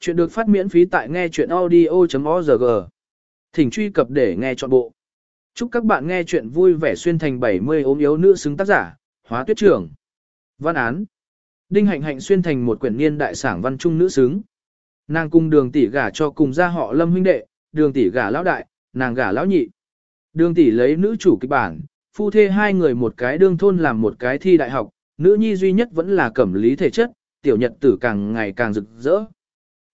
Chuyện được phát miễn phí tại nghe chuyện audio.org. Thỉnh truy cập để nghe trọn bộ. Chúc các bạn nghe chuyện vui vẻ xuyên thành 70 ốm yếu nữ xứng tác giả, hóa tuyết trưởng. Văn án. Đinh hạnh hạnh xuyên thành một quyển niên đại sảng văn trung nữ xứng. Nàng cung đường tỷ gả cho cùng gia họ lâm huynh đệ, đường tỷ gả lão đại, nàng gả lão nhị. Đường tỷ lấy nữ chủ kịch bản, phu thê hai người một cái đương thôn làm một cái thi đại học, nữ nhi duy nhất vẫn là cẩm lý thể chất, tiểu nhật tử càng ngày càng rực rỡ.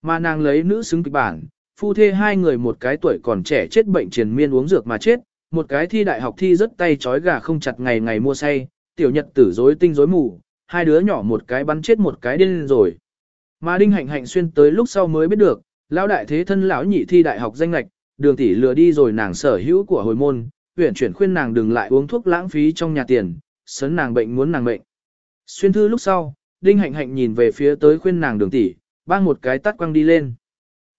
Mà nàng lấy nữ xứng kịch bản, phu thê hai người một cái tuổi còn trẻ chết bệnh triền miên uống dược mà chết, một cái thi đại học thi rất tay chói gà không chặt ngày ngày mua say, tiểu nhật tử rối tinh rối mù, hai đứa nhỏ một cái bắn chết một cái điên rồi. Mà đinh hạnh hạnh xuyên tới lúc sau mới biết được, lão đại thế thân lão nhị thi đại học danh lạch, đường tỷ lừa đi rồi nàng sở hữu của hồi môn, huyện chuyển khuyên nàng đừng lại uống thuốc lãng phí trong nhà tiền, sấn nàng bệnh muốn nàng bệnh. Xuyên thư lúc sau, đinh hạnh hạnh nhìn về phía tới khuyên nàng đường tỷ, bang một cái tắt quăng đi lên.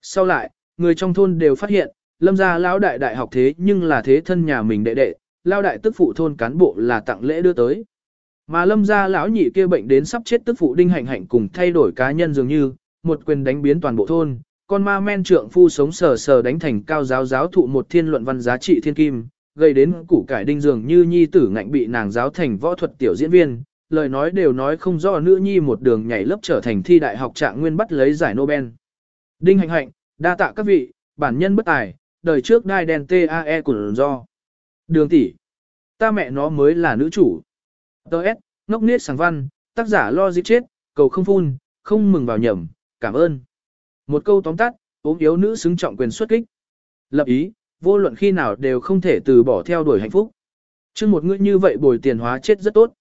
Sau lại, người trong thôn đều phát hiện, lâm gia lão đại đại học thế nhưng là thế thân nhà mình đệ đệ, lão đại tức phụ thôn cán bộ là tặng lễ đưa tới. Mà lâm gia lão nhị kia bệnh đến sắp chết tức phụ đinh hạnh hạnh cùng thay đổi cá nhân dường như, một quyền đánh biến toàn bộ thôn, con ma men trượng phu sống sờ sờ đánh thành cao giáo giáo thụ một thiên luận văn giá trị thiên kim, gây đến củ cải đinh dường như nhi tử ngạnh bị nàng giáo thành võ thuật tiểu diễn viên, lời nói đều nói không rõ nữ nhi một đường nhảy lớp trở thành thi đại học trạng nguyên bắt lấy giải Nobel. Đinh hạnh hạnh, đa tạ các vị, bản nhân bất tài, đời trước đai đen TAE của do. Đường tỷ, ta mẹ nó mới là nữ chủ. Đợt, ngốc niết sáng văn, tác giả lo dịp chết, cầu không phun, không mừng vào nhầm, cảm ơn. Một câu tóm tắt, ốm yếu nữ xứng trọng quyền xuất kích. Lập ý, vô luận khi nào đều không thể từ bỏ theo đuổi hạnh phúc. Chứ một người như vậy bồi tiền hóa chết rất tốt.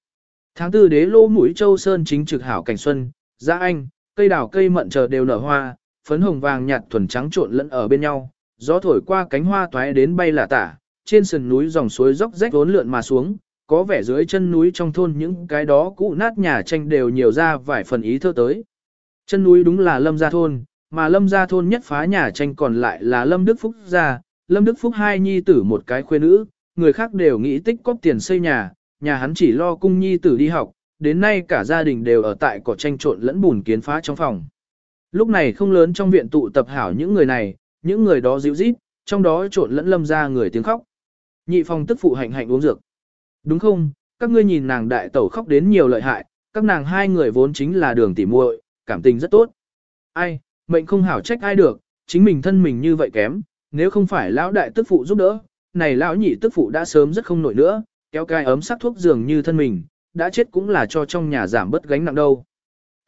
Tháng tư đế lô mũi châu sơn chính trực hảo cảnh xuân, giá anh, cây đào cây mận chờ đều nở hoa, phấn hồng vàng nhạt thuần trắng trộn lẫn ở bên nhau, gió thổi qua cánh hoa toái đến bay là tả, trên sườn núi dòng suối dốc rách vốn lượn mà xuống, có vẻ dưới chân núi trong thôn những cái đó cũ nát nhà tranh đều nhiều ra vài phần ý thơ tới. Chân núi đúng là lâm gia thôn, mà lâm gia thôn nhất phá nhà tranh còn lại là lâm đức phúc gia, lâm đức phúc hai nhi tử một cái khuê nữ, người khác đều nghĩ tích cóp tiền xây nhà, nhà hắn chỉ lo cung nhi tử đi học, đến nay cả gia đình đều ở tại cỏ tranh trộn lẫn bùn kiến phá trong phòng. Lúc này không lớn trong viện tụ tập hảo những người này, những người đó dịu rít, trong đó trộn lẫn lâm ra người tiếng khóc. Nhị phòng tức phụ hạnh hạnh uống dược. Đúng không, các ngươi nhìn nàng đại tẩu khóc đến nhiều lợi hại, các nàng hai người vốn chính là đường tỉ muội, cảm tình rất tốt. Ai, mệnh không hảo trách ai được, chính mình thân mình như vậy kém, nếu không phải lão đại tức phụ giúp đỡ, này lão nhị tức phụ đã sớm rất không nổi nữa, kéo cai ấm sắc thuốc dường như thân mình, đã chết cũng là cho trong nhà giảm bớt gánh nặng đâu.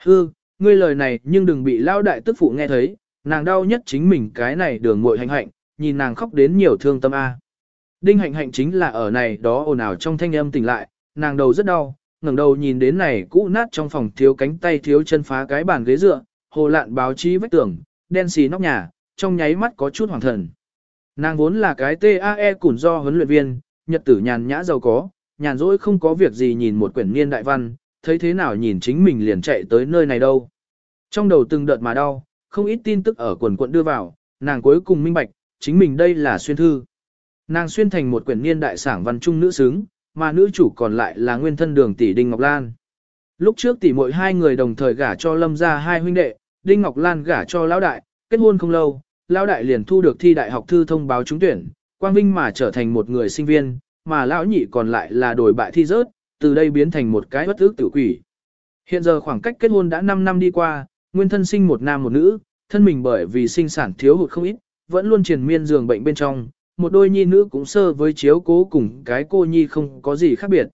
Hư, ngươi lời này nhưng đừng bị lao đại tức phụ nghe thấy, nàng đau nhất chính mình cái này đường muội hạnh hạnh, nhìn nàng khóc đến nhiều thương tâm a. Đinh hạnh hạnh chính là ở này đó ồn ào trong thanh âm tỉnh lại, nàng đầu rất đau, ngẩng đầu nhìn đến này cũ nát trong phòng thiếu cánh tay thiếu chân phá cái bàn ghế dựa, hồ lạn báo chí vách tường, đen xì nóc nhà, trong nháy mắt có chút hoàng thần. Nàng vốn là cái TAE củn do huấn luyện viên, nhật tử nhàn nhã giàu có, nhàn rỗi không có việc gì nhìn một quyển niên đại văn, thấy thế nào nhìn chính mình liền chạy tới nơi này đâu. Trong đầu từng đợt mà đau, không ít tin tức ở quần quận đưa vào, nàng cuối cùng minh bạch, chính mình đây là xuyên thư. Nàng xuyên thành một quyển niên đại sảng văn trung nữ xứng, mà nữ chủ còn lại là nguyên thân đường tỷ Đinh Ngọc Lan. Lúc trước tỷ muội hai người đồng thời gả cho lâm gia hai huynh đệ, Đinh Ngọc Lan gả cho lão đại, kết hôn không lâu, lão đại liền thu được thi đại học thư thông báo trúng tuyển, Quang Vinh mà trở thành một người sinh viên, mà lão nhị còn lại là đổi bại thi rớt, từ đây biến thành một cái bất ước tử quỷ. Hiện giờ khoảng cách kết hôn đã 5 năm đi qua, nguyên thân sinh một nam một nữ, thân mình bởi vì sinh sản thiếu hụt không ít, vẫn luôn triền miên giường bệnh bên trong, một đôi nhi nữ cũng sơ với chiếu cố cùng cái cô nhi không có gì khác biệt.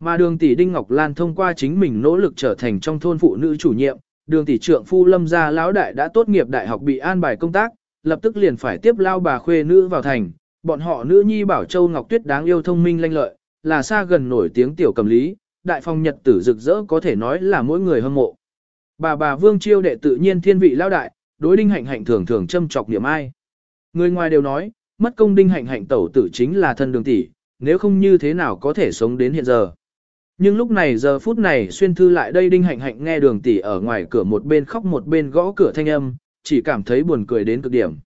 Mà đường tỷ Đinh Ngọc Lan thông qua chính mình nỗ lực trở thành trong thôn phụ nữ chủ nhiệm, đường tỷ trượng phu lâm gia lão đại đã tốt nghiệp đại học bị an bài công tác, lập tức liền phải tiếp lao bà khuê nữ vào thành, bọn họ nữ nhi bảo châu Ngọc Tuyết đáng yêu thông minh lanh lợi, là xa gần nổi tiếng tiểu cầm lý, đại phong nhật tử rực rỡ có thể nói là mỗi người hâm mộ. Bà bà Vương Chiêu đệ tự nhiên thiên vị lao đại, đối đinh hạnh hạnh thường thường châm chọc niệm ai. Người ngoài đều nói, mất công đinh hạnh hạnh tẩu tử chính là thân đường tỷ, nếu không như thế nào có thể sống đến hiện giờ. Nhưng lúc này giờ phút này xuyên thư lại đây đinh hạnh hạnh nghe đường tỷ ở ngoài cửa một bên khóc một bên gõ cửa thanh âm, chỉ cảm thấy buồn cười đến cực điểm.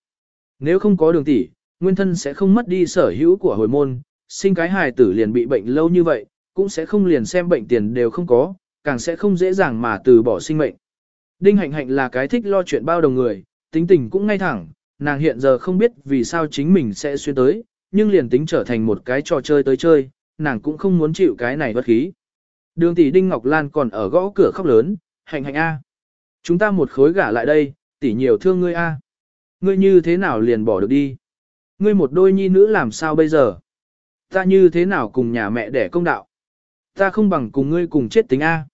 Nếu không có đường tỷ, nguyên thân sẽ không mất đi sở hữu của hồi môn, sinh cái hài tử liền bị bệnh lâu như vậy, cũng sẽ không liền xem bệnh tiền đều không có, càng sẽ không dễ dàng mà từ bỏ sinh mệnh. Đinh hạnh hạnh là cái thích lo chuyện bao đồng người, tính tình cũng ngay thẳng, nàng hiện giờ không biết vì sao chính mình sẽ xuyên tới, nhưng liền tính trở thành một cái trò chơi tới chơi, nàng cũng không muốn chịu cái này bất khí. Đường tỷ Đinh Ngọc Lan còn ở gõ cửa khóc lớn, hạnh hạnh A. Chúng ta một khối gả lại đây, tỷ nhiều thương ngươi A. Ngươi như thế nào liền bỏ được đi? Ngươi một đôi nhi nữ làm sao bây giờ? Ta như thế nào cùng nhà mẹ đẻ công đạo? Ta không bằng cùng ngươi cùng chết tính A.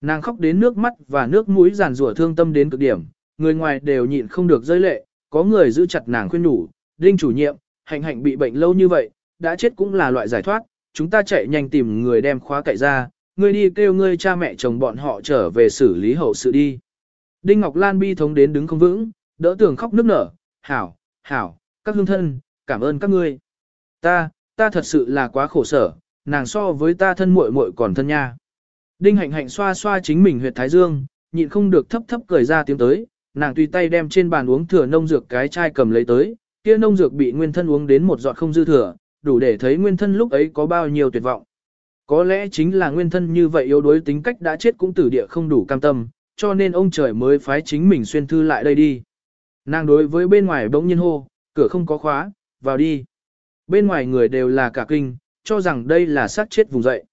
Nàng khóc đến nước mắt và nước mũi giàn rủa thương tâm đến cực điểm, người ngoài đều nhịn không được rơi lệ, có người giữ chặt nàng khuyên nhủ, đinh chủ nhiệm, hạnh hạnh bị bệnh lâu như vậy, đã chết cũng là loại giải thoát, chúng ta chạy nhanh tìm người đem khóa cậy ra, ngươi đi kêu ngươi cha mẹ chồng bọn họ trở về xử lý hậu sự đi. Đinh Ngọc Lan bi thống đến đứng không vững, đỡ tường khóc nức nở, hảo, hảo, các hương thân, cảm ơn các ngươi. Ta, ta thật sự là quá khổ sở, nàng so với ta thân muội muội còn thân nha. Đinh hạnh hạnh xoa xoa chính mình huyệt thái dương, nhịn không được thấp thấp cười ra tiếng tới, nàng tùy tay đem trên bàn uống thừa nông dược cái chai cầm lấy tới, kia nông dược bị nguyên thân uống đến một giọt không dư thừa, đủ để thấy nguyên thân lúc ấy có bao nhiêu tuyệt vọng. Có lẽ chính là nguyên thân như vậy yếu đuối tính cách đã chết cũng tử địa không đủ cam tâm, cho nên ông trời mới phái chính mình xuyên thư lại đây đi. Nàng đối với bên ngoài bỗng nhiên hô, cửa không có khóa, vào đi. Bên ngoài người đều là cả kinh, cho rằng đây là sát chết vùng dậy.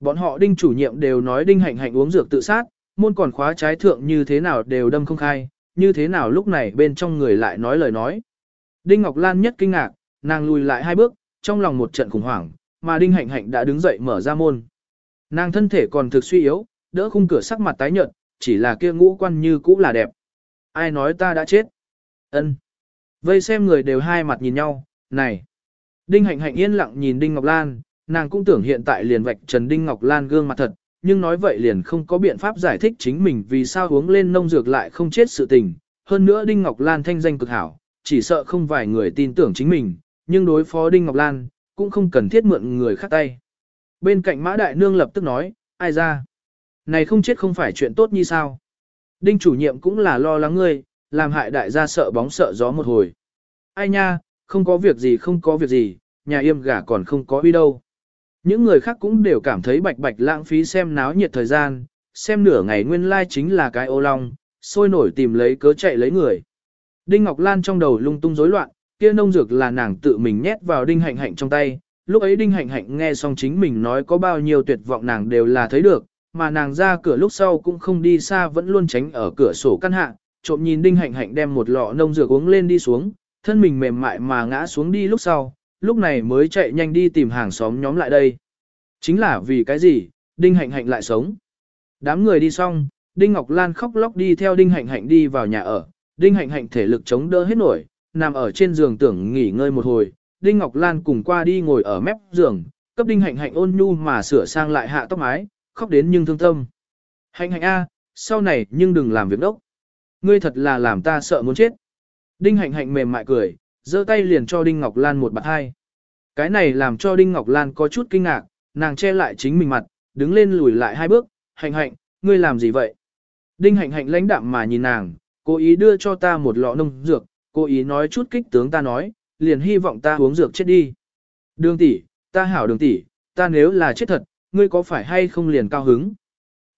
Bọn họ đinh chủ nhiệm đều nói đinh hạnh hạnh uống dược tự sát, môn còn khóa trái thượng như thế nào đều đâm không khai, như thế nào lúc này bên trong người lại nói lời nói. Đinh Ngọc Lan nhất kinh ngạc, nàng lùi lại hai bước, trong lòng một trận khủng hoảng, mà đinh hạnh hạnh đã đứng dậy mở ra môn. Nàng thân thể còn thực suy yếu, đỡ khung cửa sắc mặt tái nhợt, chỉ là kia ngũ quan như cũ là đẹp. Ai nói ta đã chết? Ân. Vây xem người đều hai mặt nhìn nhau, này. Đinh hạnh hạnh yên lặng nhìn Đinh Ngọc Lan, nàng cũng tưởng hiện tại liền vạch trần Đinh Ngọc Lan gương mặt thật, nhưng nói vậy liền không có biện pháp giải thích chính mình vì sao uống lên nông dược lại không chết sự tình. Hơn nữa Đinh Ngọc Lan thanh danh cực hảo, chỉ sợ không vài người tin tưởng chính mình, nhưng đối phó Đinh Ngọc Lan, cũng không cần thiết mượn người khác tay. Bên cạnh Mã Đại Nương lập tức nói, ai ra? Này không chết không phải chuyện tốt như sao? Đinh chủ nhiệm cũng là lo lắng ngươi, làm hại đại gia sợ bóng sợ gió một hồi. Ai nha, không có việc gì không có việc gì, nhà yêm gà còn không có uy đâu. Những người khác cũng đều cảm thấy bạch bạch lãng phí xem náo nhiệt thời gian, xem nửa ngày nguyên lai chính là cái ô long, sôi nổi tìm lấy cớ chạy lấy người. Đinh Ngọc Lan trong đầu lung tung rối loạn, kia nông dược là nàng tự mình nhét vào đinh hạnh hạnh trong tay. Lúc ấy đinh hạnh hạnh nghe xong chính mình nói có bao nhiêu tuyệt vọng nàng đều là thấy được, mà nàng ra cửa lúc sau cũng không đi xa vẫn luôn tránh ở cửa sổ căn hạ, trộm nhìn đinh hạnh hạnh đem một lọ nông dược uống lên đi xuống, thân mình mềm mại mà ngã xuống đi lúc sau, lúc này mới chạy nhanh đi tìm hàng xóm nhóm lại đây. Chính là vì cái gì, đinh hạnh hạnh lại sống. Đám người đi xong, đinh Ngọc Lan khóc lóc đi theo đinh hạnh hạnh đi vào nhà ở, đinh hạnh hạnh thể lực chống đỡ hết nổi, nằm ở trên giường tưởng nghỉ ngơi một hồi, Đinh Ngọc Lan cùng qua đi ngồi ở mép giường, cấp Đinh Hạnh Hạnh ôn nhu mà sửa sang lại hạ tóc mái, khóc đến nhưng thương tâm. Hạnh Hạnh A, sau này nhưng đừng làm việc đốc. Ngươi thật là làm ta sợ muốn chết. Đinh Hạnh Hạnh mềm mại cười, giơ tay liền cho Đinh Ngọc Lan một bạt hai. Cái này làm cho Đinh Ngọc Lan có chút kinh ngạc, nàng che lại chính mình mặt, đứng lên lùi lại hai bước, Hạnh Hạnh, ngươi làm gì vậy? Đinh Hạnh Hạnh lãnh đạm mà nhìn nàng, cố ý đưa cho ta một lọ nông dược, cố ý nói chút kích tướng ta nói, liền hy vọng ta uống dược chết đi. Đường tỷ, ta hảo đường tỷ, ta nếu là chết thật, ngươi có phải hay không liền cao hứng?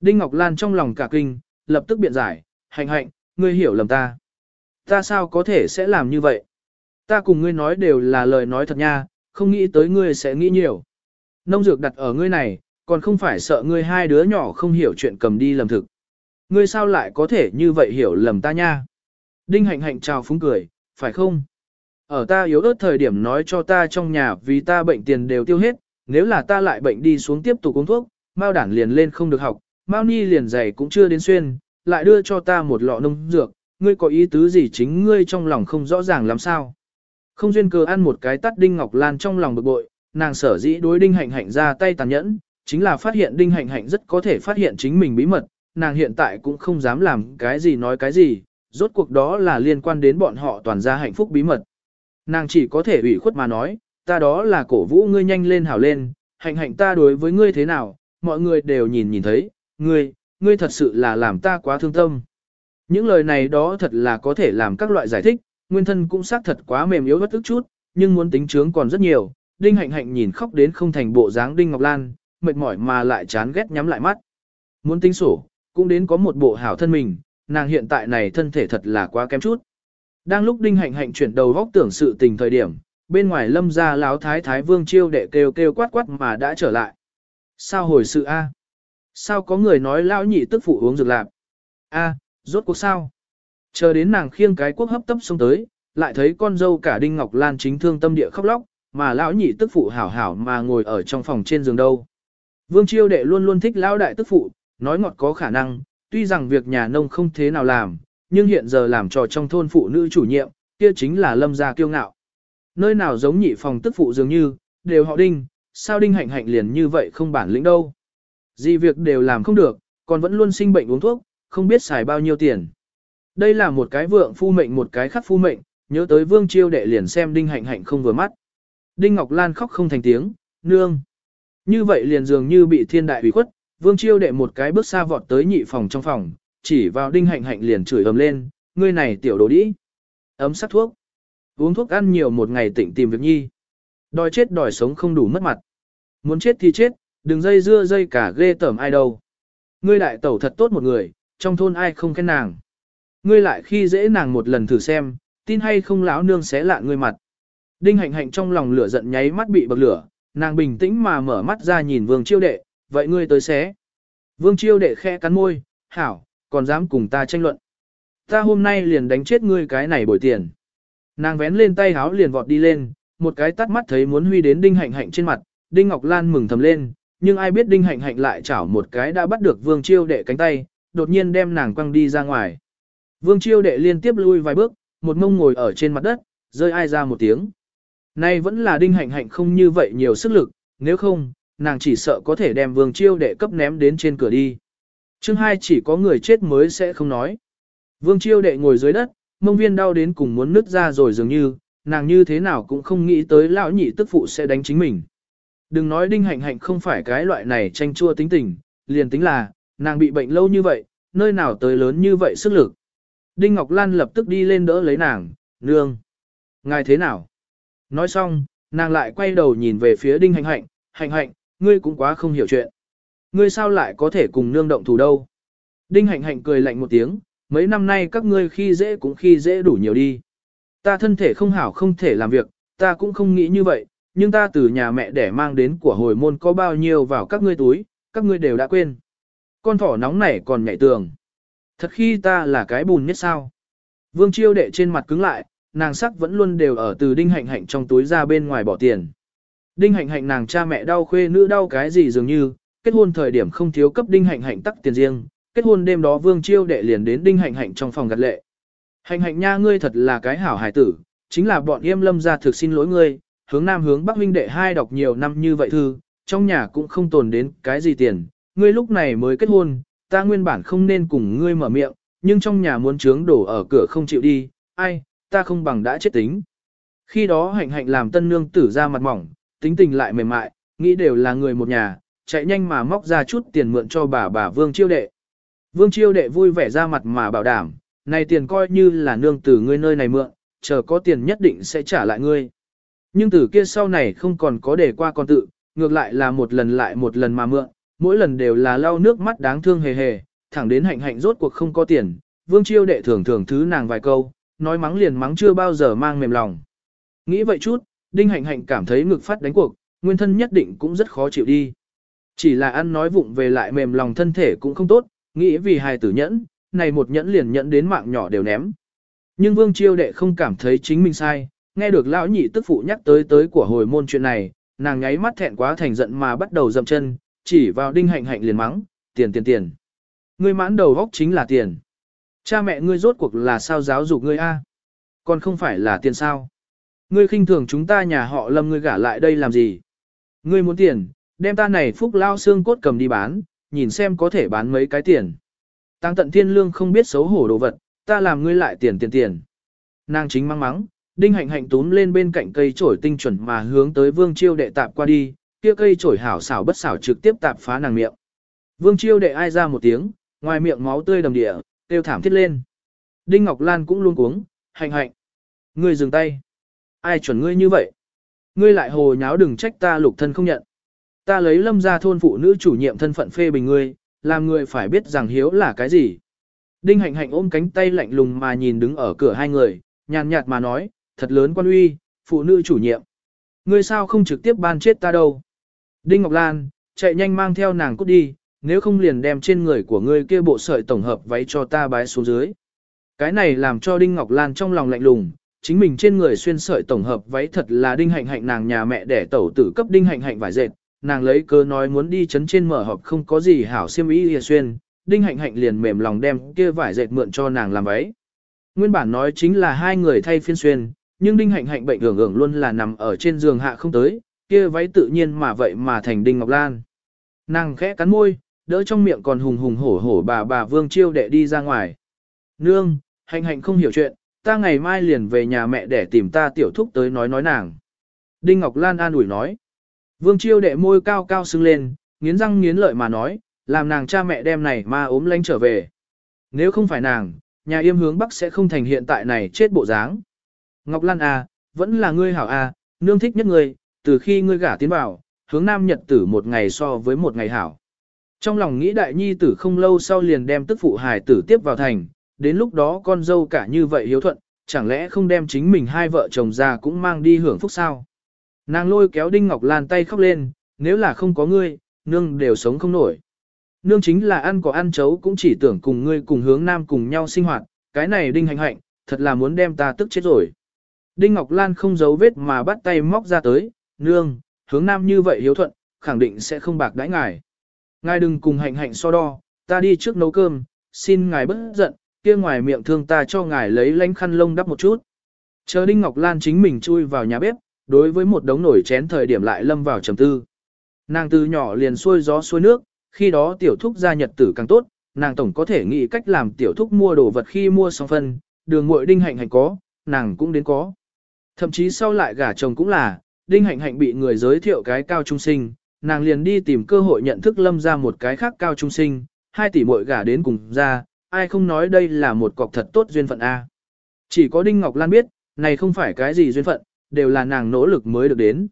Đinh Ngọc Lan trong lòng cả kinh, lập tức biện giải, hạnh hạnh, ngươi hiểu lầm ta. Ta sao có thể sẽ làm như vậy? Ta cùng ngươi nói đều là lời nói thật nha, không nghĩ tới ngươi sẽ nghĩ nhiều. Nông dược đặt ở ngươi này, còn không phải sợ ngươi hai đứa nhỏ không hiểu chuyện cầm đi lầm thực. Ngươi sao lại có thể như vậy hiểu lầm ta nha? Đinh hạnh hạnh chào phúng cười, phải không? Ở ta yếu ớt thời điểm nói cho ta trong nhà vì ta bệnh tiền đều tiêu hết, nếu là ta lại bệnh đi xuống tiếp tục uống thuốc, Mao đản liền lên không được học, Mao ni liền giày cũng chưa đến xuyên, lại đưa cho ta một lọ nông dược, ngươi có ý tứ gì chính ngươi trong lòng không rõ ràng làm sao. Không duyên cớ ăn một cái tắt Đinh Ngọc Lan trong lòng bực bội, nàng sở dĩ đối Đinh Hạnh Hạnh ra tay tàn nhẫn, chính là phát hiện Đinh Hạnh Hạnh rất có thể phát hiện chính mình bí mật, nàng hiện tại cũng không dám làm cái gì nói cái gì, rốt cuộc đó là liên quan đến bọn họ toàn gia hạnh phúc bí mật. Nàng chỉ có thể ủy khuất mà nói, ta đó là cổ vũ ngươi nhanh lên hảo lên, hạnh hạnh ta đối với ngươi thế nào, mọi người đều nhìn nhìn thấy, ngươi, ngươi thật sự là làm ta quá thương tâm. Những lời này đó thật là có thể làm các loại giải thích, nguyên thân cũng xác thật quá mềm yếu bất tức chút, nhưng muốn tính chướng còn rất nhiều. Đinh hạnh hạnh nhìn khóc đến không thành bộ dáng Đinh Ngọc Lan, mệt mỏi mà lại chán ghét nhắm lại mắt. Muốn tính sổ, cũng đến có một bộ hảo thân mình, nàng hiện tại này thân thể thật là quá kém chút. Đang lúc Đinh Hạnh Hạnh chuyển đầu góc tưởng sự tình thời điểm, bên ngoài lâm ra láo thái thái vương chiêu đệ kêu kêu quát quát mà đã trở lại. Sao hồi sự A? Sao có người nói lão nhị tức phụ uống dược lạc? A, rốt cuộc sao? Chờ đến nàng khiêng cái quốc hấp tấp xuống tới, lại thấy con dâu cả Đinh Ngọc Lan chính thương tâm địa khóc lóc, mà lão nhị tức phụ hảo hảo mà ngồi ở trong phòng trên giường đâu. Vương Chiêu đệ luôn luôn thích lão đại tức phụ, nói ngọt có khả năng, tuy rằng việc nhà nông không thế nào làm, nhưng hiện giờ làm trò trong thôn phụ nữ chủ nhiệm, kia chính là lâm gia kiêu ngạo. Nơi nào giống nhị phòng tức phụ dường như, đều họ đinh, sao đinh hạnh hạnh liền như vậy không bản lĩnh đâu. Gì việc đều làm không được, còn vẫn luôn sinh bệnh uống thuốc, không biết xài bao nhiêu tiền. Đây là một cái vượng phu mệnh một cái khắc phu mệnh, nhớ tới vương chiêu đệ liền xem đinh hạnh hạnh không vừa mắt. Đinh Ngọc Lan khóc không thành tiếng, nương. Như vậy liền dường như bị thiên đại ủy khuất, vương chiêu đệ một cái bước xa vọt tới nhị phòng trong phòng, chỉ vào đinh hạnh hạnh liền chửi ầm lên, ngươi này tiểu đồ đĩ. Ấm sắc thuốc. Uống thuốc ăn nhiều một ngày tỉnh tìm việc nhi. Đòi chết đòi sống không đủ mất mặt. Muốn chết thì chết, đừng dây dưa dây cả ghê tởm ai đâu. Ngươi đại tẩu thật tốt một người, trong thôn ai không khen nàng. Ngươi lại khi dễ nàng một lần thử xem, tin hay không lão nương xé lạ ngươi mặt. Đinh hạnh hạnh trong lòng lửa giận nháy mắt bị bậc lửa, nàng bình tĩnh mà mở mắt ra nhìn vương chiêu đệ, vậy ngươi tới xé. Vương chiêu đệ khe cắn môi, hảo, còn dám cùng ta tranh luận. Ta hôm nay liền đánh chết ngươi cái này bồi tiền. Nàng vén lên tay háo liền vọt đi lên, một cái tắt mắt thấy muốn huy đến đinh hạnh hạnh trên mặt, đinh ngọc lan mừng thầm lên, nhưng ai biết đinh hạnh hạnh lại chảo một cái đã bắt được vương chiêu đệ cánh tay, đột nhiên đem nàng quăng đi ra ngoài. Vương chiêu đệ liên tiếp lui vài bước, một mông ngồi ở trên mặt đất, rơi ai ra một tiếng. Nay vẫn là đinh hạnh hạnh không như vậy nhiều sức lực, nếu không, nàng chỉ sợ có thể đem vương chiêu đệ cấp ném đến trên cửa đi. Chương hai chỉ có người chết mới sẽ không nói. Vương chiêu đệ ngồi dưới đất, mông viên đau đến cùng muốn nứt ra rồi dường như, nàng như thế nào cũng không nghĩ tới lão nhị tức phụ sẽ đánh chính mình. Đừng nói đinh hạnh hạnh không phải cái loại này tranh chua tính tình, liền tính là, nàng bị bệnh lâu như vậy, nơi nào tới lớn như vậy sức lực. Đinh Ngọc Lan lập tức đi lên đỡ lấy nàng, nương. Ngài thế nào? Nói xong, nàng lại quay đầu nhìn về phía đinh hạnh hạnh, hạnh hạnh, ngươi cũng quá không hiểu chuyện. Ngươi sao lại có thể cùng nương động thủ đâu? Đinh hạnh hạnh cười lạnh một tiếng, mấy năm nay các ngươi khi dễ cũng khi dễ đủ nhiều đi. Ta thân thể không hảo không thể làm việc, ta cũng không nghĩ như vậy, nhưng ta từ nhà mẹ để mang đến của hồi môn có bao nhiêu vào các ngươi túi, các ngươi đều đã quên. Con thỏ nóng này còn nhảy tường. Thật khi ta là cái bùn nhất sao. Vương chiêu đệ trên mặt cứng lại, nàng sắc vẫn luôn đều ở từ đinh hạnh hạnh trong túi ra bên ngoài bỏ tiền. Đinh hạnh hạnh nàng cha mẹ đau khuê nữ đau cái gì dường như, kết hôn thời điểm không thiếu cấp đinh hạnh hạnh tắc tiền riêng, kết hôn đêm đó vương chiêu đệ liền đến đinh hạnh hạnh trong phòng gặt lệ. Hạnh hạnh nha ngươi thật là cái hảo hải tử, chính là bọn yêm lâm ra thực xin lỗi ngươi, hướng nam hướng bắc huynh đệ hai đọc nhiều năm như vậy thư, trong nhà cũng không tồn đến cái gì tiền, ngươi lúc này mới kết hôn, ta nguyên bản không nên cùng ngươi mở miệng, nhưng trong nhà muốn trướng đổ ở cửa không chịu đi, ai, ta không bằng đã chết tính. Khi đó hạnh hạnh làm tân nương tử ra mặt mỏng, tính tình lại mềm mại, nghĩ đều là người một nhà, chạy nhanh mà móc ra chút tiền mượn cho bà bà Vương Chiêu Đệ. Vương Chiêu Đệ vui vẻ ra mặt mà bảo đảm, này tiền coi như là nương tử ngươi nơi này mượn, chờ có tiền nhất định sẽ trả lại ngươi. Nhưng từ kia sau này không còn có để qua con tự, ngược lại là một lần lại một lần mà mượn, mỗi lần đều là lau nước mắt đáng thương hề hề, thẳng đến hạnh hạnh rốt cuộc không có tiền, vương chiêu đệ thường thường thứ nàng vài câu, nói mắng liền mắng chưa bao giờ mang mềm lòng. Nghĩ vậy chút, đinh hạnh hạnh cảm thấy ngực phát đánh cuộc, nguyên thân nhất định cũng rất khó chịu đi. Chỉ là ăn nói vụng về lại mềm lòng thân thể cũng không tốt, nghĩ vì hài tử nhẫn, này một nhẫn liền nhẫn đến mạng nhỏ đều ném. Nhưng vương chiêu đệ không cảm thấy chính mình sai, nghe được lão nhị tức phụ nhắc tới tới của hồi môn chuyện này, nàng nháy mắt thẹn quá thành giận mà bắt đầu dậm chân, chỉ vào đinh hạnh hạnh liền mắng, tiền tiền tiền. Ngươi mãn đầu góc chính là tiền. Cha mẹ ngươi rốt cuộc là sao giáo dục ngươi a? Còn không phải là tiền sao? Ngươi khinh thường chúng ta nhà họ lâm ngươi gả lại đây làm gì? Ngươi muốn tiền, đem ta này phúc lao xương cốt cầm đi bán, nhìn xem có thể bán mấy cái tiền. Tăng tận thiên lương không biết xấu hổ đồ vật, ta làm ngươi lại tiền tiền tiền. Nàng chính mắng mắng, đinh hạnh hạnh túm lên bên cạnh cây trổi tinh chuẩn mà hướng tới vương chiêu đệ tạp qua đi, kia cây trổi hảo xảo bất xảo trực tiếp tạp phá nàng miệng. Vương chiêu đệ ai ra một tiếng, ngoài miệng máu tươi đầm địa, tiêu thảm thiết lên. Đinh Ngọc Lan cũng luôn cuống, hạnh hạnh. Ngươi dừng tay. Ai chuẩn ngươi như vậy? Ngươi lại hồ nháo đừng trách ta lục thân không nhận. Ta lấy lâm ra thôn phụ nữ chủ nhiệm thân phận phê bình ngươi, làm người phải biết rằng hiếu là cái gì. Đinh hạnh hạnh ôm cánh tay lạnh lùng mà nhìn đứng ở cửa hai người, nhàn nhạt mà nói, thật lớn quan uy, phụ nữ chủ nhiệm. Ngươi sao không trực tiếp ban chết ta đâu? Đinh Ngọc Lan, chạy nhanh mang theo nàng cút đi, nếu không liền đem trên người của ngươi kia bộ sợi tổng hợp váy cho ta bái xuống dưới. Cái này làm cho Đinh Ngọc Lan trong lòng lạnh lùng, chính mình trên người xuyên sợi tổng hợp váy thật là Đinh Hạnh Hạnh nàng nhà mẹ để tẩu tử cấp Đinh Hạnh Hạnh vải dệt, nàng lấy cớ nói muốn đi chấn trên mở họp không có gì hảo xiêm y lìa xuyên, Đinh Hạnh Hạnh liền mềm lòng đem kia vải dệt mượn cho nàng làm váy. Nguyên bản nói chính là hai người thay phiên xuyên, nhưng Đinh Hạnh Hạnh bệnh hưởng hưởng luôn là nằm ở trên giường hạ không tới, kia váy tự nhiên mà vậy mà thành Đinh Ngọc Lan. Nàng khẽ cắn môi, đỡ trong miệng còn hùng hùng hổ hổ bà bà Vương Chiêu đệ đi ra ngoài. Nương, Hạnh Hạnh không hiểu chuyện, ta ngày mai liền về nhà mẹ để tìm ta tiểu thúc tới nói nói nàng. Đinh Ngọc Lan an ủi nói. Vương Chiêu đệ môi cao cao sưng lên, nghiến răng nghiến lợi mà nói, làm nàng cha mẹ đem này ma ốm lánh trở về. Nếu không phải nàng, nhà yêm hướng Bắc sẽ không thành hiện tại này chết bộ dáng. Ngọc Lan à, vẫn là ngươi hảo à, nương thích nhất ngươi, từ khi ngươi gả tiến vào, hướng Nam Nhật tử một ngày so với một ngày hảo. Trong lòng nghĩ đại nhi tử không lâu sau liền đem tức phụ hài tử tiếp vào thành, đến lúc đó con dâu cả như vậy hiếu thuận, chẳng lẽ không đem chính mình hai vợ chồng già cũng mang đi hưởng phúc sao? Nàng lôi kéo Đinh Ngọc Lan tay khóc lên, nếu là không có ngươi, nương đều sống không nổi. Nương chính là ăn có ăn chấu cũng chỉ tưởng cùng ngươi cùng hướng nam cùng nhau sinh hoạt, cái này Đinh hạnh hạnh, thật là muốn đem ta tức chết rồi. Đinh Ngọc Lan không giấu vết mà bắt tay móc ra tới, nương, hướng nam như vậy hiếu thuận, khẳng định sẽ không bạc đãi ngài. Ngài đừng cùng hạnh hạnh so đo, ta đi trước nấu cơm, xin ngài bớt giận, kia ngoài miệng thương ta cho ngài lấy lánh khăn lông đắp một chút. Chờ Đinh Ngọc Lan chính mình chui vào nhà bếp, đối với một đống nổi chén thời điểm lại lâm vào trầm tư. Nàng từ nhỏ liền xuôi gió xuôi nước, khi đó tiểu thúc gia nhật tử càng tốt, nàng tổng có thể nghĩ cách làm tiểu thúc mua đồ vật khi mua xong phân, đường muội đinh hạnh hạnh có, nàng cũng đến có. Thậm chí sau lại gả chồng cũng là, đinh hạnh hạnh bị người giới thiệu cái cao trung sinh, nàng liền đi tìm cơ hội nhận thức lâm ra một cái khác cao trung sinh, hai tỷ muội gả đến cùng ra, ai không nói đây là một cọc thật tốt duyên phận A. Chỉ có Đinh Ngọc Lan biết, này không phải cái gì duyên phận, đều là nàng nỗ lực mới được đến.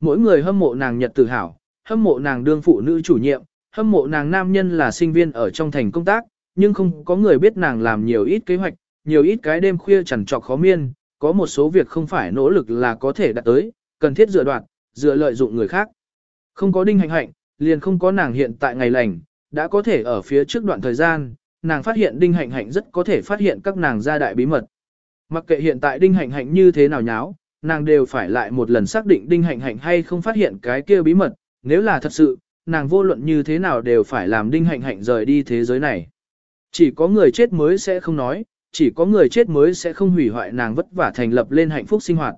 Mỗi người hâm mộ nàng nhật tự hào, hâm mộ nàng đương phụ nữ chủ nhiệm, hâm mộ nàng nam nhân là sinh viên ở trong thành công tác, nhưng không có người biết nàng làm nhiều ít kế hoạch, nhiều ít cái đêm khuya chẳng trọc khó miên, có một số việc không phải nỗ lực là có thể đạt tới, cần thiết dựa đoạn, dựa lợi dụng người khác. Không có đinh hạnh hạnh, liền không có nàng hiện tại ngày lành, đã có thể ở phía trước đoạn thời gian, nàng phát hiện đinh hạnh hạnh rất có thể phát hiện các nàng gia đại bí mật. Mặc kệ hiện tại đinh hạnh hạnh như thế nào nháo, nàng đều phải lại một lần xác định đinh hạnh hạnh hay không phát hiện cái kia bí mật, nếu là thật sự, nàng vô luận như thế nào đều phải làm đinh hạnh hạnh rời đi thế giới này. Chỉ có người chết mới sẽ không nói, chỉ có người chết mới sẽ không hủy hoại nàng vất vả thành lập lên hạnh phúc sinh hoạt.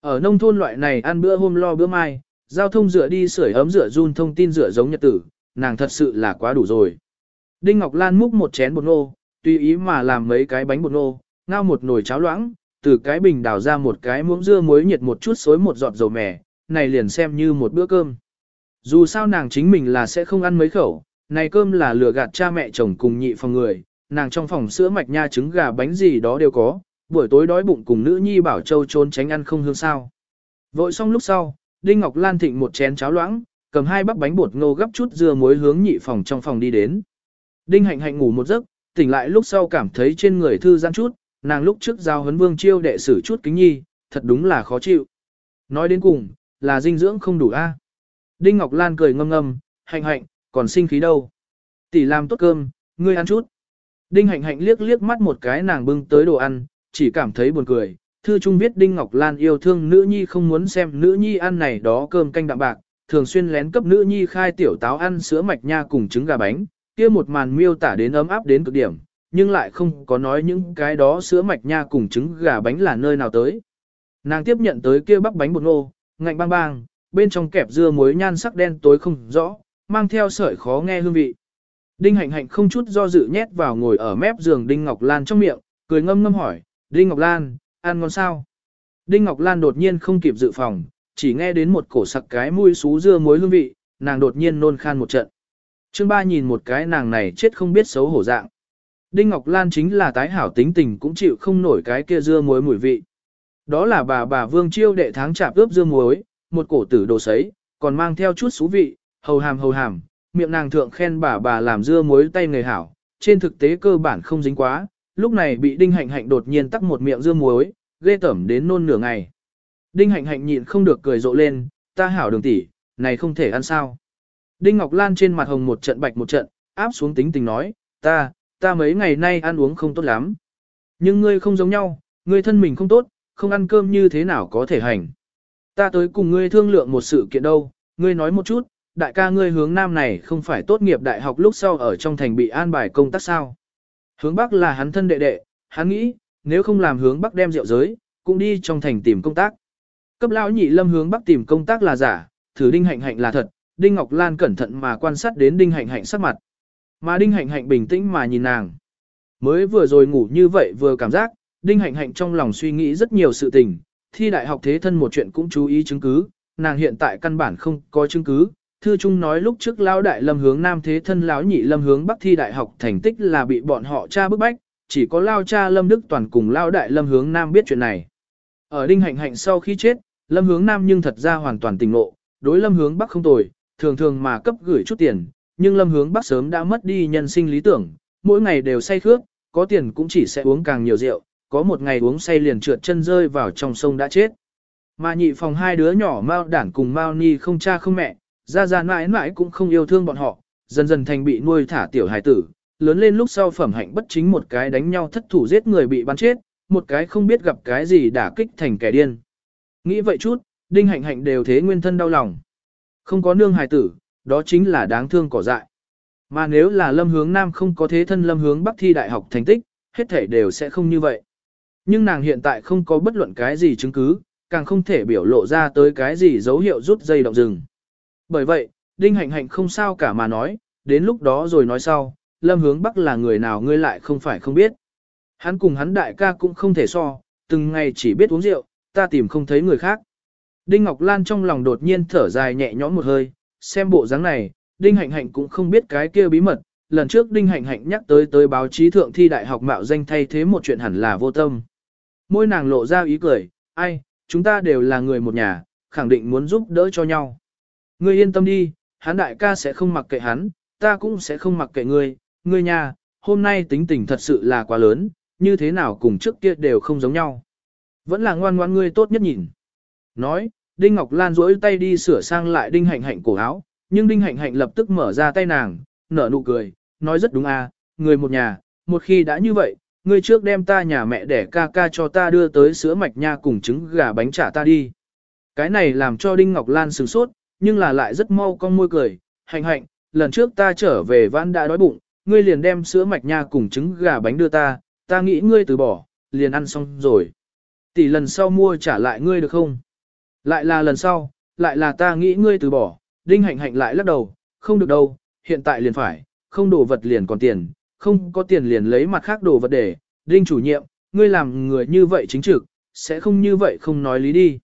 Ở nông thôn loại này ăn bữa hôm lo bữa mai, giao thông dựa đi sưởi ấm dựa run thông tin dựa giống nhật tử, nàng thật sự là quá đủ rồi. Đinh Ngọc Lan múc một chén bột nô, tùy ý mà làm mấy cái bánh bột nô, ngao một nồi cháo loãng, từ cái bình đào ra một cái muỗng dưa muối nhiệt một chút xối một giọt dầu mè, này liền xem như một bữa cơm. Dù sao nàng chính mình là sẽ không ăn mấy khẩu, này cơm là lừa gạt cha mẹ chồng cùng nhị phòng người, nàng trong phòng sữa mạch nha trứng gà bánh gì đó đều có, buổi tối đói bụng cùng nữ nhi bảo châu trốn tránh ăn không hương sao. Vội xong lúc sau, Đinh Ngọc Lan thịnh một chén cháo loãng, cầm hai bắp bánh bột ngô gấp chút dưa muối hướng nhị phòng trong phòng đi đến. Đinh Hạnh Hạnh ngủ một giấc, tỉnh lại lúc sau cảm thấy trên người thư giãn chút, nàng lúc trước giao huấn vương chiêu đệ sử chút kính nhi, thật đúng là khó chịu. Nói đến cùng, là dinh dưỡng không đủ a. Đinh Ngọc Lan cười ngâm ngâm, hạnh hạnh, còn sinh khí đâu. Tỷ làm tốt cơm, ngươi ăn chút. Đinh hạnh hạnh liếc liếc mắt một cái nàng bưng tới đồ ăn, chỉ cảm thấy buồn cười. Thư Trung viết Đinh Ngọc Lan yêu thương nữ nhi không muốn xem nữ nhi ăn này đó cơm canh đạm bạc, thường xuyên lén cấp nữ nhi khai tiểu táo ăn sữa mạch nha cùng trứng gà bánh, kia một màn miêu tả đến ấm áp đến cực điểm, nhưng lại không có nói những cái đó sữa mạch nha cùng trứng gà bánh là nơi nào tới. Nàng tiếp nhận tới kia bắp bánh bột ngô, ngạnh bang bang, bên trong kẹp dưa muối nhan sắc đen tối không rõ, mang theo sợi khó nghe hương vị. Đinh hạnh hạnh không chút do dự nhét vào ngồi ở mép giường Đinh Ngọc Lan trong miệng, cười ngâm ngâm hỏi, Đinh Ngọc Lan, ăn ngon sao? Đinh Ngọc Lan đột nhiên không kịp dự phòng, chỉ nghe đến một cổ sặc cái mùi xú dưa muối hương vị, nàng đột nhiên nôn khan một trận. Trương Ba nhìn một cái nàng này chết không biết xấu hổ dạng. Đinh Ngọc Lan chính là tái hảo tính tình cũng chịu không nổi cái kia dưa muối mùi vị. Đó là bà bà Vương Chiêu đệ tháng chạp ướp dưa muối, một cổ tử đồ sấy, còn mang theo chút xú vị, hầu hàm hầu hàm, miệng nàng thượng khen bà bà làm dưa muối tay người hảo, trên thực tế cơ bản không dính quá, lúc này bị Đinh Hạnh Hạnh đột nhiên tắc một miệng dưa muối, ghê tẩm đến nôn nửa ngày. Đinh Hạnh Hạnh nhịn không được cười rộ lên, ta hảo đường tỷ, này không thể ăn sao. Đinh Ngọc Lan trên mặt hồng một trận bạch một trận, áp xuống tính tình nói, ta, ta mấy ngày nay ăn uống không tốt lắm. Nhưng ngươi không giống nhau, ngươi thân mình không tốt, không ăn cơm như thế nào có thể hành. Ta tới cùng ngươi thương lượng một sự kiện đâu, ngươi nói một chút, đại ca ngươi hướng nam này không phải tốt nghiệp đại học lúc sau ở trong thành bị an bài công tác sao. Hướng bắc là hắn thân đệ đệ, hắn nghĩ, nếu không làm hướng bắc đem rượu giới, cũng đi trong thành tìm công tác. Cấp lão nhị lâm hướng bắc tìm công tác là giả, thử đinh hạnh hạnh là thật, đinh ngọc lan cẩn thận mà quan sát đến đinh hạnh hạnh sắc mặt. Mà đinh hạnh hạnh bình tĩnh mà nhìn nàng. Mới vừa rồi ngủ như vậy vừa cảm giác, đinh hạnh hạnh trong lòng suy nghĩ rất nhiều sự tình, thi đại học thế thân một chuyện cũng chú ý chứng cứ, nàng hiện tại căn bản không có chứng cứ. Thư Trung nói lúc trước lão đại lâm hướng nam thế thân lão nhị lâm hướng bắc thi đại học thành tích là bị bọn họ cha bức bách, chỉ có lao cha lâm đức toàn cùng lao đại lâm hướng nam biết chuyện này. Ở đinh hạnh hạnh sau khi chết, lâm hướng nam nhưng thật ra hoàn toàn tỉnh ngộ, đối lâm hướng bắc không tồi, thường thường mà cấp gửi chút tiền, nhưng lâm hướng bắc sớm đã mất đi nhân sinh lý tưởng, mỗi ngày đều say khước, có tiền cũng chỉ sẽ uống càng nhiều rượu, có một ngày uống say liền trượt chân rơi vào trong sông đã chết. Mà nhị phòng hai đứa nhỏ Mao Đản cùng Mao Ni không cha không mẹ, ra ra mãi mãi cũng không yêu thương bọn họ, dần dần thành bị nuôi thả tiểu hài tử, lớn lên lúc sau phẩm hạnh bất chính một cái đánh nhau thất thủ giết người bị bắn chết, một cái không biết gặp cái gì đả kích thành kẻ điên. Nghĩ vậy chút, đinh hạnh hạnh đều thế nguyên thân đau lòng. Không có nương hài tử, đó chính là đáng thương cỏ dại. Mà nếu là lâm hướng nam không có thế thân lâm hướng bắc thi đại học thành tích, hết thể đều sẽ không như vậy. Nhưng nàng hiện tại không có bất luận cái gì chứng cứ, càng không thể biểu lộ ra tới cái gì dấu hiệu rút dây động rừng. Bởi vậy, Đinh Hạnh Hạnh không sao cả mà nói, đến lúc đó rồi nói sau, Lâm Hướng Bắc là người nào ngươi lại không phải không biết. Hắn cùng hắn đại ca cũng không thể so, từng ngày chỉ biết uống rượu, ta tìm không thấy người khác. Đinh Ngọc Lan trong lòng đột nhiên thở dài nhẹ nhõm một hơi, xem bộ dáng này, Đinh Hạnh Hạnh cũng không biết cái kia bí mật. Lần trước Đinh Hạnh Hạnh nhắc tới tới báo chí thượng thi đại học mạo danh thay thế một chuyện hẳn là vô tâm. Môi nàng lộ ra ý cười, ai, chúng ta đều là người một nhà, khẳng định muốn giúp đỡ cho nhau. Ngươi yên tâm đi, hắn đại ca sẽ không mặc kệ hắn, ta cũng sẽ không mặc kệ ngươi, ngươi nhà, hôm nay tính tình thật sự là quá lớn, như thế nào cùng trước kia đều không giống nhau. Vẫn là ngoan ngoan ngươi tốt nhất nhìn. Nói, Đinh Ngọc Lan duỗi tay đi sửa sang lại Đinh Hạnh Hạnh cổ áo, nhưng Đinh Hạnh Hạnh lập tức mở ra tay nàng, nở nụ cười, nói rất đúng à, người một nhà, một khi đã như vậy, ngươi trước đem ta nhà mẹ để ca ca cho ta đưa tới sữa mạch nha cùng trứng gà bánh trả ta đi. Cái này làm cho Đinh Ngọc Lan sửng sốt, nhưng là lại rất mau con môi cười, hạnh hạnh, lần trước ta trở về vãn đã đói bụng, ngươi liền đem sữa mạch nha cùng trứng gà bánh đưa ta, ta nghĩ ngươi từ bỏ, liền ăn xong rồi. Tỷ lần sau mua trả lại ngươi được không? Lại là lần sau, lại là ta nghĩ ngươi từ bỏ, Đinh hạnh hạnh lại lắc đầu, không được đâu, hiện tại liền phải, không đổ vật liền còn tiền, không có tiền liền lấy mặt khác đồ vật để, Đinh chủ nhiệm, ngươi làm người như vậy chính trực, sẽ không như vậy không nói lý đi.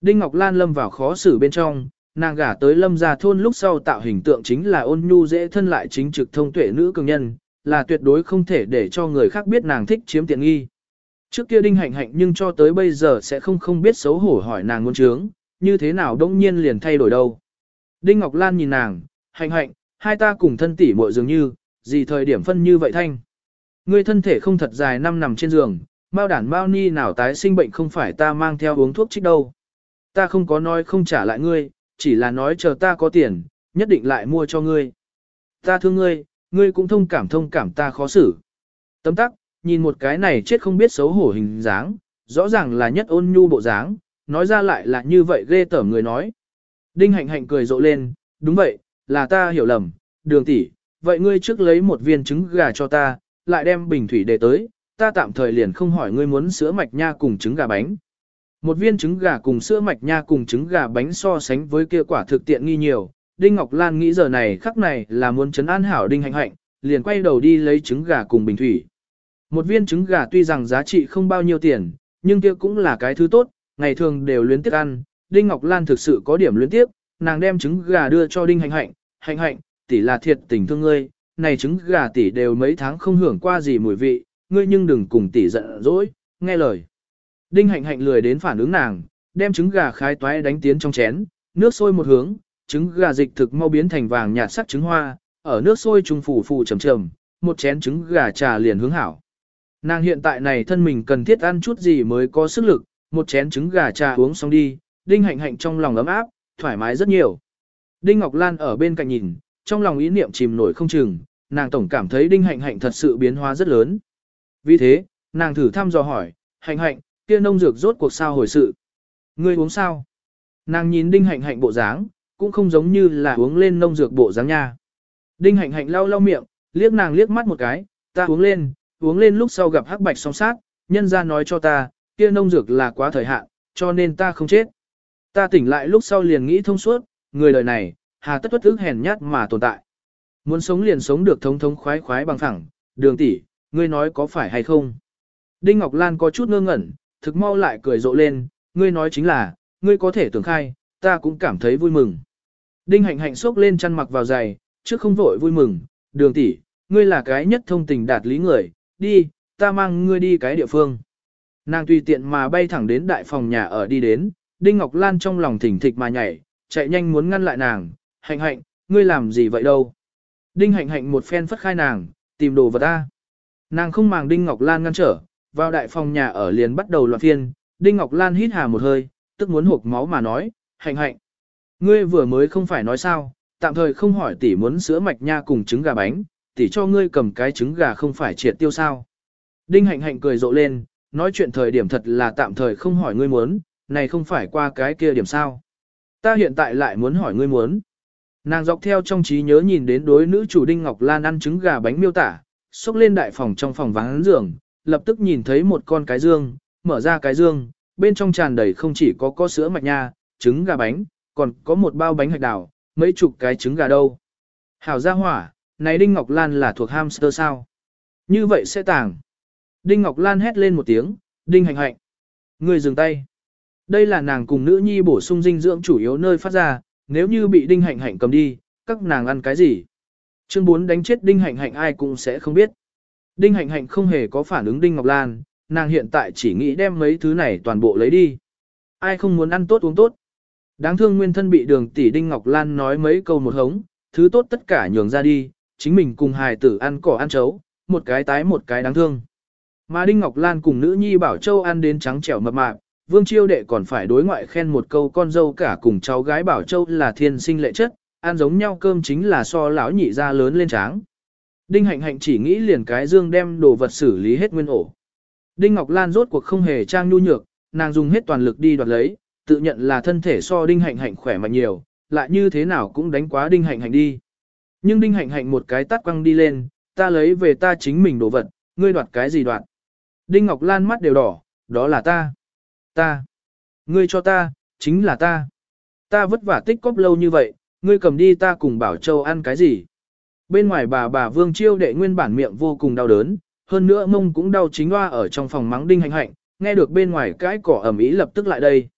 Đinh Ngọc Lan lâm vào khó xử bên trong, nàng gả tới lâm gia thôn lúc sau tạo hình tượng chính là ôn nhu dễ thân lại chính trực thông tuệ nữ cường nhân, là tuyệt đối không thể để cho người khác biết nàng thích chiếm tiện nghi. Trước kia đinh hạnh hạnh nhưng cho tới bây giờ sẽ không không biết xấu hổ hỏi nàng muốn trướng, như thế nào đông nhiên liền thay đổi đâu. Đinh Ngọc Lan nhìn nàng, hạnh hạnh, hai ta cùng thân tỷ muội dường như, gì thời điểm phân như vậy thanh. Ngươi thân thể không thật dài năm nằm trên giường, bao đản bao ni nào tái sinh bệnh không phải ta mang theo uống thuốc trích đâu. Ta không có nói không trả lại ngươi, chỉ là nói chờ ta có tiền, nhất định lại mua cho ngươi. Ta thương ngươi, ngươi cũng thông cảm thông cảm ta khó xử. Tấm tắc, nhìn một cái này chết không biết xấu hổ hình dáng, rõ ràng là nhất ôn nhu bộ dáng, nói ra lại là như vậy ghê tởm người nói. Đinh hạnh hạnh cười rộ lên, đúng vậy, là ta hiểu lầm, đường tỷ, vậy ngươi trước lấy một viên trứng gà cho ta, lại đem bình thủy để tới, ta tạm thời liền không hỏi ngươi muốn sữa mạch nha cùng trứng gà bánh. Một viên trứng gà cùng sữa mạch nha cùng trứng gà bánh so sánh với kia quả thực tiện nghi nhiều, Đinh Ngọc Lan nghĩ giờ này khắc này là muốn chấn an hảo Đinh Hạnh Hạnh, liền quay đầu đi lấy trứng gà cùng bình thủy. Một viên trứng gà tuy rằng giá trị không bao nhiêu tiền, nhưng kia cũng là cái thứ tốt, ngày thường đều luyến tiếc ăn. Đinh Ngọc Lan thực sự có điểm luyến tiếc, nàng đem trứng gà đưa cho Đinh Hạnh Hạnh, Hạnh Hạnh, tỷ là thiệt tình thương ngươi, này trứng gà tỷ đều mấy tháng không hưởng qua gì mùi vị, ngươi nhưng đừng cùng tỷ giận dỗi, nghe lời. Đinh hạnh hạnh lười đến phản ứng nàng, đem trứng gà khai toái đánh tiến trong chén, nước sôi một hướng, trứng gà dịch thực mau biến thành vàng nhạt sắc trứng hoa, ở nước sôi trùng phủ phủ trầm trầm, một chén trứng gà trà liền hướng hảo. Nàng hiện tại này thân mình cần thiết ăn chút gì mới có sức lực, một chén trứng gà trà uống xong đi, Đinh Hạnh Hạnh trong lòng ấm áp, thoải mái rất nhiều. Đinh Ngọc Lan ở bên cạnh nhìn, trong lòng ý niệm chìm nổi không chừng, nàng tổng cảm thấy Đinh Hạnh Hạnh thật sự biến hóa rất lớn. Vì thế, nàng thử thăm dò hỏi, Hạnh Hạnh, kia nông dược rốt cuộc sao hồi sự? Ngươi uống sao? Nàng nhìn Đinh Hạnh Hạnh bộ dáng, cũng không giống như là uống lên nông dược bộ dáng nha. Đinh Hạnh Hạnh lau lau miệng, liếc nàng liếc mắt một cái, ta uống lên, uống lên lúc sau gặp hắc bạch song sát, nhân ra nói cho ta, kia nông dược là quá thời hạn, cho nên ta không chết. Ta tỉnh lại lúc sau liền nghĩ thông suốt, người đời này, hà tất tuất ức hèn nhát mà tồn tại. Muốn sống liền sống được thống thống khoái khoái bằng phẳng, đường tỷ, ngươi nói có phải hay không? Đinh Ngọc Lan có chút ngơ ngẩn, thực mau lại cười rộ lên, ngươi nói chính là, ngươi có thể tưởng khai, ta cũng cảm thấy vui mừng. Đinh hạnh hạnh xốc lên chăn mặc vào giày, trước không vội vui mừng, đường tỷ, ngươi là cái nhất thông tình đạt lý người, đi, ta mang ngươi đi cái địa phương. Nàng tùy tiện mà bay thẳng đến đại phòng nhà ở đi đến, Đinh Ngọc Lan trong lòng thỉnh thịch mà nhảy, chạy nhanh muốn ngăn lại nàng, hạnh hạnh, ngươi làm gì vậy đâu. Đinh hạnh hạnh một phen phất khai nàng, tìm đồ vật ta. Nàng không màng Đinh Ngọc Lan ngăn trở, vào đại phòng nhà ở liền bắt đầu loạn phiên, Đinh Ngọc Lan hít hà một hơi, tức muốn hộp máu mà nói, hạnh hạnh. Ngươi vừa mới không phải nói sao, tạm thời không hỏi tỷ muốn sữa mạch nha cùng trứng gà bánh, tỷ cho ngươi cầm cái trứng gà không phải triệt tiêu sao. Đinh hạnh hạnh cười rộ lên, nói chuyện thời điểm thật là tạm thời không hỏi ngươi muốn, này không phải qua cái kia điểm sao. Ta hiện tại lại muốn hỏi ngươi muốn. Nàng dọc theo trong trí nhớ nhìn đến đối nữ chủ Đinh Ngọc Lan ăn trứng gà bánh miêu tả, xúc lên đại phòng trong phòng vắng giường, lập tức nhìn thấy một con cái dương, mở ra cái dương, bên trong tràn đầy không chỉ có có sữa mạch nha, trứng gà bánh, còn có một bao bánh hạch đào, mấy chục cái trứng gà đâu. Hảo gia hỏa, này Đinh Ngọc Lan là thuộc hamster sao? Như vậy sẽ tàng. Đinh Ngọc Lan hét lên một tiếng, Đinh hạnh hạnh. Người dừng tay. Đây là nàng cùng nữ nhi bổ sung dinh dưỡng chủ yếu nơi phát ra, nếu như bị Đinh hạnh hạnh cầm đi, các nàng ăn cái gì? Chương 4 đánh chết Đinh hạnh hạnh ai cũng sẽ không biết. Đinh hạnh hạnh không hề có phản ứng Đinh Ngọc Lan, nàng hiện tại chỉ nghĩ đem mấy thứ này toàn bộ lấy đi. Ai không muốn ăn tốt uống tốt. Đáng thương nguyên thân bị đường tỷ Đinh Ngọc Lan nói mấy câu một hống, thứ tốt tất cả nhường ra đi, chính mình cùng hài tử ăn cỏ ăn chấu, một cái tái một cái đáng thương. Mà Đinh Ngọc Lan cùng nữ nhi bảo châu ăn đến trắng trẻo mập mạp, Vương Chiêu Đệ còn phải đối ngoại khen một câu con dâu cả cùng cháu gái bảo châu là thiên sinh lệ chất, ăn giống nhau cơm chính là so lão nhị ra lớn lên tráng. Đinh Hạnh Hạnh chỉ nghĩ liền cái dương đem đồ vật xử lý hết nguyên ổ. Đinh Ngọc Lan rốt cuộc không hề trang nhu nhược, nàng dùng hết toàn lực đi đoạt lấy, tự nhận là thân thể so Đinh Hạnh Hạnh khỏe mạnh nhiều, lại như thế nào cũng đánh quá Đinh Hạnh Hạnh đi. Nhưng Đinh Hạnh Hạnh một cái tắt quăng đi lên, ta lấy về ta chính mình đồ vật, ngươi đoạt cái gì đoạt. Đinh Ngọc Lan mắt đều đỏ, đó là ta. Ta. Ngươi cho ta, chính là ta. Ta vất vả tích cóp lâu như vậy, ngươi cầm đi ta cùng Bảo Châu ăn cái gì. Bên ngoài bà bà Vương Chiêu đệ nguyên bản miệng vô cùng đau đớn, hơn nữa mông cũng đau chính hoa ở trong phòng mắng Đinh Hạnh Hạnh, nghe được bên ngoài cái cỏ ẩm ý lập tức lại đây.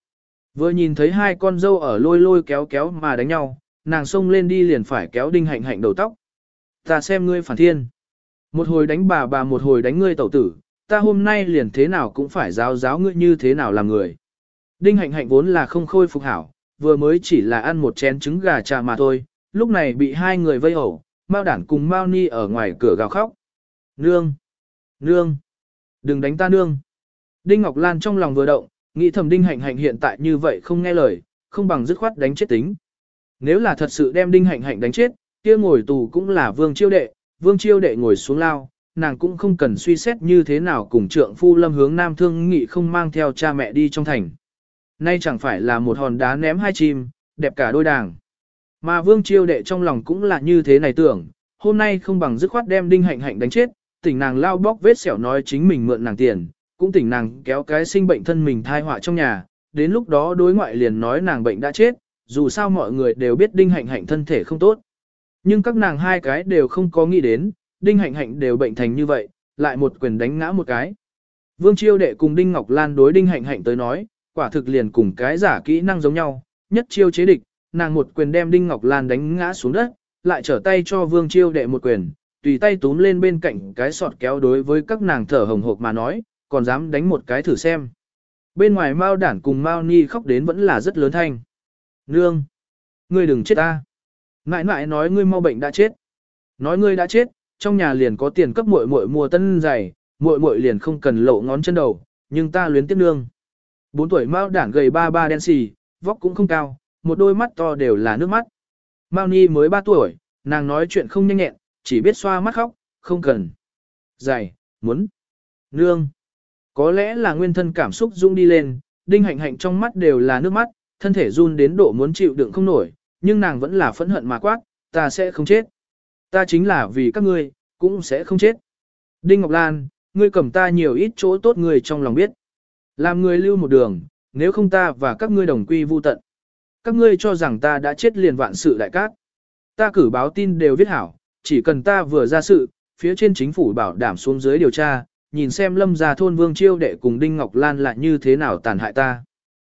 Vừa nhìn thấy hai con dâu ở lôi lôi kéo kéo mà đánh nhau, nàng xông lên đi liền phải kéo Đinh Hạnh Hạnh đầu tóc. Ta xem ngươi phản thiên. Một hồi đánh bà bà một hồi đánh ngươi tẩu tử, ta hôm nay liền thế nào cũng phải giáo giáo ngươi như thế nào làm người. Đinh hạnh hạnh vốn là không khôi phục hảo, vừa mới chỉ là ăn một chén trứng gà trà mà thôi, lúc này bị hai người vây ẩu, Mao đản cùng Mao Ni ở ngoài cửa gào khóc. Nương! Nương! Đừng đánh ta nương! Đinh Ngọc Lan trong lòng vừa động, nghĩ thầm Đinh Hạnh Hạnh hiện tại như vậy không nghe lời, không bằng dứt khoát đánh chết tính. Nếu là thật sự đem Đinh Hạnh Hạnh đánh chết, kia ngồi tù cũng là Vương Chiêu Đệ, Vương Chiêu Đệ ngồi xuống lao, nàng cũng không cần suy xét như thế nào cùng trượng phu lâm hướng nam thương nghị không mang theo cha mẹ đi trong thành. Nay chẳng phải là một hòn đá ném hai chim, đẹp cả đôi đàng. Mà vương chiêu đệ trong lòng cũng là như thế này tưởng, hôm nay không bằng dứt khoát đem đinh hạnh hạnh đánh chết, tỉnh nàng lao bóc vết sẹo nói chính mình mượn nàng tiền, cũng tỉnh nàng kéo cái sinh bệnh thân mình thai họa trong nhà, đến lúc đó đối ngoại liền nói nàng bệnh đã chết, dù sao mọi người đều biết đinh hạnh hạnh thân thể không tốt. Nhưng các nàng hai cái đều không có nghĩ đến, Đinh Hạnh Hạnh đều bệnh thành như vậy, lại một quyền đánh ngã một cái. Vương Chiêu Đệ cùng Đinh Ngọc Lan đối Đinh Hạnh Hạnh tới nói, quả thực liền cùng cái giả kỹ năng giống nhau, nhất chiêu chế địch, nàng một quyền đem Đinh Ngọc Lan đánh ngã xuống đất, lại trở tay cho Vương Chiêu Đệ một quyền, tùy tay túm lên bên cạnh cái sọt kéo đối với các nàng thở hồng hộc mà nói, còn dám đánh một cái thử xem. Bên ngoài Mao Đản cùng Mao Ni khóc đến vẫn là rất lớn thanh. Nương! Ngươi đừng chết ta! Ngại ngại nói ngươi mau bệnh đã chết. Nói ngươi đã chết, trong nhà liền có tiền cấp muội muội mua tân giày, muội muội liền không cần lộ ngón chân đầu, nhưng ta luyến tiếc nương. Bốn tuổi Mao đản gầy ba ba đen xì, vóc cũng không cao, một đôi mắt to đều là nước mắt. Mao Ni mới ba tuổi, nàng nói chuyện không nhanh nhẹn, chỉ biết xoa mắt khóc, không cần. Dày, muốn. Nương. Có lẽ là nguyên thân cảm xúc dũng đi lên, đinh hạnh hạnh trong mắt đều là nước mắt, thân thể run đến độ muốn chịu đựng không nổi, nhưng nàng vẫn là phẫn hận mà quát, ta sẽ không chết. Ta chính là vì các ngươi, cũng sẽ không chết. Đinh Ngọc Lan, ngươi cầm ta nhiều ít chỗ tốt người trong lòng biết. Làm người lưu một đường, nếu không ta và các ngươi đồng quy vu tận. Các ngươi cho rằng ta đã chết liền vạn sự đại cát. Ta cử báo tin đều viết hảo, chỉ cần ta vừa ra sự, phía trên chính phủ bảo đảm xuống dưới điều tra, nhìn xem lâm gia thôn vương chiêu đệ cùng Đinh Ngọc Lan lại như thế nào tàn hại ta.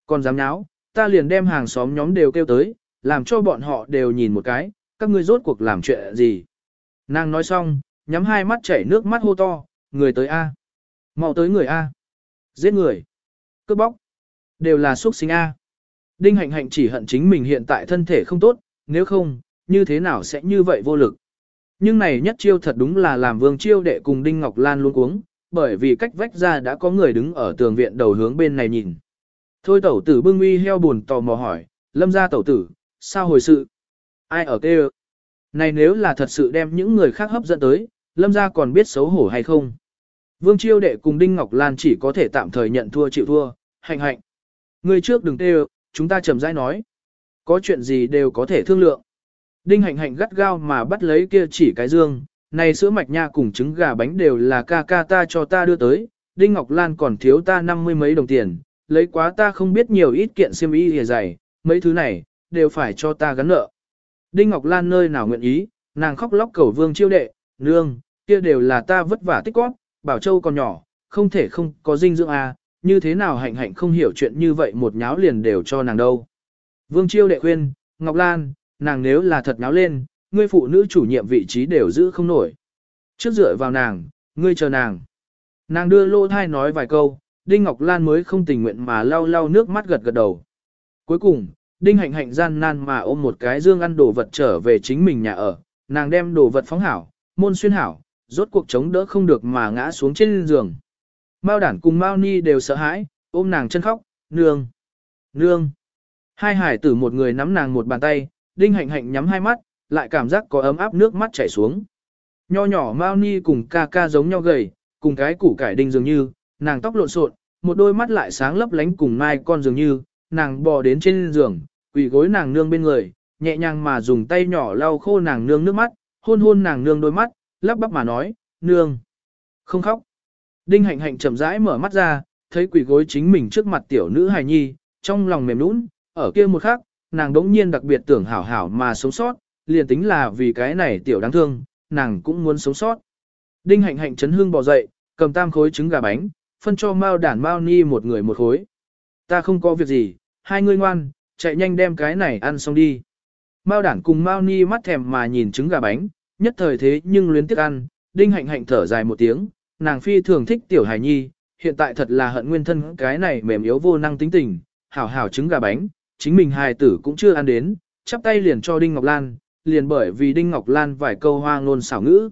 Còn dám nháo, ta liền đem hàng xóm nhóm đều kêu tới, làm cho bọn họ đều nhìn một cái, các ngươi rốt cuộc làm chuyện gì. Nàng nói xong, nhắm hai mắt chảy nước mắt hô to, người tới A. mau tới người A. Giết người. Cướp bóc. Đều là xuất sinh A. Đinh hạnh hạnh chỉ hận chính mình hiện tại thân thể không tốt, nếu không, như thế nào sẽ như vậy vô lực. Nhưng này nhất chiêu thật đúng là làm vương chiêu đệ cùng Đinh Ngọc Lan luôn cuống, bởi vì cách vách ra đã có người đứng ở tường viện đầu hướng bên này nhìn. Thôi tẩu tử bưng uy heo buồn tò mò hỏi, lâm ra tẩu tử, sao hồi sự? Ai ở kêu? Này nếu là thật sự đem những người khác hấp dẫn tới, lâm ra còn biết xấu hổ hay không? Vương chiêu đệ cùng Đinh Ngọc Lan chỉ có thể tạm thời nhận thua chịu thua, hạnh hạnh. Người trước đừng kêu, chúng ta chậm rãi nói. Có chuyện gì đều có thể thương lượng. Đinh hạnh hạnh gắt gao mà bắt lấy kia chỉ cái dương, này sữa mạch nha cùng trứng gà bánh đều là ca ca ta cho ta đưa tới, Đinh Ngọc Lan còn thiếu ta năm mươi mấy đồng tiền, lấy quá ta không biết nhiều ít kiện xiêm y hề dày, mấy thứ này, đều phải cho ta gắn nợ. Đinh Ngọc Lan nơi nào nguyện ý, nàng khóc lóc cầu vương chiêu đệ, nương, kia đều là ta vất vả tích góp, bảo châu còn nhỏ, không thể không có dinh dưỡng à, như thế nào hạnh hạnh không hiểu chuyện như vậy một nháo liền đều cho nàng đâu. Vương chiêu đệ khuyên, Ngọc Lan, nàng nếu là thật nháo lên, ngươi phụ nữ chủ nhiệm vị trí đều giữ không nổi. Trước dựa vào nàng, ngươi chờ nàng. Nàng đưa lô thai nói vài câu, Đinh Ngọc Lan mới không tình nguyện mà lau lau nước mắt gật gật đầu. Cuối cùng, Đinh Hạnh Hạnh gian nan mà ôm một cái dương ăn đồ vật trở về chính mình nhà ở, nàng đem đồ vật phóng hảo, môn xuyên hảo, rốt cuộc chống đỡ không được mà ngã xuống trên giường. Mao đản cùng Mao Ni đều sợ hãi, ôm nàng chân khóc, nương, nương. Hai hải tử một người nắm nàng một bàn tay, Đinh Hạnh Hạnh nhắm hai mắt, lại cảm giác có ấm áp nước mắt chảy xuống. Nho nhỏ Mao Ni cùng ca ca giống nhau gầy, cùng cái củ cải đinh dường như, nàng tóc lộn xộn, một đôi mắt lại sáng lấp lánh cùng mai con dường như, nàng bò đến trên giường, quỳ gối nàng nương bên người, nhẹ nhàng mà dùng tay nhỏ lau khô nàng nương nước mắt, hôn hôn nàng nương đôi mắt, lắp bắp mà nói, nương, không khóc. Đinh hạnh hạnh chậm rãi mở mắt ra, thấy quỳ gối chính mình trước mặt tiểu nữ hài nhi, trong lòng mềm nũng, ở kia một khắc, nàng đống nhiên đặc biệt tưởng hảo hảo mà sống sót, liền tính là vì cái này tiểu đáng thương, nàng cũng muốn sống sót. Đinh hạnh hạnh chấn hương bò dậy, cầm tam khối trứng gà bánh, phân cho Mao đản Mao Ni một người một khối. Ta không có việc gì, hai ngươi ngoan, chạy nhanh đem cái này ăn xong đi. Mao đản cùng Mao Ni mắt thèm mà nhìn trứng gà bánh, nhất thời thế nhưng luyến tiếc ăn, đinh hạnh hạnh thở dài một tiếng, nàng phi thường thích tiểu hài nhi, hiện tại thật là hận nguyên thân cái này mềm yếu vô năng tính tình, hảo hảo trứng gà bánh, chính mình hài tử cũng chưa ăn đến, chắp tay liền cho Đinh Ngọc Lan, liền bởi vì Đinh Ngọc Lan vài câu hoa ngôn xảo ngữ.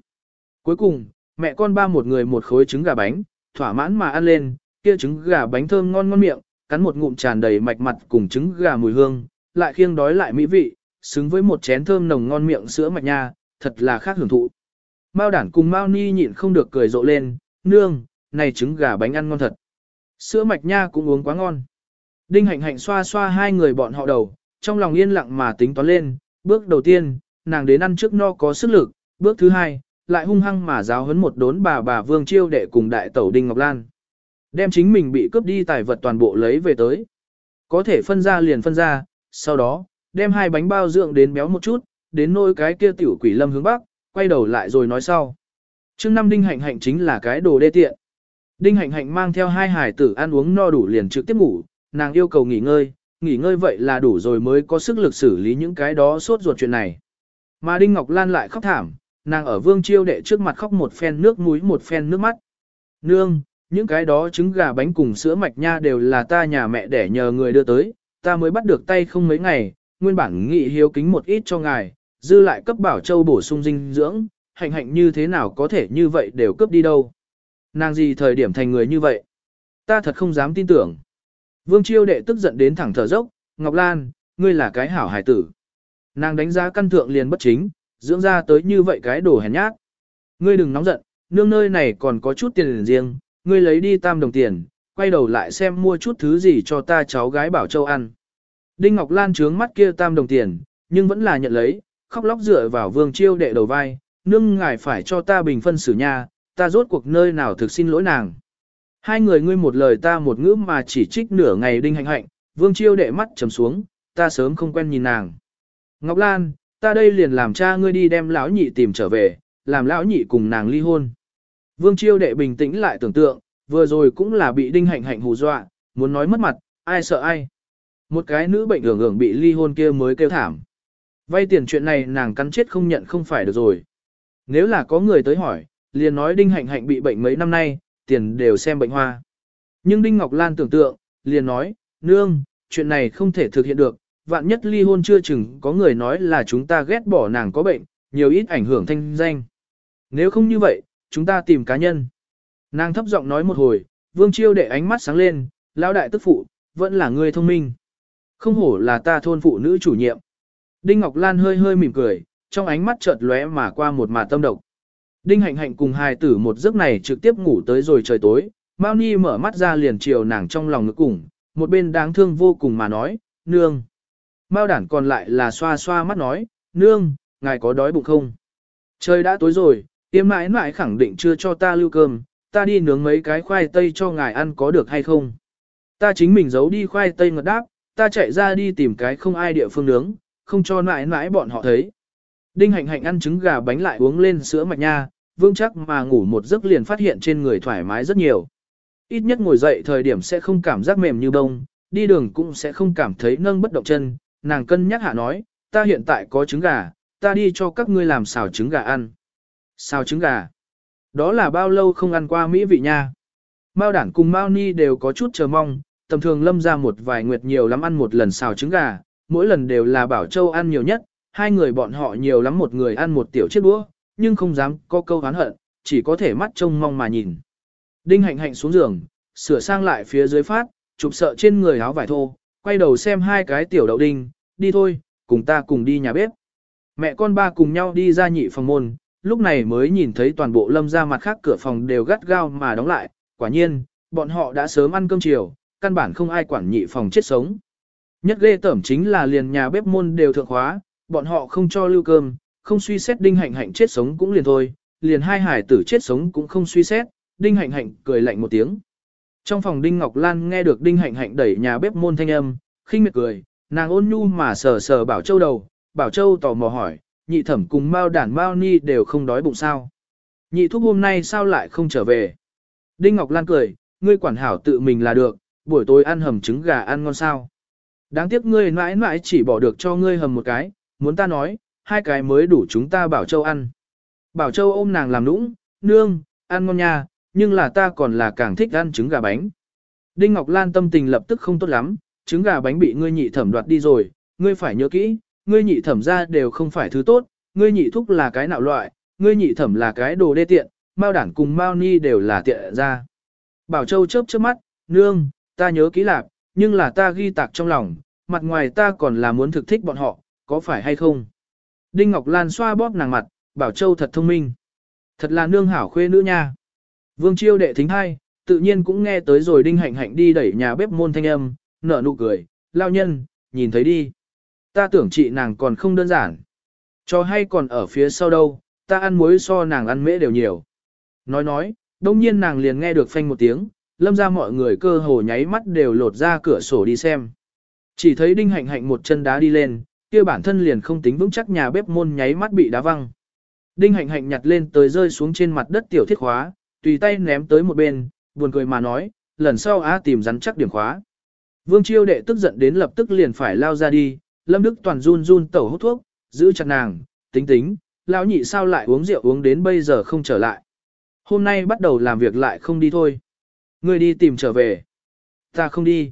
Cuối cùng, mẹ con ba một người một khối trứng gà bánh, thỏa mãn mà ăn lên, kia trứng gà bánh thơm ngon ngon miệng, cắn một ngụm tràn đầy mạch mặt cùng trứng gà mùi hương, lại khiêng đói lại mỹ vị, xứng với một chén thơm nồng ngon miệng sữa mạch nha, thật là khác hưởng thụ. Mao đản cùng Mao Ni nhịn không được cười rộ lên, nương, này trứng gà bánh ăn ngon thật. Sữa mạch nha cũng uống quá ngon. Đinh hạnh hạnh xoa xoa hai người bọn họ đầu, trong lòng yên lặng mà tính toán lên, bước đầu tiên, nàng đến ăn trước no có sức lực, bước thứ hai, lại hung hăng mà giáo huấn một đốn bà bà Vương Chiêu đệ cùng đại tẩu Đinh Ngọc Lan. Đem chính mình bị cướp đi tài vật toàn bộ lấy về tới. Có thể phân ra liền phân ra, sau đó, đem hai bánh bao dưỡng đến béo một chút, đến nôi cái kia tiểu quỷ lâm hướng bắc, quay đầu lại rồi nói sau. trương năm Đinh Hạnh Hạnh chính là cái đồ đê tiện. Đinh Hạnh Hạnh mang theo hai hải tử ăn uống no đủ liền trực tiếp ngủ, nàng yêu cầu nghỉ ngơi, nghỉ ngơi vậy là đủ rồi mới có sức lực xử lý những cái đó suốt ruột chuyện này. Mà Đinh Ngọc Lan lại khóc thảm, nàng ở vương chiêu đệ trước mặt khóc một phen nước mũi một phen nước mắt. Nương, những cái đó trứng gà bánh cùng sữa mạch nha đều là ta nhà mẹ để nhờ người đưa tới, ta mới bắt được tay không mấy ngày, nguyên bản nghị hiếu kính một ít cho ngài, dư lại cấp bảo châu bổ sung dinh dưỡng, hạnh hạnh như thế nào có thể như vậy đều cướp đi đâu. nàng gì thời điểm thành người như vậy. Ta thật không dám tin tưởng. Vương chiêu đệ tức giận đến thẳng thở dốc, Ngọc Lan, ngươi là cái hảo hài tử. Nàng đánh giá căn thượng liền bất chính, dưỡng ra tới như vậy cái đồ hèn nhát. Ngươi đừng nóng giận, nương nơi này còn có chút tiền riêng, ngươi lấy đi tam đồng tiền, quay đầu lại xem mua chút thứ gì cho ta cháu gái Bảo Châu ăn. Đinh Ngọc Lan trướng mắt kia tam đồng tiền, nhưng vẫn là nhận lấy, khóc lóc dựa vào vương chiêu đệ đầu vai, nương ngài phải cho ta bình phân xử nha, ta rốt cuộc nơi nào thực xin lỗi nàng. Hai người ngươi một lời ta một ngữ mà chỉ trích nửa ngày đinh hạnh hạnh, vương chiêu đệ mắt trầm xuống, ta sớm không quen nhìn nàng. Ngọc Lan, ta đây liền làm cha ngươi đi đem lão nhị tìm trở về, làm lão nhị cùng nàng ly hôn. Vương chiêu đệ bình tĩnh lại tưởng tượng, vừa rồi cũng là bị đinh hạnh hạnh hù dọa, muốn nói mất mặt, ai sợ ai. Một cái nữ bệnh hưởng hưởng bị ly hôn kia mới kêu thảm. Vay tiền chuyện này nàng cắn chết không nhận không phải được rồi. Nếu là có người tới hỏi, liền nói đinh hạnh hạnh bị bệnh mấy năm nay, tiền đều xem bệnh hoa. Nhưng Đinh Ngọc Lan tưởng tượng, liền nói, nương, chuyện này không thể thực hiện được, vạn nhất ly hôn chưa chừng có người nói là chúng ta ghét bỏ nàng có bệnh, nhiều ít ảnh hưởng thanh danh. Nếu không như vậy, chúng ta tìm cá nhân. Nàng thấp giọng nói một hồi, Vương Chiêu để ánh mắt sáng lên, lão đại tức phụ, vẫn là người thông minh. Không hổ là ta thôn phụ nữ chủ nhiệm. Đinh Ngọc Lan hơi hơi mỉm cười, trong ánh mắt chợt lóe mà qua một mà tâm độc. Đinh hạnh hạnh cùng hài tử một giấc này trực tiếp ngủ tới rồi trời tối, Mao Ni mở mắt ra liền chiều nàng trong lòng ngực cùng, một bên đáng thương vô cùng mà nói, nương. Mao đản còn lại là xoa xoa mắt nói, nương, ngài có đói bụng không? Trời đã tối rồi, tiêm mãi mãi khẳng định chưa cho ta lưu cơm, ta đi nướng mấy cái khoai tây cho ngài ăn có được hay không? Ta chính mình giấu đi khoai tây ngật đáp, ta chạy ra đi tìm cái không ai địa phương nướng, không cho mãi mãi bọn họ thấy. Đinh hạnh hạnh ăn trứng gà bánh lại uống lên sữa mạch nha, vương chắc mà ngủ một giấc liền phát hiện trên người thoải mái rất nhiều. Ít nhất ngồi dậy thời điểm sẽ không cảm giác mềm như bông, đi đường cũng sẽ không cảm thấy nâng bất động chân, nàng cân nhắc hạ nói, ta hiện tại có trứng gà, ta đi cho các ngươi làm xào trứng gà ăn. Xào trứng gà? Đó là bao lâu không ăn qua mỹ vị nha? Mao đản cùng Mao Ni đều có chút chờ mong, tầm thường lâm ra một vài nguyệt nhiều lắm ăn một lần xào trứng gà, mỗi lần đều là Bảo Châu ăn nhiều nhất, hai người bọn họ nhiều lắm một người ăn một tiểu chiếc đũa, nhưng không dám có câu hán hận, chỉ có thể mắt trông mong mà nhìn. Đinh hạnh hạnh xuống giường, sửa sang lại phía dưới phát, chụp sợ trên người áo vải thô, quay đầu xem hai cái tiểu đậu đinh, đi thôi, cùng ta cùng đi nhà bếp. Mẹ con ba cùng nhau đi ra nhị phòng môn, lúc này mới nhìn thấy toàn bộ lâm ra mặt khác cửa phòng đều gắt gao mà đóng lại, quả nhiên, bọn họ đã sớm ăn cơm chiều, căn bản không ai quản nhị phòng chết sống. Nhất ghê tởm chính là liền nhà bếp môn đều thượng hóa, bọn họ không cho lưu cơm, không suy xét đinh hạnh hạnh chết sống cũng liền thôi, liền hai hải tử chết sống cũng không suy xét, đinh hạnh hạnh cười lạnh một tiếng. Trong phòng đinh Ngọc Lan nghe được đinh hạnh hạnh đẩy nhà bếp môn thanh âm, khinh miệt cười, nàng ôn nhu mà sờ sờ Bảo Châu đầu, Bảo Châu tò mò hỏi, nhị thẩm cùng Mao đản Mao Ni đều không đói bụng sao. Nhị thúc hôm nay sao lại không trở về? Đinh Ngọc Lan cười, ngươi quản hảo tự mình là được, buổi tối ăn hầm trứng gà ăn ngon sao. Đáng tiếc ngươi mãi mãi chỉ bỏ được cho ngươi hầm một cái, muốn ta nói, hai cái mới đủ chúng ta Bảo Châu ăn. Bảo Châu ôm nàng làm nũng, nương, ăn ngon nha, nhưng là ta còn là càng thích ăn trứng gà bánh. Đinh Ngọc Lan tâm tình lập tức không tốt lắm, trứng gà bánh bị ngươi nhị thẩm đoạt đi rồi, ngươi phải nhớ kỹ, ngươi nhị thẩm ra đều không phải thứ tốt, ngươi nhị thúc là cái nạo loại, ngươi nhị thẩm là cái đồ đê tiện, Mao đản cùng Mao Ni đều là tiện ra. Bảo Châu chớp chớp mắt, nương, ta nhớ kỹ lạc, nhưng là ta ghi tạc trong lòng, mặt ngoài ta còn là muốn thực thích bọn họ, có phải hay không? Đinh Ngọc Lan xoa bóp nàng mặt, Bảo Châu thật thông minh. Thật là nương hảo khuê nữ nha. Vương Chiêu đệ thính hai, tự nhiên cũng nghe tới rồi Đinh Hạnh Hạnh đi đẩy nhà bếp môn thanh âm, nở nụ cười, lao nhân, nhìn thấy đi. Ta tưởng chị nàng còn không đơn giản. Cho hay còn ở phía sau đâu, ta ăn muối so nàng ăn mễ đều nhiều. Nói nói, đông nhiên nàng liền nghe được phanh một tiếng, lâm ra mọi người cơ hồ nháy mắt đều lột ra cửa sổ đi xem. Chỉ thấy đinh hạnh hạnh một chân đá đi lên, kia bản thân liền không tính vững chắc nhà bếp môn nháy mắt bị đá văng. Đinh hạnh hạnh nhặt lên tới rơi xuống trên mặt đất tiểu thiết khóa, tùy tay ném tới một bên, buồn cười mà nói, lần sau á tìm rắn chắc điểm khóa. Vương chiêu đệ tức giận đến lập tức liền phải lao ra đi, lâm đức toàn run run tẩu hút thuốc, giữ chặt nàng, tính tính, lão nhị sao lại uống rượu uống đến bây giờ không trở lại. Hôm nay bắt đầu làm việc lại không đi thôi. Ngươi đi tìm trở về. Ta không đi.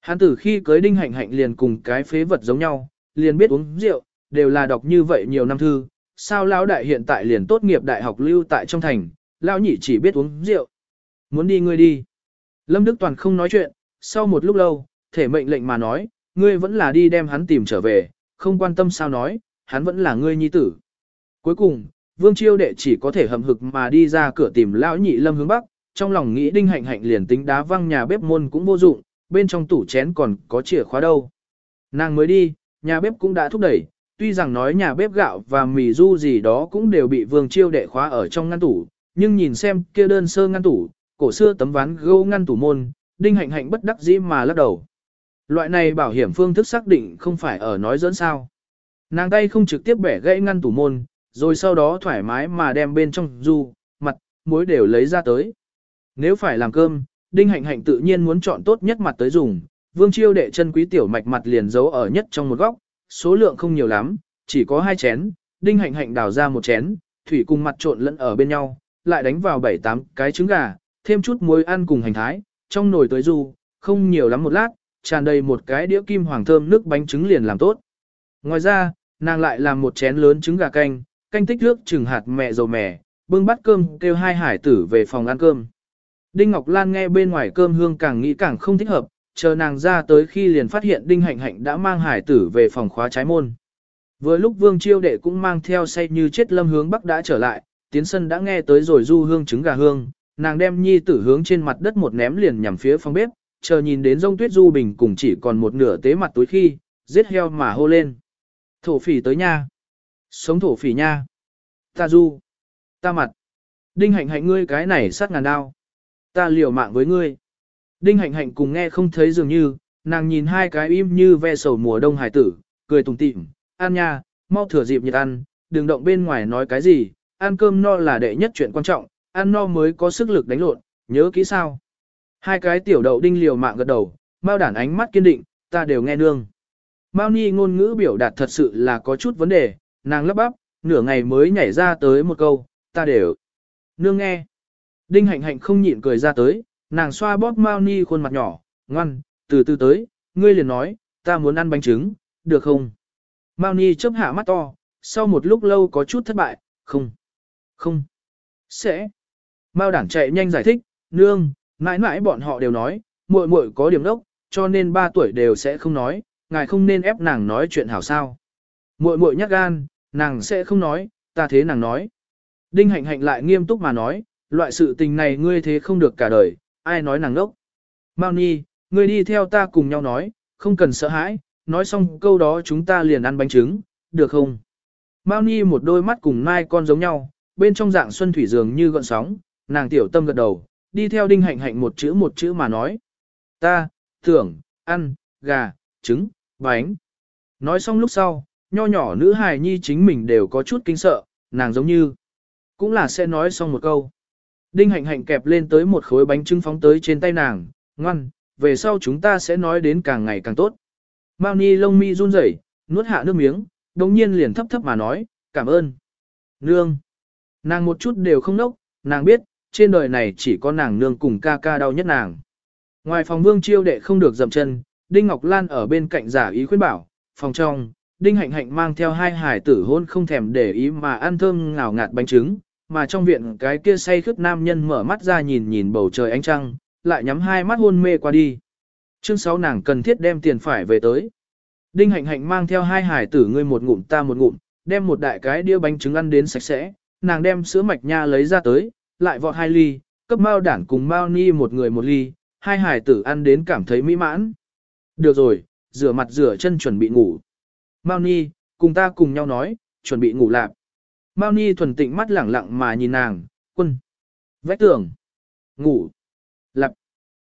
Hắn tử khi cưới đinh hạnh hạnh liền cùng cái phế vật giống nhau, liền biết uống rượu, đều là đọc như vậy nhiều năm thư. Sao lão đại hiện tại liền tốt nghiệp đại học lưu tại trong thành, lão nhị chỉ biết uống rượu. Muốn đi ngươi đi. Lâm Đức Toàn không nói chuyện, sau một lúc lâu, thể mệnh lệnh mà nói, ngươi vẫn là đi đem hắn tìm trở về, không quan tâm sao nói, hắn vẫn là ngươi nhi tử. Cuối cùng, Vương Chiêu đệ chỉ có thể hầm hực mà đi ra cửa tìm lão nhị Lâm hướng bắc, trong lòng nghĩ đinh hạnh hạnh liền tính đá văng nhà bếp môn cũng vô dụng, bên trong tủ chén còn có chìa khóa đâu. Nàng mới đi, nhà bếp cũng đã thúc đẩy, tuy rằng nói nhà bếp gạo và mì du gì đó cũng đều bị Vương Chiêu đệ khóa ở trong ngăn tủ, nhưng nhìn xem kia đơn sơ ngăn tủ, cổ xưa tấm ván gỗ ngăn tủ môn, đinh hạnh hạnh bất đắc dĩ mà lắc đầu. Loại này bảo hiểm phương thức xác định không phải ở nói dẫn sao. Nàng tay không trực tiếp bẻ gãy ngăn tủ môn, rồi sau đó thoải mái mà đem bên trong du, mặt, muối đều lấy ra tới. Nếu phải làm cơm, đinh hạnh hạnh tự nhiên muốn chọn tốt nhất mặt tới dùng, vương chiêu đệ chân quý tiểu mạch mặt liền giấu ở nhất trong một góc, số lượng không nhiều lắm, chỉ có hai chén, đinh hạnh hạnh đào ra một chén, thủy cùng mặt trộn lẫn ở bên nhau, lại đánh vào bảy tám cái trứng gà, thêm chút muối ăn cùng hành thái, trong nồi tới du, không nhiều lắm một lát, tràn đầy một cái đĩa kim hoàng thơm nước bánh trứng liền làm tốt. Ngoài ra, nàng lại làm một chén lớn trứng gà canh, canh tích nước chừng hạt mẹ dầu mè, bưng bát cơm kêu hai hải tử về phòng ăn cơm. Đinh Ngọc Lan nghe bên ngoài cơm hương càng nghĩ càng không thích hợp, chờ nàng ra tới khi liền phát hiện Đinh Hạnh Hạnh đã mang hải tử về phòng khóa trái môn. Vừa lúc Vương Chiêu Đệ cũng mang theo say như chết lâm hướng bắc đã trở lại, tiến sân đã nghe tới rồi du hương trứng gà hương, nàng đem nhi tử hướng trên mặt đất một ném liền nhằm phía phòng bếp, chờ nhìn đến rông tuyết du bình cùng chỉ còn một nửa tế mặt túi khi, giết heo mà hô lên. Thổ phỉ tới nha. Sống thổ phỉ nha. Ta du. Ta mặt. Đinh hạnh hạnh ngươi cái này sát ngàn đao. Ta liều mạng với ngươi. Đinh hạnh hạnh cùng nghe không thấy dường như, nàng nhìn hai cái im như ve sầu mùa đông hải tử, cười tùng tịm, An nha, mau thừa dịp nhiệt ăn, đừng động bên ngoài nói cái gì, ăn cơm no là đệ nhất chuyện quan trọng, ăn no mới có sức lực đánh lộn, nhớ kỹ sao. Hai cái tiểu đậu đinh liều mạng gật đầu, Mao đản ánh mắt kiên định, ta đều nghe nương. Mao Ni ngôn ngữ biểu đạt thật sự là có chút vấn đề, nàng lắp bắp, nửa ngày mới nhảy ra tới một câu, ta đều. Nương nghe. Đinh hạnh hạnh không nhịn cười ra tới, nàng xoa bóp Mao Ni khuôn mặt nhỏ, ngoan, từ từ tới, ngươi liền nói, ta muốn ăn bánh trứng, được không? Mao Ni chớp hạ mắt to, sau một lúc lâu có chút thất bại, không, không, sẽ. Mao đảng chạy nhanh giải thích, nương, mãi mãi bọn họ đều nói, muội muội có điểm đốc, cho nên ba tuổi đều sẽ không nói, ngài không nên ép nàng nói chuyện hảo sao. Muội muội nhát gan, nàng sẽ không nói, ta thế nàng nói. Đinh hạnh hạnh lại nghiêm túc mà nói, loại sự tình này ngươi thế không được cả đời, ai nói nàng ngốc. Mao Ni, ngươi đi theo ta cùng nhau nói, không cần sợ hãi, nói xong câu đó chúng ta liền ăn bánh trứng, được không? Mao Ni một đôi mắt cùng nai con giống nhau, bên trong dạng xuân thủy dường như gợn sóng, nàng tiểu tâm gật đầu, đi theo đinh hạnh hạnh một chữ một chữ mà nói. Ta, tưởng, ăn, gà, trứng, bánh. Nói xong lúc sau, nho nhỏ nữ hài nhi chính mình đều có chút kinh sợ, nàng giống như, cũng là sẽ nói xong một câu. Đinh hạnh hạnh kẹp lên tới một khối bánh trưng phóng tới trên tay nàng, ngoan, về sau chúng ta sẽ nói đến càng ngày càng tốt. Mao Ni lông mi run rẩy, nuốt hạ nước miếng, đồng nhiên liền thấp thấp mà nói, cảm ơn. Nương. Nàng một chút đều không nốc, nàng biết, trên đời này chỉ có nàng nương cùng ca ca đau nhất nàng. Ngoài phòng vương chiêu đệ không được dậm chân, Đinh Ngọc Lan ở bên cạnh giả ý khuyên bảo, phòng trong, Đinh Hạnh Hạnh mang theo hai hải tử hôn không thèm để ý mà ăn thơm ngào ngạt bánh trứng, mà trong viện cái kia say khướt nam nhân mở mắt ra nhìn nhìn bầu trời ánh trăng, lại nhắm hai mắt hôn mê qua đi. Chương 6 nàng cần thiết đem tiền phải về tới. Đinh Hạnh Hạnh mang theo hai hải tử ngươi một ngụm ta một ngụm, đem một đại cái đĩa bánh trứng ăn đến sạch sẽ, nàng đem sữa mạch nha lấy ra tới, lại vọt hai ly, cấp Mao Đản cùng Mao Ni một người một ly, hai hải tử ăn đến cảm thấy mỹ mãn. Được rồi, rửa mặt rửa chân chuẩn bị ngủ. Mao Ni, cùng ta cùng nhau nói, chuẩn bị ngủ lạp. Mao Ni thuần tịnh mắt lẳng lặng mà nhìn nàng, quân. Vách tường. Ngủ. Lặp.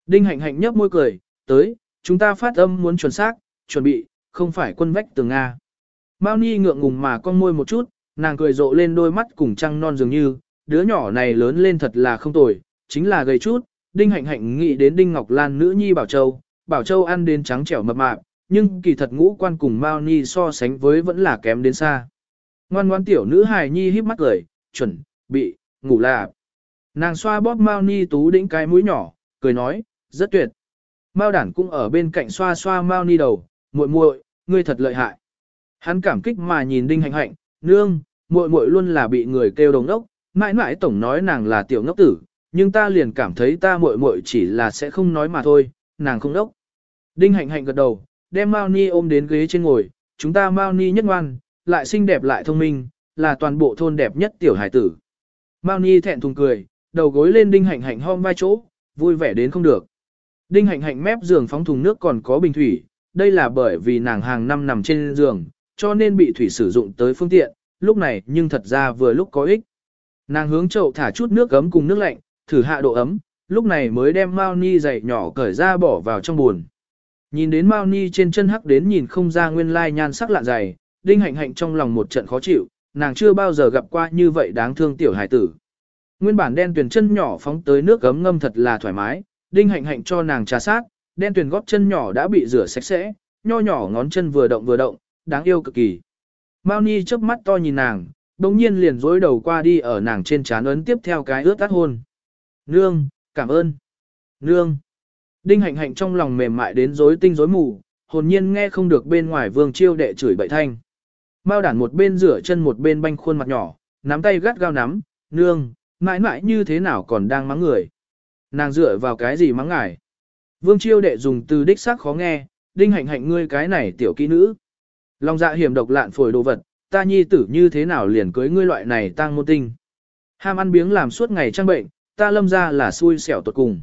Đinh hạnh hạnh nhấp môi cười, tới, chúng ta phát âm muốn chuẩn xác, chuẩn bị, không phải quân vách tường Nga. Mao Ni ngượng ngùng mà con môi một chút, nàng cười rộ lên đôi mắt cùng trăng non dường như, đứa nhỏ này lớn lên thật là không tồi, chính là gầy chút. Đinh hạnh hạnh nghĩ đến Đinh Ngọc Lan nữ nhi Bảo Châu, Bảo Châu ăn đến trắng trẻo mập mạp, nhưng kỳ thật ngũ quan cùng Mao Ni so sánh với vẫn là kém đến xa. Ngoan ngoan tiểu nữ hài nhi híp mắt cười, chuẩn, bị, ngủ là. Nàng xoa bóp Mao Ni tú đĩnh cái mũi nhỏ, cười nói, rất tuyệt. Mao đản cũng ở bên cạnh xoa xoa Mao Ni đầu, muội muội, ngươi thật lợi hại. Hắn cảm kích mà nhìn Đinh Hạnh Hạnh, nương, muội muội luôn là bị người kêu đồng đốc, mãi mãi tổng nói nàng là tiểu ngốc tử, nhưng ta liền cảm thấy ta muội muội chỉ là sẽ không nói mà thôi, nàng không đốc. Đinh hạnh hạnh gật đầu, đem Mao Ni ôm đến ghế trên ngồi, chúng ta Mao Ni nhất ngoan, lại xinh đẹp lại thông minh, là toàn bộ thôn đẹp nhất tiểu hải tử. Mao Ni thẹn thùng cười, đầu gối lên đinh hạnh hạnh hôm vai chỗ, vui vẻ đến không được. Đinh hạnh hạnh mép giường phóng thùng nước còn có bình thủy, đây là bởi vì nàng hàng năm nằm trên giường, cho nên bị thủy sử dụng tới phương tiện, lúc này nhưng thật ra vừa lúc có ích. Nàng hướng chậu thả chút nước ấm cùng nước lạnh, thử hạ độ ấm, lúc này mới đem Mao Ni giày nhỏ cởi ra bỏ vào trong buồn. Nhìn đến Mao Ni trên chân hắc đến nhìn không ra nguyên lai nhan sắc lạ dày, đinh hạnh hạnh trong lòng một trận khó chịu, nàng chưa bao giờ gặp qua như vậy đáng thương tiểu hải tử. Nguyên bản đen tuyển chân nhỏ phóng tới nước gấm ngâm thật là thoải mái, đinh hạnh hạnh cho nàng trà sát, đen tuyển góp chân nhỏ đã bị rửa sạch sẽ, nho nhỏ ngón chân vừa động vừa động, đáng yêu cực kỳ. Mao Ni chớp mắt to nhìn nàng, đồng nhiên liền dối đầu qua đi ở nàng trên trán ấn tiếp theo cái ướt tắt hôn. Nương, cảm ơn. Nương. Đinh hạnh hạnh trong lòng mềm mại đến rối tinh rối mù, hồn nhiên nghe không được bên ngoài vương chiêu đệ chửi bậy thanh. Mao đản một bên rửa chân một bên banh khuôn mặt nhỏ, nắm tay gắt gao nắm, nương, mãi mãi như thế nào còn đang mắng người. Nàng dựa vào cái gì mắng ngài. Vương chiêu đệ dùng từ đích xác khó nghe, đinh hạnh hạnh ngươi cái này tiểu kỹ nữ. Lòng dạ hiểm độc lạn phổi đồ vật, ta nhi tử như thế nào liền cưới ngươi loại này tang môn tinh. Ham ăn biếng làm suốt ngày trang bệnh, ta lâm ra là xui xẻo tuột cùng.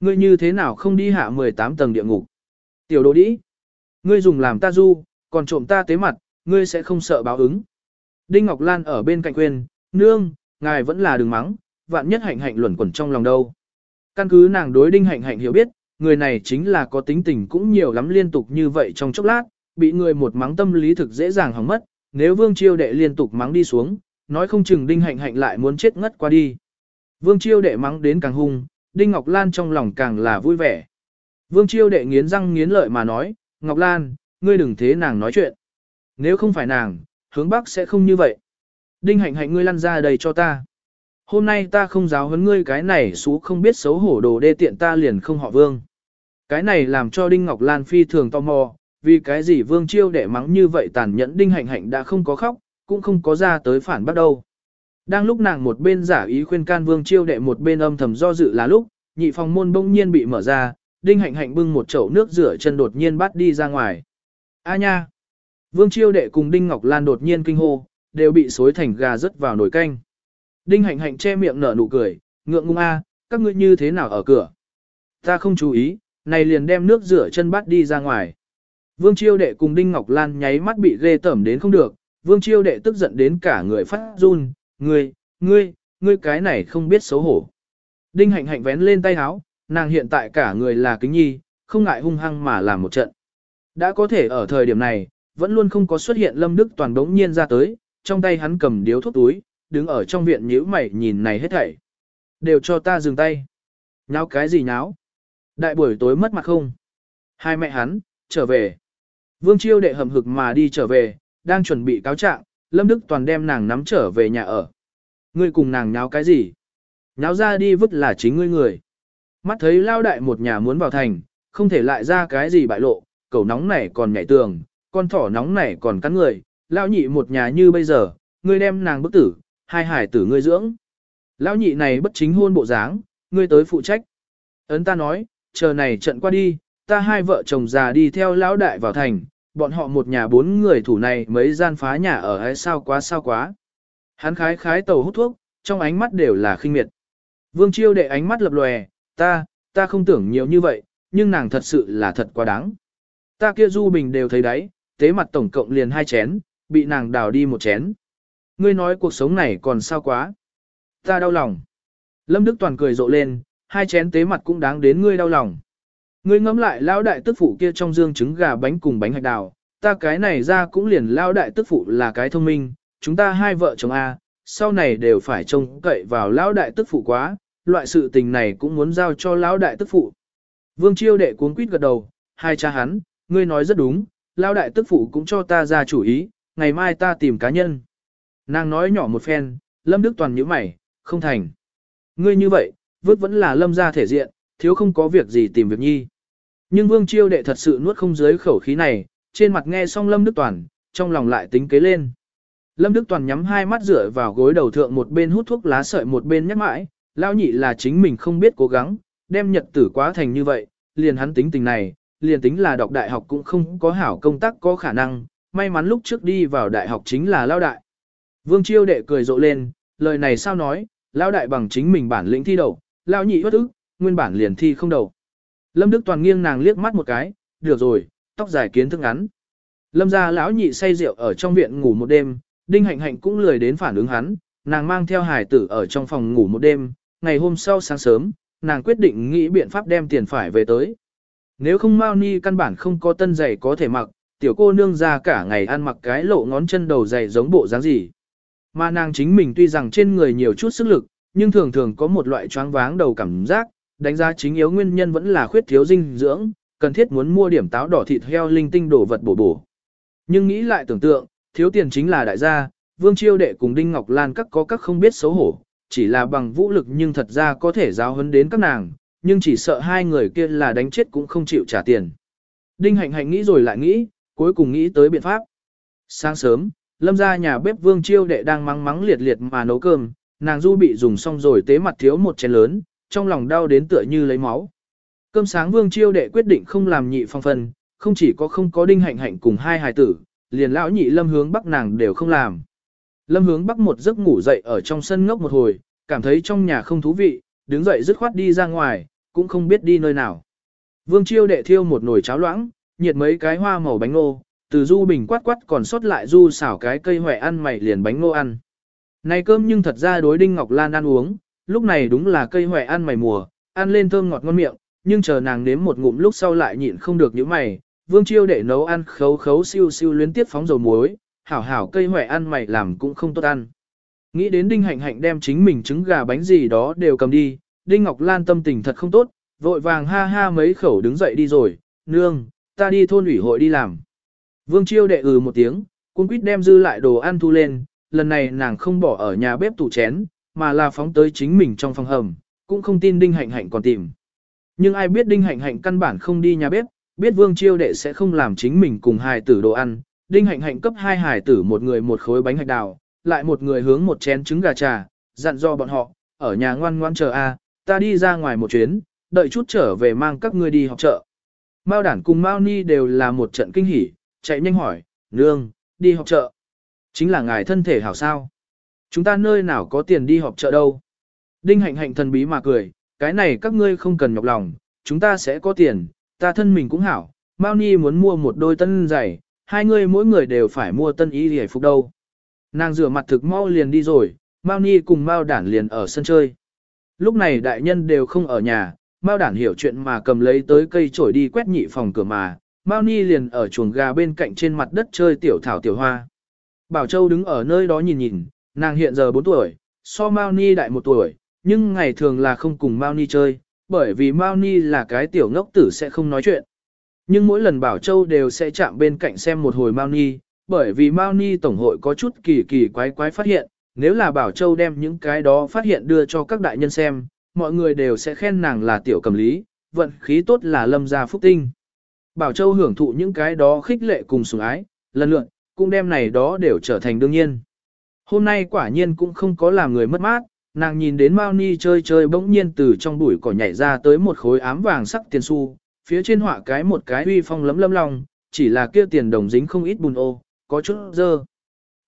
Ngươi như thế nào không đi hạ 18 tầng địa ngục. Tiểu đồ đĩ. Ngươi dùng làm ta du, còn trộm ta tế mặt, ngươi sẽ không sợ báo ứng. Đinh Ngọc Lan ở bên cạnh quên, nương, ngài vẫn là đừng mắng, vạn nhất hạnh hạnh luẩn quẩn trong lòng đâu. Căn cứ nàng đối đinh hạnh hạnh hiểu biết, người này chính là có tính tình cũng nhiều lắm liên tục như vậy trong chốc lát, bị người một mắng tâm lý thực dễ dàng hỏng mất, nếu vương chiêu đệ liên tục mắng đi xuống, nói không chừng đinh hạnh hạnh lại muốn chết ngất qua đi. Vương chiêu đệ mắng đến càng hung, đinh Ngọc Lan trong lòng càng là vui vẻ. Vương chiêu đệ nghiến răng nghiến lợi mà nói, Ngọc Lan, ngươi đừng thế nàng nói chuyện. Nếu không phải nàng, hướng bắc sẽ không như vậy. Đinh hạnh hạnh ngươi lăn ra đây cho ta. Hôm nay ta không giáo huấn ngươi cái này xú không biết xấu hổ đồ đê tiện ta liền không họ vương. Cái này làm cho Đinh Ngọc Lan phi thường tò mò, vì cái gì vương chiêu đệ mắng như vậy tàn nhẫn Đinh hạnh hạnh đã không có khóc, cũng không có ra tới phản bắt đâu. Đang lúc nàng một bên giả ý khuyên can vương chiêu đệ một bên âm thầm do dự là lúc, nhị phòng môn bỗng nhiên bị mở ra, Đinh hạnh hạnh bưng một chậu nước rửa chân đột nhiên bắt đi ra ngoài. A nha! Vương chiêu đệ cùng Đinh Ngọc Lan đột nhiên kinh hô, đều bị xối thành gà rớt vào nồi canh. Đinh hạnh hạnh che miệng nở nụ cười, ngượng ngung a, các ngươi như thế nào ở cửa? Ta không chú ý, này liền đem nước rửa chân bắt đi ra ngoài. Vương chiêu đệ cùng Đinh Ngọc Lan nháy mắt bị ghê tởm đến không được, vương chiêu đệ tức giận đến cả người phát run, ngươi, ngươi, ngươi cái này không biết xấu hổ. Đinh hạnh hạnh vén lên tay áo, nàng hiện tại cả người là kính nhi, không ngại hung hăng mà làm một trận. Đã có thể ở thời điểm này, vẫn luôn không có xuất hiện Lâm Đức Toàn đống nhiên ra tới, trong tay hắn cầm điếu thuốc túi, đứng ở trong viện nhíu mày nhìn này hết thảy. Đều cho ta dừng tay. Nháo cái gì nháo? Đại buổi tối mất mặt không? Hai mẹ hắn, trở về. Vương Chiêu đệ hầm hực mà đi trở về, đang chuẩn bị cáo trạng, Lâm Đức Toàn đem nàng nắm trở về nhà ở. Ngươi cùng nàng nháo cái gì? Nháo ra đi vứt là chính ngươi người. Mắt thấy lao đại một nhà muốn vào thành, không thể lại ra cái gì bại lộ, cầu nóng này còn nhảy tường, con thỏ nóng này còn cắn người, Lão nhị một nhà như bây giờ, ngươi đem nàng bức tử, hai hải tử ngươi dưỡng. Lão nhị này bất chính hôn bộ dáng, ngươi tới phụ trách. Ấn ta nói, chờ này trận qua đi, ta hai vợ chồng già đi theo lão đại vào thành, bọn họ một nhà bốn người thủ này mấy gian phá nhà ở hay sao quá sao quá. Hắn khái khái tàu hút thuốc, trong ánh mắt đều là khinh miệt. Vương chiêu đệ ánh mắt lập lòe, ta, ta không tưởng nhiều như vậy, nhưng nàng thật sự là thật quá đáng. Ta kia du bình đều thấy đấy, tế mặt tổng cộng liền hai chén, bị nàng đào đi một chén. Ngươi nói cuộc sống này còn sao quá. Ta đau lòng. Lâm Đức Toàn cười rộ lên, hai chén tế mặt cũng đáng đến ngươi đau lòng. Ngươi ngẫm lại lão đại tức phụ kia trong dương trứng gà bánh cùng bánh hạch đào, ta cái này ra cũng liền lão đại tức phụ là cái thông minh, chúng ta hai vợ chồng A, sau này đều phải trông cậy vào lão đại tức phụ quá, loại sự tình này cũng muốn giao cho lão đại tức phụ. Vương Chiêu đệ cuốn quýt gật đầu, hai cha hắn, ngươi nói rất đúng, lão đại tức phụ cũng cho ta ra chủ ý, ngày mai ta tìm cá nhân. Nàng nói nhỏ một phen, Lâm Đức Toàn nhíu mày, không thành. Ngươi như vậy, vứt vẫn là Lâm ra thể diện, thiếu không có việc gì tìm việc nhi. Nhưng Vương Chiêu đệ thật sự nuốt không dưới khẩu khí này, trên mặt nghe xong Lâm Đức Toàn, trong lòng lại tính kế lên. Lâm Đức Toàn nhắm hai mắt rửa vào gối đầu thượng một bên hút thuốc lá sợi một bên nhắc mãi, lão nhị là chính mình không biết cố gắng, đem nhật tử quá thành như vậy, liền hắn tính tình này, liền tính là đọc đại học cũng không có hảo công tác có khả năng, may mắn lúc trước đi vào đại học chính là lao đại. Vương chiêu đệ cười rộ lên, lời này sao nói, lao đại bằng chính mình bản lĩnh thi đầu, lao nhị bất ức, nguyên bản liền thi không đầu. Lâm Đức Toàn nghiêng nàng liếc mắt một cái, được rồi, tóc dài kiến thức ngắn. Lâm gia lão nhị say rượu ở trong viện ngủ một đêm, Đinh Hạnh Hạnh cũng lười đến phản ứng hắn, nàng mang theo hải tử ở trong phòng ngủ một đêm, ngày hôm sau sáng sớm, nàng quyết định nghĩ biện pháp đem tiền phải về tới. Nếu không Mao Ni căn bản không có tân giày có thể mặc, tiểu cô nương ra cả ngày ăn mặc cái lộ ngón chân đầu giày giống bộ dáng gì. Mà nàng chính mình tuy rằng trên người nhiều chút sức lực, nhưng thường thường có một loại choáng váng đầu cảm giác, đánh giá chính yếu nguyên nhân vẫn là khuyết thiếu dinh dưỡng, cần thiết muốn mua điểm táo đỏ thịt heo linh tinh đổ vật bổ bổ. Nhưng nghĩ lại tưởng tượng, thiếu tiền chính là đại gia, Vương Chiêu Đệ cùng Đinh Ngọc Lan các có các không biết xấu hổ, chỉ là bằng vũ lực nhưng thật ra có thể giáo huấn đến các nàng, nhưng chỉ sợ hai người kia là đánh chết cũng không chịu trả tiền. Đinh Hạnh Hạnh nghĩ rồi lại nghĩ, cuối cùng nghĩ tới biện pháp. Sáng sớm, Lâm ra nhà bếp Vương Chiêu Đệ đang mắng mắng liệt liệt mà nấu cơm, nàng du bị dùng xong rồi tế mặt thiếu một chén lớn, trong lòng đau đến tựa như lấy máu. Cơm sáng Vương Chiêu Đệ quyết định không làm nhị phong phân, không chỉ có không có Đinh Hạnh Hạnh cùng hai hài tử, liền lão nhị Lâm hướng bắc nàng đều không làm. Lâm hướng bắc một giấc ngủ dậy ở trong sân ngốc một hồi, cảm thấy trong nhà không thú vị, đứng dậy dứt khoát đi ra ngoài, cũng không biết đi nơi nào. Vương chiêu đệ thiêu một nồi cháo loãng, nhiệt mấy cái hoa màu bánh ngô, từ du bình quát quát còn sót lại du xảo cái cây hỏe ăn mày liền bánh ngô ăn. Này cơm nhưng thật ra đối Đinh Ngọc Lan ăn uống, lúc này đúng là cây hỏe ăn mày mùa, ăn lên thơm ngọt ngon miệng, nhưng chờ nàng nếm một ngụm lúc sau lại nhịn không được những mày. Vương chiêu đệ nấu ăn khấu khấu siêu siêu luyến tiếp phóng dầu muối, hảo hảo cây hỏe ăn mày làm cũng không tốt ăn. Nghĩ đến Đinh Hạnh Hạnh đem chính mình trứng gà bánh gì đó đều cầm đi, Đinh Ngọc Lan tâm tình thật không tốt, vội vàng ha ha mấy khẩu đứng dậy đi rồi, nương, ta đi thôn ủy hội đi làm. Vương Chiêu đệ ừ một tiếng, cung quýt đem dư lại đồ ăn thu lên, lần này nàng không bỏ ở nhà bếp tủ chén, mà là phóng tới chính mình trong phòng hầm, cũng không tin Đinh Hạnh Hạnh còn tìm. Nhưng ai biết Đinh Hạnh Hạnh căn bản không đi nhà bếp, biết Vương Chiêu đệ sẽ không làm chính mình cùng hài tử đồ ăn, Đinh Hạnh Hạnh cấp hai hài tử một người một khối bánh hạch đào, lại một người hướng một chén trứng gà trà, dặn do bọn họ, ở nhà ngoan ngoan chờ a, ta đi ra ngoài một chuyến, đợi chút trở về mang các ngươi đi học chợ. Mao đản cùng Mao Ni đều là một trận kinh hỉ, chạy nhanh hỏi, nương, đi học chợ. Chính là ngài thân thể hảo sao. Chúng ta nơi nào có tiền đi học chợ đâu. Đinh hạnh hạnh thần bí mà cười, cái này các ngươi không cần nhọc lòng, chúng ta sẽ có tiền, ta thân mình cũng hảo. Mao Ni muốn mua một đôi tân giày, hai người mỗi người đều phải mua tân y hề phục đâu. Nàng rửa mặt thực mau liền đi rồi, Mao Ni cùng Mao Đản liền ở sân chơi. Lúc này đại nhân đều không ở nhà, Mao Đản hiểu chuyện mà cầm lấy tới cây chổi đi quét nhị phòng cửa mà, Mao Ni liền ở chuồng gà bên cạnh trên mặt đất chơi tiểu thảo tiểu hoa. Bảo Châu đứng ở nơi đó nhìn nhìn, nàng hiện giờ 4 tuổi, so Mao Ni đại 1 tuổi, nhưng ngày thường là không cùng Mao Ni chơi, bởi vì Mao Ni là cái tiểu ngốc tử sẽ không nói chuyện. Nhưng mỗi lần Bảo Châu đều sẽ chạm bên cạnh xem một hồi Mao Ni, bởi vì Mao Ni Tổng hội có chút kỳ kỳ quái quái phát hiện, nếu là Bảo Châu đem những cái đó phát hiện đưa cho các đại nhân xem, mọi người đều sẽ khen nàng là tiểu cầm lý, vận khí tốt là lâm gia phúc tinh. Bảo Châu hưởng thụ những cái đó khích lệ cùng sủng ái, lần lượt, cũng đem này đó đều trở thành đương nhiên. Hôm nay quả nhiên cũng không có làm người mất mát, nàng nhìn đến Mao Ni chơi chơi bỗng nhiên từ trong bụi cỏ nhảy ra tới một khối ám vàng sắc tiền xu, phía trên họa cái một cái uy phong lấm lấm lòng, chỉ là kia tiền đồng dính không ít bùn ô, có chút dơ.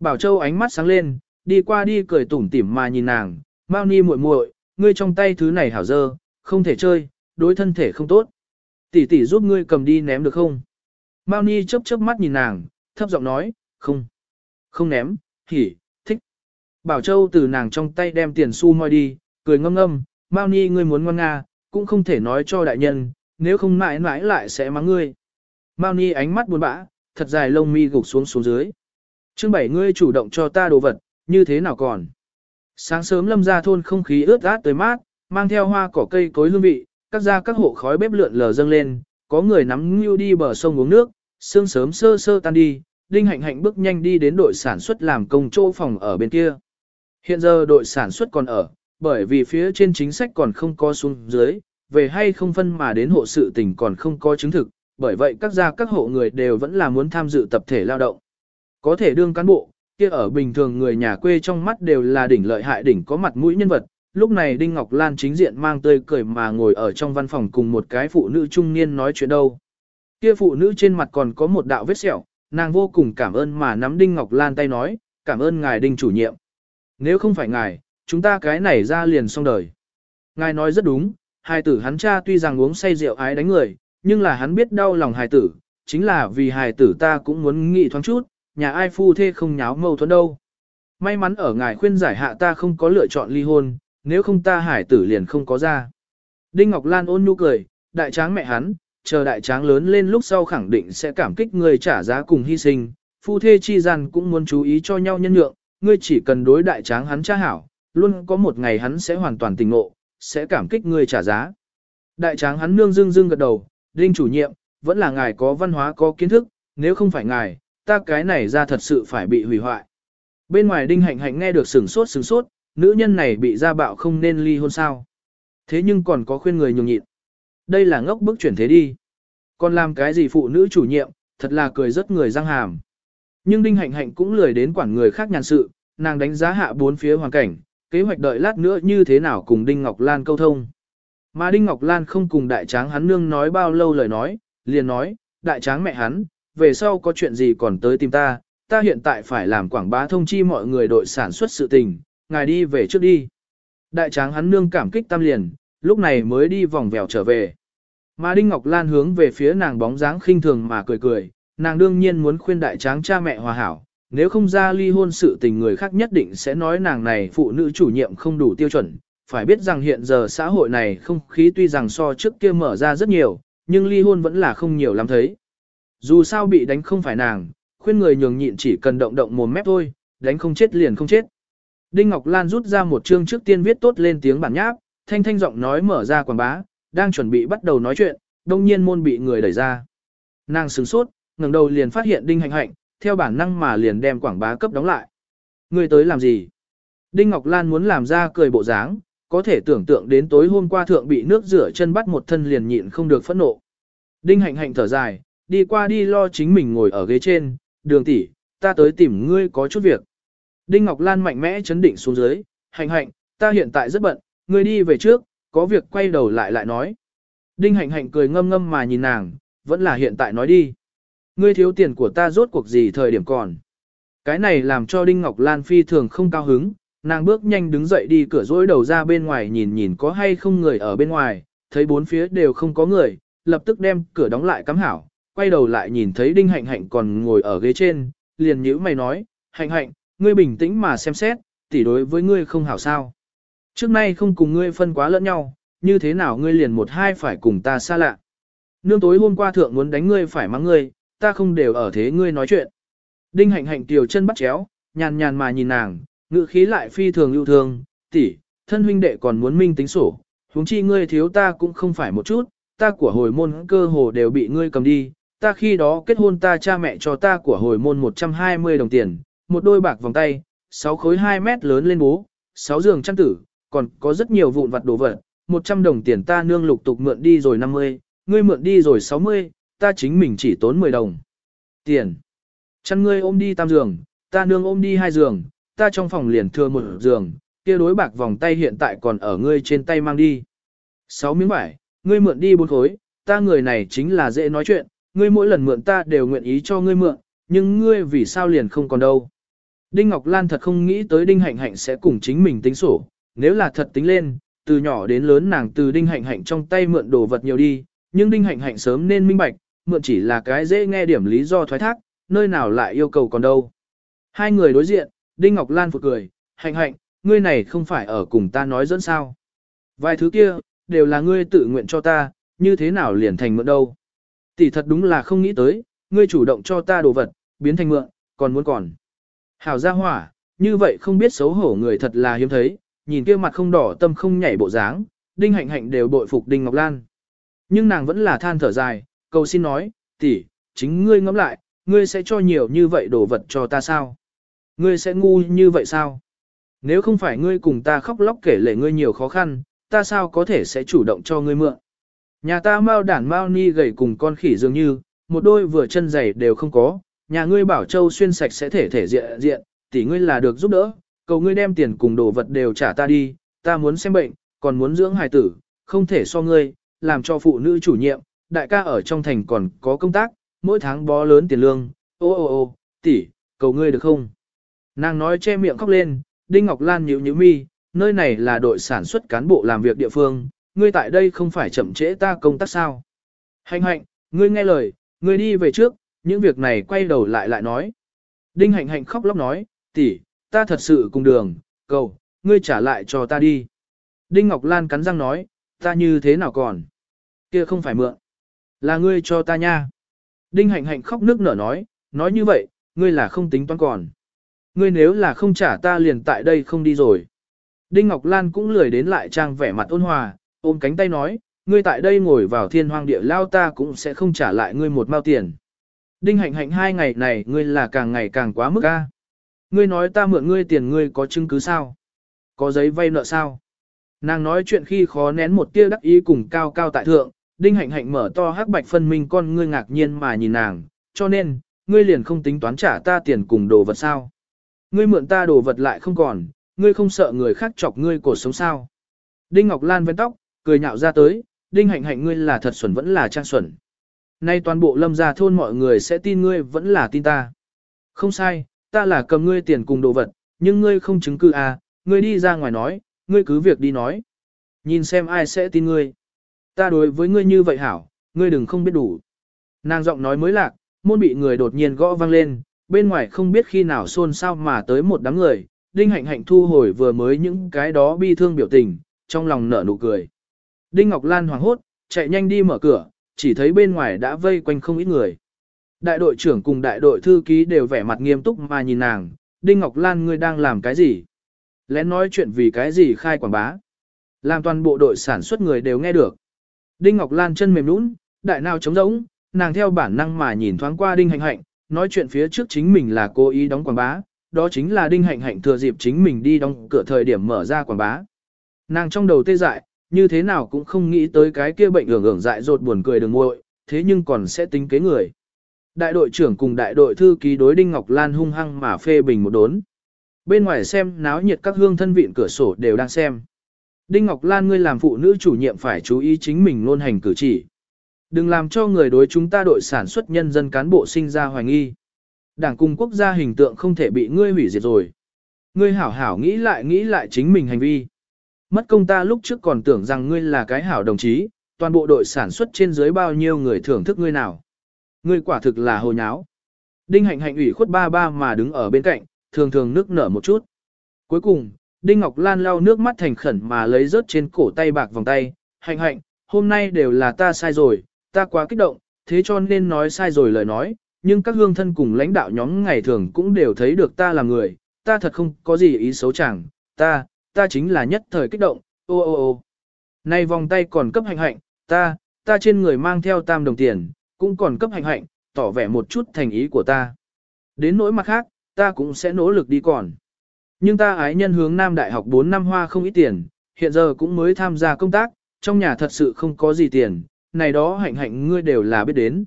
Bảo Châu ánh mắt sáng lên, đi qua đi cười tủm tỉm mà nhìn nàng, Mao Ni muội muội, ngươi trong tay thứ này hảo dơ, không thể chơi, đối thân thể không tốt. Tỷ tỷ giúp ngươi cầm đi ném được không? Mao Ni chớp chớp mắt nhìn nàng, thấp giọng nói, không, không ném, hỉ, thích. Bảo Châu từ nàng trong tay đem tiền xu moi đi, cười ngâm ngâm, Mao Ni ngươi muốn ngoan nga, cũng không thể nói cho đại nhân, nếu không mãi mãi lại sẽ mắng ngươi. Mao Ni ánh mắt buồn bã, thật dài lông mi gục xuống xuống dưới. Chương bảy ngươi chủ động cho ta đồ vật, như thế nào còn? Sáng sớm lâm ra thôn không khí ướt át tới mát, mang theo hoa cỏ cây cối hương vị, các gia các hộ khói bếp lượn lờ dâng lên, có người nắm ngưu đi bờ sông uống nước, sương sớm sơ sơ tan đi, Đinh Hạnh Hạnh bước nhanh đi đến đội sản xuất làm công chỗ phòng ở bên kia. Hiện giờ đội sản xuất còn ở, bởi vì phía trên chính sách còn không có xuống dưới, về hay không phân mà đến hộ sự tình còn không có chứng thực, bởi vậy các gia các hộ người đều vẫn là muốn tham dự tập thể lao động. Có thể đương cán bộ, kia ở bình thường người nhà quê trong mắt đều là đỉnh lợi hại đỉnh có mặt mũi nhân vật, lúc này Đinh Ngọc Lan chính diện mang tươi cười mà ngồi ở trong văn phòng cùng một cái phụ nữ trung niên nói chuyện đâu. Kia phụ nữ trên mặt còn có một đạo vết sẹo, nàng vô cùng cảm ơn mà nắm Đinh Ngọc Lan tay nói, cảm ơn ngài Đinh chủ nhiệm. Nếu không phải ngài, chúng ta cái này ra liền xong đời. Ngài nói rất đúng, hài tử hắn cha tuy rằng uống say rượu ái đánh người, nhưng là hắn biết đau lòng hài tử, chính là vì hài tử ta cũng muốn nghĩ thoáng chút, nhà ai phu thê không nháo mâu thuẫn đâu. May mắn ở ngài khuyên giải hạ ta không có lựa chọn ly hôn, nếu không ta hải tử liền không có ra. Đinh Ngọc Lan ôn nhu cười, đại tráng mẹ hắn, chờ đại tráng lớn lên lúc sau khẳng định sẽ cảm kích người trả giá cùng hy sinh, phu thê chi gian cũng muốn chú ý cho nhau nhân nhượng, ngươi chỉ cần đối đại tráng hắn cha hảo, luôn có một ngày hắn sẽ hoàn toàn tình ngộ, sẽ cảm kích ngươi trả giá. Đại tráng hắn nương dương dương gật đầu, Đinh chủ nhiệm, vẫn là ngài có văn hóa có kiến thức, nếu không phải ngài, ta cái này ra thật sự phải bị hủy hoại. Bên ngoài Đinh Hạnh Hạnh nghe được sửng sốt sửng sốt, nữ nhân này bị gia bạo không nên ly hôn sao. Thế nhưng còn có khuyên người nhường nhịn. Đây là ngốc bức chuyển thế đi. Còn làm cái gì phụ nữ chủ nhiệm, thật là cười rất người răng hàm. Nhưng Đinh Hạnh Hạnh cũng lười đến quản người khác nhàn sự, nàng đánh giá hạ bốn phía hoàn cảnh, kế hoạch đợi lát nữa như thế nào cùng Đinh Ngọc Lan câu thông. Mà Đinh Ngọc Lan không cùng đại tráng hắn nương nói bao lâu lời nói, liền nói, đại tráng mẹ hắn, về sau có chuyện gì còn tới tìm ta, ta hiện tại phải làm quảng bá thông chi mọi người đội sản xuất sự tình, ngài đi về trước đi. Đại tráng hắn nương cảm kích tam liền, lúc này mới đi vòng vèo trở về. Mà Đinh Ngọc Lan hướng về phía nàng bóng dáng khinh thường mà cười cười, nàng đương nhiên muốn khuyên đại tráng cha mẹ hòa hảo, nếu không ra ly hôn sự tình người khác nhất định sẽ nói nàng này phụ nữ chủ nhiệm không đủ tiêu chuẩn. Phải biết rằng hiện giờ xã hội này không khí tuy rằng so trước kia mở ra rất nhiều, nhưng ly hôn vẫn là không nhiều lắm thấy. Dù sao bị đánh không phải nàng, khuyên người nhường nhịn chỉ cần động động mồm mép thôi, đánh không chết liền không chết. Đinh Ngọc Lan rút ra một chương trước tiên viết tốt lên tiếng bản nháp, thanh thanh giọng nói mở ra quảng bá, đang chuẩn bị bắt đầu nói chuyện, đông nhiên môn bị người đẩy ra. Nàng sửng sốt, ngẩng đầu liền phát hiện Đinh Hạnh Hạnh, theo bản năng mà liền đem quảng bá cấp đóng lại. Người tới làm gì? Đinh Ngọc Lan muốn làm ra cười bộ dáng, có thể tưởng tượng đến tối hôm qua thượng bị nước rửa chân bắt một thân liền nhịn không được phẫn nộ. Đinh Hạnh Hạnh thở dài, đi qua đi lo chính mình ngồi ở ghế trên, đường tỷ, ta tới tìm ngươi có chút việc. Đinh Ngọc Lan mạnh mẽ chấn định xuống dưới, hạnh hạnh, ta hiện tại rất bận, ngươi đi về trước, có việc quay đầu lại lại nói. Đinh hạnh hạnh cười ngâm ngâm mà nhìn nàng, vẫn là hiện tại nói đi. Ngươi thiếu tiền của ta rốt cuộc gì thời điểm còn. Cái này làm cho Đinh Ngọc Lan phi thường không cao hứng, nàng bước nhanh đứng dậy đi cửa rỗi đầu ra bên ngoài nhìn nhìn có hay không người ở bên ngoài, thấy bốn phía đều không có người, lập tức đem cửa đóng lại cắm hảo, quay đầu lại nhìn thấy Đinh Hạnh Hạnh còn ngồi ở ghế trên, liền nhíu mày nói, Hạnh Hạnh, ngươi bình tĩnh mà xem xét, tỷ đối với ngươi không hảo sao. Trước nay không cùng ngươi phân quá lẫn nhau, như thế nào ngươi liền một hai phải cùng ta xa lạ. Nương tối hôm qua thượng muốn đánh ngươi phải mắng ngươi, ta không đều ở thế ngươi nói chuyện. Đinh hạnh hạnh tiểu chân bắt chéo, nhàn nhàn mà nhìn nàng, ngự khí lại phi thường lưu thương, tỷ, thân huynh đệ còn muốn minh tính sổ, huống chi ngươi thiếu ta cũng không phải một chút, ta của hồi môn cơ hồ đều bị ngươi cầm đi, ta khi đó kết hôn ta cha mẹ cho ta của hồi môn 120 đồng tiền, một đôi bạc vòng tay, sáu khối 2 mét lớn lên bố, sáu giường chăn tử, còn có rất nhiều vụn vặt đồ vật, 100 đồng tiền ta nương lục tục mượn đi rồi 50, ngươi mượn đi rồi 60, ta chính mình chỉ tốn 10 đồng. Tiền. Chăn ngươi ôm đi tam giường, ta nương ôm đi hai giường, ta trong phòng liền thừa một giường, kia đối bạc vòng tay hiện tại còn ở ngươi trên tay mang đi. 6 miếng vải, ngươi mượn đi bốn khối, ta người này chính là dễ nói chuyện, ngươi mỗi lần mượn ta đều nguyện ý cho ngươi mượn, nhưng ngươi vì sao liền không còn đâu. Đinh Ngọc Lan thật không nghĩ tới Đinh Hạnh Hạnh sẽ cùng chính mình tính sổ, nếu là thật tính lên, từ nhỏ đến lớn nàng từ Đinh Hạnh Hạnh trong tay mượn đồ vật nhiều đi, nhưng Đinh Hạnh Hạnh sớm nên minh bạch, mượn chỉ là cái dễ nghe điểm lý do thoái thác, nơi nào lại yêu cầu còn đâu. Hai người đối diện, Đinh Ngọc Lan phụt cười, Hạnh Hạnh, ngươi này không phải ở cùng ta nói dẫn sao. Vài thứ kia, đều là ngươi tự nguyện cho ta, như thế nào liền thành mượn đâu. Tỷ thật đúng là không nghĩ tới, ngươi chủ động cho ta đồ vật, biến thành mượn, còn muốn còn. Hảo gia hỏa, như vậy không biết xấu hổ người thật là hiếm thấy, nhìn kia mặt không đỏ tâm không nhảy bộ dáng, đinh hạnh hạnh đều bội phục đinh ngọc lan. Nhưng nàng vẫn là than thở dài, cầu xin nói, tỷ, chính ngươi ngẫm lại, ngươi sẽ cho nhiều như vậy đồ vật cho ta sao? Ngươi sẽ ngu như vậy sao? Nếu không phải ngươi cùng ta khóc lóc kể lệ ngươi nhiều khó khăn, ta sao có thể sẽ chủ động cho ngươi mượn? Nhà ta mau đản mau ni gầy cùng con khỉ dường như, một đôi vừa chân giày đều không có, nhà ngươi bảo châu xuyên sạch sẽ thể thể diện diện, tỷ ngươi là được giúp đỡ, cầu ngươi đem tiền cùng đồ vật đều trả ta đi, ta muốn xem bệnh, còn muốn dưỡng hài tử, không thể so ngươi, làm cho phụ nữ chủ nhiệm, đại ca ở trong thành còn có công tác, mỗi tháng bó lớn tiền lương, ô ô ô, tỷ, cầu ngươi được không? Nàng nói che miệng khóc lên, Đinh Ngọc Lan nhíu nhíu mi, nơi này là đội sản xuất cán bộ làm việc địa phương, ngươi tại đây không phải chậm trễ ta công tác sao? Hành hạnh, ngươi nghe lời, ngươi đi về trước, những việc này quay đầu lại lại nói. Đinh hạnh hạnh khóc lóc nói, tỷ, ta thật sự cùng đường, cầu, ngươi trả lại cho ta đi. Đinh Ngọc Lan cắn răng nói, ta như thế nào còn? Kia không phải mượn. Là ngươi cho ta nha. Đinh hạnh hạnh khóc nước nở nói, nói như vậy, ngươi là không tính toán còn. Ngươi nếu là không trả ta liền tại đây không đi rồi. Đinh Ngọc Lan cũng lười đến lại trang vẻ mặt ôn hòa, ôm cánh tay nói, ngươi tại đây ngồi vào thiên hoang địa lao ta cũng sẽ không trả lại ngươi một mao tiền. Đinh hạnh hạnh hai ngày này ngươi là càng ngày càng quá mức a. Ngươi nói ta mượn ngươi tiền ngươi có chứng cứ sao? Có giấy vay nợ sao? Nàng nói chuyện khi khó nén một tia đắc ý cùng cao cao tại thượng, đinh hạnh hạnh mở to hắc bạch phân minh con ngươi ngạc nhiên mà nhìn nàng, cho nên, ngươi liền không tính toán trả ta tiền cùng đồ vật sao? Ngươi mượn ta đồ vật lại không còn, ngươi không sợ người khác chọc ngươi cổ sống sao? Đinh Ngọc Lan vén tóc, cười nhạo ra tới, đinh hạnh hạnh ngươi là thật xuẩn vẫn là trang xuẩn. Nay toàn bộ lâm gia thôn mọi người sẽ tin ngươi vẫn là tin ta. Không sai, ta là cầm ngươi tiền cùng đồ vật, nhưng ngươi không chứng cứ à, ngươi đi ra ngoài nói, ngươi cứ việc đi nói. Nhìn xem ai sẽ tin ngươi. Ta đối với ngươi như vậy hảo, ngươi đừng không biết đủ. Nàng giọng nói mới lạc, môn bị người đột nhiên gõ vang lên, bên ngoài không biết khi nào xôn xao mà tới một đám người, Đinh Hạnh Hạnh thu hồi vừa mới những cái đó bi thương biểu tình, trong lòng nở nụ cười. Đinh Ngọc Lan hoảng hốt, chạy nhanh đi mở cửa, chỉ thấy bên ngoài đã vây quanh không ít người. Đại đội trưởng cùng đại đội thư ký đều vẻ mặt nghiêm túc mà nhìn nàng, Đinh Ngọc Lan ngươi đang làm cái gì? Lén nói chuyện vì cái gì khai quảng bá? Làm toàn bộ đội sản xuất người đều nghe được. Đinh Ngọc Lan chân mềm nũng, đại nào trống rỗng, nàng theo bản năng mà nhìn thoáng qua Đinh Hạnh Hạnh, nói chuyện phía trước chính mình là cố ý đóng quảng bá, đó chính là Đinh Hạnh Hạnh thừa dịp chính mình đi đóng cửa thời điểm mở ra quảng bá. Nàng trong đầu tê dại, như thế nào cũng không nghĩ tới cái kia bệnh hưởng hưởng dại dột buồn cười đường muội, thế nhưng còn sẽ tính kế người. Đại đội trưởng cùng đại đội thư ký đối Đinh Ngọc Lan hung hăng mà phê bình một đốn. Bên ngoài xem náo nhiệt các hương thân vịn cửa sổ đều đang xem. Đinh Ngọc Lan ngươi làm phụ nữ chủ nhiệm phải chú ý chính mình luôn hành cử chỉ. Đừng làm cho người đối chúng ta đội sản xuất nhân dân cán bộ sinh ra hoài nghi. Đảng cùng quốc gia hình tượng không thể bị ngươi hủy diệt rồi. Ngươi hảo hảo nghĩ lại nghĩ lại chính mình hành vi. Mất công ta lúc trước còn tưởng rằng ngươi là cái hảo đồng chí, toàn bộ đội sản xuất trên dưới bao nhiêu người thưởng thức ngươi nào. Ngươi quả thực là hồ nháo. Đinh hạnh hạnh ủy khuất ba ba mà đứng ở bên cạnh, thường thường nước nở một chút. Cuối cùng, Đinh Ngọc Lan lau nước mắt thành khẩn mà lấy rớt trên cổ tay bạc vòng tay, hạnh hạnh, hôm nay đều là ta sai rồi, ta quá kích động, thế cho nên nói sai rồi lời nói, nhưng các hương thân cùng lãnh đạo nhóm ngày thường cũng đều thấy được ta là người, ta thật không có gì ý xấu chẳng, ta, ta chính là nhất thời kích động, ô ô ô. Này vòng tay còn cấp hạnh hạnh, ta, ta trên người mang theo tam đồng tiền, cũng còn cấp hạnh hạnh, tỏ vẻ một chút thành ý của ta. Đến nỗi mặt khác, ta cũng sẽ nỗ lực đi còn. Nhưng ta ái nhân hướng Nam Đại học 4 năm hoa không ít tiền, hiện giờ cũng mới tham gia công tác, trong nhà thật sự không có gì tiền, này đó hạnh hạnh ngươi đều là biết đến.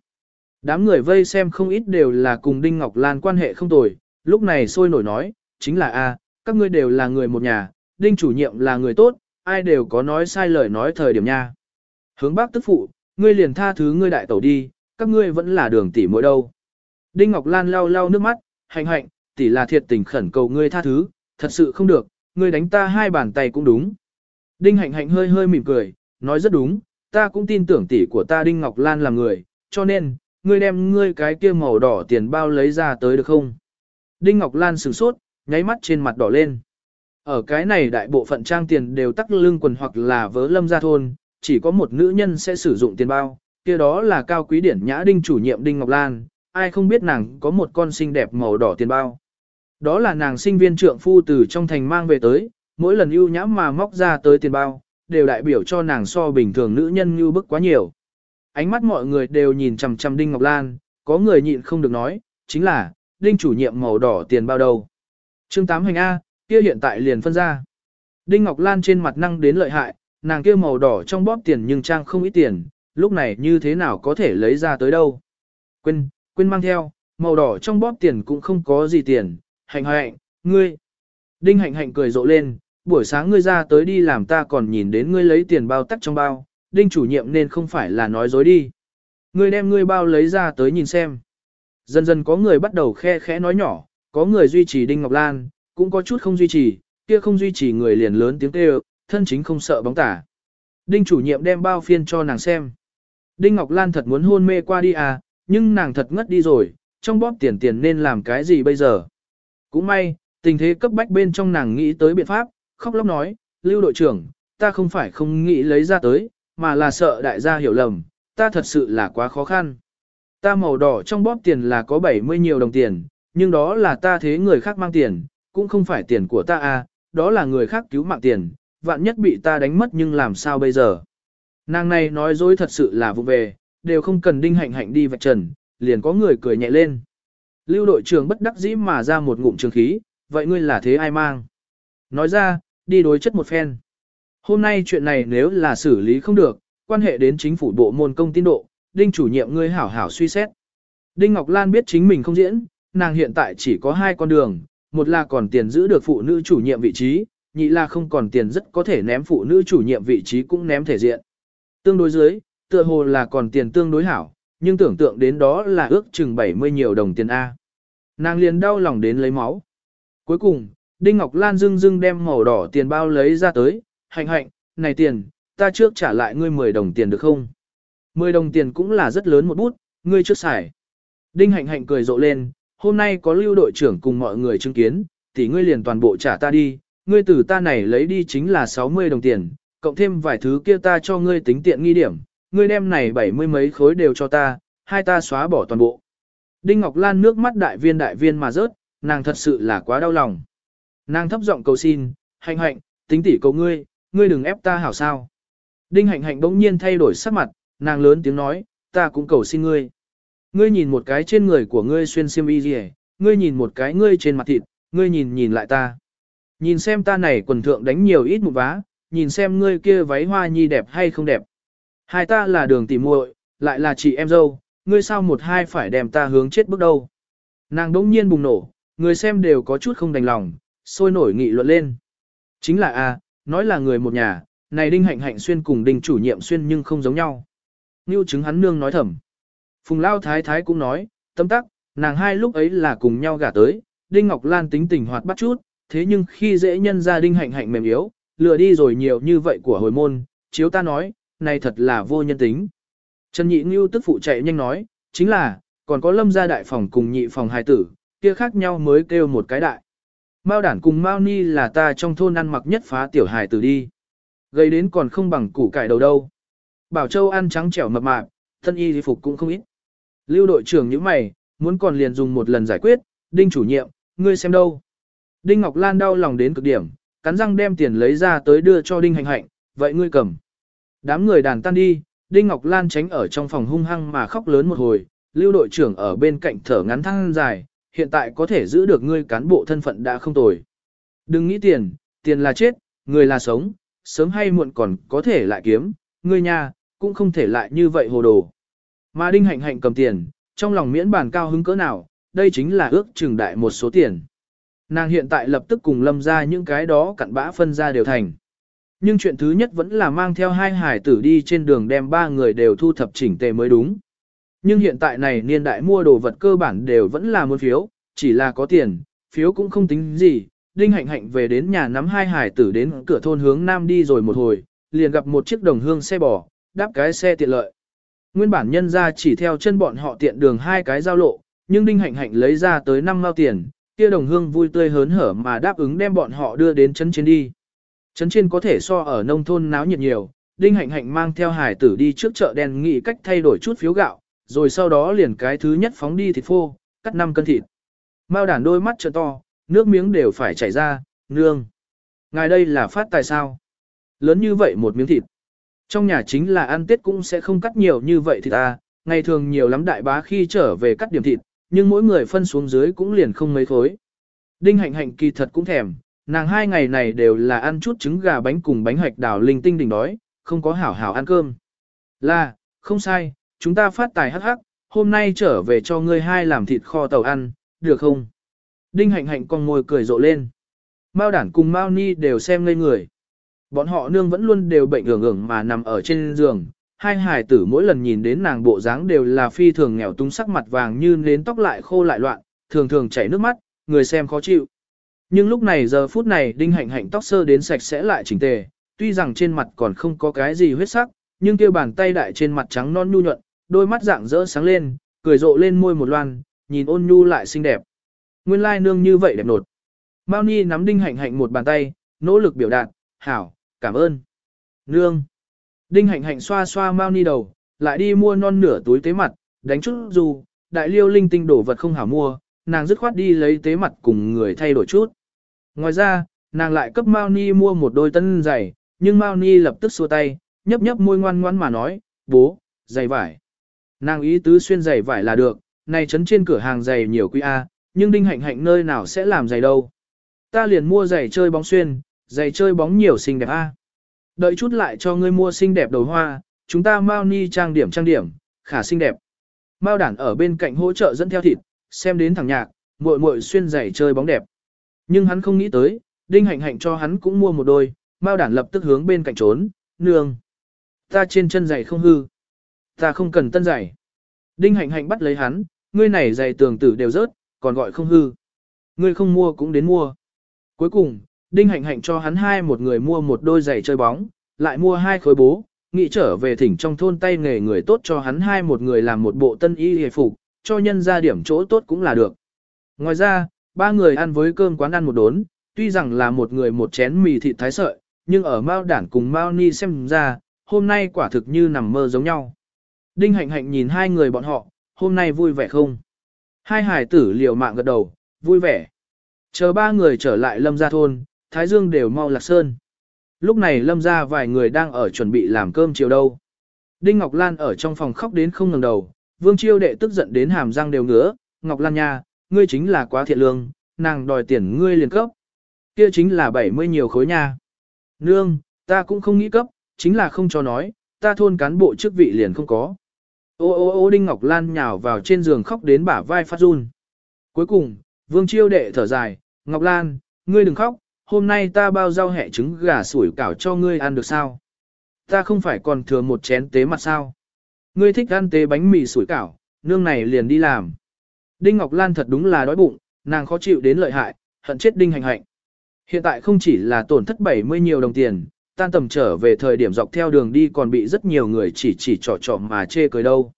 Đám người vây xem không ít đều là cùng Đinh Ngọc Lan quan hệ không tồi, lúc này sôi nổi nói, chính là a, các ngươi đều là người một nhà, Đinh chủ nhiệm là người tốt, ai đều có nói sai lời nói thời điểm nha. Hướng bác tức phụ, ngươi liền tha thứ ngươi đại tẩu đi, các ngươi vẫn là đường tỷ mỗi đâu. Đinh Ngọc Lan lau lau nước mắt, hạnh hạnh, tỷ là thiệt tình khẩn cầu ngươi tha thứ, thật sự không được, ngươi đánh ta hai bàn tay cũng đúng. Đinh hạnh hạnh hơi hơi mỉm cười, nói rất đúng, ta cũng tin tưởng tỷ của ta Đinh Ngọc Lan là người, cho nên, ngươi đem ngươi cái kia màu đỏ tiền bao lấy ra tới được không? Đinh Ngọc Lan sửng sốt, nháy mắt trên mặt đỏ lên. Ở cái này đại bộ phận trang tiền đều tắc lưng quần hoặc là vớ lâm gia thôn, chỉ có một nữ nhân sẽ sử dụng tiền bao, kia đó là cao quý điển nhã đinh chủ nhiệm Đinh Ngọc Lan, ai không biết nàng có một con xinh đẹp màu đỏ tiền bao. Đó là nàng sinh viên trượng phu từ trong thành mang về tới, mỗi lần ưu nhã mà móc ra tới tiền bao, đều đại biểu cho nàng so bình thường nữ nhân như bức quá nhiều. Ánh mắt mọi người đều nhìn chằm chằm Đinh Ngọc Lan, có người nhịn không được nói, chính là, Đinh chủ nhiệm màu đỏ tiền bao đầu. Chương 8 hành A, kia hiện tại liền phân ra. Đinh Ngọc Lan trên mặt năng đến lợi hại, nàng kia màu đỏ trong bóp tiền nhưng trang không ít tiền, lúc này như thế nào có thể lấy ra tới đâu. Quên, quên mang theo, màu đỏ trong bóp tiền cũng không có gì tiền, hạnh hạnh, ngươi. Đinh hạnh hạnh cười rộ lên, buổi sáng ngươi ra tới đi làm ta còn nhìn đến ngươi lấy tiền bao tắt trong bao, đinh chủ nhiệm nên không phải là nói dối đi. Ngươi đem ngươi bao lấy ra tới nhìn xem. Dần dần có người bắt đầu khe khẽ nói nhỏ, có người duy trì Đinh Ngọc Lan, cũng có chút không duy trì, kia không duy trì người liền lớn tiếng kêu, thân chính không sợ bóng tả. Đinh chủ nhiệm đem bao phiên cho nàng xem. Đinh Ngọc Lan thật muốn hôn mê qua đi à, nhưng nàng thật ngất đi rồi, trong bóp tiền tiền nên làm cái gì bây giờ. Cũng may, tình thế cấp bách bên trong nàng nghĩ tới biện pháp, khóc lóc nói, lưu đội trưởng, ta không phải không nghĩ lấy ra tới, mà là sợ đại gia hiểu lầm, ta thật sự là quá khó khăn. Ta màu đỏ trong bóp tiền là có 70 nhiều đồng tiền, nhưng đó là ta thế người khác mang tiền, cũng không phải tiền của ta à, đó là người khác cứu mạng tiền, vạn nhất bị ta đánh mất nhưng làm sao bây giờ. Nàng này nói dối thật sự là vụ về, đều không cần đinh hạnh hạnh đi vạch trần, liền có người cười nhẹ lên. Lưu đội trưởng bất đắc dĩ mà ra một ngụm trường khí, vậy ngươi là thế ai mang? Nói ra, đi đối chất một phen. Hôm nay chuyện này nếu là xử lý không được, quan hệ đến chính phủ bộ môn công tin độ, đinh chủ nhiệm ngươi hảo hảo suy xét. Đinh Ngọc Lan biết chính mình không diễn, nàng hiện tại chỉ có hai con đường, một là còn tiền giữ được phụ nữ chủ nhiệm vị trí, nhị là không còn tiền rất có thể ném phụ nữ chủ nhiệm vị trí cũng ném thể diện. Tương đối dưới, tựa hồ là còn tiền tương đối hảo, nhưng tưởng tượng đến đó là ước chừng 70 nhiều đồng tiền A. Nàng liền đau lòng đến lấy máu. Cuối cùng, Đinh Ngọc Lan dưng dưng đem màu đỏ tiền bao lấy ra tới, hạnh hạnh, này tiền, ta trước trả lại ngươi 10 đồng tiền được không? 10 đồng tiền cũng là rất lớn một bút, ngươi trước xài. Đinh hạnh hạnh cười rộ lên, hôm nay có lưu đội trưởng cùng mọi người chứng kiến, thì ngươi liền toàn bộ trả ta đi, ngươi từ ta này lấy đi chính là 60 đồng tiền, cộng thêm vài thứ kia ta cho ngươi tính tiện nghi điểm, ngươi đem này bảy mươi mấy khối đều cho ta, hai ta xóa bỏ toàn bộ. Đinh Ngọc Lan nước mắt đại viên đại viên mà rớt, nàng thật sự là quá đau lòng. Nàng thấp giọng cầu xin, hạnh hạnh, tính tỉ cầu ngươi, ngươi đừng ép ta hảo sao. Đinh hạnh hạnh bỗng nhiên thay đổi sắc mặt, nàng lớn tiếng nói, ta cũng cầu xin ngươi. Ngươi nhìn một cái trên người của ngươi xuyên xiêm y gì ngươi nhìn một cái ngươi trên mặt thịt, ngươi nhìn nhìn lại ta. Nhìn xem ta này quần thượng đánh nhiều ít một vá, nhìn xem ngươi kia váy hoa nhi đẹp hay không đẹp. Hai ta là đường tỉ muội, lại là chị em dâu, ngươi sao một hai phải đem ta hướng chết bước đâu. Nàng đỗng nhiên bùng nổ, người xem đều có chút không đành lòng, sôi nổi nghị luận lên. Chính là a, nói là người một nhà, này đinh hạnh hạnh xuyên cùng đinh chủ nhiệm xuyên nhưng không giống nhau. Ngưu chứng hắn nương nói thầm. Phùng Lao Thái Thái cũng nói, tâm tắc, nàng hai lúc ấy là cùng nhau gả tới, Đinh Ngọc Lan tính tình hoạt bắt chút, thế nhưng khi dễ nhân ra Đinh hạnh hạnh mềm yếu, lừa đi rồi nhiều như vậy của hồi môn, chiếu ta nói, này thật là vô nhân tính. Trần Nhị Ngưu tức phụ chạy nhanh nói, chính là, còn có lâm gia đại phòng cùng nhị phòng hài tử, kia khác nhau mới kêu một cái đại. Mao đản cùng Mao Ni là ta trong thôn ăn mặc nhất phá tiểu hài tử đi. Gây đến còn không bằng củ cải đầu đâu. Bảo Châu ăn trắng trẻo mập mạp, thân y di phục cũng không ít. Lưu đội trưởng như mày, muốn còn liền dùng một lần giải quyết, đinh chủ nhiệm, ngươi xem đâu. Đinh Ngọc Lan đau lòng đến cực điểm, cắn răng đem tiền lấy ra tới đưa cho đinh hành hạnh, vậy ngươi cầm. Đám người đàn tan đi, Đinh Ngọc Lan tránh ở trong phòng hung hăng mà khóc lớn một hồi, lưu đội trưởng ở bên cạnh thở ngắn thăng dài, hiện tại có thể giữ được ngươi cán bộ thân phận đã không tồi. Đừng nghĩ tiền, tiền là chết, người là sống, sớm hay muộn còn có thể lại kiếm, ngươi nha, cũng không thể lại như vậy hồ đồ. Mà Đinh Hạnh Hạnh cầm tiền, trong lòng miễn bàn cao hứng cỡ nào, đây chính là ước chừng đại một số tiền. Nàng hiện tại lập tức cùng lâm ra những cái đó cặn bã phân ra đều thành. Nhưng chuyện thứ nhất vẫn là mang theo hai hải tử đi trên đường đem ba người đều thu thập chỉnh tề mới đúng. Nhưng hiện tại này niên đại mua đồ vật cơ bản đều vẫn là muốn phiếu, chỉ là có tiền, phiếu cũng không tính gì. Đinh hạnh hạnh về đến nhà nắm hai hải tử đến cửa thôn hướng nam đi rồi một hồi, liền gặp một chiếc đồng hương xe bò, đáp cái xe tiện lợi. Nguyên bản nhân ra chỉ theo chân bọn họ tiện đường hai cái giao lộ, nhưng đinh hạnh hạnh lấy ra tới năm mao tiền, kia đồng hương vui tươi hớn hở mà đáp ứng đem bọn họ đưa đến trấn trên đi. Trấn trên có thể so ở nông thôn náo nhiệt nhiều, Đinh Hạnh Hạnh mang theo hải tử đi trước chợ đen nghĩ cách thay đổi chút phiếu gạo, rồi sau đó liền cái thứ nhất phóng đi thịt phô, cắt 5 cân thịt. Mao đản đôi mắt trợ to, nước miếng đều phải chảy ra, nương. Ngài đây là phát tài sao? Lớn như vậy một miếng thịt. Trong nhà chính là ăn tết cũng sẽ không cắt nhiều như vậy thì ta, ngày thường nhiều lắm đại bá khi trở về cắt điểm thịt, nhưng mỗi người phân xuống dưới cũng liền không mấy khối. Đinh hạnh hạnh kỳ thật cũng thèm, Nàng hai ngày này đều là ăn chút trứng gà bánh cùng bánh hoạch đào linh tinh đỉnh đói, không có hảo hảo ăn cơm. Là, không sai, chúng ta phát tài hắc hắc, hôm nay trở về cho ngươi hai làm thịt kho tàu ăn, được không? Đinh hạnh hạnh con ngồi cười rộ lên. Mao đản cùng Mao Ni đều xem ngây người. Bọn họ nương vẫn luôn đều bệnh ưởng ưởng mà nằm ở trên giường. Hai hài tử mỗi lần nhìn đến nàng bộ dáng đều là phi thường nghèo túng sắc mặt vàng như nến tóc lại khô lại loạn, thường thường chảy nước mắt, người xem khó chịu. Nhưng lúc này giờ phút này đinh hạnh hạnh tóc sơ đến sạch sẽ lại chỉnh tề, tuy rằng trên mặt còn không có cái gì huyết sắc, nhưng kia bàn tay đại trên mặt trắng non nhu nhuận, đôi mắt dạng rỡ sáng lên, cười rộ lên môi một loan, nhìn ôn nhu lại xinh đẹp. Nguyên lai nương như vậy đẹp nột. Mao Ni nắm đinh hạnh hạnh một bàn tay, nỗ lực biểu đạt, hảo, cảm ơn. Nương. Đinh hạnh hạnh xoa xoa mau Ni đầu, lại đi mua non nửa túi tế mặt, đánh chút dù, đại liêu linh tinh đổ vật không hảo mua, nàng dứt khoát đi lấy tế mặt cùng người thay đổi chút. Ngoài ra, nàng lại cấp Mao Ni mua một đôi tân giày, nhưng Mao Ni lập tức xua tay, nhấp nhấp môi ngoan ngoãn mà nói, bố, giày vải. Nàng ý tứ xuyên giày vải là được, này chấn trên cửa hàng giày nhiều quý A, nhưng đinh hạnh hạnh nơi nào sẽ làm giày đâu. Ta liền mua giày chơi bóng xuyên, giày chơi bóng nhiều xinh đẹp A. Đợi chút lại cho ngươi mua xinh đẹp đầu hoa, chúng ta mau Ni trang điểm trang điểm, khả xinh đẹp. Mao đản ở bên cạnh hỗ trợ dẫn theo thịt, xem đến thằng nhạc, muội muội xuyên giày chơi bóng đẹp. Nhưng hắn không nghĩ tới, đinh hạnh hạnh cho hắn cũng mua một đôi, Mao đản lập tức hướng bên cạnh trốn, nương. Ta trên chân giày không hư. Ta không cần tân giày. Đinh hạnh hạnh bắt lấy hắn, ngươi này giày tường tử đều rớt, còn gọi không hư. Ngươi không mua cũng đến mua. Cuối cùng, Đinh hạnh hạnh cho hắn hai một người mua một đôi giày chơi bóng, lại mua hai khối bố, nghĩ trở về thỉnh trong thôn tay nghề người tốt cho hắn hai một người làm một bộ tân y hề phục, cho nhân ra điểm chỗ tốt cũng là được. Ngoài ra, ba người ăn với cơm quán ăn một đốn, tuy rằng là một người một chén mì thịt thái sợi, nhưng ở Mao Đản cùng Mao Ni xem ra, hôm nay quả thực như nằm mơ giống nhau. Đinh hạnh hạnh nhìn hai người bọn họ, hôm nay vui vẻ không? Hai hải tử liều mạng gật đầu, vui vẻ. Chờ ba người trở lại lâm gia thôn, Thái Dương đều mau lạc sơn. Lúc này lâm gia vài người đang ở chuẩn bị làm cơm chiều đâu. Đinh Ngọc Lan ở trong phòng khóc đến không ngừng đầu, Vương Chiêu đệ tức giận đến hàm răng đều ngứa, Ngọc Lan nha, ngươi chính là quá thiện lương, nàng đòi tiền ngươi liền cấp. Kia chính là 70 nhiều khối nha. Nương, ta cũng không nghĩ cấp, chính là không cho nói, ta thôn cán bộ chức vị liền không có. Ô ô ô Đinh Ngọc Lan nhào vào trên giường khóc đến bả vai phát run. Cuối cùng, Vương Chiêu đệ thở dài, Ngọc Lan, ngươi đừng khóc, hôm nay ta bao rau hẹ trứng gà sủi cảo cho ngươi ăn được sao? Ta không phải còn thừa một chén tế mặt sao? Ngươi thích ăn tế bánh mì sủi cảo, nương này liền đi làm. Đinh Ngọc Lan thật đúng là đói bụng, nàng khó chịu đến lợi hại, hận chết Đinh Hành Hạnh. Hiện tại không chỉ là tổn thất 70 nhiều đồng tiền, tan tầm trở về thời điểm dọc theo đường đi còn bị rất nhiều người chỉ chỉ trò trò mà chê cười đâu.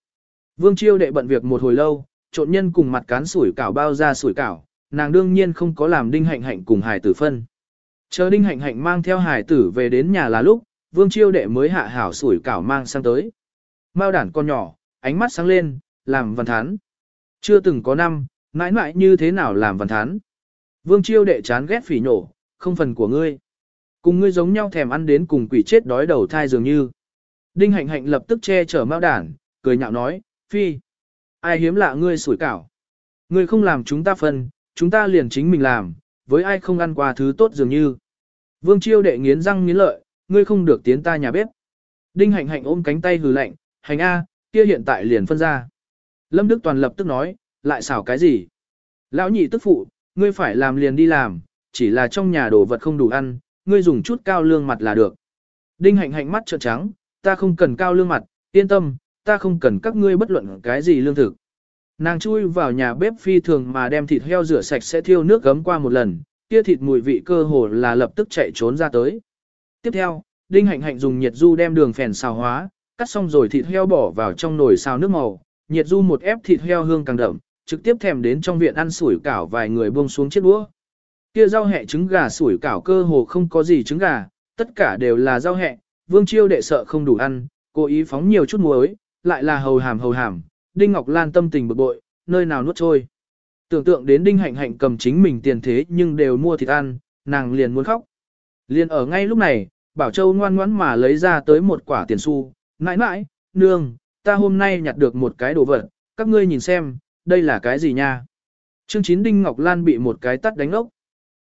Vương Chiêu đệ bận việc một hồi lâu, trộn nhân cùng mặt cán sủi cảo bao ra sủi cảo, nàng đương nhiên không có làm Đinh Hạnh Hạnh cùng hài tử phân. Chờ Đinh Hạnh Hạnh mang theo Hải tử về đến nhà là lúc, Vương Chiêu đệ mới hạ hảo sủi cảo mang sang tới. Mao đản con nhỏ, ánh mắt sáng lên, làm văn thán. Chưa từng có năm, mãi mãi như thế nào làm văn thán. Vương Chiêu đệ chán ghét phỉ nổ, không phần của ngươi. Cùng ngươi giống nhau thèm ăn đến cùng quỷ chết đói đầu thai dường như. Đinh hạnh hạnh lập tức che chở mao đản, cười nhạo nói, phi. Ai hiếm lạ ngươi sủi cảo. Ngươi không làm chúng ta phân, chúng ta liền chính mình làm, với ai không ăn qua thứ tốt dường như. Vương chiêu đệ nghiến răng nghiến lợi, ngươi không được tiến ta nhà bếp. Đinh hạnh hạnh ôm cánh tay hừ lạnh, hành A, kia hiện tại liền phân ra. Lâm Đức Toàn lập tức nói, lại xảo cái gì? Lão nhị tức phụ, ngươi phải làm liền đi làm, chỉ là trong nhà đồ vật không đủ ăn, ngươi dùng chút cao lương mặt là được. Đinh hạnh hạnh mắt trợn trắng, ta không cần cao lương mặt, yên tâm, ta không cần các ngươi bất luận cái gì lương thực. Nàng chui vào nhà bếp phi thường mà đem thịt heo rửa sạch sẽ thiêu nước gấm qua một lần, kia thịt mùi vị cơ hồ là lập tức chạy trốn ra tới. Tiếp theo, Đinh Hạnh Hạnh dùng nhiệt du đem đường phèn xào hóa, cắt xong rồi thịt heo bỏ vào trong nồi xào nước màu, nhiệt du một ép thịt heo hương càng đậm, trực tiếp thèm đến trong viện ăn sủi cảo vài người buông xuống chiếc đũa. Kia rau hẹ trứng gà sủi cảo cơ hồ không có gì trứng gà, tất cả đều là rau hẹ, Vương Chiêu đệ sợ không đủ ăn, cố ý phóng nhiều chút muối, lại là hầu hàm hầu hàm, Đinh Ngọc Lan tâm tình bực bội, nơi nào nuốt trôi. Tưởng tượng đến Đinh Hạnh Hạnh cầm chính mình tiền thế nhưng đều mua thịt ăn, nàng liền muốn khóc. Liền ở ngay lúc này, Bảo Châu ngoan ngoãn mà lấy ra tới một quả tiền xu, nãi nãi, nương, ta hôm nay nhặt được một cái đồ vật, các ngươi nhìn xem, đây là cái gì nha. Trương Chín Đinh Ngọc Lan bị một cái tắt đánh ốc.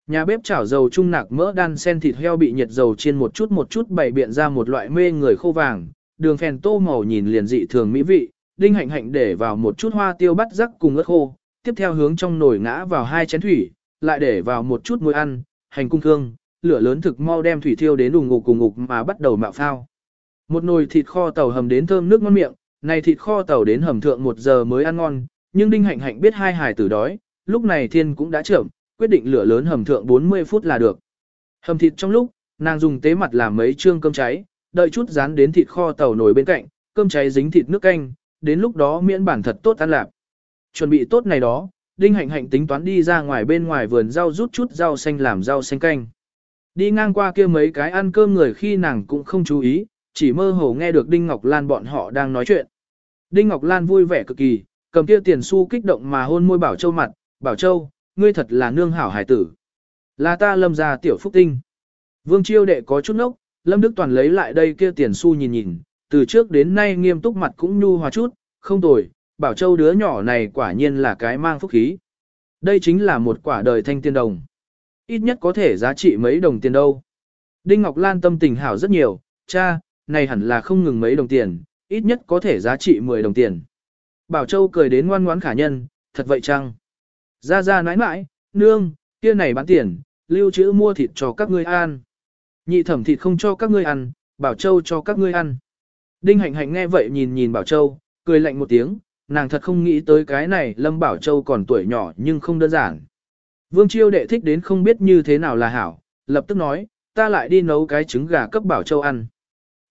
Nhà bếp chảo dầu trung nạc mỡ đan sen thịt heo bị nhiệt dầu chiên một chút một chút bày biện ra một loại mê người khô vàng, đường phèn tô màu nhìn liền dị thường mỹ vị, đinh hạnh hạnh để vào một chút hoa tiêu bắt rắc cùng ớt khô, tiếp theo hướng trong nồi ngã vào hai chén thủy, lại để vào một chút muối ăn, hành cung thương, lửa lớn thực mau đem thủy thiêu đến ủng ngục cùng ngục mà bắt đầu mạo phao. Một nồi thịt kho tàu hầm đến thơm nước ngon miệng, này thịt kho tàu đến hầm thượng một giờ mới ăn ngon, nhưng Đinh Hạnh Hạnh biết hai hải tử đói, lúc này thiên cũng đã trưởng, quyết định lửa lớn hầm thượng 40 phút là được. Hầm thịt trong lúc, nàng dùng tế mặt làm mấy trương cơm cháy, đợi chút dán đến thịt kho tàu nồi bên cạnh, cơm cháy dính thịt nước canh, đến lúc đó miễn bản thật tốt ăn lạc. Chuẩn bị tốt này đó, Đinh Hạnh Hạnh tính toán đi ra ngoài bên ngoài vườn rau rút chút rau xanh làm rau xanh canh. Đi ngang qua kia mấy cái ăn cơm người khi nàng cũng không chú ý, chỉ mơ hồ nghe được Đinh Ngọc Lan bọn họ đang nói chuyện. Đinh Ngọc Lan vui vẻ cực kỳ, cầm kia tiền xu kích động mà hôn môi Bảo Châu mặt, Bảo Châu, ngươi thật là nương hảo hải tử. Là ta lâm ra tiểu phúc tinh. Vương Chiêu đệ có chút nốc, Lâm Đức Toàn lấy lại đây kia tiền xu nhìn nhìn, từ trước đến nay nghiêm túc mặt cũng nhu hòa chút, không tồi, Bảo Châu đứa nhỏ này quả nhiên là cái mang phúc khí. Đây chính là một quả đời thanh tiên đồng. Ít nhất có thể giá trị mấy đồng tiền đâu. Đinh Ngọc Lan tâm tình hảo rất nhiều, cha, này hẳn là không ngừng mấy đồng tiền, ít nhất có thể giá trị 10 đồng tiền. Bảo Châu cười đến ngoan ngoãn khả nhân, thật vậy chăng? Ra ra nãi nãi, nương, kia này bán tiền, lưu trữ mua thịt cho các ngươi ăn. Nhị thẩm thịt không cho các ngươi ăn, Bảo Châu cho các ngươi ăn. Đinh hạnh hạnh nghe vậy nhìn nhìn Bảo Châu, cười lạnh một tiếng, nàng thật không nghĩ tới cái này Lâm Bảo Châu còn tuổi nhỏ nhưng không đơn giản. Vương Chiêu đệ thích đến không biết như thế nào là hảo, lập tức nói, ta lại đi nấu cái trứng gà cấp Bảo Châu ăn.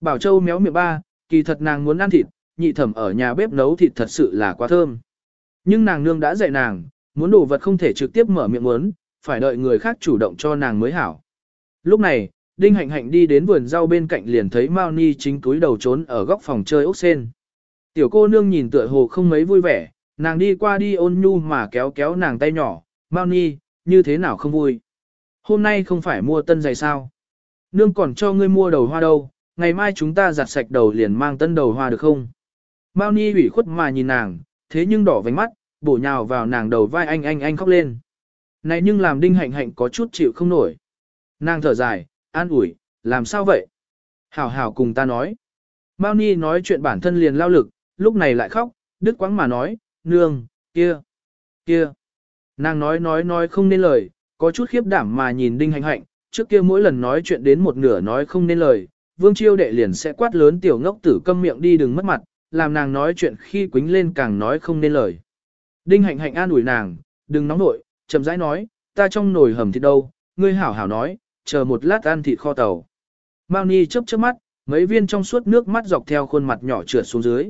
Bảo Châu méo miệng ba, kỳ thật nàng muốn ăn thịt, nhị thẩm ở nhà bếp nấu thịt thật sự là quá thơm. Nhưng nàng nương đã dạy nàng, muốn đồ vật không thể trực tiếp mở miệng muốn, phải đợi người khác chủ động cho nàng mới hảo. Lúc này, Đinh Hạnh Hạnh đi đến vườn rau bên cạnh liền thấy Mao Ni chính túi đầu trốn ở góc phòng chơi ốc sen. Tiểu cô nương nhìn tựa hồ không mấy vui vẻ, nàng đi qua đi ôn nhu mà kéo kéo nàng tay nhỏ, Mao Ni, như thế nào không vui. Hôm nay không phải mua tân giày sao. Nương còn cho ngươi mua đầu hoa đâu, ngày mai chúng ta giặt sạch đầu liền mang tân đầu hoa được không? Mao Ni ủy khuất mà nhìn nàng, thế nhưng đỏ vánh mắt, bổ nhào vào nàng đầu vai anh anh anh khóc lên. Này nhưng làm đinh hạnh hạnh có chút chịu không nổi. Nàng thở dài, an ủi, làm sao vậy? Hảo hảo cùng ta nói. Mao Ni nói chuyện bản thân liền lao lực, lúc này lại khóc, đứt quãng mà nói, nương, kia, kia. Nàng nói nói nói không nên lời, có chút khiếp đảm mà nhìn đinh hạnh hạnh, trước kia mỗi lần nói chuyện đến một nửa nói không nên lời, vương chiêu đệ liền sẽ quát lớn tiểu ngốc tử câm miệng đi đừng mất mặt, làm nàng nói chuyện khi quính lên càng nói không nên lời. Đinh hạnh hạnh an ủi nàng, đừng nóng nội, chậm rãi nói, ta trong nồi hầm thịt đâu, ngươi hảo hảo nói, chờ một lát ăn thịt kho tàu. Mao Ni chớp chớp mắt, mấy viên trong suốt nước mắt dọc theo khuôn mặt nhỏ trượt xuống dưới.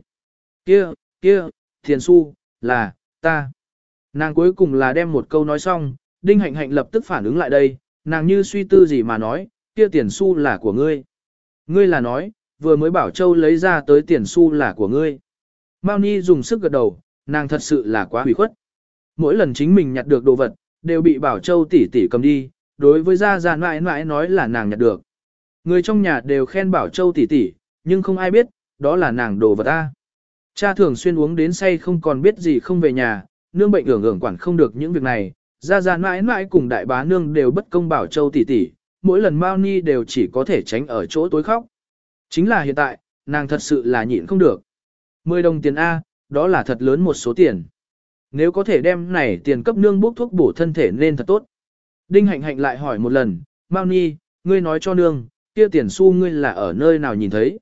Kia, kia, thiền su, là, ta. Nàng cuối cùng là đem một câu nói xong, Đinh Hạnh Hạnh lập tức phản ứng lại đây, nàng như suy tư gì mà nói, kia tiền su là của ngươi. Ngươi là nói, vừa mới bảo Châu lấy ra tới tiền su là của ngươi. Mao Ni dùng sức gật đầu, nàng thật sự là quá hủy khuất. Mỗi lần chính mình nhặt được đồ vật, đều bị Bảo Châu tỷ tỷ cầm đi, đối với gia gia mãi mãi nói là nàng nhặt được. Người trong nhà đều khen Bảo Châu tỷ tỷ, nhưng không ai biết, đó là nàng đồ vật ta. Cha thường xuyên uống đến say không còn biết gì không về nhà, nương bệnh ưởng ưởng quản không được những việc này, gia gia mãi mãi cùng đại bá nương đều bất công Bảo Châu tỷ tỷ, mỗi lần Mao Ni đều chỉ có thể tránh ở chỗ tối khóc. Chính là hiện tại, nàng thật sự là nhịn không được. 10 đồng tiền A, đó là thật lớn một số tiền. Nếu có thể đem này tiền cấp nương bốc thuốc bổ thân thể nên thật tốt. Đinh hạnh hạnh lại hỏi một lần, Mao Ni, ngươi nói cho nương, kia tiền xu ngươi là ở nơi nào nhìn thấy.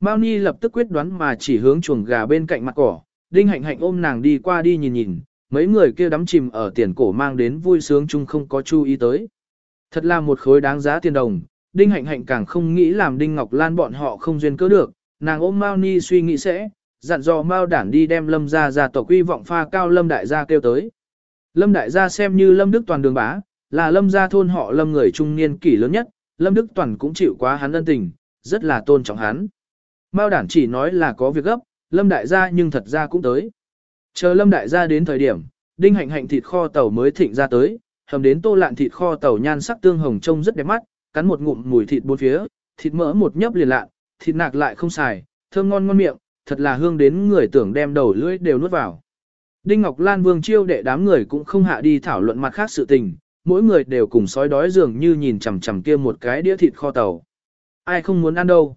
Mao Ni lập tức quyết đoán mà chỉ hướng chuồng gà bên cạnh mặt cỏ, Đinh hạnh hạnh ôm nàng đi qua đi nhìn nhìn, mấy người kia đắm chìm ở tiền cổ mang đến vui sướng chung không có chú ý tới. Thật là một khối đáng giá tiền đồng, Đinh hạnh hạnh càng không nghĩ làm Đinh Ngọc Lan bọn họ không duyên cớ được, nàng ôm Mao Ni suy nghĩ sẽ, dặn dò Mao Đản đi đem Lâm gia gia tộc quy vọng pha cao Lâm đại gia kêu tới. Lâm đại gia xem như Lâm Đức Toàn đường bá, là Lâm gia thôn họ Lâm người trung niên kỷ lớn nhất, Lâm Đức Toàn cũng chịu quá hắn ân tình, rất là tôn trọng hắn. Mao Đản chỉ nói là có việc gấp, Lâm đại gia nhưng thật ra cũng tới. Chờ Lâm đại gia đến thời điểm, đinh hạnh hạnh thịt kho tàu mới thịnh ra tới, hầm đến tô lạn thịt kho tàu nhan sắc tương hồng trông rất đẹp mắt, cắn một ngụm mùi thịt bốn phía, thịt mỡ một nhấp liền lạ, thịt nạc lại không xài, thơm ngon ngon miệng, thật là hương đến người tưởng đem đầu lưỡi đều nuốt vào. Đinh Ngọc Lan Vương chiêu đệ đám người cũng không hạ đi thảo luận mặt khác sự tình, mỗi người đều cùng sói đói dường như nhìn chằm chằm kia một cái đĩa thịt kho tàu. Ai không muốn ăn đâu.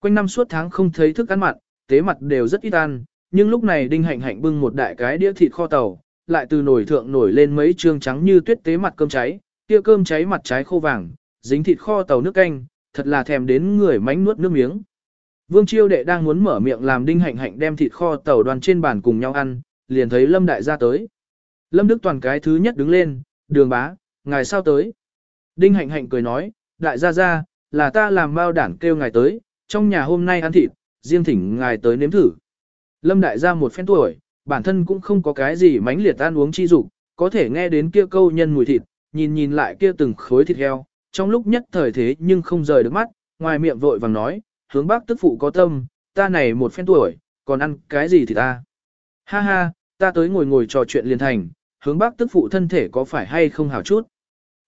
Quanh năm suốt tháng không thấy thức ăn mặn, tế mặt đều rất ít ăn, nhưng lúc này Đinh Hạnh Hạnh bưng một đại cái đĩa thịt kho tàu, lại từ nồi thượng nổi lên mấy trương trắng như tuyết tế mặt cơm cháy, kia cơm cháy mặt trái khô vàng, dính thịt kho tàu nước canh, thật là thèm đến người mánh nuốt nước miếng. Vương Chiêu đệ đang muốn mở miệng làm đinh hạnh hạnh đem thịt kho tàu đoàn trên bàn cùng nhau ăn, liền thấy Lâm Đại gia tới. Lâm Đức Toàn cái thứ nhất đứng lên, đường bá, ngài sao tới? Đinh hạnh hạnh cười nói, đại gia gia, là ta làm bao đản kêu ngài tới, trong nhà hôm nay ăn thịt, riêng thỉnh ngài tới nếm thử. Lâm đại gia một phen tuổi, bản thân cũng không có cái gì mánh liệt ăn uống chi dục, có thể nghe đến kia câu nhân mùi thịt, nhìn nhìn lại kia từng khối thịt heo, trong lúc nhất thời thế nhưng không rời được mắt, ngoài miệng vội vàng nói, hướng bác tức phụ có tâm, ta này một phen tuổi, còn ăn cái gì thì ta. Ha ha, ta tới ngồi ngồi trò chuyện liền thành, hướng bác tức phụ thân thể có phải hay không hảo chút.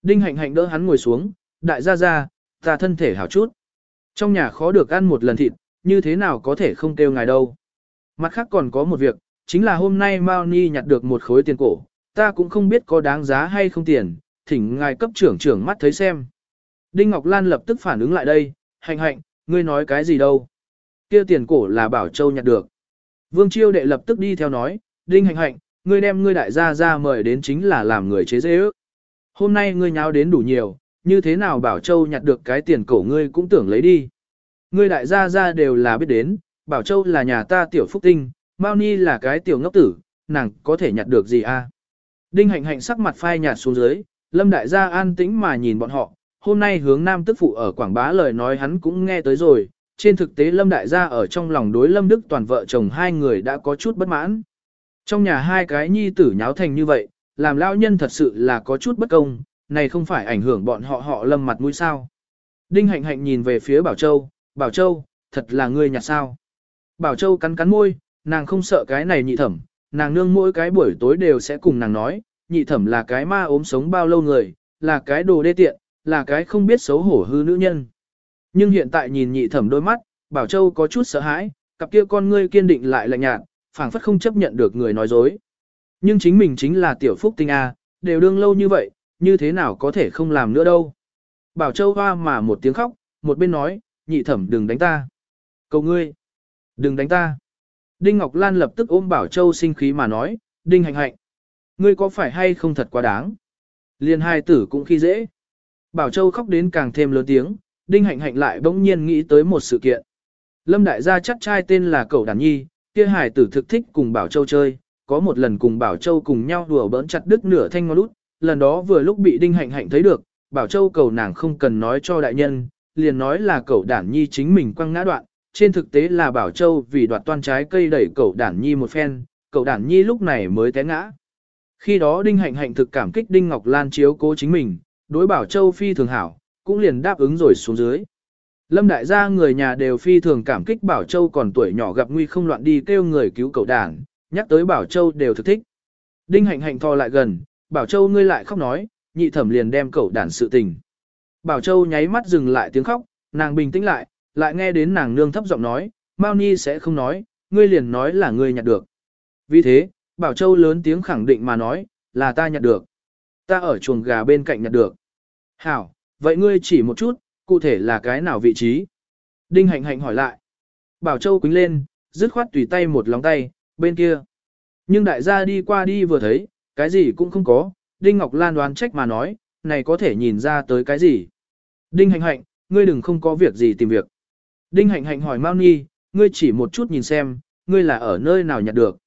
Đinh hạnh hạnh đỡ hắn ngồi xuống, đại gia gia, ta thân thể hảo chút. Trong nhà khó được ăn một lần thịt, như thế nào có thể không kêu ngài đâu. Mặt khác còn có một việc, chính là hôm nay Mao Ni nhặt được một khối tiền cổ, ta cũng không biết có đáng giá hay không tiền, thỉnh ngài cấp trưởng trưởng mắt thấy xem. Đinh Ngọc Lan lập tức phản ứng lại đây, hạnh hạnh, ngươi nói cái gì đâu. kia tiền cổ là Bảo Châu nhặt được. Vương Chiêu đệ lập tức đi theo nói, Đinh hạnh hạnh, ngươi đem ngươi đại gia ra mời đến chính là làm người chế dễ ước. Hôm nay ngươi nháo đến đủ nhiều, như thế nào Bảo Châu nhặt được cái tiền cổ ngươi cũng tưởng lấy đi. Ngươi đại gia ra đều là biết đến, Bảo Châu là nhà ta tiểu phúc tinh, Mao Ni là cái tiểu ngốc tử, nàng có thể nhặt được gì a? Đinh hạnh hạnh sắc mặt phai nhạt xuống dưới, Lâm đại gia an tĩnh mà nhìn bọn họ, hôm nay hướng nam tức phụ ở Quảng Bá lời nói hắn cũng nghe tới rồi, trên thực tế Lâm đại gia ở trong lòng đối Lâm Đức toàn vợ chồng hai người đã có chút bất mãn. Trong nhà hai cái nhi tử nháo thành như vậy, làm lão nhân thật sự là có chút bất công, này không phải ảnh hưởng bọn họ họ Lâm mặt mũi sao. Đinh hạnh hạnh nhìn về phía Bảo Châu, Bảo Châu, thật là ngươi nhà sao. Bảo Châu cắn cắn môi, nàng không sợ cái này nhị thẩm, nàng nương mỗi cái buổi tối đều sẽ cùng nàng nói, nhị thẩm là cái ma ốm sống bao lâu người, là cái đồ đê tiện, là cái không biết xấu hổ hư nữ nhân. Nhưng hiện tại nhìn nhị thẩm đôi mắt, Bảo Châu có chút sợ hãi, cặp kia con ngươi kiên định lại lạnh nhạt, phảng phất không chấp nhận được người nói dối. Nhưng chính mình chính là tiểu phúc tinh A, đều đương lâu như vậy, như thế nào có thể không làm nữa đâu. Bảo Châu hoa mà một tiếng khóc, một bên nói, nhị thẩm đừng đánh ta. Cầu ngươi, đừng đánh ta. Đinh Ngọc Lan lập tức ôm Bảo Châu sinh khí mà nói, Đinh hạnh hạnh. Ngươi có phải hay không thật quá đáng? Liên hai tử cũng khi dễ. Bảo Châu khóc đến càng thêm lớn tiếng, Đinh hạnh hạnh lại bỗng nhiên nghĩ tới một sự kiện. Lâm đại gia chắc trai tên là Cẩu Đàn Nhi, kia hải tử thực thích cùng Bảo Châu chơi, có một lần cùng Bảo Châu cùng nhau đùa bỡn chặt đứt nửa thanh ngón út, lần đó vừa lúc bị Đinh Hạnh Hạnh thấy được, Bảo Châu cầu nàng không cần nói cho đại nhân, liền nói là cậu đản nhi chính mình quăng ngã đoạn, trên thực tế là Bảo Châu vì đoạt toan trái cây đẩy cậu đản nhi một phen, cậu đản nhi lúc này mới té ngã. Khi đó Đinh Hạnh Hạnh thực cảm kích Đinh Ngọc Lan chiếu cố chính mình, đối Bảo Châu phi thường hảo, cũng liền đáp ứng rồi xuống dưới. Lâm đại gia người nhà đều phi thường cảm kích Bảo Châu còn tuổi nhỏ gặp nguy không loạn đi kêu người cứu cậu đảng, nhắc tới Bảo Châu đều thực thích. Đinh hạnh hạnh thò lại gần, Bảo Châu ngươi lại khóc nói, nhị thẩm liền đem cậu đản sự tình. Bảo Châu nháy mắt dừng lại tiếng khóc, nàng bình tĩnh lại, lại nghe đến nàng nương thấp giọng nói, Mao Ni sẽ không nói, ngươi liền nói là ngươi nhặt được. Vì thế, Bảo Châu lớn tiếng khẳng định mà nói, là ta nhặt được. Ta ở chuồng gà bên cạnh nhặt được. Hảo, vậy ngươi chỉ một chút, cụ thể là cái nào vị trí? Đinh hạnh hạnh hỏi lại. Bảo Châu quính lên, dứt khoát tùy tay một lòng tay, bên kia. Nhưng đại gia đi qua đi vừa thấy, cái gì cũng không có, Đinh Ngọc Lan đoán trách mà nói, này có thể nhìn ra tới cái gì. Đinh hạnh hạnh, ngươi đừng không có việc gì tìm việc. Đinh hạnh hạnh hỏi Mao Ni, ngươi chỉ một chút nhìn xem, ngươi là ở nơi nào nhặt được.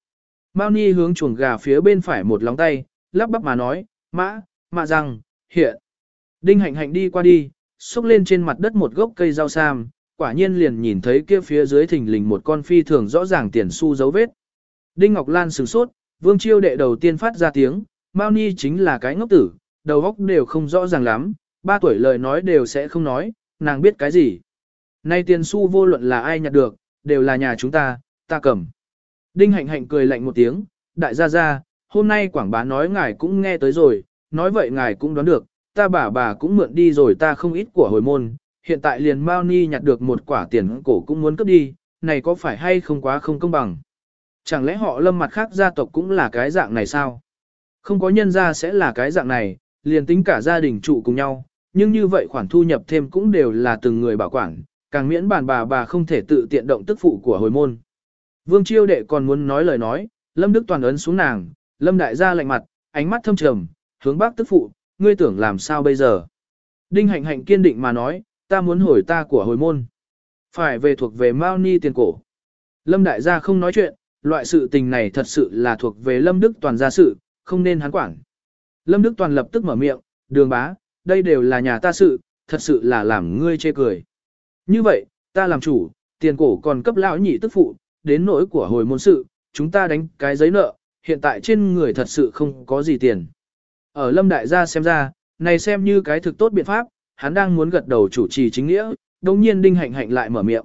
Mao Ni hướng chuồng gà phía bên phải một lóng tay, lắp bắp mà nói, mã, mạ rằng, hiện. Đinh hạnh hạnh đi qua đi, xúc lên trên mặt đất một gốc cây rau sam, quả nhiên liền nhìn thấy kia phía dưới thình lình một con phi thường rõ ràng tiền xu dấu vết. Đinh Ngọc Lan sửng sốt, vương chiêu đệ đầu tiên phát ra tiếng, Mao Ni chính là cái ngốc tử, đầu óc đều không rõ ràng lắm, ba tuổi lời nói đều sẽ không nói, nàng biết cái gì. Nay tiền xu vô luận là ai nhặt được, đều là nhà chúng ta, ta cầm. Đinh hạnh hạnh cười lạnh một tiếng, đại gia gia, hôm nay quảng bá nói ngài cũng nghe tới rồi, nói vậy ngài cũng đoán được, ta bà bà cũng mượn đi rồi ta không ít của hồi môn, hiện tại liền Mao Ni nhặt được một quả tiền cổ cũng muốn cướp đi, này có phải hay không quá không công bằng. Chẳng lẽ họ lâm mặt khác gia tộc cũng là cái dạng này sao? Không có nhân gia sẽ là cái dạng này, liền tính cả gia đình trụ cùng nhau, nhưng như vậy khoản thu nhập thêm cũng đều là từng người bảo quản, càng miễn bàn bà bà không thể tự tiện động tức phụ của hồi môn. Vương Chiêu đệ còn muốn nói lời nói, Lâm Đức Toàn ấn xuống nàng, Lâm đại gia lạnh mặt, ánh mắt thâm trầm, hướng bác tức phụ, ngươi tưởng làm sao bây giờ? Đinh hạnh hạnh kiên định mà nói, ta muốn hồi ta của hồi môn. Phải về thuộc về Mao Ni tiền cổ. Lâm đại gia không nói chuyện, loại sự tình này thật sự là thuộc về Lâm Đức Toàn gia sự, không nên hắn quản. Lâm Đức Toàn lập tức mở miệng, đường bá, đây đều là nhà ta sự, thật sự là làm ngươi chê cười. Như vậy, ta làm chủ, tiền cổ còn cấp lão nhị tức phụ, đến nỗi của hồi môn sự, chúng ta đánh cái giấy nợ, hiện tại trên người thật sự không có gì tiền. Ở lâm đại gia xem ra, này xem như cái thực tốt biện pháp, hắn đang muốn gật đầu chủ trì chính nghĩa, đồng nhiên đinh hạnh hạnh lại mở miệng.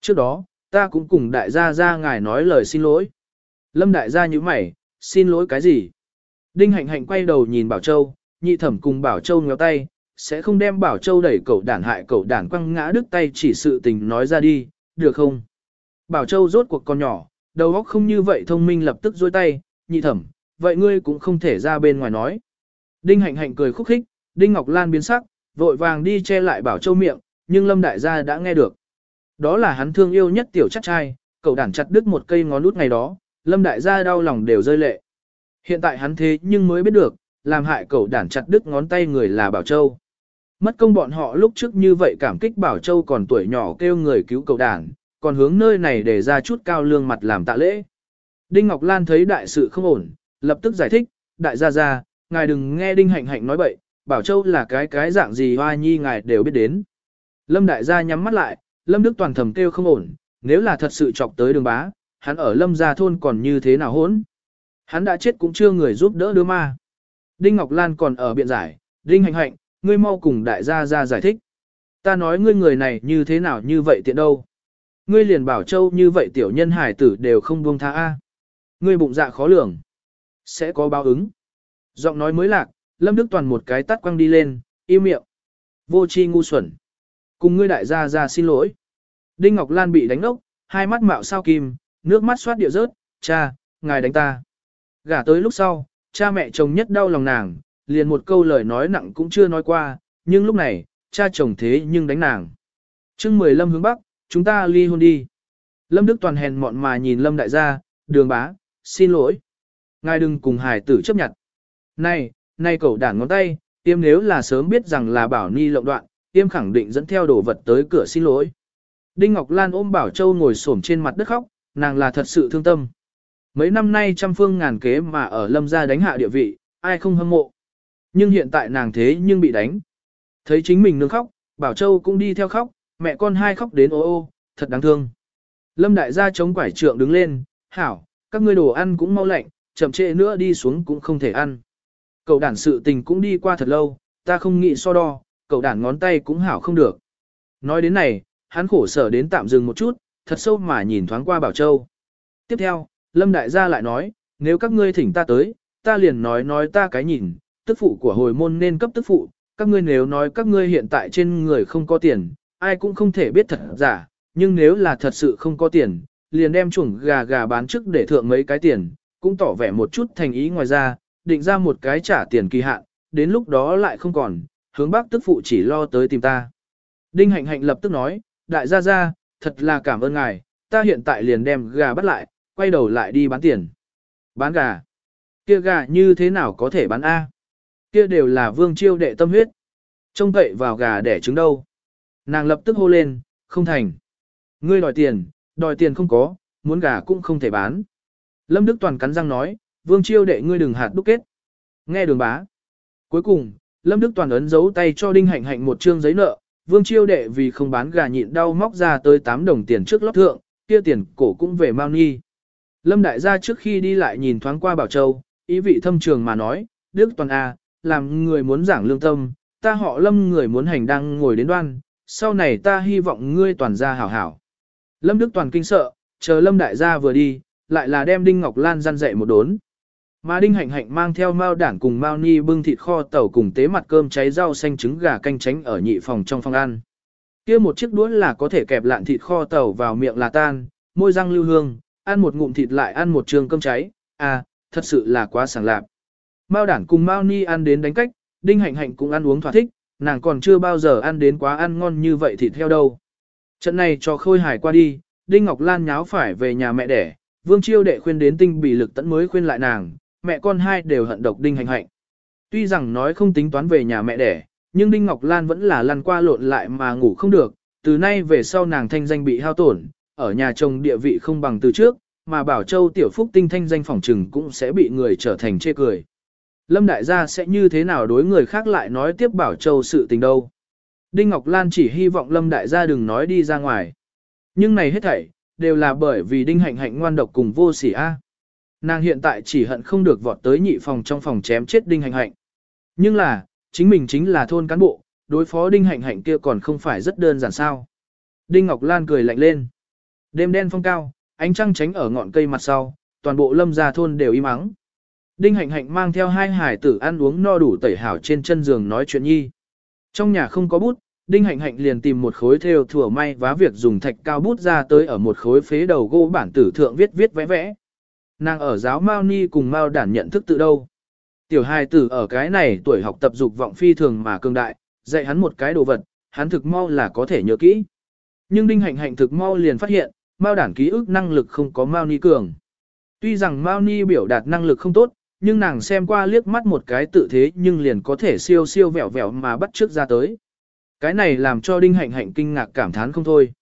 Trước đó, ta cũng cùng đại gia ra ngài nói lời xin lỗi. Lâm đại gia như mày, xin lỗi cái gì? Đinh hạnh hạnh quay đầu nhìn Bảo Châu, nhị thẩm cùng Bảo Châu ngéo tay, sẽ không đem Bảo Châu đẩy cậu đản hại cậu đản quăng ngã đứt tay chỉ sự tình nói ra đi, được không? Bảo Châu rốt cuộc con nhỏ, đầu óc không như vậy thông minh lập tức dôi tay, nhị thẩm, vậy ngươi cũng không thể ra bên ngoài nói. Đinh hạnh hạnh cười khúc khích, Đinh Ngọc Lan biến sắc, vội vàng đi che lại Bảo Châu miệng, nhưng Lâm Đại gia đã nghe được. Đó là hắn thương yêu nhất tiểu chắc trai, cậu đản chặt đứt một cây ngón út ngày đó, Lâm Đại gia đau lòng đều rơi lệ. Hiện tại hắn thế nhưng mới biết được, làm hại cậu đản chặt đứt ngón tay người là Bảo Châu. Mất công bọn họ lúc trước như vậy cảm kích Bảo Châu còn tuổi nhỏ kêu người cứu cậu đản, còn hướng nơi này để ra chút cao lương mặt làm tạ lễ. Đinh Ngọc Lan thấy đại sự không ổn, lập tức giải thích, đại gia gia, ngài đừng nghe Đinh Hạnh Hạnh nói bậy, Bảo Châu là cái cái dạng gì hoa nhi ngài đều biết đến. Lâm đại gia nhắm mắt lại, Lâm Đức toàn thầm kêu không ổn, nếu là thật sự chọc tới đường bá, hắn ở Lâm gia thôn còn như thế nào hỗn. Hắn đã chết cũng chưa người giúp đỡ đứa ma. Đinh Ngọc Lan còn ở biện giải, Đinh Hạnh Hạnh, ngươi mau cùng đại gia ra giải thích. Ta nói ngươi người này như thế nào như vậy tiện đâu. Ngươi liền bảo châu như vậy tiểu nhân hải tử đều không buông tha a. Ngươi bụng dạ khó lường. Sẽ có báo ứng. Giọng nói mới lạc, Lâm Đức Toàn một cái tắt quăng đi lên, im miệng. Vô chi ngu xuẩn. Cùng ngươi đại gia ra xin lỗi. Đinh Ngọc Lan bị đánh ốc, hai mắt mạo sao kim, nước mắt xoát địa rớt, cha, ngài đánh ta. Gả tới lúc sau, cha mẹ chồng nhất đau lòng nàng, liền một câu lời nói nặng cũng chưa nói qua, nhưng lúc này, cha chồng thế nhưng đánh nàng. chương mười lâm hướng bắc, chúng ta ly hôn đi. Lâm Đức Toàn hèn mọn mà nhìn Lâm đại gia, đường bá, xin lỗi. Ngài đừng cùng Hải tử chấp nhận. Này, này cậu đản ngón tay, tiêm nếu là sớm biết rằng là bảo ni lộng đoạn, tiêm khẳng định dẫn theo đồ vật tới cửa xin lỗi. Đinh Ngọc Lan ôm Bảo Châu ngồi xổm trên mặt đất khóc, nàng là thật sự thương tâm. Mấy năm nay trăm phương ngàn kế mà ở lâm gia đánh hạ địa vị, ai không hâm mộ. Nhưng hiện tại nàng thế nhưng bị đánh. Thấy chính mình nương khóc, Bảo Châu cũng đi theo khóc, mẹ con hai khóc đến ô ô, thật đáng thương. Lâm đại gia chống quải trượng đứng lên, hảo, các ngươi đồ ăn cũng mau lạnh, chậm trễ nữa đi xuống cũng không thể ăn. Cậu đản sự tình cũng đi qua thật lâu, ta không nghĩ so đo, cậu đản ngón tay cũng hảo không được. Nói đến này, hắn khổ sở đến tạm dừng một chút, thật sâu mà nhìn thoáng qua Bảo Châu. Tiếp theo, Lâm Đại gia lại nói, nếu các ngươi thỉnh ta tới, ta liền nói nói ta cái nhìn, tức phụ của hồi môn nên cấp tức phụ, các ngươi nếu nói các ngươi hiện tại trên người không có tiền, ai cũng không thể biết thật giả, nhưng nếu là thật sự không có tiền, liền đem chuồng gà gà bán trước để thượng mấy cái tiền, cũng tỏ vẻ một chút thành ý ngoài ra, định ra một cái trả tiền kỳ hạn, đến lúc đó lại không còn, hướng bác tức phụ chỉ lo tới tìm ta. Đinh hạnh hạnh lập tức nói, đại gia gia, thật là cảm ơn ngài, ta hiện tại liền đem gà bắt lại, quay đầu lại đi bán tiền. Bán gà. Kia gà như thế nào có thể bán A? Kia đều là vương chiêu đệ tâm huyết. Trông cậy vào gà để trứng đâu. Nàng lập tức hô lên, không thành. Ngươi đòi tiền, đòi tiền không có, muốn gà cũng không thể bán. Lâm Đức Toàn cắn răng nói, vương chiêu đệ ngươi đừng hạt đúc kết. Nghe đường bá. Cuối cùng, Lâm Đức Toàn ấn dấu tay cho Đinh Hạnh Hạnh một trương giấy nợ, vương chiêu đệ vì không bán gà nhịn đau móc ra tới 8 đồng tiền trước lót thượng, kia tiền cổ cũng về Mao Nhi. Lâm đại gia trước khi đi lại nhìn thoáng qua Bảo Châu, ý vị thâm trường mà nói, Đức Toàn A, làm người muốn giảng lương tâm, ta họ Lâm người muốn hành đang ngồi đến đoan, sau này ta hy vọng ngươi toàn gia hảo hảo. Lâm Đức Toàn kinh sợ, chờ Lâm đại gia vừa đi, lại là đem Đinh Ngọc Lan gian dậy một đốn. Mà Đinh Hạnh Hạnh mang theo Mao Đản cùng Mao Ni bưng thịt kho tàu cùng tế mặt cơm cháy rau xanh trứng gà canh tránh ở nhị phòng trong phòng ăn. Kia một chiếc đũa là có thể kẹp lạn thịt kho tàu vào miệng là tan, môi răng lưu hương, ăn một ngụm thịt lại ăn một trường cơm cháy, à, thật sự là quá sảng lạp. Mao Đản cùng Mao Ni ăn đến đánh cách, Đinh Hạnh Hạnh cũng ăn uống thỏa thích, nàng còn chưa bao giờ ăn đến quá ăn ngon như vậy thịt heo đâu. Trận này cho khôi hài qua đi, Đinh Ngọc Lan nháo phải về nhà mẹ đẻ, Vương Chiêu đệ khuyên đến tinh bị lực tẫn mới khuyên lại nàng, mẹ con hai đều hận độc Đinh Hạnh Hạnh. Tuy rằng nói không tính toán về nhà mẹ đẻ, nhưng Đinh Ngọc Lan vẫn là lăn qua lộn lại mà ngủ không được, từ nay về sau nàng thanh danh bị hao tổn, ở nhà chồng địa vị không bằng từ trước, mà Bảo Châu tiểu phúc tinh thanh danh phòng trừng cũng sẽ bị người trở thành chê cười. Lâm đại gia sẽ như thế nào đối người khác lại nói tiếp Bảo Châu sự tình đâu. Đinh Ngọc Lan chỉ hy vọng Lâm đại gia đừng nói đi ra ngoài. Nhưng này hết thảy, đều là bởi vì Đinh Hạnh Hạnh ngoan độc cùng vô sỉ a. Nàng hiện tại chỉ hận không được vọt tới nhị phòng trong phòng chém chết Đinh Hạnh Hạnh. Nhưng là, chính mình chính là thôn cán bộ, đối phó Đinh Hạnh Hạnh kia còn không phải rất đơn giản sao. Đinh Ngọc Lan cười lạnh lên. Đêm đen phong cao, ánh trăng tránh ở ngọn cây mặt sau, toàn bộ lâm gia thôn đều im ắng. Đinh Hạnh Hạnh mang theo hai hải tử ăn uống no đủ tẩy hảo trên chân giường nói chuyện nhi. Trong nhà không có bút, Đinh Hạnh Hạnh liền tìm một khối theo thủa may vá việc dùng thạch cao bút ra tới ở một khối phế đầu gỗ bản tử thượng viết viết vẽ vẽ. Nàng ở giáo Mao Ni cùng Mao Đản nhận thức tự đâu. Tiểu hài tử ở cái này tuổi học tập dục vọng phi thường mà cường đại, dạy hắn một cái đồ vật, hắn thực mau là có thể nhớ kỹ. Nhưng Đinh Hạnh Hạnh thực mau liền phát hiện, Mao Đản ký ức năng lực không có Mao Ni cường. Tuy rằng Mao Ni biểu đạt năng lực không tốt, nhưng nàng xem qua liếc mắt một cái tự thế nhưng liền có thể siêu siêu vẹo vẹo mà bắt trước ra tới. Cái này làm cho Đinh Hạnh Hạnh kinh ngạc cảm thán không thôi.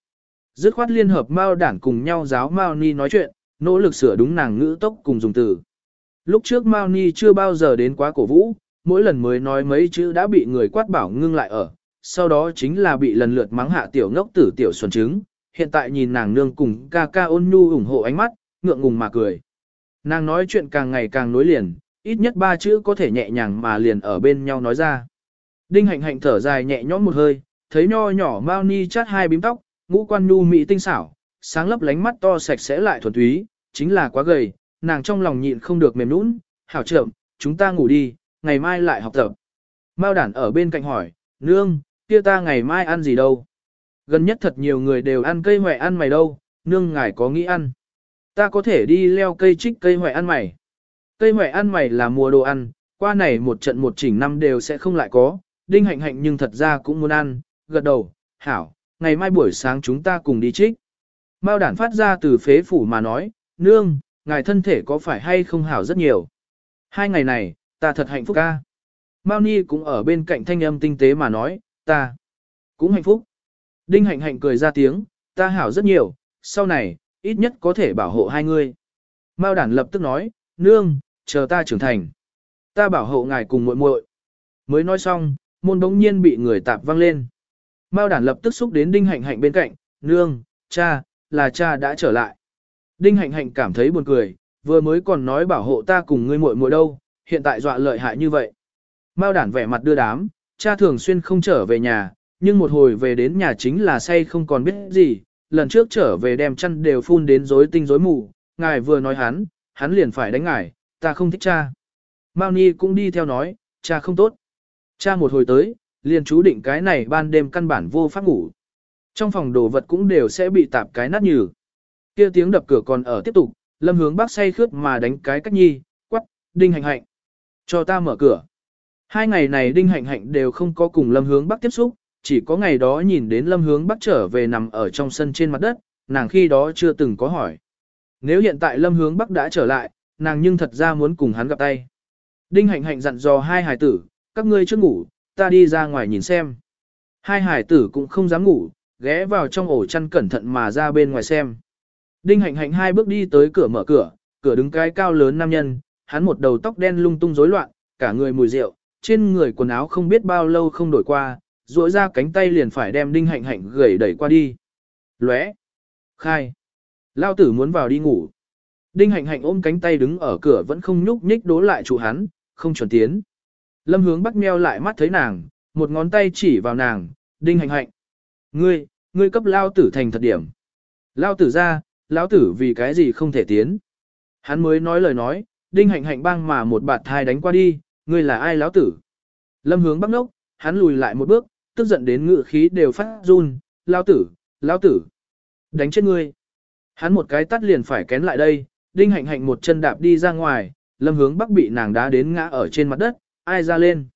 Dứt khoát liên hợp Mao Đản cùng nhau giáo Mao Ni nói chuyện, nỗ lực sửa đúng nàng ngữ tốc cùng dùng từ. Lúc trước Mao Ni chưa bao giờ đến quá cổ vũ, mỗi lần mới nói mấy chữ đã bị người quát bảo ngưng lại ở, sau đó chính là bị lần lượt mắng hạ tiểu ngốc tử tiểu xuân trứng, hiện tại nhìn nàng nương cùng ca ca ôn nhu ủng hộ ánh mắt, ngượng ngùng mà cười. Nàng nói chuyện càng ngày càng nối liền, ít nhất ba chữ có thể nhẹ nhàng mà liền ở bên nhau nói ra. Đinh hạnh hạnh thở dài nhẹ nhõm một hơi, thấy nho nhỏ Mao Ni chát hai bím tóc, ngũ quan nhu mỹ tinh xảo, sáng lấp lánh mắt to sạch sẽ lại thuần túy, chính là quá gầy, nàng trong lòng nhịn không được mềm nũng, hảo trưởng, chúng ta ngủ đi, ngày mai lại học tập. Mao đản ở bên cạnh hỏi, nương, kia ta ngày mai ăn gì đâu? Gần nhất thật nhiều người đều ăn cây hoẹ ăn mày đâu, nương ngài có nghĩ ăn. Ta có thể đi leo cây trích cây hoẹ ăn mày. Cây hoẹ ăn mày là mùa đồ ăn, qua này một trận một chỉnh năm đều sẽ không lại có, đinh hạnh hạnh nhưng thật ra cũng muốn ăn, gật đầu, hảo, ngày mai buổi sáng chúng ta cùng đi trích. Mao đản phát ra từ phế phủ mà nói, nương, ngài thân thể có phải hay không hảo rất nhiều. Hai ngày này, ta thật hạnh phúc ca. Mao Ni cũng ở bên cạnh thanh âm tinh tế mà nói, ta cũng hạnh phúc. Đinh hạnh hạnh cười ra tiếng, ta hảo rất nhiều, sau này, ít nhất có thể bảo hộ hai người. Mao đản lập tức nói, nương, chờ ta trưởng thành. Ta bảo hộ ngài cùng muội muội. Mới nói xong, môn đống nhiên bị người tạp văng lên. Mao đản lập tức xúc đến đinh hạnh hạnh bên cạnh, nương, cha, là cha đã trở lại. Đinh hạnh hạnh cảm thấy buồn cười, vừa mới còn nói bảo hộ ta cùng ngươi muội muội đâu, hiện tại dọa lợi hại như vậy. Mao đản vẻ mặt đưa đám, cha thường xuyên không trở về nhà, nhưng một hồi về đến nhà chính là say không còn biết gì, lần trước trở về đem chăn đều phun đến rối tinh rối mù, ngài vừa nói hắn, hắn liền phải đánh ngài, ta không thích cha. Mao Ni cũng đi theo nói, cha không tốt. Cha một hồi tới, liền chú định cái này ban đêm căn bản vô pháp ngủ. Trong phòng đồ vật cũng đều sẽ bị tạp cái nát nhừ. Kia tiếng đập cửa còn ở tiếp tục, lâm hướng bác say khướt mà đánh cái cách nhi, quắc, đinh hạnh hạnh. Cho ta mở cửa. Hai ngày này đinh hạnh hạnh đều không có cùng lâm hướng bắc tiếp xúc, chỉ có ngày đó nhìn đến lâm hướng bắc trở về nằm ở trong sân trên mặt đất, nàng khi đó chưa từng có hỏi. Nếu hiện tại lâm hướng bắc đã trở lại, nàng nhưng thật ra muốn cùng hắn gặp tay. Đinh hạnh hạnh dặn dò hai hải tử, các ngươi chưa ngủ, ta đi ra ngoài nhìn xem. Hai hải tử cũng không dám ngủ, ghé vào trong ổ chăn cẩn thận mà ra bên ngoài xem. Đinh hạnh hạnh hai bước đi tới cửa mở cửa, cửa đứng cái cao lớn nam nhân, hắn một đầu tóc đen lung tung rối loạn, cả người mùi rượu, trên người quần áo không biết bao lâu không đổi qua, duỗi ra cánh tay liền phải đem đinh hạnh hạnh gầy đẩy qua đi. Lóe. Khai. Lao tử muốn vào đi ngủ. Đinh hạnh hạnh ôm cánh tay đứng ở cửa vẫn không nhúc nhích đố lại chủ hắn, không chuẩn tiến. Lâm hướng bắt meo lại mắt thấy nàng, một ngón tay chỉ vào nàng, đinh hạnh hạnh. Ngươi, ngươi cấp lao tử thành thật điểm. Lao tử ra, lão tử vì cái gì không thể tiến. Hắn mới nói lời nói, đinh hạnh hạnh bang mà một bạt thai đánh qua đi, ngươi là ai lão tử. Lâm hướng bắc nốc, hắn lùi lại một bước, tức giận đến ngự khí đều phát run, lao tử, lao tử. Đánh chết ngươi. Hắn một cái tắt liền phải kén lại đây, đinh hạnh hạnh một chân đạp đi ra ngoài, lâm hướng bắc bị nàng đá đến ngã ở trên mặt đất, ai ra lên.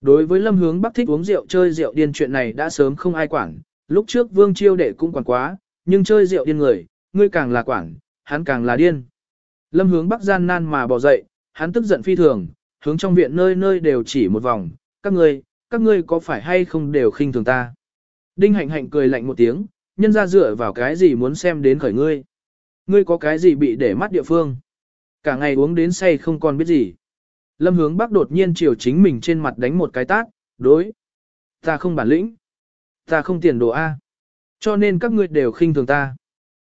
Đối với lâm hướng bắc thích uống rượu chơi rượu điên chuyện này đã sớm không ai quản, lúc trước vương chiêu đệ cũng quản quá, nhưng chơi rượu điên người, ngươi càng là quản, hắn càng là điên. Lâm hướng bắc gian nan mà bỏ dậy, hắn tức giận phi thường, hướng trong viện nơi nơi đều chỉ một vòng, các ngươi, các ngươi có phải hay không đều khinh thường ta. Đinh hạnh hạnh cười lạnh một tiếng, nhân ra dựa vào cái gì muốn xem đến khởi ngươi. Ngươi có cái gì bị để mắt địa phương. Cả ngày uống đến say không còn biết gì. Lâm hướng bắc đột nhiên chiều chính mình trên mặt đánh một cái tát, đối. Ta không bản lĩnh. Ta không tiền đồ A. Cho nên các ngươi đều khinh thường ta.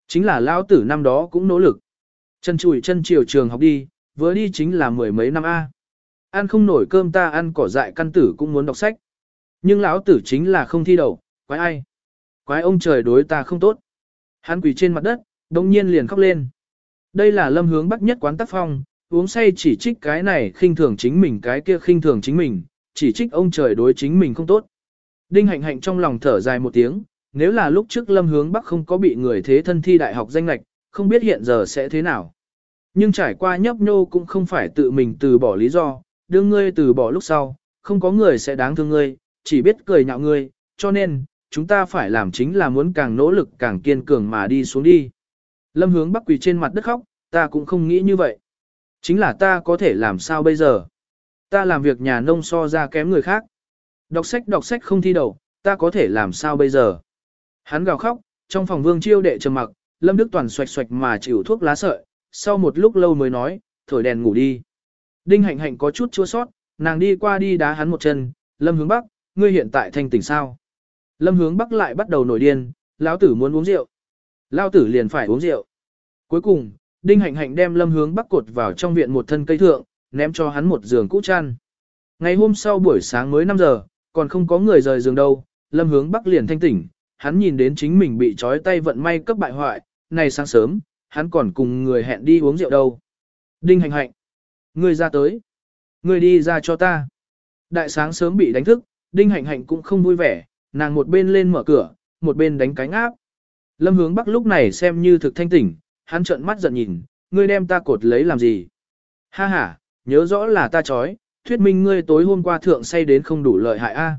Chính là lão tử năm đó cũng nỗ lực. Chân chùi chân chiều trường học đi, vừa đi chính là mười mấy năm A. Ăn không nổi cơm ta ăn cỏ dại căn tử cũng muốn đọc sách. Nhưng lão tử chính là không thi đầu, quái ai? Quái ông trời đối ta không tốt. Hắn quỳ trên mặt đất, đồng nhiên liền khóc lên. Đây là lâm hướng bắc nhất quán tác phong, uống say chỉ trích cái này khinh thường chính mình cái kia khinh thường chính mình, chỉ trích ông trời đối chính mình không tốt. Đinh hạnh hạnh trong lòng thở dài một tiếng, nếu là lúc trước lâm hướng bắc không có bị người thế thân thi đại học danh lạch, không biết hiện giờ sẽ thế nào. Nhưng trải qua nhấp nhô cũng không phải tự mình từ bỏ lý do, đương ngươi từ bỏ lúc sau, không có người sẽ đáng thương ngươi, chỉ biết cười nhạo ngươi, cho nên, chúng ta phải làm chính là muốn càng nỗ lực càng kiên cường mà đi xuống đi. Lâm hướng bắc quỳ trên mặt đất khóc, ta cũng không nghĩ như vậy. Chính là ta có thể làm sao bây giờ? Ta làm việc nhà nông so ra kém người khác. Đọc sách đọc sách không thi đầu, ta có thể làm sao bây giờ? Hắn gào khóc, trong phòng vương chiêu đệ trầm mặc, Lâm Đức Toàn xoạch xoạch mà chịu thuốc lá sợi, sau một lúc lâu mới nói, thổi đèn ngủ đi. Đinh hạnh hạnh có chút chua sót, nàng đi qua đi đá hắn một chân, Lâm hướng bắc, ngươi hiện tại thanh tỉnh sao? Lâm hướng bắc lại bắt đầu nổi điên, lão tử muốn uống rượu. Lão tử liền phải uống rượu. Cuối cùng, Đinh hạnh hạnh đem lâm hướng bắc cột vào trong viện một thân cây thượng, ném cho hắn một giường cũ chăn. Ngày hôm sau buổi sáng mới 5 giờ, còn không có người rời giường đâu, lâm hướng bắc liền thanh tỉnh, hắn nhìn đến chính mình bị trói tay vận may cấp bại hoại, này sáng sớm, hắn còn cùng người hẹn đi uống rượu đâu. Đinh hạnh hạnh, ngươi ra tới, ngươi đi ra cho ta. Đại sáng sớm bị đánh thức, đinh hạnh hạnh cũng không vui vẻ, nàng một bên lên mở cửa, một bên đánh cánh áp. Lâm hướng bắc lúc này xem như thực thanh tỉnh, hắn trợn mắt giận nhìn, ngươi đem ta cột lấy làm gì? Ha ha, nhớ rõ là ta chói, thuyết minh ngươi tối hôm qua thượng say đến không đủ lợi hại a.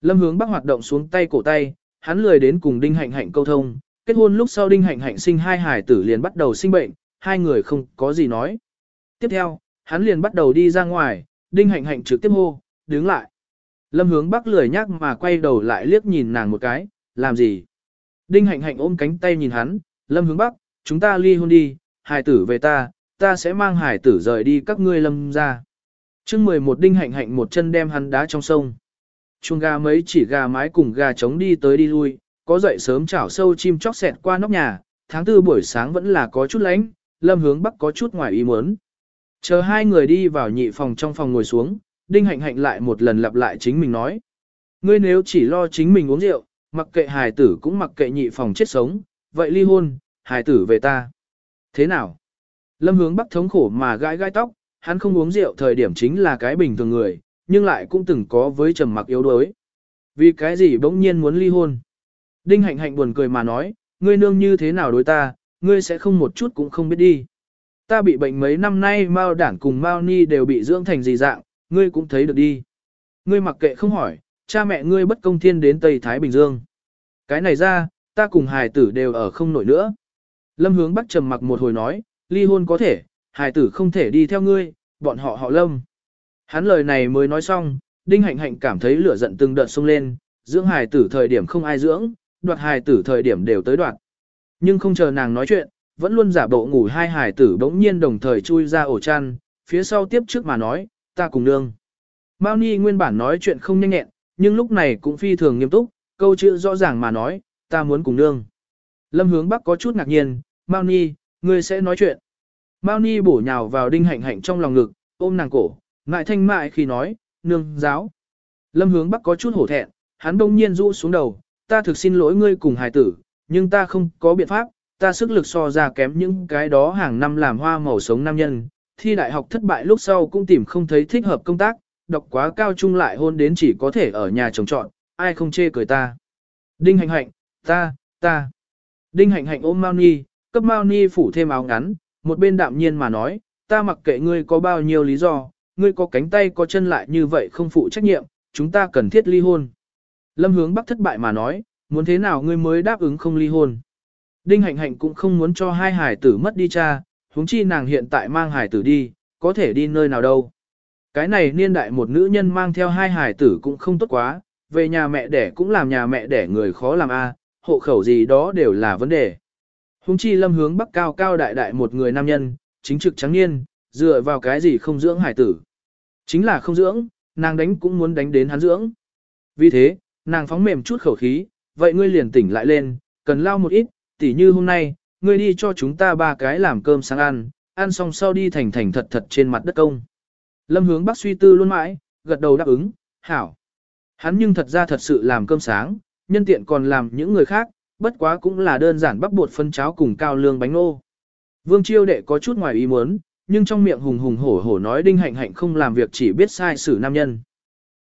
Lâm hướng bắc hoạt động xuống tay cổ tay, hắn lười đến cùng đinh hạnh hạnh câu thông, kết hôn lúc sau đinh hạnh hạnh sinh hai hải tử liền bắt đầu sinh bệnh, hai người không có gì nói. Tiếp theo, hắn liền bắt đầu đi ra ngoài, đinh hạnh hạnh trực tiếp hô, đứng lại. Lâm hướng bắc lười nhắc mà quay đầu lại liếc nhìn nàng một cái, làm gì? Đinh hạnh hạnh ôm cánh tay nhìn hắn, lâm hướng bắc, chúng ta ly hôn đi, hải tử về ta, ta sẽ mang hải tử rời đi các ngươi lâm ra. chương 11 đinh hạnh hạnh một chân đem hắn đá trong sông. Chuông gà mấy chỉ gà mái cùng gà trống đi tới đi lui, có dậy sớm chảo sâu chim chóc xẹt qua nóc nhà, tháng tư buổi sáng vẫn là có chút lánh, lâm hướng bắc có chút ngoài ý muốn. Chờ hai người đi vào nhị phòng trong phòng ngồi xuống, đinh hạnh hạnh lại một lần lặp lại chính mình nói. Ngươi nếu chỉ lo chính mình uống rượu, mặc kệ hài tử cũng mặc kệ nhị phòng chết sống, vậy ly hôn, hài tử về ta. Thế nào? Lâm hướng bắc thống khổ mà gãi gai tóc, hắn không uống rượu thời điểm chính là cái bình thường người, nhưng lại cũng từng có với trầm mặc yếu đuối. Vì cái gì bỗng nhiên muốn ly hôn? Đinh hạnh hạnh buồn cười mà nói, ngươi nương như thế nào đối ta, ngươi sẽ không một chút cũng không biết đi. Ta bị bệnh mấy năm nay Mao đản cùng Mao ni đều bị dưỡng thành gì dạng, ngươi cũng thấy được đi. Ngươi mặc kệ không hỏi, cha mẹ ngươi bất công thiên đến Tây Thái Bình Dương. Cái này ra, ta cùng hài tử đều ở không nổi nữa. Lâm hướng bắc trầm mặc một hồi nói, ly hôn có thể, hài tử không thể đi theo ngươi, bọn họ họ lâm. Hắn lời này mới nói xong, đinh hạnh hạnh cảm thấy lửa giận từng đợt xông lên, dưỡng hài tử thời điểm không ai dưỡng, đoạt hài tử thời điểm đều tới đoạt. Nhưng không chờ nàng nói chuyện, vẫn luôn giả bộ ngủ hai hài tử bỗng nhiên đồng thời chui ra ổ chăn, phía sau tiếp trước mà nói, ta cùng nương. Mao Ni nguyên bản nói chuyện không nhanh nhẹn, nhưng lúc này cũng phi thường nghiêm túc, câu chữ rõ ràng mà nói, ta muốn cùng nương. Lâm hướng bắc có chút ngạc nhiên, Mao Ni, ngươi sẽ nói chuyện. Mao Ni bổ nhào vào đinh hạnh hạnh trong lòng ngực, ôm nàng cổ, ngại thanh mại khi nói, nương, giáo. Lâm hướng bắc có chút hổ thẹn, hắn đông nhiên rũ xuống đầu, ta thực xin lỗi ngươi cùng hài tử, nhưng ta không có biện pháp, ta sức lực so ra kém những cái đó hàng năm làm hoa màu sống nam nhân. Thi đại học thất bại lúc sau cũng tìm không thấy thích hợp công tác, đọc quá cao trung lại hôn đến chỉ có thể ở nhà trồng trọn, ai không chê cười ta. Đinh hạnh hạnh, ta, ta. Đinh hạnh hạnh ôm Mao Ni, cấp Mao Ni phủ thêm áo ngắn, một bên đạm nhiên mà nói, ta mặc kệ ngươi có bao nhiêu lý do, ngươi có cánh tay có chân lại như vậy không phụ trách nhiệm, chúng ta cần thiết ly hôn. Lâm hướng bắc thất bại mà nói, muốn thế nào ngươi mới đáp ứng không ly hôn. Đinh hạnh hạnh cũng không muốn cho hai hải tử mất đi cha, huống chi nàng hiện tại mang hải tử đi, có thể đi nơi nào đâu. Cái này niên đại một nữ nhân mang theo hai hải tử cũng không tốt quá, về nhà mẹ đẻ cũng làm nhà mẹ đẻ người khó làm a, hộ khẩu gì đó đều là vấn đề. Hùng chi lâm hướng bắc cao cao đại đại một người nam nhân, chính trực trắng niên, dựa vào cái gì không dưỡng hải tử. Chính là không dưỡng, nàng đánh cũng muốn đánh đến hắn dưỡng. Vì thế, nàng phóng mềm chút khẩu khí, vậy ngươi liền tỉnh lại lên, cần lao một ít, tỉ như hôm nay, ngươi đi cho chúng ta ba cái làm cơm sáng ăn, ăn xong sau đi thành thành thật thật trên mặt đất công. Lâm hướng bắc suy tư luôn mãi, gật đầu đáp ứng, hảo. Hắn nhưng thật ra thật sự làm cơm sáng, nhân tiện còn làm những người khác, bất quá cũng là đơn giản bắp bột phân cháo cùng cao lương bánh nô. Vương chiêu đệ có chút ngoài ý muốn, nhưng trong miệng hùng hùng hổ hổ nói đinh hạnh hạnh không làm việc chỉ biết sai xử nam nhân.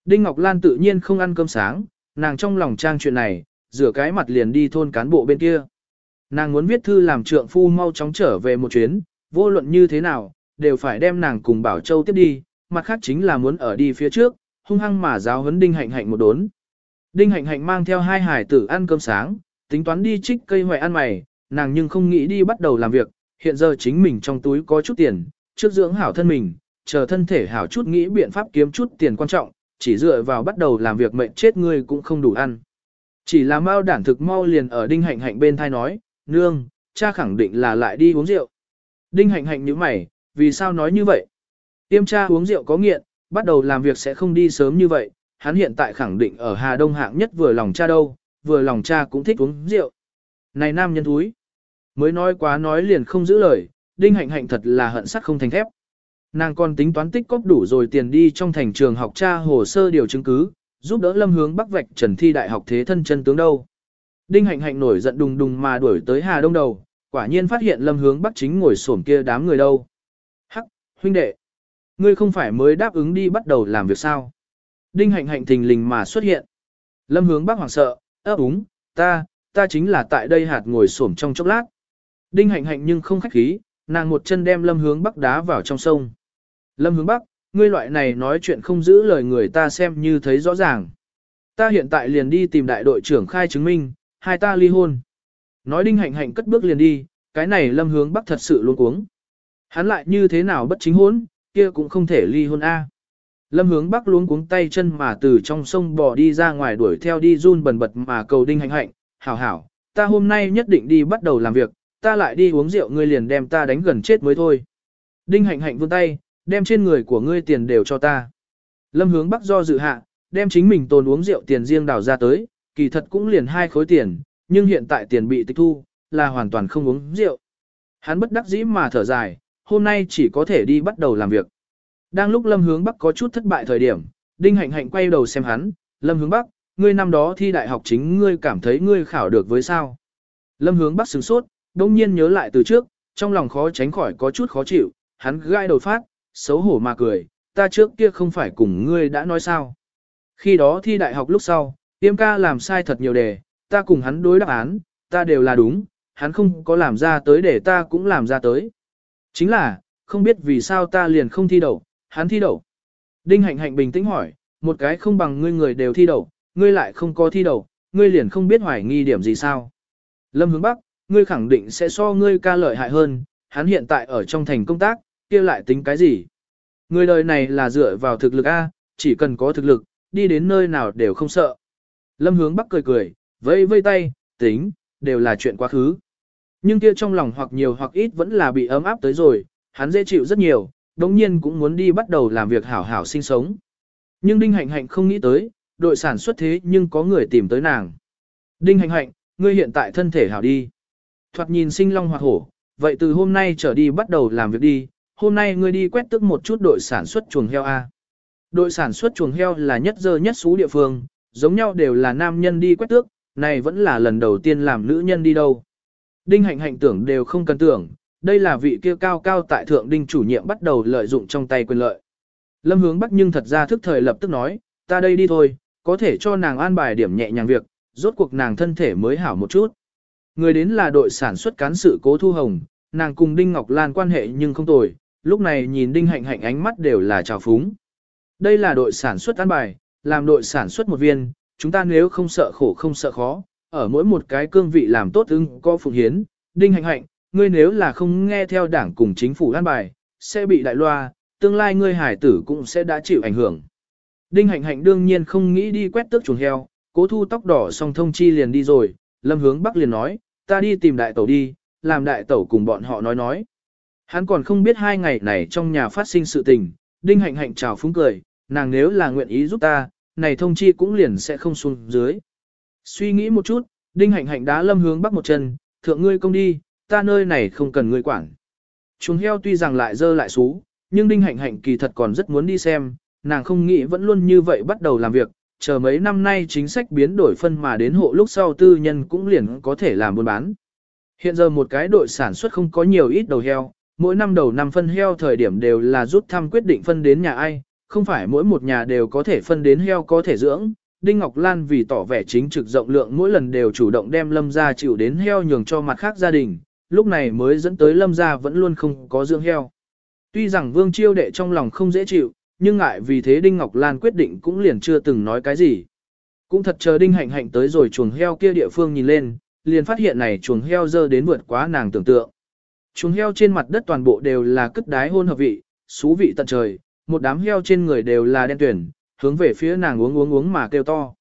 Đinh Ngọc Lan tự nhiên không ăn cơm sáng, nàng trong lòng trang chuyện này, rửa cái mặt liền đi thôn cán bộ bên kia. Nàng muốn viết thư làm trượng phu mau chóng trở về một chuyến, vô luận như thế nào, đều phải đem nàng cùng Bảo Châu tiếp đi, mặt khác chính là muốn ở đi phía trước, hung hăng mà giáo huấn Đinh Hạnh Hạnh một đốn. Đinh Hạnh Hạnh mang theo hai hải tử ăn cơm sáng, tính toán đi trích cây hoại ăn mày, nàng nhưng không nghĩ đi bắt đầu làm việc, hiện giờ chính mình trong túi có chút tiền, trước dưỡng hảo thân mình, chờ thân thể hảo chút nghĩ biện pháp kiếm chút tiền quan trọng, chỉ dựa vào bắt đầu làm việc mệnh chết ngươi cũng không đủ ăn. Chỉ là mau đản thực mau liền ở Đinh Hạnh Hạnh bên thai nói, nương, cha khẳng định là lại đi uống rượu. Đinh Hạnh Hạnh như mày, vì sao nói như vậy? Tiêm cha uống rượu có nghiện, bắt đầu làm việc sẽ không đi sớm như vậy, hắn hiện tại khẳng định ở Hà Đông hạng nhất vừa lòng cha đâu, vừa lòng cha cũng thích uống rượu. Này nam nhân thúi, mới nói quá nói liền không giữ lời, Đinh Hạnh Hạnh thật là hận sắt không thành thép. Nàng còn tính toán tích cóp đủ rồi tiền đi trong thành trường học tra hồ sơ điều chứng cứ, giúp đỡ Lâm Hướng Bắc vạch trần thi đại học thế thân chân tướng đâu. Đinh Hạnh Hạnh nổi giận đùng đùng mà đuổi tới Hà Đông đầu, quả nhiên phát hiện Lâm Hướng Bắc chính ngồi xổm kia đám người đâu. Hắc, huynh đệ, ngươi không phải mới đáp ứng đi bắt đầu làm việc sao? Đinh Hạnh Hạnh thình lình mà xuất hiện. Lâm Hướng Bắc hoảng sợ, ấp úng, ta, ta chính là tại đây hạt ngồi xổm trong chốc lát. Đinh Hạnh Hạnh nhưng không khách khí, nàng một chân đem Lâm Hướng Bắc đá vào trong sông. Lâm hướng Bắc, ngươi loại này nói chuyện không giữ lời người ta xem như thấy rõ ràng. Ta hiện tại liền đi tìm đại đội trưởng khai chứng minh, hai ta ly hôn. Nói đinh hạnh hạnh cất bước liền đi, cái này lâm hướng Bắc thật sự luôn cuống. Hắn lại như thế nào bất chính hôn, kia cũng không thể ly hôn A. Lâm hướng Bắc luống cuống tay chân mà từ trong sông bò đi ra ngoài đuổi theo đi run bần bật mà cầu đinh hạnh hạnh, hảo hảo, ta hôm nay nhất định đi bắt đầu làm việc, ta lại đi uống rượu ngươi liền đem ta đánh gần chết mới thôi. Đinh hạnh hạnh vươn tay, đem trên người của ngươi tiền đều cho ta. Lâm hướng bắc do dự hạ, đem chính mình tồn uống rượu tiền riêng đào ra tới, kỳ thật cũng liền hai khối tiền, nhưng hiện tại tiền bị tịch thu, là hoàn toàn không uống rượu. Hắn bất đắc dĩ mà thở dài, hôm nay chỉ có thể đi bắt đầu làm việc. Đang lúc Lâm Hướng Bắc có chút thất bại thời điểm, Đinh Hạnh Hạnh quay đầu xem hắn, Lâm Hướng Bắc, ngươi năm đó thi đại học chính ngươi cảm thấy ngươi khảo được với sao. Lâm Hướng Bắc sửng sốt, đông nhiên nhớ lại từ trước, trong lòng khó tránh khỏi có chút khó chịu, hắn gai đầu phát, xấu hổ mà cười, ta trước kia không phải cùng ngươi đã nói sao. Khi đó thi đại học lúc sau, tiêm ca làm sai thật nhiều đề, ta cùng hắn đối đáp án, ta đều là đúng, hắn không có làm ra tới để ta cũng làm ra tới. Chính là, không biết vì sao ta liền không thi đậu, hắn thi đậu. Đinh hạnh hạnh bình tĩnh hỏi, một cái không bằng ngươi người đều thi đậu, ngươi lại không có thi đậu, ngươi liền không biết hoài nghi điểm gì sao. Lâm hướng Bắc, ngươi khẳng định sẽ so ngươi ca lợi hại hơn, hắn hiện tại ở trong thành công tác, kia lại tính cái gì? Người đời này là dựa vào thực lực A, chỉ cần có thực lực, đi đến nơi nào đều không sợ. Lâm hướng bắc cười cười, vây vây tay, tính, đều là chuyện quá khứ. Nhưng kia trong lòng hoặc nhiều hoặc ít vẫn là bị ấm áp tới rồi, hắn dễ chịu rất nhiều, đồng nhiên cũng muốn đi bắt đầu làm việc hảo hảo sinh sống. Nhưng Đinh Hạnh Hạnh không nghĩ tới, đội sản xuất thế nhưng có người tìm tới nàng. Đinh Hạnh Hạnh, ngươi hiện tại thân thể hảo đi. Thoạt nhìn sinh long hoạt hổ, vậy từ hôm nay trở đi bắt đầu làm việc đi, hôm nay ngươi đi quét tức một chút đội sản xuất chuồng heo A. Đội sản xuất chuồng heo là nhất dơ nhất xú địa phương, giống nhau đều là nam nhân đi quét tước, này vẫn là lần đầu tiên làm nữ nhân đi đâu. Đinh hạnh hạnh tưởng đều không cần tưởng, đây là vị kia cao cao tại thượng đinh chủ nhiệm bắt đầu lợi dụng trong tay quyền lợi. Lâm hướng bắc nhưng thật ra thức thời lập tức nói, ta đây đi thôi, có thể cho nàng an bài điểm nhẹ nhàng việc, rốt cuộc nàng thân thể mới hảo một chút. Người đến là đội sản xuất cán sự cố thu hồng, nàng cùng Đinh Ngọc Lan quan hệ nhưng không tồi, lúc này nhìn Đinh Hạnh Hạnh ánh mắt đều là trào phúng. Đây là đội sản xuất an bài, làm đội sản xuất một viên, chúng ta nếu không sợ khổ không sợ khó, ở mỗi một cái cương vị làm tốt ứng có phụng hiến. Đinh Hạnh Hạnh, ngươi nếu là không nghe theo đảng cùng chính phủ an bài, sẽ bị đại loa, tương lai ngươi hải tử cũng sẽ đã chịu ảnh hưởng. Đinh hạnh hạnh đương nhiên không nghĩ đi quét tước chuồng heo, cố thu tóc đỏ xong thông chi liền đi rồi, lâm hướng bắc liền nói, ta đi tìm đại tẩu đi, làm đại tẩu cùng bọn họ nói nói. Hắn còn không biết hai ngày này trong nhà phát sinh sự tình, đinh hạnh hạnh chào phúng cười, nàng nếu là nguyện ý giúp ta, này thông chi cũng liền sẽ không xuống dưới. Suy nghĩ một chút, đinh hạnh hạnh đá lâm hướng bắc một chân, thượng ngươi công đi, ta nơi này không cần ngươi quản. Chuồng heo tuy rằng lại dơ lại xú, nhưng đinh hạnh hạnh kỳ thật còn rất muốn đi xem, nàng không nghĩ vẫn luôn như vậy bắt đầu làm việc, chờ mấy năm nay chính sách biến đổi phân mà đến hộ lúc sau tư nhân cũng liền có thể làm buôn bán. Hiện giờ một cái đội sản xuất không có nhiều ít đầu heo, mỗi năm đầu năm phân heo thời điểm đều là rút thăm quyết định phân đến nhà ai, không phải mỗi một nhà đều có thể phân đến heo có thể dưỡng. Đinh Ngọc Lan vì tỏ vẻ chính trực rộng lượng mỗi lần đều chủ động đem lâm gia chịu đến heo nhường cho mặt khác gia đình, lúc này mới dẫn tới lâm gia vẫn luôn không có dưỡng heo. Tuy rằng Vương Chiêu đệ trong lòng không dễ chịu, nhưng ngại vì thế Đinh Ngọc Lan quyết định cũng liền chưa từng nói cái gì. Cũng thật chờ Đinh Hạnh Hạnh tới rồi chuồng heo kia địa phương nhìn lên, liền phát hiện này chuồng heo dơ đến vượt quá nàng tưởng tượng. Chuồng heo trên mặt đất toàn bộ đều là cất đái hôn hợp vị, xú vị tận trời, một đám heo trên người đều là đen tuyển, hướng về phía nàng uống uống uống mà kêu to.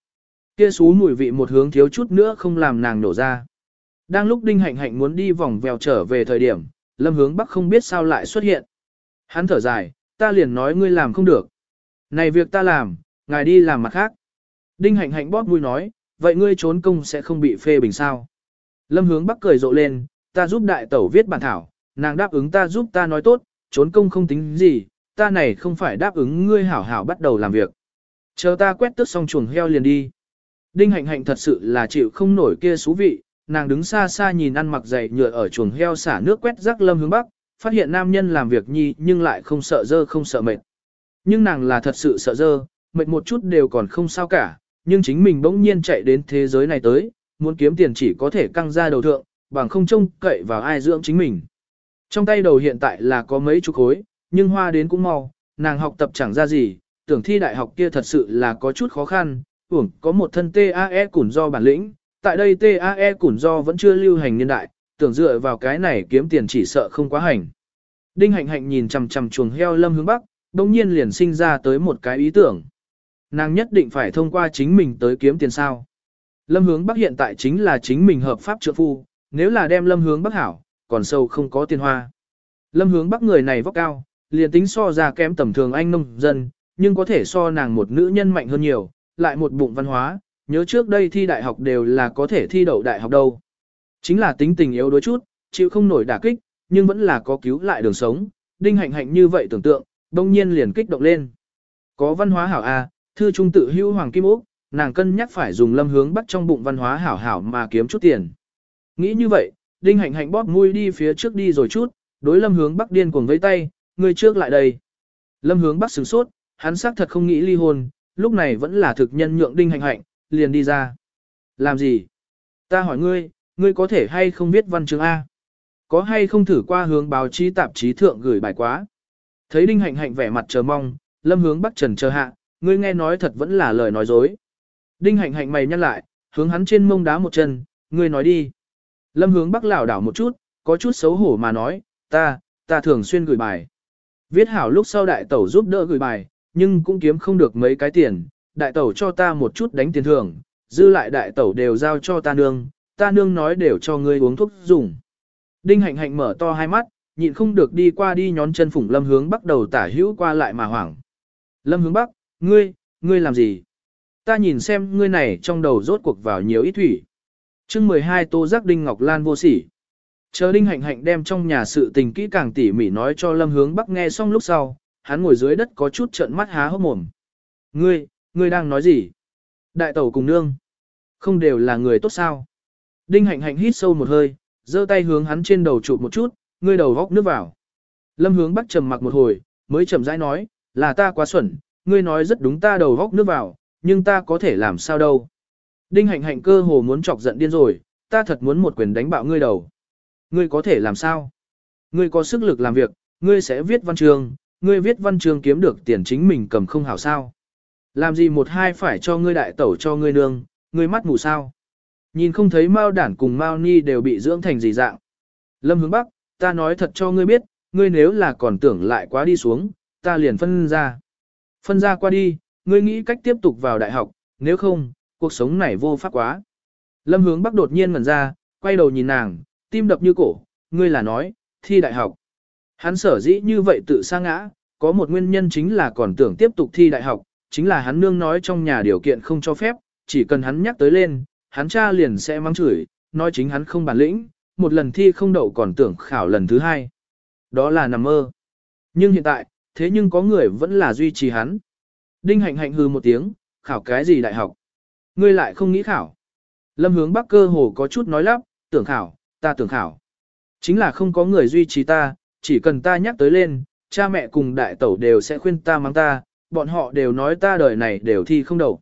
Kia xú mùi vị một hướng thiếu chút nữa không làm nàng nổ ra. Đang lúc Đinh Hạnh Hạnh muốn đi vòng vèo trở về thời điểm, Lâm Hướng Bắc không biết sao lại xuất hiện. Hắn thở dài, ta liền nói ngươi làm không được. Này việc ta làm, ngài đi làm mặt khác. Đinh Hạnh Hạnh bóp mũi nói, vậy ngươi trốn công sẽ không bị phê bình sao. Lâm Hướng Bắc cười rộ lên, ta giúp đại tẩu viết bản thảo, nàng đáp ứng ta giúp ta nói tốt, trốn công không tính gì, ta này không phải đáp ứng ngươi hảo hảo bắt đầu làm việc. Chờ ta quét tước xong chuồng heo liền đi. Đinh hạnh hạnh thật sự là chịu không nổi kia xú vị, nàng đứng xa xa nhìn ăn mặc dày nhựa ở chuồng heo xả nước quét rác lâm hướng bắc, phát hiện nam nhân làm việc nhi nhưng lại không sợ dơ không sợ mệt. Nhưng nàng là thật sự sợ dơ, mệt một chút đều còn không sao cả, nhưng chính mình bỗng nhiên chạy đến thế giới này tới, muốn kiếm tiền chỉ có thể căng ra đầu thượng, bằng không trông cậy vào ai dưỡng chính mình. Trong tay đầu hiện tại là có mấy chục khối, nhưng hoa đến cũng mau, nàng học tập chẳng ra gì, tưởng thi đại học kia thật sự là có chút khó khăn, tưởng có một thân TAE củn do bản lĩnh, tại đây TAE củn do vẫn chưa lưu hành niên đại, tưởng dựa vào cái này kiếm tiền chỉ sợ không quá hành. Đinh hạnh hạnh nhìn chằm chằm chuồng heo lâm hướng bắc, đồng nhiên liền sinh ra tới một cái ý tưởng. Nàng nhất định phải thông qua chính mình tới kiếm tiền sao. Lâm hướng bắc hiện tại chính là chính mình hợp pháp trượng phu, nếu là đem lâm hướng bắc hảo, còn sâu không có tiền hoa. Lâm hướng bắc người này vóc cao, liền tính so ra kém tầm thường anh nông dân, nhưng có thể so nàng một nữ nhân mạnh hơn nhiều, lại một bụng văn hóa, nhớ trước đây thi đại học đều là có thể thi đậu đại học đâu. Chính là tính tình yếu đuối chút, chịu không nổi đả kích, nhưng vẫn là có cứu lại đường sống, đinh hạnh hạnh như vậy tưởng tượng, đông nhiên liền kích động lên. Có văn hóa hảo A, thư trung tự hữu hoàng kim ốc, nàng cân nhắc phải dùng lâm hướng bắt trong bụng văn hóa hảo hảo mà kiếm chút tiền. Nghĩ như vậy, đinh hạnh hạnh bóp mũi đi phía trước đi rồi chút, đối lâm hướng bắc điên cuồng vây tay, người trước lại đây. Lâm hướng bắc sửng sốt, hắn xác thật không nghĩ ly hôn, lúc này vẫn là thực nhân nhượng đinh hạnh hạnh, liền đi ra. Làm gì? Ta hỏi ngươi, ngươi có thể hay không biết văn chương A? Có hay không thử qua hướng báo chí tạp chí thượng gửi bài quá? Thấy đinh hạnh hạnh vẻ mặt chờ mong, lâm hướng bắc trần chờ hạ, ngươi nghe nói thật vẫn là lời nói dối. Đinh hạnh hạnh mày nhăn lại, hướng hắn trên mông đá một chân, ngươi nói đi. Lâm hướng bắc lảo đảo một chút, có chút xấu hổ mà nói, ta, ta thường xuyên gửi bài. Viết hảo lúc sau đại tẩu giúp đỡ gửi bài, nhưng cũng kiếm không được mấy cái tiền, đại tẩu cho ta một chút đánh tiền thưởng, dư lại đại tẩu đều giao cho ta nương, ta nương nói đều cho ngươi uống thuốc dùng. Đinh hạnh hạnh mở to hai mắt, nhịn không được đi qua đi nhón chân phủng lâm hướng bắc đầu tả hữu qua lại mà hoảng. Lâm hướng bắc, ngươi, ngươi làm gì? Ta nhìn xem ngươi này trong đầu rốt cuộc vào nhiều ít thủy. chương 12 tô giác Đinh Ngọc Lan vô sỉ. Chờ Đinh Hạnh Hạnh đem trong nhà sự tình kỹ càng tỉ mỉ nói cho Lâm Hướng Bắc nghe xong lúc sau, hắn ngồi dưới đất có chút trợn mắt há hốc mồm. Ngươi, ngươi đang nói gì? Đại tẩu cùng nương. Không đều là người tốt sao? Đinh Hạnh Hạnh hít sâu một hơi, giơ tay hướng hắn trên đầu chụp một chút, ngươi đầu góc nước vào. Lâm Hướng Bắc trầm mặc một hồi, mới chậm rãi nói, là ta quá xuẩn, ngươi nói rất đúng ta đầu góc nước vào, nhưng ta có thể làm sao đâu. Đinh Hạnh Hạnh cơ hồ muốn chọc giận điên rồi, ta thật muốn một quyền đánh bạo ngươi đầu. Ngươi có thể làm sao? Ngươi có sức lực làm việc, ngươi sẽ viết văn chương, ngươi viết văn chương kiếm được tiền chính mình cầm không hảo sao? Làm gì một hai phải cho ngươi đại tẩu cho ngươi nương, ngươi mắt mù sao? Nhìn không thấy Mao đản cùng Mao Ni đều bị dưỡng thành gì dạng. Lâm hướng Bắc, ta nói thật cho ngươi biết, ngươi nếu là còn tưởng lại quá đi xuống, ta liền phân ra. Phân ra qua đi, ngươi nghĩ cách tiếp tục vào đại học, nếu không, cuộc sống này vô pháp quá. Lâm hướng bắc đột nhiên ngẩn ra, quay đầu nhìn nàng, tim đập như cổ, ngươi là nói, thi đại học. Hắn sở dĩ như vậy tự sa ngã, có một nguyên nhân chính là còn tưởng tiếp tục thi đại học, chính là hắn nương nói trong nhà điều kiện không cho phép, chỉ cần hắn nhắc tới lên, hắn cha liền sẽ mắng chửi, nói chính hắn không bản lĩnh, một lần thi không đậu còn tưởng khảo lần thứ hai. Đó là nằm mơ. Nhưng hiện tại, thế nhưng có người vẫn là duy trì hắn. Đinh hạnh hạnh hư một tiếng, khảo cái gì đại học? Ngươi lại không nghĩ khảo. Lâm hướng bắc cơ hồ có chút nói lắp, tưởng khảo, ta tưởng khảo. Chính là không có người duy trì ta, chỉ cần ta nhắc tới lên, cha mẹ cùng đại tẩu đều sẽ khuyên ta mắng ta, bọn họ đều nói ta đời này đều thi không đậu.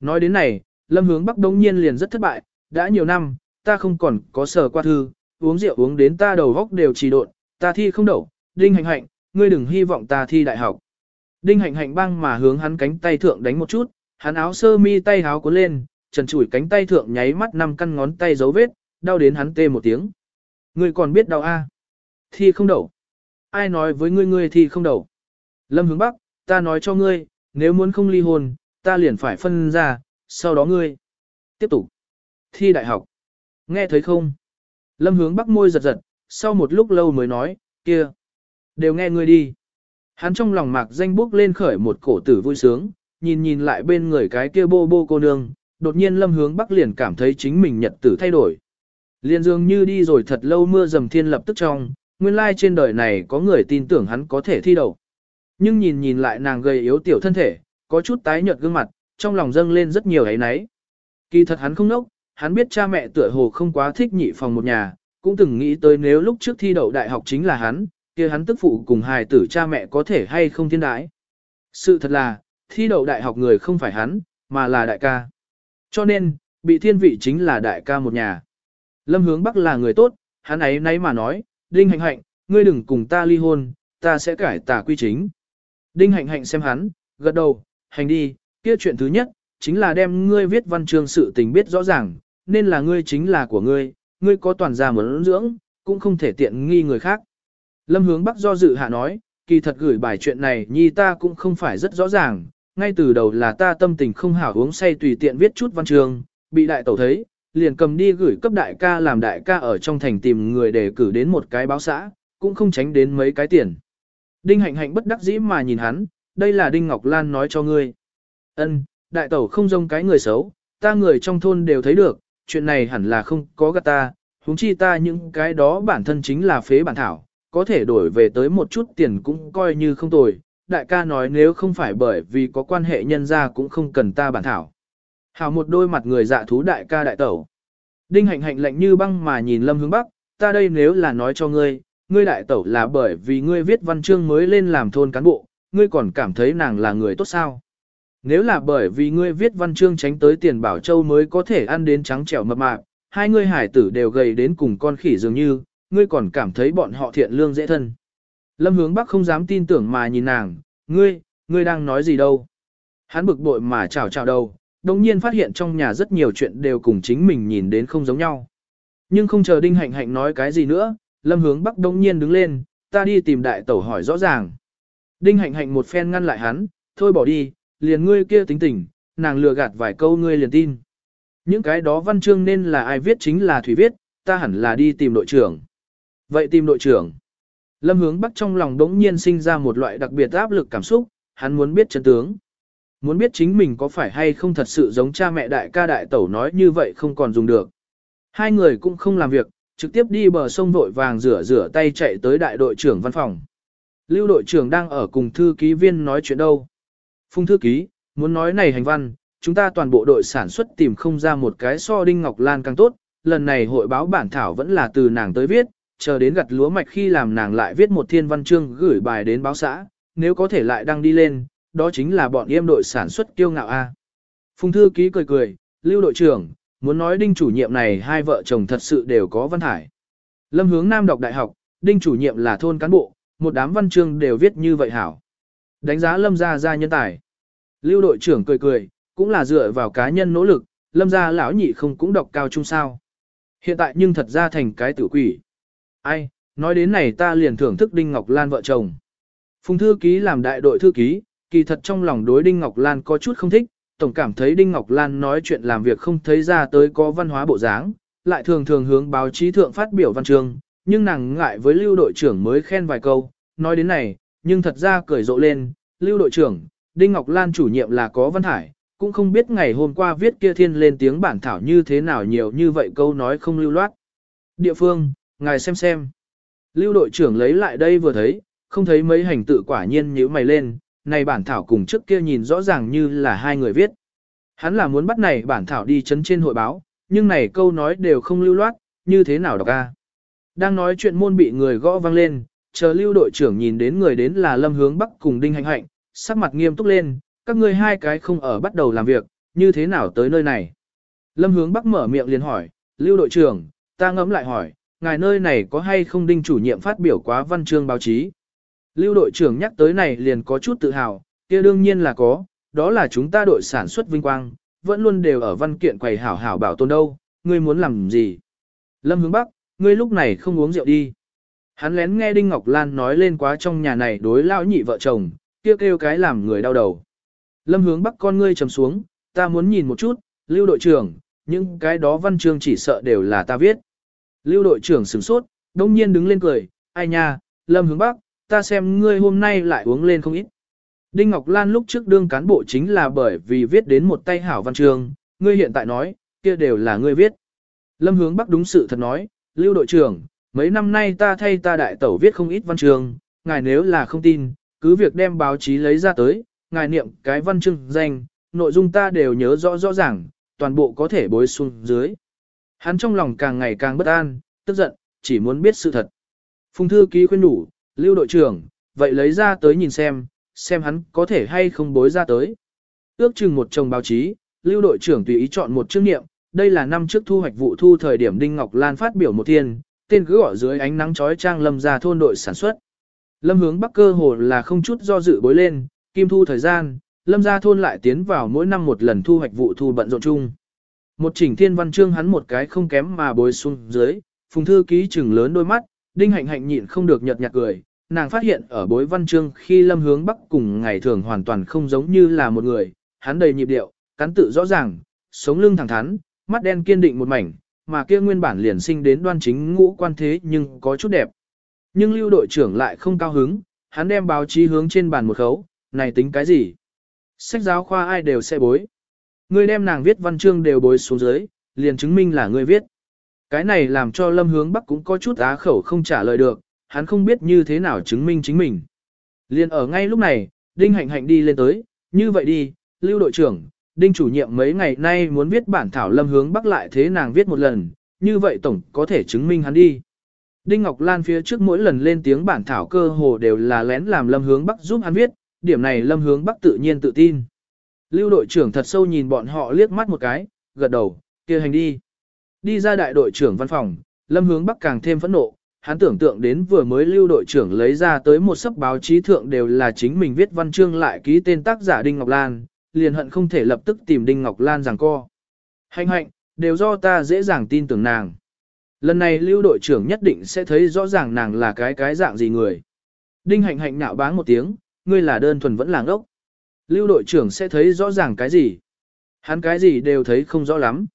Nói đến này, lâm hướng bắc đông nhiên liền rất thất bại, đã nhiều năm, ta không còn có sở qua thư, uống rượu uống đến ta đầu góc đều trì độn, ta thi không đậu, đinh hạnh hạnh, ngươi đừng hy vọng ta thi đại học. Đinh hạnh hạnh băng mà hướng hắn cánh tay thượng đánh một chút, hắn áo sơ mi tay háo cuốn lên, trần chủi cánh tay thượng nháy mắt năm căn ngón tay dấu vết, đau đến hắn tê một tiếng. Ngươi còn biết đau a? À? Thi không đậu. Ai nói với ngươi ngươi thi không đậu? Lâm hướng bắc, ta nói cho ngươi, nếu muốn không ly hôn, ta liền phải phân ra, sau đó ngươi. Tiếp tục. Thi đại học. Nghe thấy không? Lâm hướng bắc môi giật giật, sau một lúc lâu mới nói, kia. Đều nghe ngươi đi. Hắn trong lòng mạc danh bước lên khởi một cổ tử vui sướng, nhìn nhìn lại bên người cái kia bô bô cô nương, đột nhiên lâm hướng bắc liền cảm thấy chính mình nhật tử thay đổi. Liên dường như đi rồi thật lâu mưa dầm thiên lập tức trong, nguyên lai trên đời này có người tin tưởng hắn có thể thi đậu. Nhưng nhìn nhìn lại nàng gầy yếu tiểu thân thể, có chút tái nhợt gương mặt, trong lòng dâng lên rất nhiều ấy nấy. Kỳ thật hắn không nốc, hắn biết cha mẹ tựa hồ không quá thích nhị phòng một nhà, cũng từng nghĩ tới nếu lúc trước thi đậu đại học chính là hắn, kia hắn tức phụ cùng hài tử cha mẹ có thể hay không thiên đái. Sự thật là, thi đậu đại học người không phải hắn, mà là đại ca. Cho nên, bị thiên vị chính là đại ca một nhà. Lâm hướng Bắc là người tốt, hắn ấy nấy mà nói, Đinh Hạnh Hạnh, ngươi đừng cùng ta ly hôn, ta sẽ cải tà quy chính. Đinh Hạnh Hạnh xem hắn, gật đầu, hành đi, kia chuyện thứ nhất, chính là đem ngươi viết văn chương sự tình biết rõ ràng, nên là ngươi chính là của ngươi, ngươi có toàn gia muốn dưỡng, cũng không thể tiện nghi người khác. Lâm hướng Bắc do dự hạ nói, kỳ thật gửi bài chuyện này nhi ta cũng không phải rất rõ ràng, ngay từ đầu là ta tâm tình không hảo uống say tùy tiện viết chút văn chương, bị đại tẩu thấy, liền cầm đi gửi cấp đại ca làm đại ca ở trong thành tìm người để cử đến một cái báo xã, cũng không tránh đến mấy cái tiền. Đinh hạnh hạnh bất đắc dĩ mà nhìn hắn, đây là Đinh Ngọc Lan nói cho ngươi. Ân, đại tẩu không giống cái người xấu, ta người trong thôn đều thấy được, chuyện này hẳn là không có gạt ta, huống chi ta những cái đó bản thân chính là phế bản thảo, có thể đổi về tới một chút tiền cũng coi như không tồi. Đại ca nói nếu không phải bởi vì có quan hệ nhân ra cũng không cần ta bản thảo. Hảo một đôi mặt người dạ thú đại ca đại tẩu. Đinh hạnh hạnh lạnh như băng mà nhìn lâm hướng bắc, ta đây nếu là nói cho ngươi, ngươi đại tẩu là bởi vì ngươi viết văn chương mới lên làm thôn cán bộ, ngươi còn cảm thấy nàng là người tốt sao. Nếu là bởi vì ngươi viết văn chương tránh tới tiền bảo châu mới có thể ăn đến trắng trẻo mập mạp, hai ngươi hải tử đều gầy đến cùng con khỉ dường như, ngươi còn cảm thấy bọn họ thiện lương dễ thân. Lâm hướng bắc không dám tin tưởng mà nhìn nàng, ngươi, ngươi đang nói gì đâu. Hắn bực bội mà chào chào đầu, đồng nhiên phát hiện trong nhà rất nhiều chuyện đều cùng chính mình nhìn đến không giống nhau. Nhưng không chờ Đinh Hạnh Hạnh nói cái gì nữa, Lâm Hướng Bắc đông nhiên đứng lên, ta đi tìm đại tẩu hỏi rõ ràng. Đinh Hạnh Hạnh một phen ngăn lại hắn, thôi bỏ đi, liền ngươi kia tính tình, nàng lừa gạt vài câu ngươi liền tin. Những cái đó văn chương nên là ai viết chính là Thủy viết, ta hẳn là đi tìm đội trưởng. Vậy tìm đội trưởng. Lâm Hướng Bắc trong lòng đống nhiên sinh ra một loại đặc biệt áp lực cảm xúc, hắn muốn biết chân tướng. Muốn biết chính mình có phải hay không thật sự giống cha mẹ đại ca đại tẩu nói như vậy không còn dùng được. Hai người cũng không làm việc, trực tiếp đi bờ sông vội vàng rửa rửa tay chạy tới đại đội trưởng văn phòng. Lưu đội trưởng đang ở cùng thư ký viên nói chuyện đâu. Phung thư ký, muốn nói này hành văn, chúng ta toàn bộ đội sản xuất tìm không ra một cái so Đinh Ngọc Lan càng tốt, lần này hội báo bản thảo vẫn là từ nàng tới viết, chờ đến gặt lúa mạch khi làm nàng lại viết một thiên văn chương gửi bài đến báo xã, nếu có thể lại đăng đi lên, đó chính là bọn yêm đội sản xuất kiêu ngạo A. Phùng thư ký cười cười, lưu đội trưởng, muốn nói đinh chủ nhiệm này hai vợ chồng thật sự đều có văn hải. Lâm hướng Nam đọc đại học, đinh chủ nhiệm là thôn cán bộ, một đám văn chương đều viết như vậy hảo. Đánh giá lâm gia gia nhân tài. Lưu đội trưởng cười cười, cũng là dựa vào cá nhân nỗ lực, lâm gia lão nhị không cũng đọc cao trung sao. Hiện tại nhưng thật ra thành cái tử quỷ. Ai, nói đến này ta liền thưởng thức Đinh Ngọc Lan vợ chồng. Phùng thư ký làm đại đội thư ký, kỳ thật trong lòng đối Đinh Ngọc Lan có chút không thích, tổng cảm thấy Đinh Ngọc Lan nói chuyện làm việc không thấy ra tới có văn hóa bộ dáng, lại thường thường hướng báo chí thượng phát biểu văn chương, nhưng nàng ngại với lưu đội trưởng mới khen vài câu, nói đến này, nhưng thật ra cười rộ lên, lưu đội trưởng, Đinh Ngọc Lan chủ nhiệm là có văn hải, cũng không biết ngày hôm qua viết kia thiên lên tiếng bản thảo như thế nào nhiều như vậy câu nói không lưu loát. Địa phương, ngài xem xem. Lưu đội trưởng lấy lại đây vừa thấy, không thấy mấy hành tự quả nhiên nhíu mày lên, này bản thảo cùng trước kia nhìn rõ ràng như là hai người viết. Hắn là muốn bắt này bản thảo đi chấn trên hội báo, nhưng này câu nói đều không lưu loát, như thế nào đọc a? Đang nói chuyện môn bị người gõ vang lên, chờ lưu đội trưởng nhìn đến người đến là Lâm Hướng Bắc cùng Đinh Hạnh Hạnh, sắc mặt nghiêm túc lên, các ngươi hai cái không ở bắt đầu làm việc, như thế nào tới nơi này? Lâm Hướng Bắc mở miệng liền hỏi, lưu đội trưởng, ta ngẫm lại hỏi, ngài nơi này có hay không Đinh chủ nhiệm phát biểu quá văn chương báo chí? Lưu đội trưởng nhắc tới này liền có chút tự hào, kia đương nhiên là có, đó là chúng ta đội sản xuất vinh quang, vẫn luôn đều ở văn kiện quầy hảo hảo bảo tồn đâu, ngươi muốn làm gì? Lâm hướng bắc, ngươi lúc này không uống rượu đi. Hắn lén nghe Đinh Ngọc Lan nói lên quá trong nhà này đối lao nhị vợ chồng, kêu kêu cái làm người đau đầu. Lâm hướng bắc con ngươi trầm xuống, ta muốn nhìn một chút, lưu đội trưởng, những cái đó văn chương chỉ sợ đều là ta viết. Lưu đội trưởng sửng sốt, đông nhiên đứng lên cười, ai nha, Lâm hướng bắc, ta xem ngươi hôm nay lại uống lên không ít. Đinh Ngọc Lan lúc trước đương cán bộ chính là bởi vì viết đến một tay hảo văn trường. ngươi hiện tại nói, kia đều là ngươi viết. Lâm Hướng Bắc đúng sự thật nói, Lưu đội trưởng, mấy năm nay ta thay ta đại tẩu viết không ít văn trường. ngài nếu là không tin, cứ việc đem báo chí lấy ra tới, ngài niệm cái văn chương danh, nội dung ta đều nhớ rõ rõ ràng, toàn bộ có thể bối xuống dưới. Hắn trong lòng càng ngày càng bất an, tức giận, chỉ muốn biết sự thật. Phùng thư ký khuyên đủ, Lưu đội trưởng, vậy lấy ra tới nhìn xem, xem hắn có thể hay không bối ra tới. Ước chừng một chồng báo chí, lưu đội trưởng tùy ý chọn một chương nghiệm, đây là năm trước thu hoạch vụ thu thời điểm Đinh Ngọc Lan phát biểu một thiên, tên cứ gọi dưới ánh nắng chói trang lâm ra thôn đội sản xuất. Lâm hướng bắc cơ hồ là không chút do dự bối lên, kim thu thời gian, lâm ra thôn lại tiến vào mỗi năm một lần thu hoạch vụ thu bận rộn chung. Một chỉnh thiên văn chương hắn một cái không kém mà bối xuống dưới, phùng thư ký chừng lớn đôi mắt, đinh hạnh hạnh nhịn không được nhợt nhạt cười, nàng phát hiện ở bối văn chương khi lâm hướng bắc cùng ngày thường hoàn toàn không giống như là một người, hắn đầy nhịp điệu, cắn tự rõ ràng, sống lưng thẳng thắn, mắt đen kiên định một mảnh, mà kia nguyên bản liền sinh đến đoan chính ngũ quan thế nhưng có chút đẹp. Nhưng lưu đội trưởng lại không cao hứng, hắn đem báo chí hướng trên bàn một khấu, này tính cái gì? Sách giáo khoa ai đều sẽ bối. Ngươi đem nàng viết văn chương đều bối xuống dưới, liền chứng minh là ngươi viết. Cái này làm cho Lâm Hướng Bắc cũng có chút á khẩu không trả lời được, hắn không biết như thế nào chứng minh chính mình. Liên ở ngay lúc này, Đinh Hạnh Hạnh đi lên tới, như vậy đi, Lưu đội trưởng, Đinh chủ nhiệm mấy ngày nay muốn viết bản thảo Lâm Hướng Bắc lại thế nàng viết một lần, như vậy tổng có thể chứng minh hắn đi. Đinh Ngọc Lan phía trước mỗi lần lên tiếng bản thảo cơ hồ đều là lén làm Lâm Hướng Bắc giúp hắn viết, điểm này Lâm Hướng Bắc tự nhiên tự tin. Lưu đội trưởng thật sâu nhìn bọn họ liếc mắt một cái, gật đầu, kia hành đi. Đi ra đại đội trưởng văn phòng, Lâm Hướng Bắc càng thêm phẫn nộ, hắn tưởng tượng đến vừa mới lưu đội trưởng lấy ra tới một sấp báo chí thượng đều là chính mình viết văn chương lại ký tên tác giả Đinh Ngọc Lan, liền hận không thể lập tức tìm Đinh Ngọc Lan rằng co. Hạnh hạnh, đều do ta dễ dàng tin tưởng nàng. Lần này lưu đội trưởng nhất định sẽ thấy rõ ràng nàng là cái cái dạng gì người. Đinh hạnh hạnh nạo báng một tiếng, ngươi là đơn thuần vẫn làng ốc. Lưu đội trưởng sẽ thấy rõ ràng cái gì. Hắn cái gì đều thấy không rõ lắm.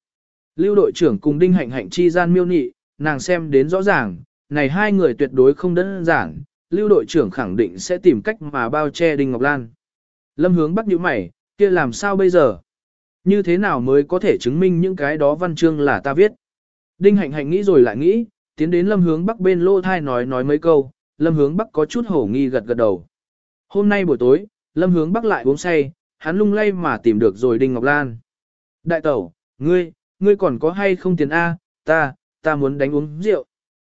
Lưu đội trưởng cùng đinh hạnh hạnh chi gian miêu nị, nàng xem đến rõ ràng, này hai người tuyệt đối không đơn giản, lưu đội trưởng khẳng định sẽ tìm cách mà bao che Đinh Ngọc Lan. Lâm hướng bắt nhíu mày, kia làm sao bây giờ? Như thế nào mới có thể chứng minh những cái đó văn chương là ta viết? Đinh hạnh hạnh nghĩ rồi lại nghĩ, tiến đến lâm hướng bắc bên lô thai nói nói mấy câu, lâm hướng bắc có chút hổ nghi gật gật đầu. Hôm nay buổi tối, lâm hướng bắc lại uống say, hắn lung lay mà tìm được rồi Đinh Ngọc Lan. Đại tẩu, ngươi, ngươi còn có hay không tiền A, ta, ta muốn đánh uống rượu.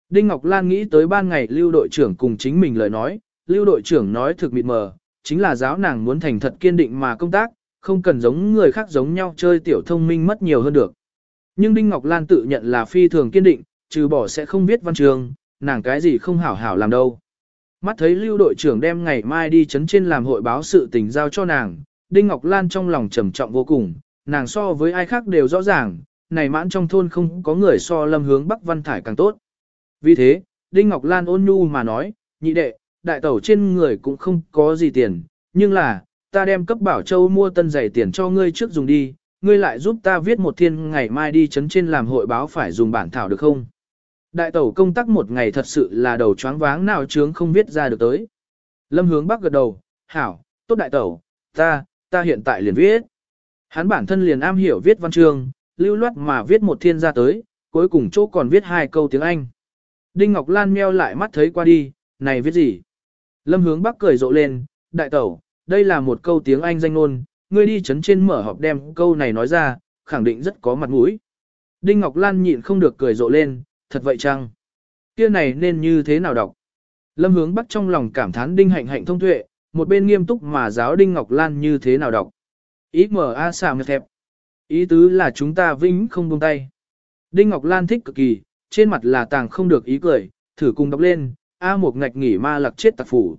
Đinh Ngọc Lan nghĩ tới ban ngày lưu đội trưởng cùng chính mình lời nói, lưu đội trưởng nói thực mịt mờ, chính là giáo nàng muốn thành thật kiên định mà công tác, không cần giống người khác giống nhau chơi tiểu thông minh mất nhiều hơn được. Nhưng Đinh Ngọc Lan tự nhận là phi thường kiên định, trừ bỏ sẽ không biết văn trường, nàng cái gì không hảo hảo làm đâu. Mắt thấy lưu đội trưởng đem ngày mai đi chấn trên làm hội báo sự tình giao cho nàng, Đinh Ngọc Lan trong lòng trầm trọng vô cùng, nàng so với ai khác đều rõ ràng, này mãn trong thôn không có người so lâm hướng Bắc Văn Thải càng tốt. Vì thế, Đinh Ngọc Lan ôn nhu mà nói, nhị đệ, đại tẩu trên người cũng không có gì tiền, nhưng là, ta đem cấp bảo châu mua tân giày tiền cho ngươi trước dùng đi, ngươi lại giúp ta viết một thiên ngày mai đi chấn trên làm hội báo phải dùng bản thảo được không? Đại tẩu công tác một ngày thật sự là đầu choáng váng nào chướng không viết ra được tới. Lâm hướng bắc gật đầu, hảo, tốt đại tẩu, ta, ta hiện tại liền viết. Hắn bản thân liền am hiểu viết văn chương, lưu loát mà viết một thiên ra tới, cuối cùng chỗ còn viết hai câu tiếng Anh. Đinh Ngọc Lan meo lại mắt thấy qua đi, này viết gì? Lâm hướng bắc cười rộ lên, đại tẩu, đây là một câu tiếng Anh danh ngôn, ngươi đi chấn trên mở họp đem câu này nói ra, khẳng định rất có mặt mũi. Đinh Ngọc Lan nhịn không được cười rộ lên, thật vậy chăng? Kia này nên như thế nào đọc? Lâm hướng bắc trong lòng cảm thán Đinh hạnh hạnh thông tuệ, một bên nghiêm túc mà giáo Đinh Ngọc Lan như thế nào đọc. Ý mở a sàm thẹp. Ý tứ là chúng ta vĩnh không buông tay. Đinh Ngọc Lan thích cực kỳ, trên mặt là tàng không được ý cười, thử cùng đọc lên, A một ngạch nghỉ ma lặc chết tạc phủ.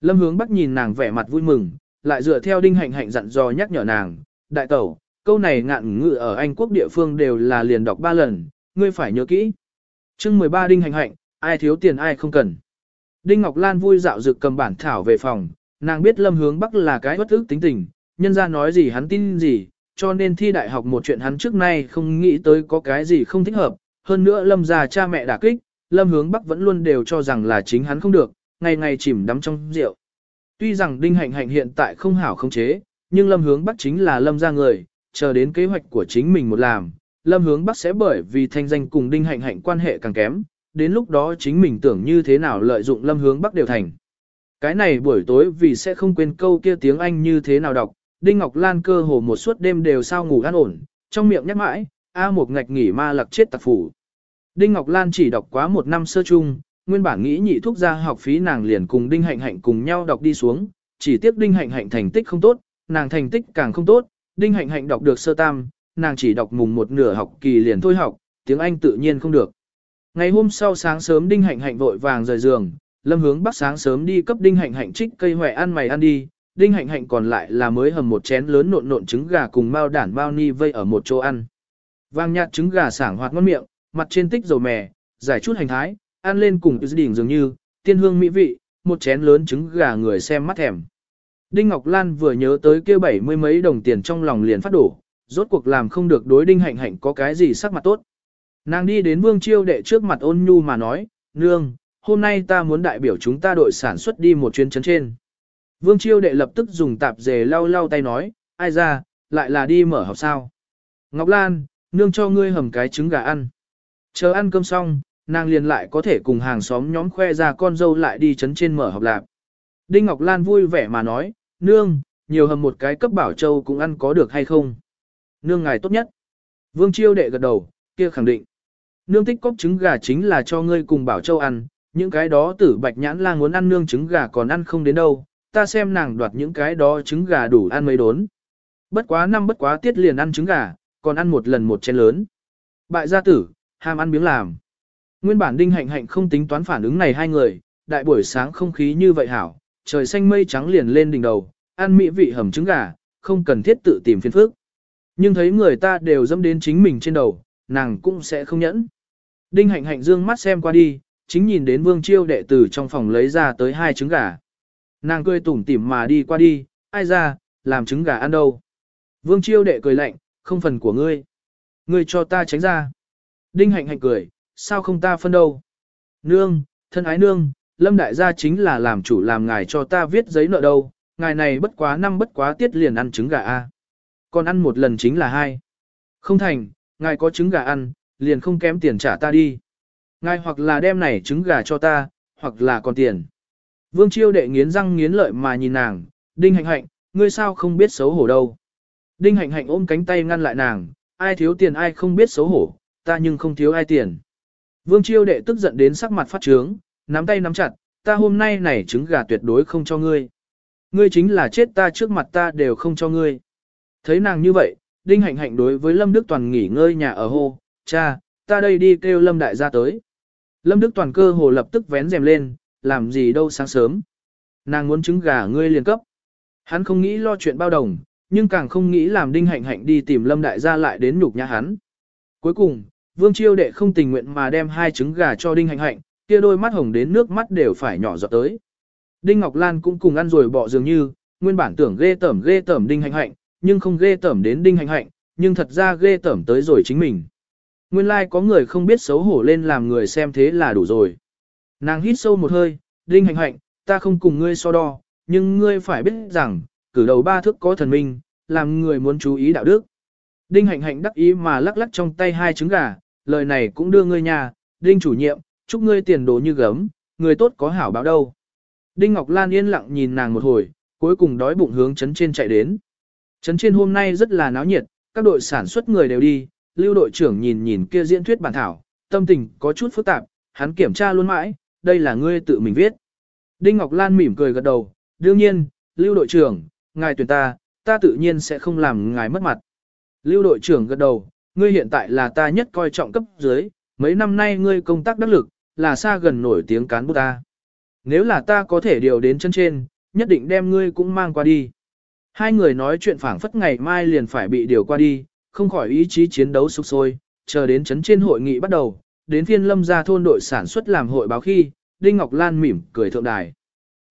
Lâm hướng bắc nhìn nàng vẻ mặt vui mừng, lại dựa theo đinh hạnh hạnh dặn dò nhắc nhở nàng, đại tẩu, câu này ngạn ngữ ở Anh quốc địa phương đều là liền đọc ba lần, ngươi phải nhớ kỹ. chương 13 đinh hạnh hạnh, ai thiếu tiền ai không cần. Đinh Ngọc Lan vui dạo dực cầm bản thảo về phòng, nàng biết lâm hướng bắc là cái bất ức tính tình, nhân ra nói gì hắn tin gì, cho nên thi đại học một chuyện hắn trước nay không nghĩ tới có cái gì không thích hợp, hơn nữa lâm già cha mẹ đả kích, lâm hướng bắc vẫn luôn đều cho rằng là chính hắn không được, ngày ngày chìm đắm trong rượu. Tuy rằng đinh hạnh hạnh hiện tại không hảo không chế, nhưng lâm hướng bắc chính là lâm gia người, chờ đến kế hoạch của chính mình một làm, lâm hướng bắc sẽ bởi vì thanh danh cùng đinh hạnh hạnh quan hệ càng kém, đến lúc đó chính mình tưởng như thế nào lợi dụng lâm hướng bắc đều thành. Cái này buổi tối vì sẽ không quên câu kia tiếng Anh như thế nào đọc, Đinh Ngọc Lan cơ hồ một suốt đêm đều sao ngủ an ổn, trong miệng nhắc mãi, A một ngạch nghỉ ma lặc chết tặc phủ. Đinh Ngọc Lan chỉ đọc quá một năm sơ chung, nguyên bản nghĩ nhị thuốc ra học phí nàng liền cùng Đinh Hạnh Hạnh cùng nhau đọc đi xuống, chỉ tiếc Đinh Hạnh Hạnh thành tích không tốt, nàng thành tích càng không tốt, Đinh Hạnh Hạnh đọc được sơ tam, nàng chỉ đọc mùng một nửa học kỳ liền thôi học, tiếng Anh tự nhiên không được. Ngày hôm sau sáng sớm Đinh Hạnh Hạnh vội vàng rời giường, Lâm hướng bắc sáng sớm đi cấp Đinh Hạnh Hạnh trích cây hoè ăn mày ăn đi, Đinh Hạnh Hạnh còn lại là mới hầm một chén lớn nộn nộn trứng gà cùng mao đản bao ni vây ở một chỗ ăn. Vàng nhạt trứng gà sảng hoạt ngon miệng, mặt trên tích dầu mè, giải chút hành thái, ăn lên cùng dự đỉnh dường như, tiên hương mỹ vị, một chén lớn trứng gà người xem mắt thèm. Đinh Ngọc Lan vừa nhớ tới kia bảy mươi mấy đồng tiền trong lòng liền phát đổ, rốt cuộc làm không được đối Đinh Hạnh Hạnh có cái gì sắc mặt tốt. Nàng đi đến Vương Chiêu đệ trước mặt ôn nhu mà nói, Nương, hôm nay ta muốn đại biểu chúng ta đội sản xuất đi một chuyến chấn trên. Vương Chiêu đệ lập tức dùng tạp dề lau lau tay nói, ai ra, lại là đi mở học sao. Ngọc Lan, nương cho ngươi hầm cái trứng gà ăn. Chờ ăn cơm xong, nàng liền lại có thể cùng hàng xóm nhóm khoe ra con dâu lại đi chấn trên mở học lạp. Đinh Ngọc Lan vui vẻ mà nói, nương, nhiều hầm một cái cấp bảo châu cũng ăn có được hay không. Nương ngài tốt nhất. Vương Chiêu đệ gật đầu, kia khẳng định. Nương tích cốc trứng gà chính là cho ngươi cùng bảo châu ăn, những cái đó tử bạch nhãn lang muốn ăn nương trứng gà còn ăn không đến đâu, ta xem nàng đoạt những cái đó trứng gà đủ ăn mấy đốn. Bất quá năm bất quá tiết liền ăn trứng gà, còn ăn một lần một chén lớn. Bại gia tử, ham ăn miếng làm. Nguyên bản đinh hạnh hạnh không tính toán phản ứng này hai người, đại buổi sáng không khí như vậy hảo, trời xanh mây trắng liền lên đỉnh đầu, ăn mỹ vị hầm trứng gà, không cần thiết tự tìm phiền phức. Nhưng thấy người ta đều dâm đến chính mình trên đầu, nàng cũng sẽ không nhẫn. Đinh hạnh hạnh dương mắt xem qua đi, chính nhìn đến vương chiêu đệ tử trong phòng lấy ra tới hai trứng gà. Nàng cười tủm tỉm mà đi qua đi, ai ra, làm trứng gà ăn đâu. Vương chiêu đệ cười lạnh, không phần của ngươi. Ngươi cho ta tránh ra. Đinh hạnh hạnh cười, sao không ta phân đâu. Nương, thân ái nương, lâm đại gia chính là làm chủ làm ngài cho ta viết giấy nợ đâu, ngài này bất quá năm bất quá tiết liền ăn trứng gà a. Còn ăn một lần chính là hai. Không thành, ngài có trứng gà ăn, liền không kém tiền trả ta đi. Ngài hoặc là đem này trứng gà cho ta, hoặc là còn tiền. Vương chiêu đệ nghiến răng nghiến lợi mà nhìn nàng, đinh hạnh hạnh, ngươi sao không biết xấu hổ đâu. Đinh hạnh hạnh ôm cánh tay ngăn lại nàng, ai thiếu tiền ai không biết xấu hổ, ta nhưng không thiếu ai tiền. Vương chiêu đệ tức giận đến sắc mặt phát trướng, nắm tay nắm chặt, ta hôm nay này trứng gà tuyệt đối không cho ngươi. Ngươi chính là chết ta trước mặt ta đều không cho ngươi. Thấy nàng như vậy, đinh hạnh hạnh đối với Lâm Đức Toàn nghỉ ngơi nhà ở hô, cha, ta đây đi kêu Lâm Đại gia tới. Lâm Đức Toàn cơ hồ lập tức vén rèm lên, làm gì đâu sáng sớm. Nàng muốn trứng gà ngươi liền cấp. Hắn không nghĩ lo chuyện bao đồng, nhưng càng không nghĩ làm đinh hạnh hạnh đi tìm Lâm Đại gia lại đến nhục nhã hắn. Cuối cùng, Vương Chiêu đệ không tình nguyện mà đem hai trứng gà cho đinh hạnh hạnh, kia đôi mắt hồng đến nước mắt đều phải nhỏ giọt tới. Đinh Ngọc Lan cũng cùng ăn rồi bỏ dường như, nguyên bản tưởng ghê tởm ghê tởm Đinh Hạnh Hạnh, nhưng không ghê tởm đến Đinh Hạnh Hạnh, nhưng thật ra ghê tởm tới rồi chính mình. Nguyên lai like có người không biết xấu hổ lên làm người xem thế là đủ rồi. Nàng hít sâu một hơi, Đinh Hạnh Hạnh, ta không cùng ngươi so đo, nhưng ngươi phải biết rằng, cử đầu ba thước có thần minh, làm người muốn chú ý đạo đức. Đinh Hạnh Hạnh đắc ý mà lắc lắc trong tay hai trứng gà, lời này cũng đưa ngươi nhà, Đinh chủ nhiệm, chúc ngươi tiền đồ như gấm, người tốt có hảo báo đâu. Đinh Ngọc Lan yên lặng nhìn nàng một hồi, cuối cùng đói bụng hướng chấn trên chạy đến. Chấn trên hôm nay rất là náo nhiệt, các đội sản xuất người đều đi, lưu đội trưởng nhìn nhìn kia diễn thuyết bản thảo, tâm tình có chút phức tạp, hắn kiểm tra luôn mãi, đây là ngươi tự mình viết. Đinh Ngọc Lan mỉm cười gật đầu, đương nhiên, lưu đội trưởng, ngài tuyển ta, ta tự nhiên sẽ không làm ngài mất mặt. Lưu đội trưởng gật đầu, ngươi hiện tại là ta nhất coi trọng cấp dưới, mấy năm nay ngươi công tác đắc lực, là xa gần nổi tiếng cán bút ta. Nếu là ta có thể điều đến chân trên, nhất định đem ngươi cũng mang qua đi. Hai người nói chuyện phảng phất ngày mai liền phải bị điều qua đi, không khỏi ý chí chiến đấu sục sôi, chờ đến chấn trên hội nghị bắt đầu, đến phiên lâm gia thôn đội sản xuất làm hội báo khi, Đinh Ngọc Lan mỉm cười thượng đài.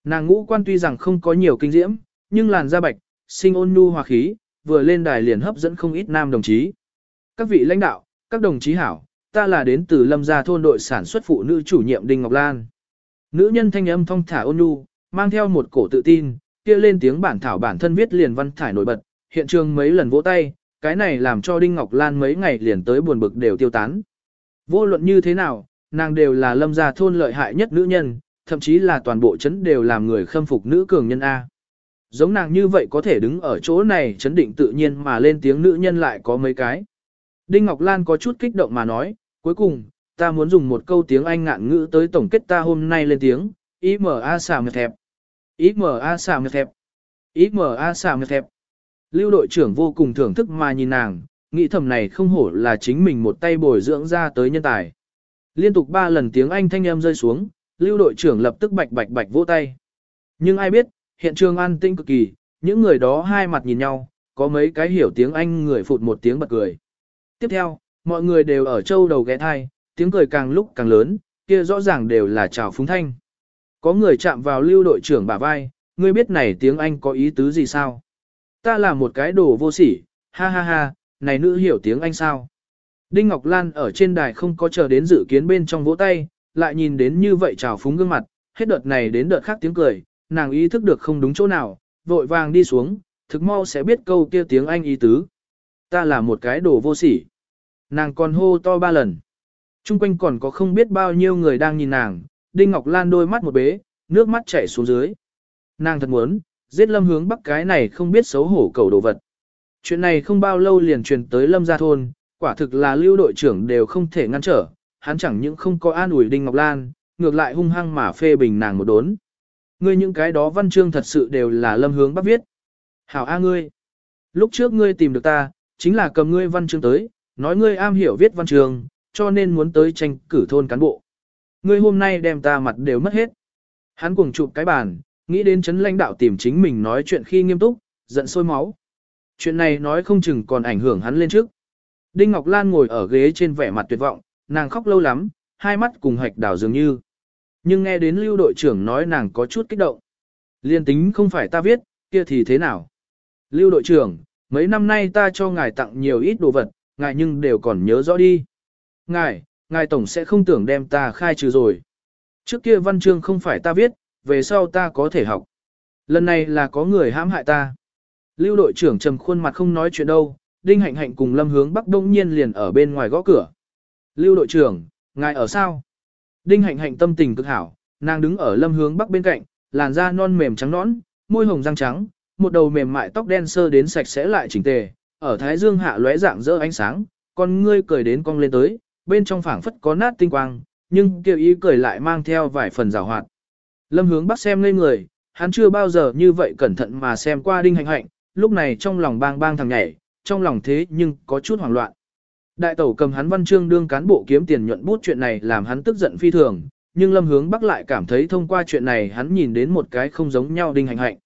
Nàng ngũ quan tuy rằng không có nhiều kinh diễm, nhưng làn da bạch, sinh ôn nhu hòa khí, vừa lên đài liền hấp dẫn không ít nam đồng chí. Các vị lãnh đạo, các đồng chí hảo, ta là đến từ lâm gia thôn đội sản xuất phụ nữ chủ nhiệm Đinh Ngọc Lan. Nữ nhân thanh âm thong thả ôn nhu, mang theo một cổ tự tin, kia lên tiếng bản thảo bản thân viết liền văn thải nổi bật, hiện trường mấy lần vỗ tay, cái này làm cho Đinh Ngọc Lan mấy ngày liền tới buồn bực đều tiêu tán. Vô luận như thế nào, nàng đều là lâm gia thôn lợi hại nhất nữ nhân, thậm chí là toàn bộ chấn đều làm người khâm phục nữ cường nhân A. Giống nàng như vậy có thể đứng ở chỗ này chấn định tự nhiên mà lên tiếng nữ nhân lại có mấy cái. Đinh Ngọc Lan có chút kích động mà nói, cuối cùng, ta muốn dùng một câu tiếng Anh ngạn ngữ tới tổng kết ta hôm nay lên tiếng, IMA xà mệt thẹp. IMA xà mệt thẹp. IMA xà mệt thẹp. Lưu đội trưởng vô cùng thưởng thức mà nhìn nàng, nghĩ thầm này không hổ là chính mình một tay bồi dưỡng ra tới nhân tài. Liên tục ba lần tiếng Anh thanh em rơi xuống, lưu đội trưởng lập tức bạch bạch bạch vỗ tay. Nhưng ai biết, hiện trường an tinh cực kỳ, những người đó hai mặt nhìn nhau, có mấy cái hiểu tiếng Anh người phụt một tiếng bật cười. Tiếp theo, mọi người đều ở châu đầu ghé thai, tiếng cười càng lúc càng lớn, kia rõ ràng đều là chào phúng thanh. Có người chạm vào lưu đội trưởng bả vai, ngươi biết này tiếng Anh có ý tứ gì sao? Ta là một cái đồ vô sỉ, ha ha ha, này nữ hiểu tiếng Anh sao? Đinh Ngọc Lan ở trên đài không có chờ đến dự kiến bên trong vỗ tay, lại nhìn đến như vậy trào phúng gương mặt, hết đợt này đến đợt khác tiếng cười, nàng ý thức được không đúng chỗ nào, vội vàng đi xuống, thực mau sẽ biết câu kia tiếng Anh ý tứ. Ta là một cái đồ vô sỉ. Nàng còn hô to ba lần. Trung quanh còn có không biết bao nhiêu người đang nhìn nàng, Đinh Ngọc Lan đôi mắt một bế, nước mắt chảy xuống dưới. Nàng thật muốn, giết lâm hướng bắc cái này không biết xấu hổ cầu đồ vật. Chuyện này không bao lâu liền truyền tới lâm gia thôn, quả thực là lưu đội trưởng đều không thể ngăn trở, hắn chẳng những không có an ủi Đinh Ngọc Lan, ngược lại hung hăng mà phê bình nàng một đốn. Ngươi những cái đó văn chương thật sự đều là lâm hướng bắc viết. Hảo A ngươi. Lúc trước ngươi tìm được ta, chính là cầm ngươi văn chương tới, nói ngươi am hiểu viết văn chương, cho nên muốn tới tranh cử thôn cán bộ. Ngươi hôm nay đem ta mặt đều mất hết. Hắn cuồng chụp cái bàn, nghĩ đến chấn lãnh đạo tìm chính mình nói chuyện khi nghiêm túc, giận sôi máu. Chuyện này nói không chừng còn ảnh hưởng hắn lên trước. Đinh Ngọc Lan ngồi ở ghế trên vẻ mặt tuyệt vọng, nàng khóc lâu lắm, hai mắt cùng hạch đảo dường như. Nhưng nghe đến lưu đội trưởng nói nàng có chút kích động. Liên tính không phải ta viết, kia thì thế nào? Lưu đội trưởng, mấy năm nay ta cho ngài tặng nhiều ít đồ vật, ngài nhưng đều còn nhớ rõ đi. Ngài, ngài tổng sẽ không tưởng đem ta khai trừ rồi. Trước kia văn chương không phải ta viết, về sau ta có thể học. Lần này là có người hãm hại ta. Lưu đội trưởng trầm khuôn mặt không nói chuyện đâu, Đinh Hạnh Hạnh cùng Lâm Hướng Bắc đông nhiên liền ở bên ngoài gõ cửa. Lưu đội trưởng, ngài ở sao? Đinh Hạnh Hạnh tâm tình cực hảo, nàng đứng ở Lâm Hướng Bắc bên cạnh, làn da non mềm trắng nõn, môi hồng răng trắng, một đầu mềm mại tóc đen sơ đến sạch sẽ lại chỉnh tề, ở thái dương hạ lóe dạng rỡ ánh sáng, con ngươi cười đến cong lên tới, bên trong phảng phất có nát tinh quang, nhưng kêu ý cười lại mang theo vài phần rào hoạt. Lâm hướng bắc xem ngây người, hắn chưa bao giờ như vậy cẩn thận mà xem qua đinh hạnh hạnh, lúc này trong lòng bang bang thằng nhảy, trong lòng thế nhưng có chút hoảng loạn. Đại tẩu cầm hắn văn chương đương cán bộ kiếm tiền nhuận bút chuyện này làm hắn tức giận phi thường, nhưng lâm hướng bắc lại cảm thấy thông qua chuyện này hắn nhìn đến một cái không giống nhau đinh hạnh hạnh.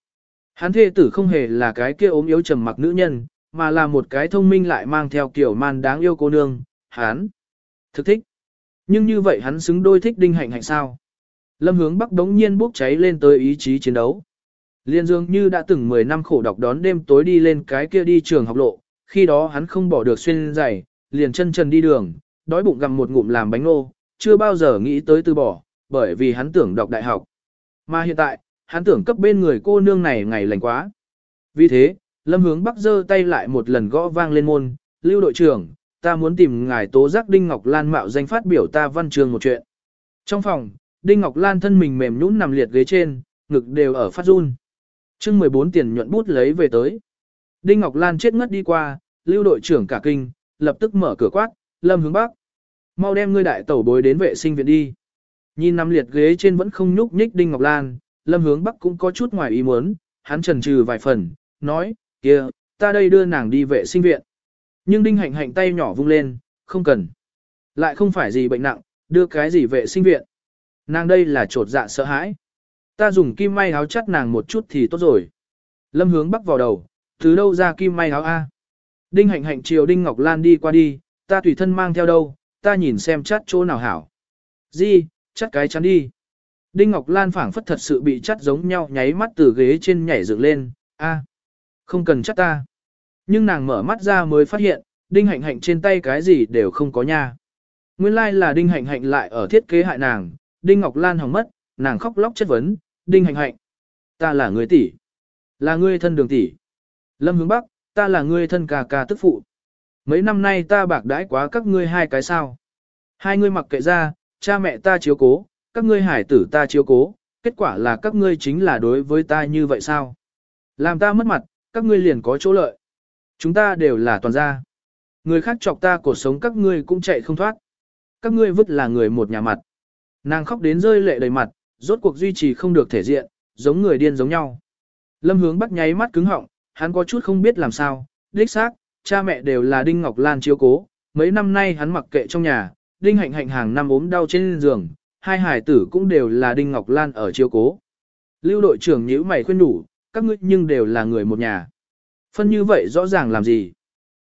Hắn thê tử không hề là cái kia ốm yếu trầm mặc nữ nhân, mà là một cái thông minh lại mang theo kiểu man đáng yêu cô nương, hắn thực thích. Nhưng như vậy hắn xứng đôi thích đinh hạnh hạnh sao? Lâm hướng bắc đống nhiên bốc cháy lên tới ý chí chiến đấu. Liên dương như đã từng 10 năm khổ đọc đón đêm tối đi lên cái kia đi trường học lộ, khi đó hắn không bỏ được xuyên giày, liền chân trần đi đường, đói bụng gặm một ngụm làm bánh nô, chưa bao giờ nghĩ tới từ bỏ, bởi vì hắn tưởng đọc đại học. Mà hiện tại, hắn tưởng cấp bên người cô nương này ngày lành quá. Vì thế, Lâm Hướng Bắc giơ tay lại một lần gõ vang lên môn, lưu đội trưởng, ta muốn tìm ngài tố giác Đinh Ngọc Lan mạo danh phát biểu ta văn trường một chuyện. Trong phòng, Đinh Ngọc Lan thân mình mềm nhũn nằm liệt ghế trên, ngực đều ở phát run chương 14 tiền nhuận bút lấy về tới. Đinh Ngọc Lan chết ngất đi qua, lưu đội trưởng cả kinh, lập tức mở cửa quát, Lâm Hướng Bắc. Mau đem ngươi đại tẩu bối đến vệ sinh viện đi. Nhìn nằm liệt ghế trên vẫn không nhúc nhích Đinh Ngọc Lan, Lâm Hướng Bắc cũng có chút ngoài ý muốn, hắn trần trừ vài phần, nói, kia, ta đây đưa nàng đi vệ sinh viện. Nhưng Đinh Hạnh Hạnh tay nhỏ vung lên, không cần. Lại không phải gì bệnh nặng, đưa cái gì vệ sinh viện. Nàng đây là trột dạ sợ hãi. Ta dùng kim may áo chắt nàng một chút thì tốt rồi. Lâm hướng bắc vào đầu, từ đâu ra kim may áo A. Đinh hạnh hạnh chiều Đinh Ngọc Lan đi qua đi, ta tùy thân mang theo đâu, ta nhìn xem chắt chỗ nào hảo. Di, chắt cái chắn đi. Đinh Ngọc Lan phảng phất thật sự bị chắt giống nhau nháy mắt từ ghế trên nhảy dựng lên, a, không cần chắt ta. Nhưng nàng mở mắt ra mới phát hiện, Đinh Hạnh Hạnh trên tay cái gì đều không có nha. Nguyên lai like là Đinh Hạnh Hạnh lại ở thiết kế hại nàng, Đinh Ngọc Lan hỏng mất, nàng khóc lóc chất vấn, Đinh Hạnh Hạnh. Ta là người tỷ, là người thân đường tỷ. Lâm Hướng Bắc, ta là người thân ca ca tức phụ. Mấy năm nay ta bạc đãi quá các ngươi hai cái sao. Hai ngươi mặc kệ ra, cha mẹ ta chiếu cố, các ngươi hải tử ta chiếu cố, kết quả là các ngươi chính là đối với ta như vậy sao? Làm ta mất mặt, các ngươi liền có chỗ lợi. Chúng ta đều là toàn gia. Người khác chọc ta cuộc sống các ngươi cũng chạy không thoát. Các ngươi vứt là người một nhà mặt. Nàng khóc đến rơi lệ đầy mặt, rốt cuộc duy trì không được thể diện, giống người điên giống nhau. Lâm hướng bắt nháy mắt cứng họng, hắn có chút không biết làm sao, đích xác, cha mẹ đều là Đinh Ngọc Lan chiếu cố, mấy năm nay hắn mặc kệ trong nhà, Đinh Hạnh Hạnh hàng năm ốm đau trên giường, hai hải tử cũng đều là Đinh Ngọc Lan ở chiếu cố. Lưu đội trưởng nhíu mày khuyên đủ, các ngươi nhưng đều là người một nhà. Phân như vậy rõ ràng làm gì?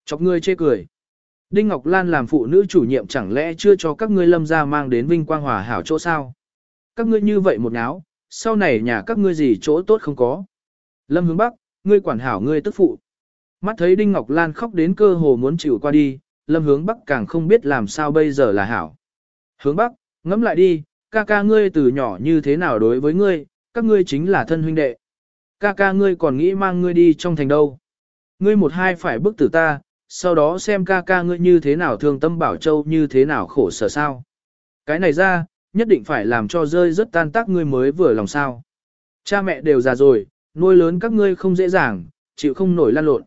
Chọc ngươi chê cười. Đinh Ngọc Lan làm phụ nữ chủ nhiệm chẳng lẽ chưa cho các ngươi lâm ra mang đến vinh quang hòa hảo chỗ sao? Các ngươi như vậy một náo, sau này nhà các ngươi gì chỗ tốt không có. Lâm hướng bắc, ngươi quản hảo ngươi tức phụ. Mắt thấy Đinh Ngọc Lan khóc đến cơ hồ muốn chịu qua đi, lâm hướng bắc càng không biết làm sao bây giờ là hảo. Hướng bắc, ngẫm lại đi, ca ca ngươi từ nhỏ như thế nào đối với ngươi, các ngươi chính là thân huynh đệ. Ca ca ngươi còn nghĩ mang ngươi đi trong thành đâu. Ngươi một hai phải bức tử ta, sau đó xem ca ca ngươi như thế nào thương tâm bảo châu như thế nào khổ sở sao. Cái này ra, nhất định phải làm cho rơi rất tan tác ngươi mới vừa lòng sao. Cha mẹ đều già rồi, nuôi lớn các ngươi không dễ dàng, chịu không nổi lan lộn.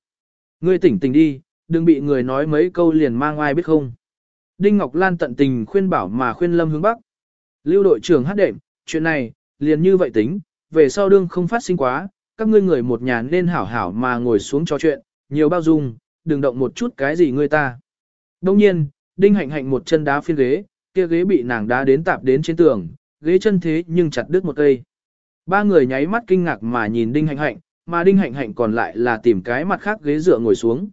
Ngươi tỉnh tỉnh đi, đừng bị người nói mấy câu liền mang ai biết không. Đinh Ngọc Lan tận tình khuyên bảo mà khuyên Lâm hướng Bắc. Lưu đội trưởng hát đệm, chuyện này, liền như vậy tính, về sau đương không phát sinh quá, các ngươi người một nhà nên hảo hảo mà ngồi xuống trò chuyện, nhiều bao dung, đừng động một chút cái gì ngươi ta. Đông nhiên, Đinh Hạnh Hạnh một chân đá phiên ghế, kia ghế bị nàng đá đến tạp đến trên tường, ghế chân thế nhưng chặt đứt một cây. Ba người nháy mắt kinh ngạc mà nhìn Đinh Hạnh Hạnh, mà Đinh Hạnh Hạnh còn lại là tìm cái mặt khác ghế dựa ngồi xuống.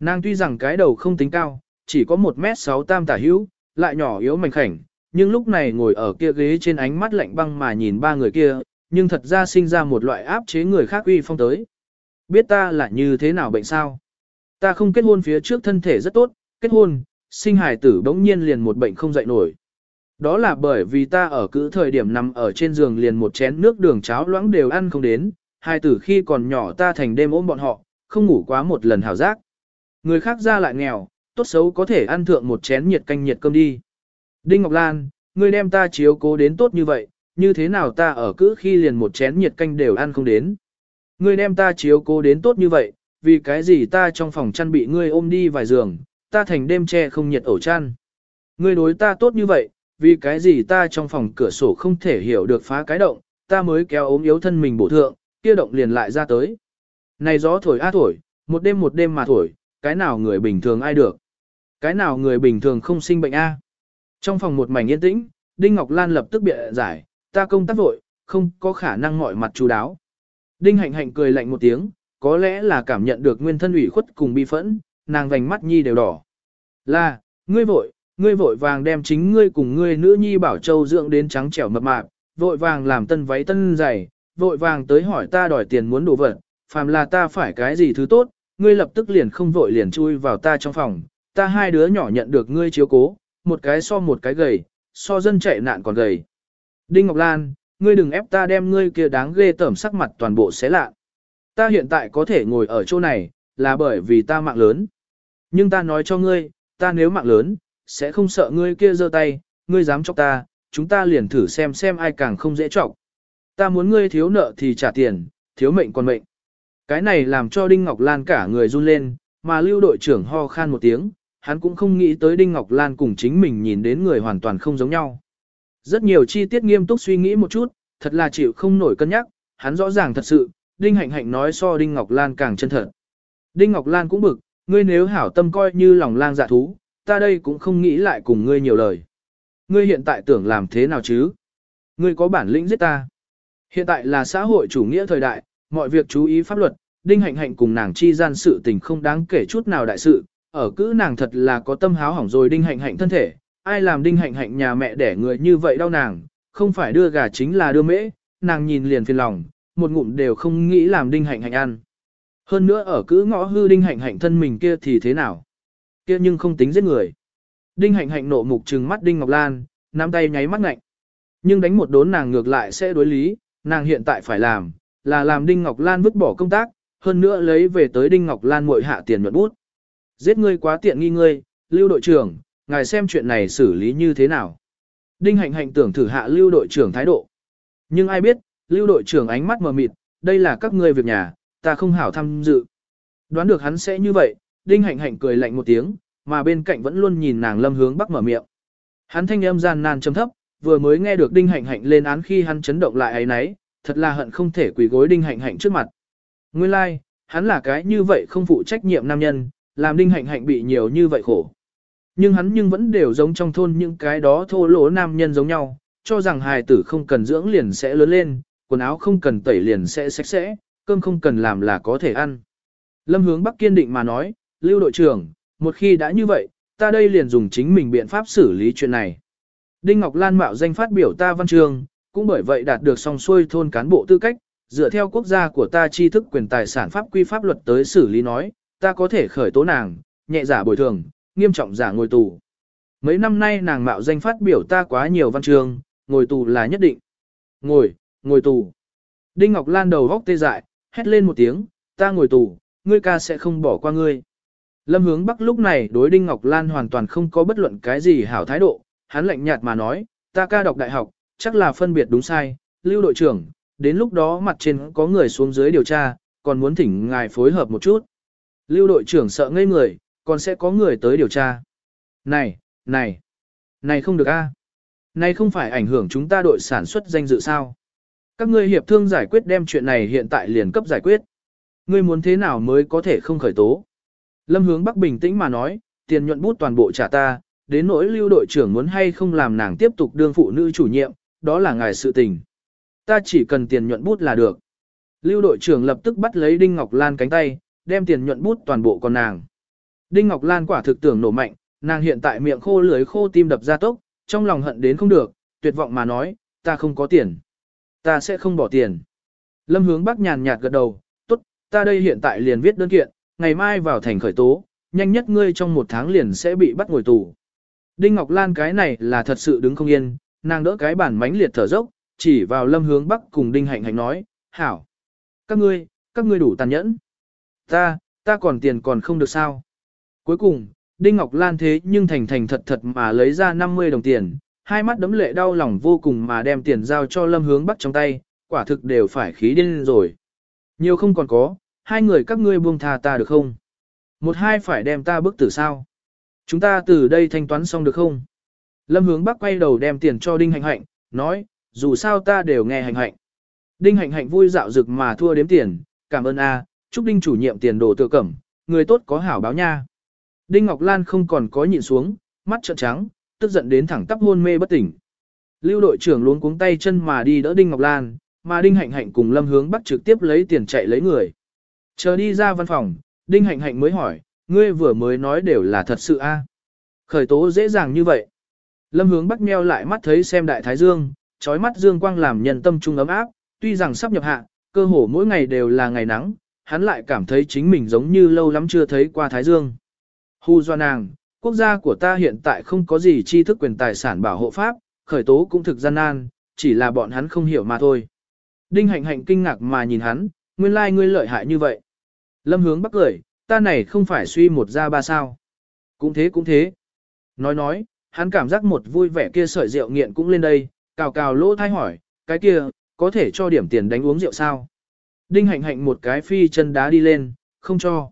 Nàng tuy rằng cái đầu không tính cao, chỉ có 1m6 tam tả hữu, lại nhỏ yếu mảnh khảnh, nhưng lúc này ngồi ở kia ghế trên ánh mắt lạnh băng mà nhìn ba người kia, nhưng thật ra sinh ra một loại áp chế người khác uy phong tới. Biết ta là như thế nào bệnh sao? Ta không kết hôn phía trước thân thể rất tốt, kết hôn, sinh hài tử bỗng nhiên liền một bệnh không dậy nổi. Đó là bởi vì ta ở cữ thời điểm nằm ở trên giường liền một chén nước đường cháo loãng đều ăn không đến, hài tử khi còn nhỏ ta thành đêm ôm bọn họ, không ngủ quá một lần hảo giác. Người khác ra lại nghèo, tốt xấu có thể ăn thượng một chén nhiệt canh nhiệt cơm đi. Đinh Ngọc Lan, ngươi đem ta chiếu cố đến tốt như vậy, như thế nào ta ở cữ khi liền một chén nhiệt canh đều ăn không đến. Ngươi đem ta chiếu cố đến tốt như vậy, vì cái gì ta trong phòng chăn bị ngươi ôm đi vài giường, ta thành đêm che không nhiệt ổ chăn. Ngươi đối ta tốt như vậy, vì cái gì ta trong phòng cửa sổ không thể hiểu được phá cái động, ta mới kéo ốm yếu thân mình bổ thượng, kia động liền lại ra tới. Này gió thổi á thổi, một đêm một đêm mà thổi, cái nào người bình thường ai được. Cái nào người bình thường không sinh bệnh a? Trong phòng một mảnh yên tĩnh, Đinh Ngọc Lan lập tức bịa giải, ta công tác vội, không có khả năng mọi mặt chú đáo. Đinh Hạnh Hạnh cười lạnh một tiếng, có lẽ là cảm nhận được nguyên thân ủy khuất cùng bi phẫn, nàng vành mắt nhi đều đỏ. Là, ngươi vội, ngươi vội vàng đem chính ngươi cùng ngươi nữ nhi bảo châu dưỡng đến trắng trẻo mập mạp, vội vàng làm tân váy tân giày, vội vàng tới hỏi ta đòi tiền muốn đồ vật, phàm là ta phải cái gì thứ tốt, ngươi lập tức liền không vội liền chui vào ta trong phòng, ta hai đứa nhỏ nhận được ngươi chiếu cố, một cái so một cái gầy, so dân chạy nạn còn gầy. Đinh Ngọc Lan, ngươi đừng ép ta đem ngươi kia đáng ghê tởm sắc mặt toàn bộ xé lạ. Ta hiện tại có thể ngồi ở chỗ này, là bởi vì ta mạng lớn. Nhưng ta nói cho ngươi, ta nếu mạng lớn, sẽ không sợ ngươi kia giơ tay, ngươi dám chọc ta, chúng ta liền thử xem xem ai càng không dễ chọc. Ta muốn ngươi thiếu nợ thì trả tiền, thiếu mệnh còn mệnh. Cái này làm cho Đinh Ngọc Lan cả người run lên, mà lưu đội trưởng ho khan một tiếng, hắn cũng không nghĩ tới Đinh Ngọc Lan cùng chính mình nhìn đến người hoàn toàn không giống nhau. Rất nhiều chi tiết nghiêm túc suy nghĩ một chút, thật là chịu không nổi cân nhắc, hắn rõ ràng thật sự, Đinh Hạnh Hạnh nói so Đinh Ngọc Lan càng chân thật. Đinh Ngọc Lan cũng bực, ngươi nếu hảo tâm coi như lòng lang dạ thú, ta đây cũng không nghĩ lại cùng ngươi nhiều lời. Ngươi hiện tại tưởng làm thế nào chứ? Ngươi có bản lĩnh giết ta. Hiện tại là xã hội chủ nghĩa thời đại, mọi việc chú ý pháp luật, Đinh Hạnh Hạnh cùng nàng chi gian sự tình không đáng kể chút nào đại sự, ở cữ nàng thật là có tâm háo hỏng rồi Đinh Hạnh Hạnh thân thể, ai làm Đinh Hạnh Hạnh nhà mẹ đẻ người như vậy đau nàng, không phải đưa gà chính là đưa mễ, nàng nhìn liền phiền lòng, một ngụm đều không nghĩ làm Đinh Hạnh Hạnh ăn. Hơn nữa ở cứ ngõ hư Đinh Hạnh Hạnh thân mình kia thì thế nào? Kia nhưng không tính giết người. Đinh Hạnh Hạnh nộ mục trừng mắt Đinh Ngọc Lan, nắm tay nháy mắt ngạnh. Nhưng đánh một đốn nàng ngược lại sẽ đối lý, nàng hiện tại phải làm, là làm Đinh Ngọc Lan vứt bỏ công tác, hơn nữa lấy về tới Đinh Ngọc Lan muội hạ tiền nhuận bút. Giết ngươi quá tiện nghi ngươi, lưu đội trưởng, ngài xem chuyện này xử lý như thế nào. Đinh hạnh hạnh tưởng thử hạ lưu đội trưởng thái độ. Nhưng ai biết, lưu đội trưởng ánh mắt mờ mịt, đây là các ngươi việc nhà, ta không hảo tham dự. Đoán được hắn sẽ như vậy, đinh hạnh hạnh cười lạnh một tiếng, mà bên cạnh vẫn luôn nhìn nàng lâm hướng bắc mở miệng. Hắn thanh âm gian nan trầm thấp, vừa mới nghe được đinh hạnh hạnh lên án khi hắn chấn động lại ấy nấy, thật là hận không thể quỳ gối đinh hạnh hạnh trước mặt. Nguyên lai, like, hắn là cái như vậy không phụ trách nhiệm nam nhân, làm đinh hạnh hạnh bị nhiều như vậy khổ. Nhưng hắn nhưng vẫn đều giống trong thôn những cái đó thô lỗ nam nhân giống nhau, cho rằng hài tử không cần dưỡng liền sẽ lớn lên, quần áo không cần tẩy liền sẽ sạch sẽ, cơm không cần làm là có thể ăn. Lâm hướng Bắc kiên định mà nói, lưu đội trưởng, một khi đã như vậy, ta đây liền dùng chính mình biện pháp xử lý chuyện này. Đinh Ngọc Lan mạo danh phát biểu ta văn trường, cũng bởi vậy đạt được song xuôi thôn cán bộ tư cách, dựa theo quốc gia của ta tri thức quyền tài sản pháp quy pháp luật tới xử lý nói, ta có thể khởi tố nàng, nhẹ giả bồi thường, nghiêm trọng giả ngồi tù. Mấy năm nay nàng mạo danh phát biểu ta quá nhiều văn trường, ngồi tù là nhất định. Ngồi, ngồi tù. Đinh Ngọc Lan đầu góc tê dại, hét lên một tiếng, ta ngồi tù, ngươi ca sẽ không bỏ qua ngươi. Lâm hướng Bắc lúc này đối Đinh Ngọc Lan hoàn toàn không có bất luận cái gì hảo thái độ, hắn lạnh nhạt mà nói, ta ca đọc đại học, chắc là phân biệt đúng sai, lưu đội trưởng, đến lúc đó mặt trên có người xuống dưới điều tra, còn muốn thỉnh ngài phối hợp một chút. Lưu đội trưởng sợ ngây người, còn sẽ có người tới điều tra. Này, này, này không được a. Này không phải ảnh hưởng chúng ta đội sản xuất danh dự sao? Các ngươi hiệp thương giải quyết đem chuyện này hiện tại liền cấp giải quyết. Ngươi muốn thế nào mới có thể không khởi tố? Lâm hướng Bắc bình tĩnh mà nói, tiền nhuận bút toàn bộ trả ta, đến nỗi lưu đội trưởng muốn hay không làm nàng tiếp tục đương phụ nữ chủ nhiệm, đó là ngài sự tình. Ta chỉ cần tiền nhuận bút là được. Lưu đội trưởng lập tức bắt lấy Đinh Ngọc Lan cánh tay, đem tiền nhuận bút toàn bộ con nàng. Đinh Ngọc Lan quả thực tưởng nổ mạnh, nàng hiện tại miệng khô lưới khô tim đập ra tốc, trong lòng hận đến không được, tuyệt vọng mà nói, ta không có tiền. Ta sẽ không bỏ tiền. Lâm hướng bắc nhàn nhạt gật đầu, tốt, ta đây hiện tại liền viết đơn kiện, ngày mai vào thành khởi tố, nhanh nhất ngươi trong một tháng liền sẽ bị bắt ngồi tù. Đinh Ngọc Lan cái này là thật sự đứng không yên, nàng đỡ cái bản mánh liệt thở dốc, chỉ vào lâm hướng bắc cùng Đinh Hạnh Hạnh nói, hảo. Các ngươi, các ngươi đủ tàn nhẫn. Ta, ta còn tiền còn không được sao. Cuối cùng, Đinh Ngọc Lan thế nhưng thành thành thật thật mà lấy ra 50 đồng tiền, hai mắt đấm lệ đau lòng vô cùng mà đem tiền giao cho Lâm Hướng Bắc trong tay, quả thực đều phải khí điên rồi. Nhiều không còn có, hai người các ngươi buông tha ta được không? Một hai phải đem ta bức tử sao? Chúng ta từ đây thanh toán xong được không? Lâm Hướng Bắc quay đầu đem tiền cho Đinh Hạnh Hạnh, nói, dù sao ta đều nghe Hạnh Hạnh. Đinh Hạnh Hạnh vui dạo rực mà thua đếm tiền, cảm ơn a, chúc Đinh chủ nhiệm tiền đồ tự cẩm, người tốt có hảo báo nha. Đinh Ngọc Lan không còn có nhịn xuống, mắt trợn trắng, tức giận đến thẳng tắp hôn mê bất tỉnh. Lưu đội trưởng luống cuống tay chân mà đi đỡ Đinh Ngọc Lan, mà Đinh Hạnh Hạnh cùng Lâm Hướng Bắc trực tiếp lấy tiền chạy lấy người. Chờ đi ra văn phòng, Đinh Hạnh Hạnh mới hỏi, ngươi vừa mới nói đều là thật sự a? À? Khởi tố dễ dàng như vậy. Lâm Hướng Bắc meo lại mắt thấy xem đại thái dương, trói mắt dương quang làm nhân tâm trung ấm áp, tuy rằng sắp nhập hạ, cơ hồ mỗi ngày đều là ngày nắng, hắn lại cảm thấy chính mình giống như lâu lắm chưa thấy qua Thái Dương. Hu do nàng, quốc gia của ta hiện tại không có gì tri thức quyền tài sản bảo hộ pháp, khởi tố cũng thực gian nan, chỉ là bọn hắn không hiểu mà thôi. Đinh hạnh hạnh kinh ngạc mà nhìn hắn, nguyên lai like ngươi lợi hại như vậy. Lâm hướng bắc cười, ta này không phải suy một ra ba sao. Cũng thế cũng thế. Nói nói, hắn cảm giác một vui vẻ kia sợi rượu nghiện cũng lên đây, cào cào lỗ thai hỏi, cái kia, có thể cho điểm tiền đánh uống rượu sao? Đinh hạnh hạnh một cái phi chân đá đi lên, không cho.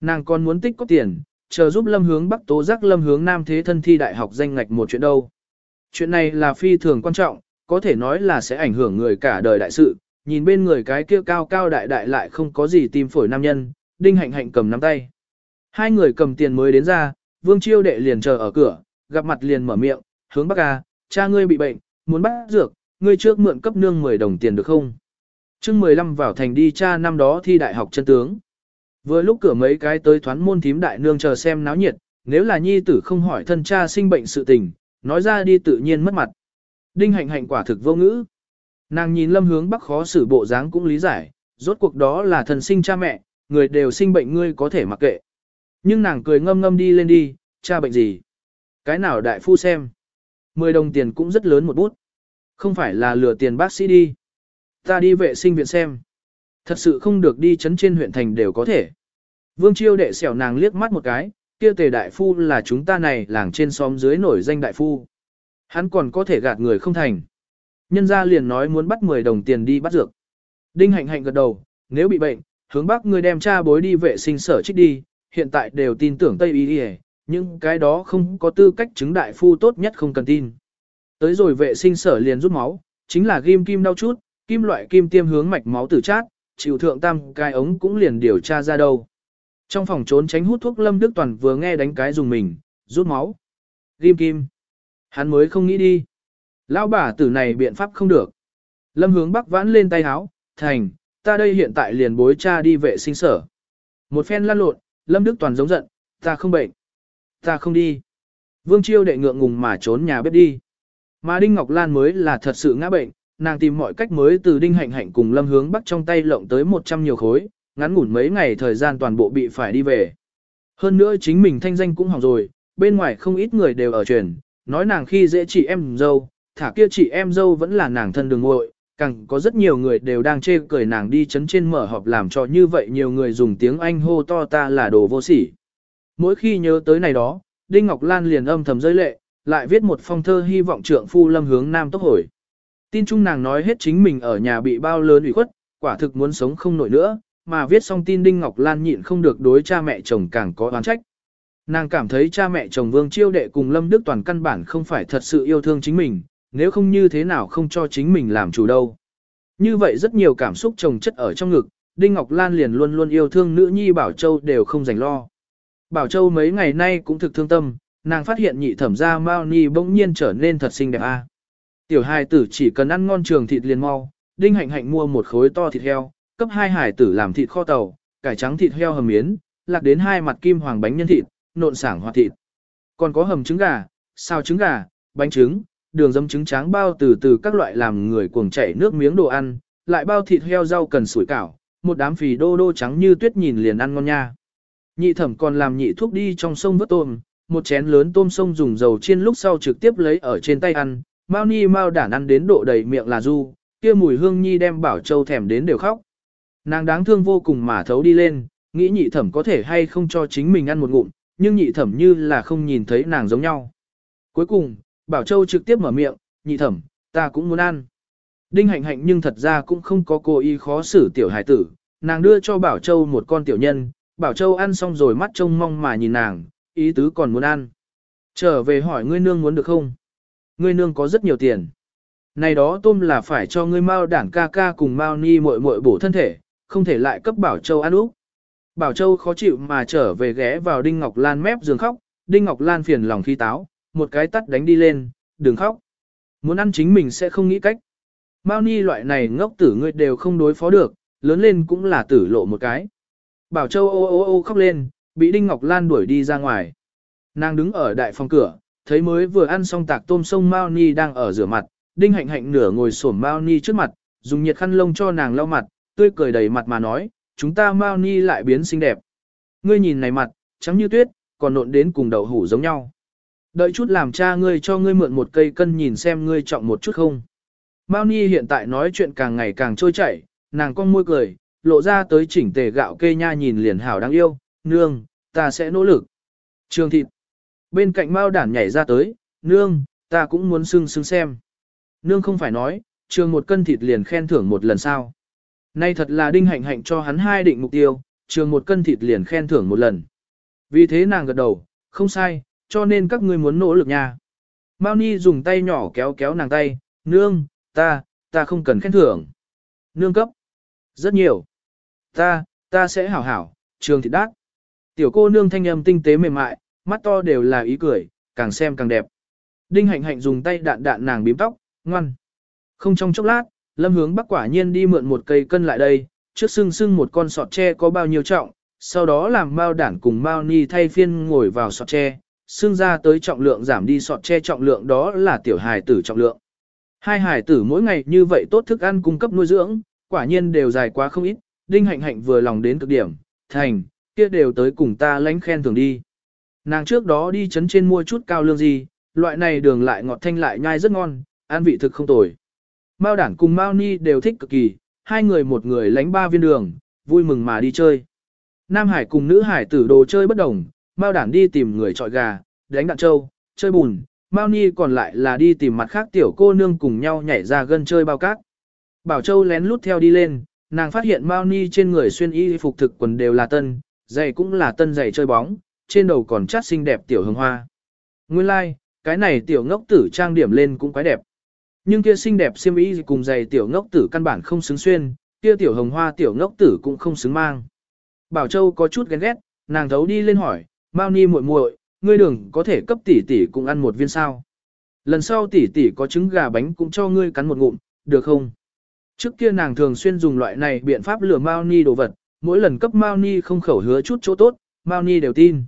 Nàng còn muốn tích có tiền, chờ giúp lâm hướng bắc tố giác lâm hướng nam thế thân thi đại học danh ngạch một chuyện đâu. Chuyện này là phi thường quan trọng, có thể nói là sẽ ảnh hưởng người cả đời đại sự, nhìn bên người cái kia cao cao đại đại lại không có gì tim phổi nam nhân, đinh hạnh hạnh cầm nắm tay. Hai người cầm tiền mới đến ra, vương chiêu đệ liền chờ ở cửa, gặp mặt liền mở miệng, hướng bắc à, cha ngươi bị bệnh, muốn bắt dược, ngươi trước mượn cấp nương 10 đồng tiền được không? chương 15 vào thành đi cha năm đó thi đại học chân tướng. Vừa lúc cửa mấy cái tới thoán môn thím đại nương chờ xem náo nhiệt, nếu là nhi tử không hỏi thân cha sinh bệnh sự tình, nói ra đi tự nhiên mất mặt. Đinh hạnh hạnh quả thực vô ngữ. Nàng nhìn lâm hướng bắc khó xử bộ dáng cũng lý giải, rốt cuộc đó là thần sinh cha mẹ, người đều sinh bệnh ngươi có thể mặc kệ. Nhưng nàng cười ngâm ngâm đi lên đi, cha bệnh gì? Cái nào đại phu xem? Mười đồng tiền cũng rất lớn một bút. Không phải là lừa tiền bác sĩ đi. Ta đi vệ sinh viện xem. Thật sự không được đi chấn trên huyện thành đều có thể. Vương Chiêu đệ xẻo nàng liếc mắt một cái, kia tề đại phu là chúng ta này làng trên xóm dưới nổi danh đại phu. Hắn còn có thể gạt người không thành. Nhân gia liền nói muốn bắt 10 đồng tiền đi bắt dược. Đinh hạnh hạnh gật đầu, nếu bị bệnh, hướng bắc người đem cha bối đi vệ sinh sở trích đi, hiện tại đều tin tưởng Tây Y đi nhưng cái đó không có tư cách chứng đại phu tốt nhất không cần tin. Tới rồi vệ sinh sở liền rút máu, chính là ghim kim đau chút, kim loại kim tiêm hướng mạch máu tử chát, chịu thượng tam cái ống cũng liền điều tra ra đâu. Trong phòng trốn tránh hút thuốc Lâm Đức Toàn vừa nghe đánh cái dùng mình, rút máu. Ghim kim. Hắn mới không nghĩ đi. Lão bà tử này biện pháp không được. Lâm hướng bắc vãn lên tay háo, thành, ta đây hiện tại liền bối cha đi vệ sinh sở. Một phen lăn lộn, Lâm Đức Toàn giống giận, ta không bệnh. Ta không đi. Vương Chiêu đệ ngượng ngùng mà trốn nhà bếp đi. Mà Đinh Ngọc Lan mới là thật sự ngã bệnh, nàng tìm mọi cách mới từ Đinh Hạnh Hạnh cùng Lâm Hướng Bắc trong tay lộng tới 100 nhiều khối, ngắn ngủn mấy ngày thời gian toàn bộ bị phải đi về. Hơn nữa chính mình thanh danh cũng hỏng rồi, bên ngoài không ít người đều ở truyền, nói nàng khi dễ chị em dâu, thả kia chị em dâu vẫn là nàng thân đường ngội, càng có rất nhiều người đều đang chê cười nàng đi chấn trên mở họp làm cho như vậy nhiều người dùng tiếng Anh hô to ta là đồ vô sỉ. Mỗi khi nhớ tới này đó, Đinh Ngọc Lan liền âm thầm rơi lệ, lại viết một phong thơ hy vọng trượng phu lâm hướng nam tốc hồi. Tin chung nàng nói hết chính mình ở nhà bị bao lớn ủy khuất, quả thực muốn sống không nổi nữa, mà viết xong tin Đinh Ngọc Lan nhịn không được đối cha mẹ chồng càng có oán trách. Nàng cảm thấy cha mẹ chồng Vương Chiêu Đệ cùng Lâm Đức Toàn căn bản không phải thật sự yêu thương chính mình, nếu không như thế nào không cho chính mình làm chủ đâu. Như vậy rất nhiều cảm xúc chồng chất ở trong ngực, Đinh Ngọc Lan liền luôn luôn yêu thương nữ nhi Bảo Châu đều không dành lo. Bảo Châu mấy ngày nay cũng thực thương tâm, nàng phát hiện nhị thẩm gia Mao Ni bỗng nhiên trở nên thật xinh đẹp a. Tiểu hài tử chỉ cần ăn ngon trường thịt liền mau, Đinh Hạnh Hạnh mua một khối to thịt heo, cấp hai hải tử làm thịt kho tàu, cải trắng thịt heo hầm miến, lạc đến hai mặt kim hoàng bánh nhân thịt, nộn sảng hoạt thịt. Còn có hầm trứng gà, xào trứng gà, bánh trứng, đường dấm trứng tráng bao từ từ các loại làm người cuồng chảy nước miếng đồ ăn, lại bao thịt heo rau cần sủi cảo, một đám phì đô đô trắng như tuyết nhìn liền ăn ngon nha. Nhị thẩm còn làm nhị thuốc đi trong sông vớt tôm, một chén lớn tôm sông dùng dầu chiên lúc sau trực tiếp lấy ở trên tay ăn, mau Ni mau đản ăn đến độ đầy miệng là du, kia mùi hương nhi đem Bảo Châu thèm đến đều khóc. Nàng đáng thương vô cùng mà thấu đi lên, nghĩ nhị thẩm có thể hay không cho chính mình ăn một ngụm, nhưng nhị thẩm như là không nhìn thấy nàng giống nhau. Cuối cùng, Bảo Châu trực tiếp mở miệng, nhị thẩm, ta cũng muốn ăn. Đinh hạnh hạnh nhưng thật ra cũng không có cô ý khó xử tiểu hải tử, nàng đưa cho Bảo Châu một con tiểu nhân, Bảo Châu ăn xong rồi mắt trông mong mà nhìn nàng, ý tứ còn muốn ăn. Trở về hỏi ngươi nương muốn được không? Ngươi nương có rất nhiều tiền. Này đó tôm là phải cho ngươi mau đảng ca ca cùng mau ni muội muội bổ thân thể, không thể lại cấp Bảo Châu ăn úp. Bảo Châu khó chịu mà trở về ghé vào Đinh Ngọc Lan mép giường khóc, Đinh Ngọc Lan phiền lòng khi táo, một cái tắt đánh đi lên, đừng khóc. Muốn ăn chính mình sẽ không nghĩ cách. Mao ni loại này ngốc tử ngươi đều không đối phó được, lớn lên cũng là tử lộ một cái. Bảo Châu ô ô ô khóc lên, bị Đinh Ngọc Lan đuổi đi ra ngoài. Nàng đứng ở đại phòng cửa, thấy mới vừa ăn xong tạc tôm sông Mao Ni đang ở rửa mặt, Đinh hạnh hạnh nửa ngồi xổm Mao Ni trước mặt, dùng nhiệt khăn lông cho nàng lau mặt, tươi cười đầy mặt mà nói, chúng ta Mao Ni lại biến xinh đẹp. Ngươi nhìn này mặt, trắng như tuyết, còn nộn đến cùng đậu hủ giống nhau. Đợi chút làm cha ngươi cho ngươi mượn một cây cân nhìn xem ngươi trọng một chút không. Mao Ni hiện tại nói chuyện càng ngày càng trôi chảy, nàng con môi cười, lộ ra tới chỉnh tề gạo kê nha nhìn liền hảo đáng yêu, nương, ta sẽ nỗ lực. Trường thịt. Bên cạnh Mao đản nhảy ra tới, nương, ta cũng muốn xưng xưng xem. Nương không phải nói, trường một cân thịt liền khen thưởng một lần sao. Nay thật là đinh hạnh hạnh cho hắn hai định mục tiêu, trường một cân thịt liền khen thưởng một lần. Vì thế nàng gật đầu, không sai, cho nên các ngươi muốn nỗ lực nha. Mao Ni dùng tay nhỏ kéo kéo nàng tay, nương, ta, ta không cần khen thưởng. Nương cấp. Rất nhiều. Ta, ta sẽ hảo hảo, trường thịt đát. Tiểu cô nương thanh âm tinh tế mềm mại, mắt to đều là ý cười, càng xem càng đẹp. Đinh hạnh hạnh dùng tay đạn đạn nàng bím tóc, ngoan. Không trong chốc lát, lâm hướng bắc quả nhiên đi mượn một cây cân lại đây, trước sưng sưng một con sọt tre có bao nhiêu trọng, sau đó làm mao đản cùng mao ni thay phiên ngồi vào sọt tre, xương ra tới trọng lượng giảm đi sọt tre trọng lượng đó là tiểu hài tử trọng lượng. Hai hài tử mỗi ngày như vậy tốt thức ăn cung cấp nuôi dưỡng, quả nhiên đều dài quá không ít, đinh hạnh hạnh vừa lòng đến cực điểm, thành, kia đều tới cùng ta lánh khen thường đi. Nàng trước đó đi chấn trên mua chút cao lương gì, loại này đường lại ngọt thanh lại nhai rất ngon, ăn vị thực không tồi. Mao đản cùng Mao Ni đều thích cực kỳ, hai người một người lánh ba viên đường, vui mừng mà đi chơi. Nam Hải cùng nữ Hải tử đồ chơi bất đồng, Mao đản đi tìm người trọi gà, đánh đạn trâu, chơi bùn, Mao Ni còn lại là đi tìm mặt khác tiểu cô nương cùng nhau nhảy ra gân chơi bao cát. Bảo Châu lén lút theo đi lên, nàng phát hiện Mao Ni trên người xuyên y phục thực quần đều là tân, giày cũng là tân giày chơi bóng, trên đầu còn chát xinh đẹp tiểu hương hoa. Nguyên lai, like, cái này tiểu ngốc tử trang điểm lên cũng quái đẹp. Nhưng kia xinh đẹp xiêm y cùng giày tiểu ngốc tử căn bản không xứng xuyên, kia tiểu hồng hoa tiểu ngốc tử cũng không xứng mang. Bảo Châu có chút ghen ghét, nàng thấu đi lên hỏi, Mao Ni muội muội, ngươi đường có thể cấp tỷ tỷ cũng ăn một viên sao? Lần sau tỷ tỷ có trứng gà bánh cũng cho ngươi cắn một ngụm, được không? Trước kia nàng thường xuyên dùng loại này biện pháp lừa Mao Ni đồ vật, mỗi lần cấp Mao Ni không khẩu hứa chút chỗ tốt, Mao Ni đều tin.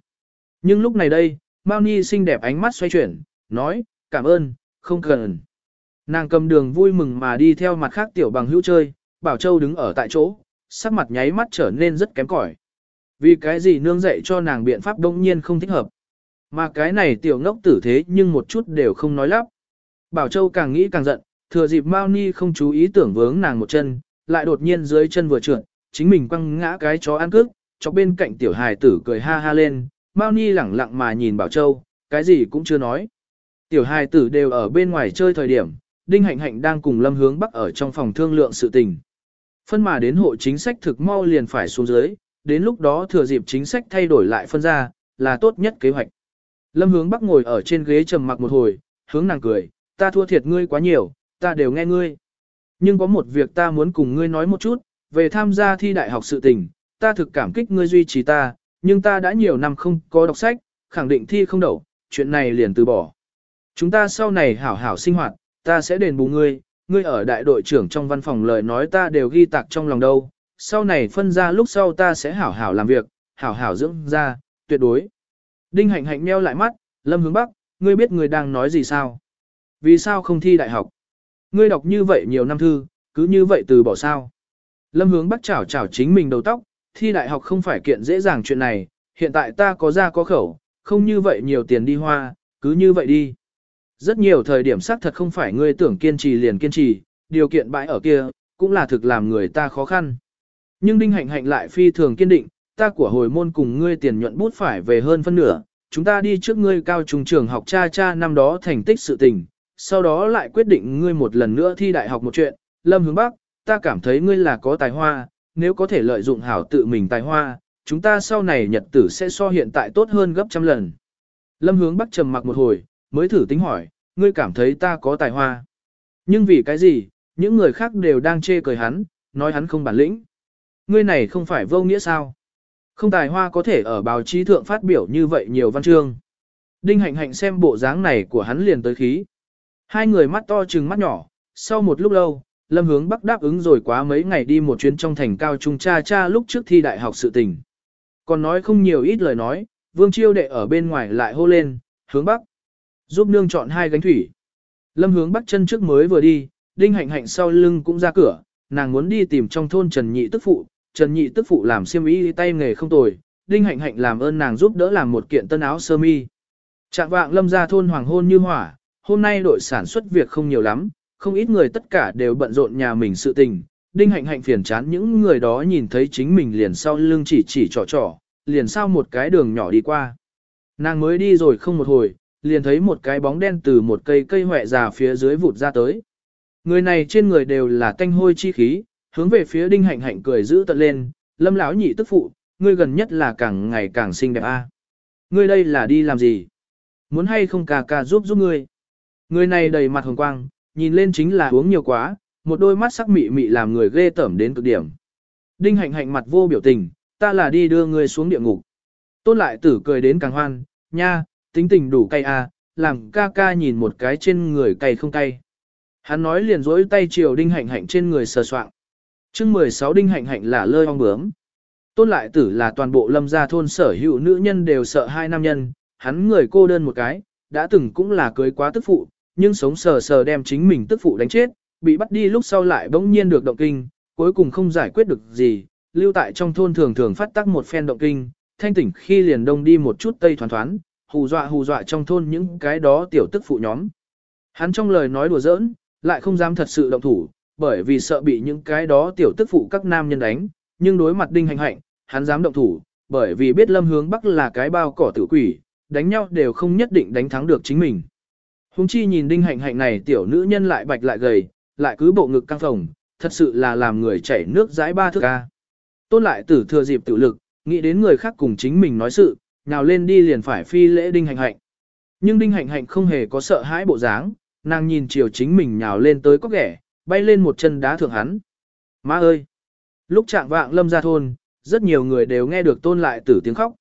Nhưng lúc này đây, Mao Ni xinh đẹp ánh mắt xoay chuyển, nói, cảm ơn, không cần. Nàng cầm đường vui mừng mà đi theo mặt khác tiểu bằng hữu chơi, Bảo Châu đứng ở tại chỗ, sắc mặt nháy mắt trở nên rất kém cỏi. Vì cái gì nương dạy cho nàng biện pháp đông nhiên không thích hợp. Mà cái này tiểu ngốc tử thế nhưng một chút đều không nói lắp. Bảo Châu càng nghĩ càng giận, thừa dịp Mao Ni không chú ý tưởng vướng nàng một chân, lại đột nhiên dưới chân vừa trượt, chính mình quăng ngã cái chó ăn cước, chọc bên cạnh tiểu hài tử cười ha ha lên, Mao Ni lẳng lặng mà nhìn Bảo Châu, cái gì cũng chưa nói. Tiểu hài tử đều ở bên ngoài chơi thời điểm, Đinh Hạnh Hạnh đang cùng Lâm Hướng Bắc ở trong phòng thương lượng sự tình. Phân mà đến hộ chính sách thực mau liền phải xuống dưới, đến lúc đó thừa dịp chính sách thay đổi lại phân ra, là tốt nhất kế hoạch. Lâm Hướng Bắc ngồi ở trên ghế trầm mặc một hồi, hướng nàng cười, ta thua thiệt ngươi quá nhiều, ta đều nghe ngươi. Nhưng có một việc ta muốn cùng ngươi nói một chút, về tham gia thi đại học sự tình, ta thực cảm kích ngươi duy trì ta, nhưng ta đã nhiều năm không có đọc sách, khẳng định thi không đậu, chuyện này liền từ bỏ. Chúng ta sau này hảo hảo sinh hoạt, ta sẽ đền bù ngươi, ngươi ở đại đội trưởng trong văn phòng lời nói ta đều ghi tạc trong lòng đâu, sau này phân ra lúc sau ta sẽ hảo hảo làm việc, hảo hảo dưỡng ra, tuyệt đối. Đinh hạnh hạnh meo lại mắt, lâm hướng bắc, ngươi biết ngươi đang nói gì sao? Vì sao không thi đại học? Ngươi đọc như vậy nhiều năm thư, cứ như vậy từ bỏ sao? Lâm hướng bắc chảo chảo chính mình đầu tóc, thi đại học không phải kiện dễ dàng chuyện này, hiện tại ta có ra có khẩu, không như vậy nhiều tiền đi hoa, cứ như vậy đi. Rất nhiều thời điểm xác thật không phải ngươi tưởng kiên trì liền kiên trì, điều kiện bãi ở kia, cũng là thực làm người ta khó khăn. Nhưng Đinh Hạnh Hạnh lại phi thường kiên định, ta của hồi môn cùng ngươi tiền nhuận bút phải về hơn phân nửa, chúng ta đi trước ngươi cao trung trường học cha cha năm đó thành tích sự tình, sau đó lại quyết định ngươi một lần nữa thi đại học một chuyện, Lâm Hướng Bắc, ta cảm thấy ngươi là có tài hoa, nếu có thể lợi dụng hảo tự mình tài hoa, chúng ta sau này nhật tử sẽ so hiện tại tốt hơn gấp trăm lần. Lâm Hướng Bắc trầm mặc một hồi, mới thử tính hỏi, ngươi cảm thấy ta có tài hoa. Nhưng vì cái gì, những người khác đều đang chê cười hắn, nói hắn không bản lĩnh. Ngươi này không phải vô nghĩa sao? Không tài hoa có thể ở báo chí thượng phát biểu như vậy nhiều văn chương. Đinh hạnh hạnh xem bộ dáng này của hắn liền tới khí. Hai người mắt to trừng mắt nhỏ, sau một lúc lâu, Lâm Hướng Bắc đáp ứng rồi quá mấy ngày đi một chuyến trong thành cao trung cha cha lúc trước thi đại học sự tình. Còn nói không nhiều ít lời nói, Vương Chiêu đệ ở bên ngoài lại hô lên, hướng Bắc. Giúp nương chọn hai gánh thủy. Lâm hướng bắt chân trước mới vừa đi, đinh hạnh hạnh sau lưng cũng ra cửa, nàng muốn đi tìm trong thôn Trần Nhị tức phụ, Trần Nhị tức phụ làm xiêm y tay nghề không tồi, đinh hạnh hạnh làm ơn nàng giúp đỡ làm một kiện tân áo sơ mi. Trạng vạng lâm ra thôn hoàng hôn như hỏa, hôm nay đội sản xuất việc không nhiều lắm, không ít người tất cả đều bận rộn nhà mình sự tình. Đinh hạnh hạnh phiền chán những người đó nhìn thấy chính mình liền sau lưng chỉ chỉ trò trò, liền sau một cái đường nhỏ đi qua. Nàng mới đi rồi không một hồi, liền thấy một cái bóng đen từ một cây cây hỏe già phía dưới vụt ra tới. Người này trên người đều là tanh hôi chi khí, hướng về phía đinh hạnh hạnh cười giữ tận lên, lâm lão nhị tức phụ, ngươi gần nhất là càng ngày càng xinh đẹp a. Ngươi đây là đi làm gì? Muốn hay không ca ca giúp giúp ngươi? Người này đầy mặt hồng quang, nhìn lên chính là uống nhiều quá, một đôi mắt sắc mị mị làm người ghê tởm đến cực điểm. Đinh hạnh hạnh mặt vô biểu tình, ta là đi đưa ngươi xuống địa ngục. Tôn lại tử cười đến càng hoan, nha, tính tình đủ cay à, làm ca ca nhìn một cái trên người cay không cay. Hắn nói liền rỗi tay chiều đinh hạnh hạnh trên người sờ soạng. chương 16 đinh hạnh hạnh là lơi ong bướm. Tôn lại tử là toàn bộ lâm gia thôn sở hữu nữ nhân đều sợ hai nam nhân, hắn người cô đơn một cái, đã từng cũng là cưới quá tức phụ, nhưng sống sờ sờ đem chính mình tức phụ đánh chết, bị bắt đi lúc sau lại bỗng nhiên được động kinh, cuối cùng không giải quyết được gì, lưu tại trong thôn thường thường phát tác một phen động kinh, thanh tỉnh khi liền đông đi một chút tây thoán thoán, hù dọa hù dọa trong thôn những cái đó tiểu tức phụ nhóm. Hắn trong lời nói đùa giỡn, lại không dám thật sự động thủ, bởi vì sợ bị những cái đó tiểu tức phụ các nam nhân đánh, nhưng đối mặt đinh hành hạnh, hắn dám động thủ, bởi vì biết lâm hướng bắc là cái bao cỏ tử quỷ, đánh nhau đều không nhất định đánh thắng được chính mình. Hùng chi nhìn đinh hạnh hạnh này tiểu nữ nhân lại bạch lại gầy, lại cứ bộ ngực căng phồng, thật sự là làm người chảy nước dãi ba thước ca. Tôn lại tử thừa dịp tự lực, nghĩ đến người khác cùng chính mình nói sự, nào lên đi liền phải phi lễ đinh hạnh hạnh. Nhưng đinh hạnh hạnh không hề có sợ hãi bộ dáng, nàng nhìn chiều chính mình nhào lên tới có ghẻ, bay lên một chân đá thượng hắn. Má ơi! Lúc trạng vạng lâm ra thôn, rất nhiều người đều nghe được tôn lại tử tiếng khóc.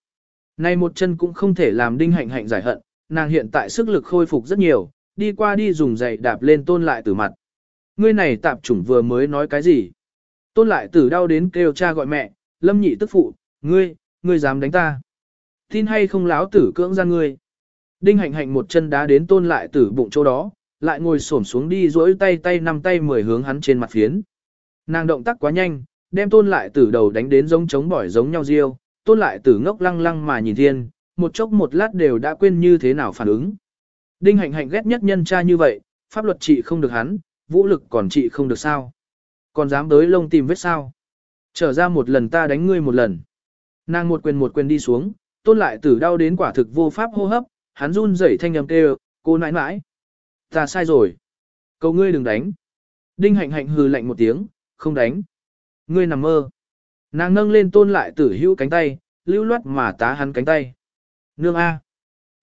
nay một chân cũng không thể làm đinh hạnh hạnh giải hận, nàng hiện tại sức lực khôi phục rất nhiều, đi qua đi dùng giày đạp lên tôn lại tử mặt. Ngươi này tạp chủng vừa mới nói cái gì? Tôn lại tử đau đến kêu cha gọi mẹ, lâm nhị tức phụ, ngươi, ngươi dám đánh ta. Tin hay không láo tử cưỡng ra ngươi. Đinh hạnh hạnh một chân đá đến tôn lại tử bụng chỗ đó, lại ngồi xổm xuống đi duỗi tay tay năm tay mười hướng hắn trên mặt phiến. Nàng động tác quá nhanh, đem tôn lại tử đầu đánh đến giống chống bỏi giống nhau riêu, tôn lại tử ngốc lăng lăng mà nhìn thiên, một chốc một lát đều đã quên như thế nào phản ứng. Đinh hạnh hạnh ghét nhất nhân cha như vậy, pháp luật trị không được hắn, vũ lực còn trị không được sao. Còn dám tới lông tìm vết sao. Trở ra một lần ta đánh ngươi một lần. Nàng một quyền một quyền đi xuống, tôn lại tử đau đến quả thực vô pháp hô hấp, hắn run rẩy thanh âm kêu, cô nãi nãi. Ta sai rồi. Cầu ngươi đừng đánh. Đinh hạnh hạnh hừ lạnh một tiếng, không đánh. Ngươi nằm mơ. Nàng nâng lên tôn lại tử hữu cánh tay, lưu loát mà tá hắn cánh tay. Nương A.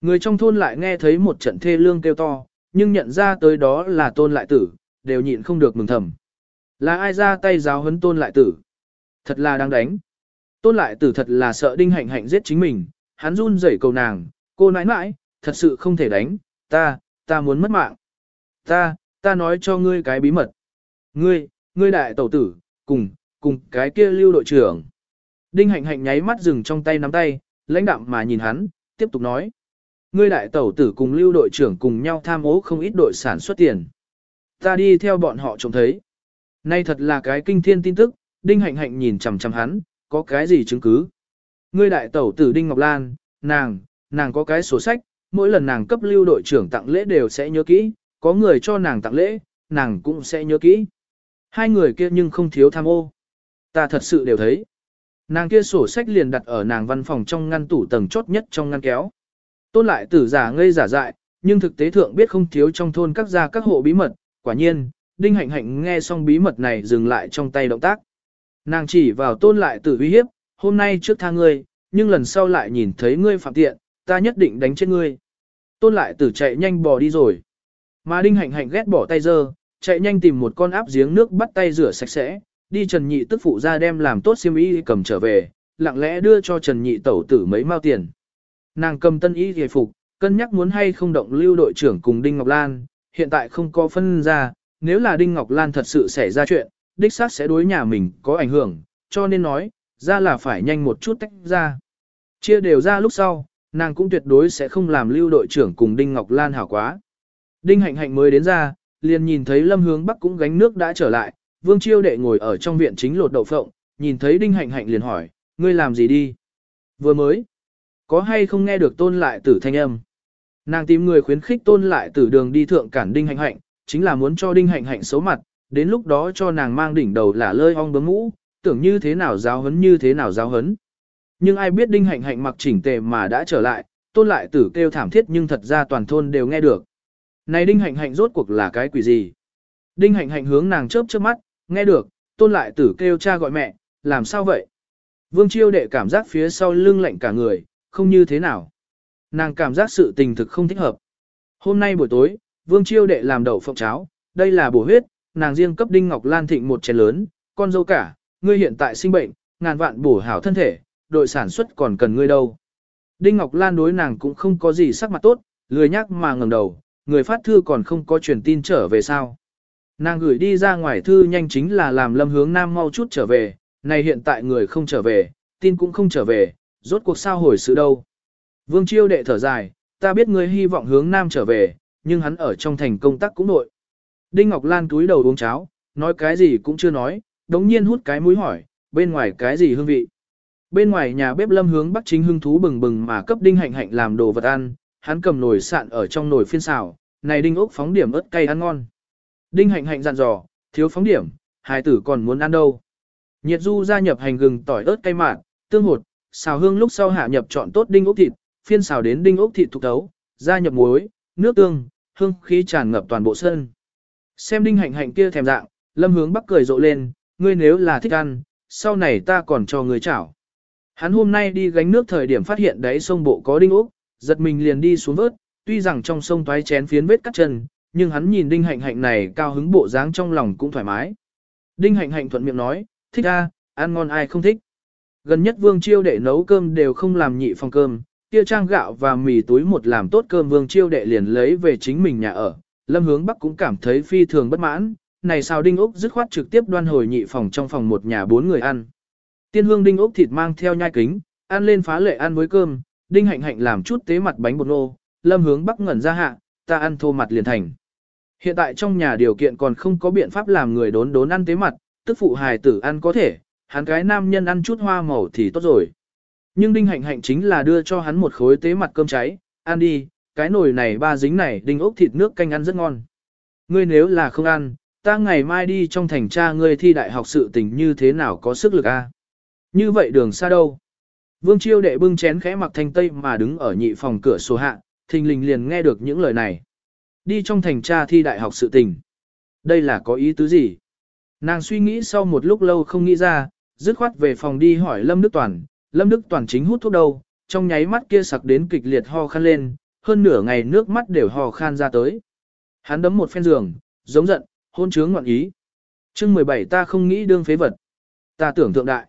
Người trong thôn lại nghe thấy một trận thê lương kêu to, nhưng nhận ra tới đó là tôn lại tử, đều nhịn không được mừng thầm. Là ai ra tay giáo huấn tôn lại tử? Thật là đang đánh. Tôn lại tử thật là sợ đinh hạnh hạnh giết chính mình, hắn run rẩy cầu nàng, cô nãi nãi, thật sự không thể đánh, ta, ta muốn mất mạng. Ta, ta nói cho ngươi cái bí mật. Ngươi, ngươi đại tẩu tử, cùng, cùng cái kia lưu đội trưởng. Đinh hạnh hạnh nháy mắt dừng trong tay nắm tay, lãnh đạm mà nhìn hắn, tiếp tục nói. Ngươi đại tẩu tử cùng lưu đội trưởng cùng nhau tham ố không ít đội sản xuất tiền. Ta đi theo bọn họ trông thấy. Nay thật là cái kinh thiên tin tức, Đinh hạnh hạnh nhìn chằm chằm hắn, có cái gì chứng cứ. Ngươi đại tẩu tử Đinh Ngọc Lan, nàng, nàng có cái sổ sách, mỗi lần nàng cấp lưu đội trưởng tặng lễ đều sẽ nhớ kỹ, có người cho nàng tặng lễ, nàng cũng sẽ nhớ kỹ. Hai người kia nhưng không thiếu tham ô. Ta thật sự đều thấy. Nàng kia sổ sách liền đặt ở nàng văn phòng trong ngăn tủ tầng chốt nhất trong ngăn kéo. Tôn lại tử giả ngây giả dại, nhưng thực tế thượng biết không thiếu trong thôn các gia các hộ bí mật, quả nhiên, đinh hạnh hạnh nghe xong bí mật này dừng lại trong tay động tác. Nàng chỉ vào tôn lại tử uy hiếp, hôm nay trước tha ngươi, nhưng lần sau lại nhìn thấy ngươi phạm tiện, ta nhất định đánh chết ngươi. Tôn lại tử chạy nhanh bò đi rồi. Mà đinh hạnh hạnh ghét bỏ tay dơ, chạy nhanh tìm một con áp giếng nước bắt tay rửa sạch sẽ, đi Trần Nhị tức phụ ra đem làm tốt xiêm y cầm trở về, lặng lẽ đưa cho Trần Nhị tẩu tử mấy mao tiền. Nàng cầm tân y hề phục, cân nhắc muốn hay không động lưu đội trưởng cùng Đinh Ngọc Lan, hiện tại không có phân ra, nếu là Đinh Ngọc Lan thật sự xảy ra chuyện, đích xác sẽ đối nhà mình có ảnh hưởng, cho nên nói, ra là phải nhanh một chút tách ra. Chia đều ra lúc sau, nàng cũng tuyệt đối sẽ không làm lưu đội trưởng cùng Đinh Ngọc Lan hảo quá. Đinh hạnh hạnh mới đến ra, liền nhìn thấy lâm hướng bắc cũng gánh nước đã trở lại, vương chiêu đệ ngồi ở trong viện chính lột đậu phộng, nhìn thấy đinh hạnh hạnh liền hỏi, ngươi làm gì đi? Vừa mới, có hay không nghe được tôn lại tử thanh âm? Nàng tìm người khuyến khích tôn lại tử đường đi thượng cản đinh hạnh hạnh, chính là muốn cho đinh hạnh hạnh xấu mặt, đến lúc đó cho nàng mang đỉnh đầu là lơi ong bướm mũ, tưởng như thế nào giáo hấn như thế nào giáo hấn. Nhưng ai biết đinh hạnh hạnh mặc chỉnh tề mà đã trở lại, tôn lại tử kêu thảm thiết nhưng thật ra toàn thôn đều nghe được. Này đinh hạnh hạnh rốt cuộc là cái quỷ gì? Đinh hạnh hạnh hướng nàng chớp chớp mắt, nghe được, tôn lại tử kêu cha gọi mẹ, làm sao vậy? Vương chiêu đệ cảm giác phía sau lưng lạnh cả người, không như thế nào. Nàng cảm giác sự tình thực không thích hợp. Hôm nay buổi tối, Vương chiêu đệ làm đậu phộng cháo, đây là bổ huyết, nàng riêng cấp Đinh Ngọc Lan thịnh một chén lớn, con dâu cả, ngươi hiện tại sinh bệnh, ngàn vạn bổ hảo thân thể, đội sản xuất còn cần ngươi đâu. Đinh Ngọc Lan đối nàng cũng không có gì sắc mặt tốt, lười nhắc mà ngẩng đầu, người phát thư còn không có truyền tin trở về sao. Nàng gửi đi ra ngoài thư nhanh chính là làm lâm hướng nam mau chút trở về, này hiện tại người không trở về, tin cũng không trở về, rốt cuộc sao hồi sự đâu. Vương Chiêu đệ thở dài, ta biết ngươi hy vọng hướng nam trở về, nhưng hắn ở trong thành công tác cũng nội. Đinh Ngọc Lan túi đầu uống cháo, nói cái gì cũng chưa nói, đống nhiên hút cái mũi hỏi, bên ngoài cái gì hương vị. Bên ngoài nhà bếp lâm hướng bắc chính hưng thú bừng bừng mà cấp đinh hạnh hạnh làm đồ vật ăn, hắn cầm nồi sạn ở trong nồi phiên xào, này đinh ốc phóng điểm ớt cay ăn ngon. Đinh hạnh hạnh dặn dò, thiếu phóng điểm, hài tử còn muốn ăn đâu. Nhiệt du gia nhập hành gừng tỏi ớt cay mạn, tương hột, xào hương lúc sau hạ nhập chọn tốt đinh ốc thịt, phiên xào đến đinh ốc thịt thục thấu, gia nhập muối, nước tương, hương khí tràn ngập toàn bộ sân. Xem đinh hạnh hạnh kia thèm dạng, lâm hướng bắc cười rộ lên, ngươi nếu là thích ăn, sau này ta còn cho ngươi chảo. Hắn hôm nay đi gánh nước thời điểm phát hiện đáy sông bộ có đinh ốc, giật mình liền đi xuống vớt, tuy rằng trong sông toái chén phiến vết cắt chân, nhưng hắn nhìn đinh hạnh hạnh này cao hứng bộ dáng trong lòng cũng thoải mái. Đinh hạnh hạnh thuận miệng nói, thích a, ăn ngon ai không thích. Gần nhất vương chiêu đệ nấu cơm đều không làm nhị phòng cơm, kia trang gạo và mì túi một làm tốt cơm vương chiêu đệ liền lấy về chính mình nhà ở. Lâm hướng bắc cũng cảm thấy phi thường bất mãn, này sao đinh ốc dứt khoát trực tiếp đoan hồi nhị phòng trong phòng một nhà bốn người ăn. Tiên hương đinh ốc thịt mang theo nhai kính, ăn lên phá lệ ăn với cơm, đinh hạnh hạnh làm chút tế mặt bánh bột nô, lâm hướng bắc ngẩn ra hạ, ta ăn thô mặt liền thành. Hiện tại trong nhà điều kiện còn không có biện pháp làm người đốn đốn ăn tế mặt, tức phụ hài tử ăn có thể, hắn cái nam nhân ăn chút hoa màu thì tốt rồi. Nhưng đinh hạnh hạnh chính là đưa cho hắn một khối tế mặt cơm cháy, ăn đi, cái nồi này ba dính này đinh ốc thịt nước canh ăn rất ngon. Ngươi nếu là không ăn, ta ngày mai đi trong thành tra ngươi thi đại học sự tình như thế nào có sức lực a? Như vậy đường xa đâu? Vương Chiêu đệ bưng chén khẽ mặc thanh tây mà đứng ở nhị phòng cửa sổ hạ, thình lình liền nghe được những lời này. Đi trong thành tra thi đại học sự tình. Đây là có ý tứ gì? Nàng suy nghĩ sau một lúc lâu không nghĩ ra, dứt khoát về phòng đi hỏi Lâm Đức Toàn. Lâm Đức Toàn chính hút thuốc đâu, trong nháy mắt kia sặc đến kịch liệt ho khan lên, hơn nửa ngày nước mắt đều ho khan ra tới. Hắn đấm một phen giường, giống giận, hôn chướng ngoạn ý. chương 17 ta không nghĩ đương phế vật. Ta tưởng tượng đại.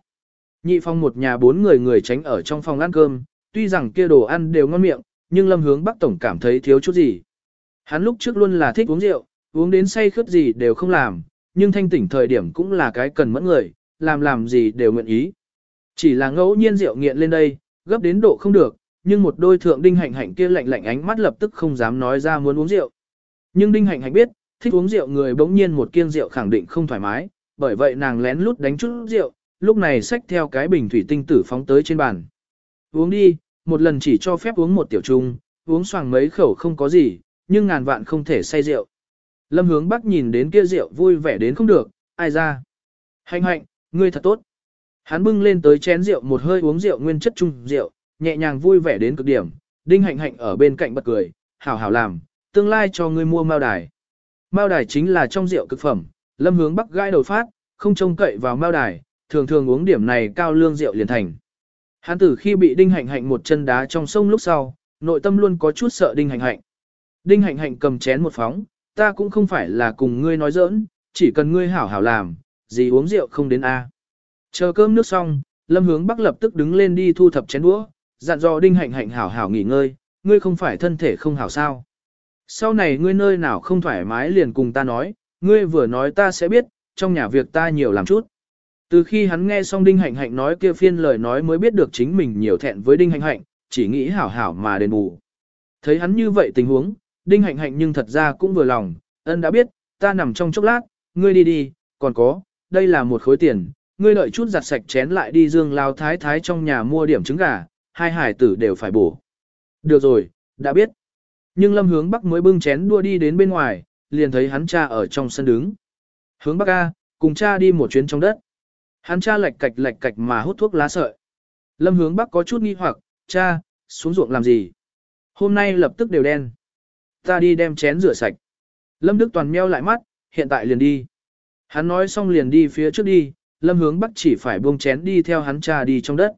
Nhị phòng một nhà bốn người người tránh ở trong phòng ăn cơm, tuy rằng kia đồ ăn đều ngon miệng, nhưng Lâm Hướng Bắc Tổng cảm thấy thiếu chút gì. Hắn lúc trước luôn là thích uống rượu, uống đến say khướt gì đều không làm, nhưng thanh tỉnh thời điểm cũng là cái cần mẫn người, làm làm gì đều nguyện ý. Chỉ là ngẫu nhiên rượu nghiện lên đây, gấp đến độ không được, nhưng một đôi thượng đinh hạnh hạnh kia lạnh lạnh ánh mắt lập tức không dám nói ra muốn uống rượu. Nhưng đinh hạnh hạnh biết, thích uống rượu người bỗng nhiên một kiêng rượu khẳng định không thoải mái, bởi vậy nàng lén lút đánh chút rượu, lúc này xách theo cái bình thủy tinh tử phóng tới trên bàn. Uống đi, một lần chỉ cho phép uống một tiểu chung, uống xoàng mấy khẩu không có gì, nhưng ngàn vạn không thể say rượu. Lâm hướng bắc nhìn đến kia rượu vui vẻ đến không được, ai ra. Hạnh hạnh, ngươi thật tốt. Hắn bưng lên tới chén rượu một hơi uống rượu nguyên chất chung rượu, nhẹ nhàng vui vẻ đến cực điểm. Đinh hạnh hạnh ở bên cạnh bật cười, hảo hảo làm, tương lai cho ngươi mua mao đài. Mao đài chính là trong rượu cực phẩm, lâm hướng bắc gai đầu phát, không trông cậy vào mao đài, thường thường uống điểm này cao lương rượu liền thành. Hắn tử khi bị đinh hạnh hạnh một chân đá trong sông lúc sau, nội tâm luôn có chút sợ đinh hạnh hạnh. Đinh hạnh hạnh cầm chén một phóng, ta cũng không phải là cùng ngươi nói giỡn, chỉ cần ngươi hảo hảo làm, gì uống rượu không đến a. Chờ cơm nước xong, Lâm Hướng Bắc lập tức đứng lên đi thu thập chén đũa, dặn dò Đinh Hạnh Hạnh hảo hảo nghỉ ngơi, ngươi không phải thân thể không hảo sao? Sau này ngươi nơi nào không thoải mái liền cùng ta nói, ngươi vừa nói ta sẽ biết, trong nhà việc ta nhiều làm chút. Từ khi hắn nghe xong Đinh Hạnh Hạnh nói kia phiên lời nói mới biết được chính mình nhiều thẹn với Đinh Hạnh Hạnh, chỉ nghĩ hảo hảo mà đền bù. Thấy hắn như vậy tình huống, Đinh Hạnh Hạnh nhưng thật ra cũng vừa lòng, ân đã biết, ta nằm trong chốc lát, ngươi đi đi, còn có, đây là một khối tiền, ngươi đợi chút giặt sạch chén lại đi dương lao thái thái trong nhà mua điểm trứng gà, hai hải tử đều phải bổ. Được rồi, đã biết. Nhưng lâm hướng bắc mới bưng chén đua đi đến bên ngoài, liền thấy hắn cha ở trong sân đứng. Hướng bắc A, cùng cha đi một chuyến trong đất. Hắn cha lạch cạch lạch cạch mà hút thuốc lá sợi. Lâm hướng bắc có chút nghi hoặc, cha, xuống ruộng làm gì? Hôm nay lập tức đều đen. Ta đi đem chén rửa sạch. Lâm Đức Toàn meo lại mắt, hiện tại liền đi. Hắn nói xong liền đi phía trước đi, Lâm hướng bắc chỉ phải buông chén đi theo hắn cha đi trong đất.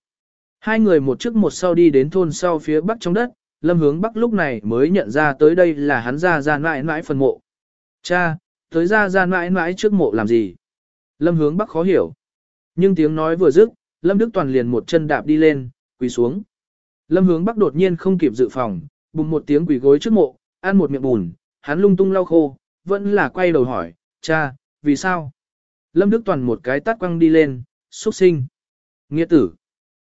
Hai người một trước một sau đi đến thôn sau phía bắc trong đất, Lâm hướng bắc lúc này mới nhận ra tới đây là hắn ra ra mãi mãi phần mộ. Cha, tới ra ra mãi mãi trước mộ làm gì? Lâm hướng bắc khó hiểu. Nhưng tiếng nói vừa dứt, Lâm Đức Toàn liền một chân đạp đi lên, quỳ xuống. Lâm hướng bắc đột nhiên không kịp dự phòng, bùng một tiếng quỳ gối trước mộ, ăn một miệng bùn, hắn lung tung lau khô, vẫn là quay đầu hỏi, cha, vì sao? Lâm Đức Toàn một cái tát quăng đi lên, xuất sinh. Nghĩa tử.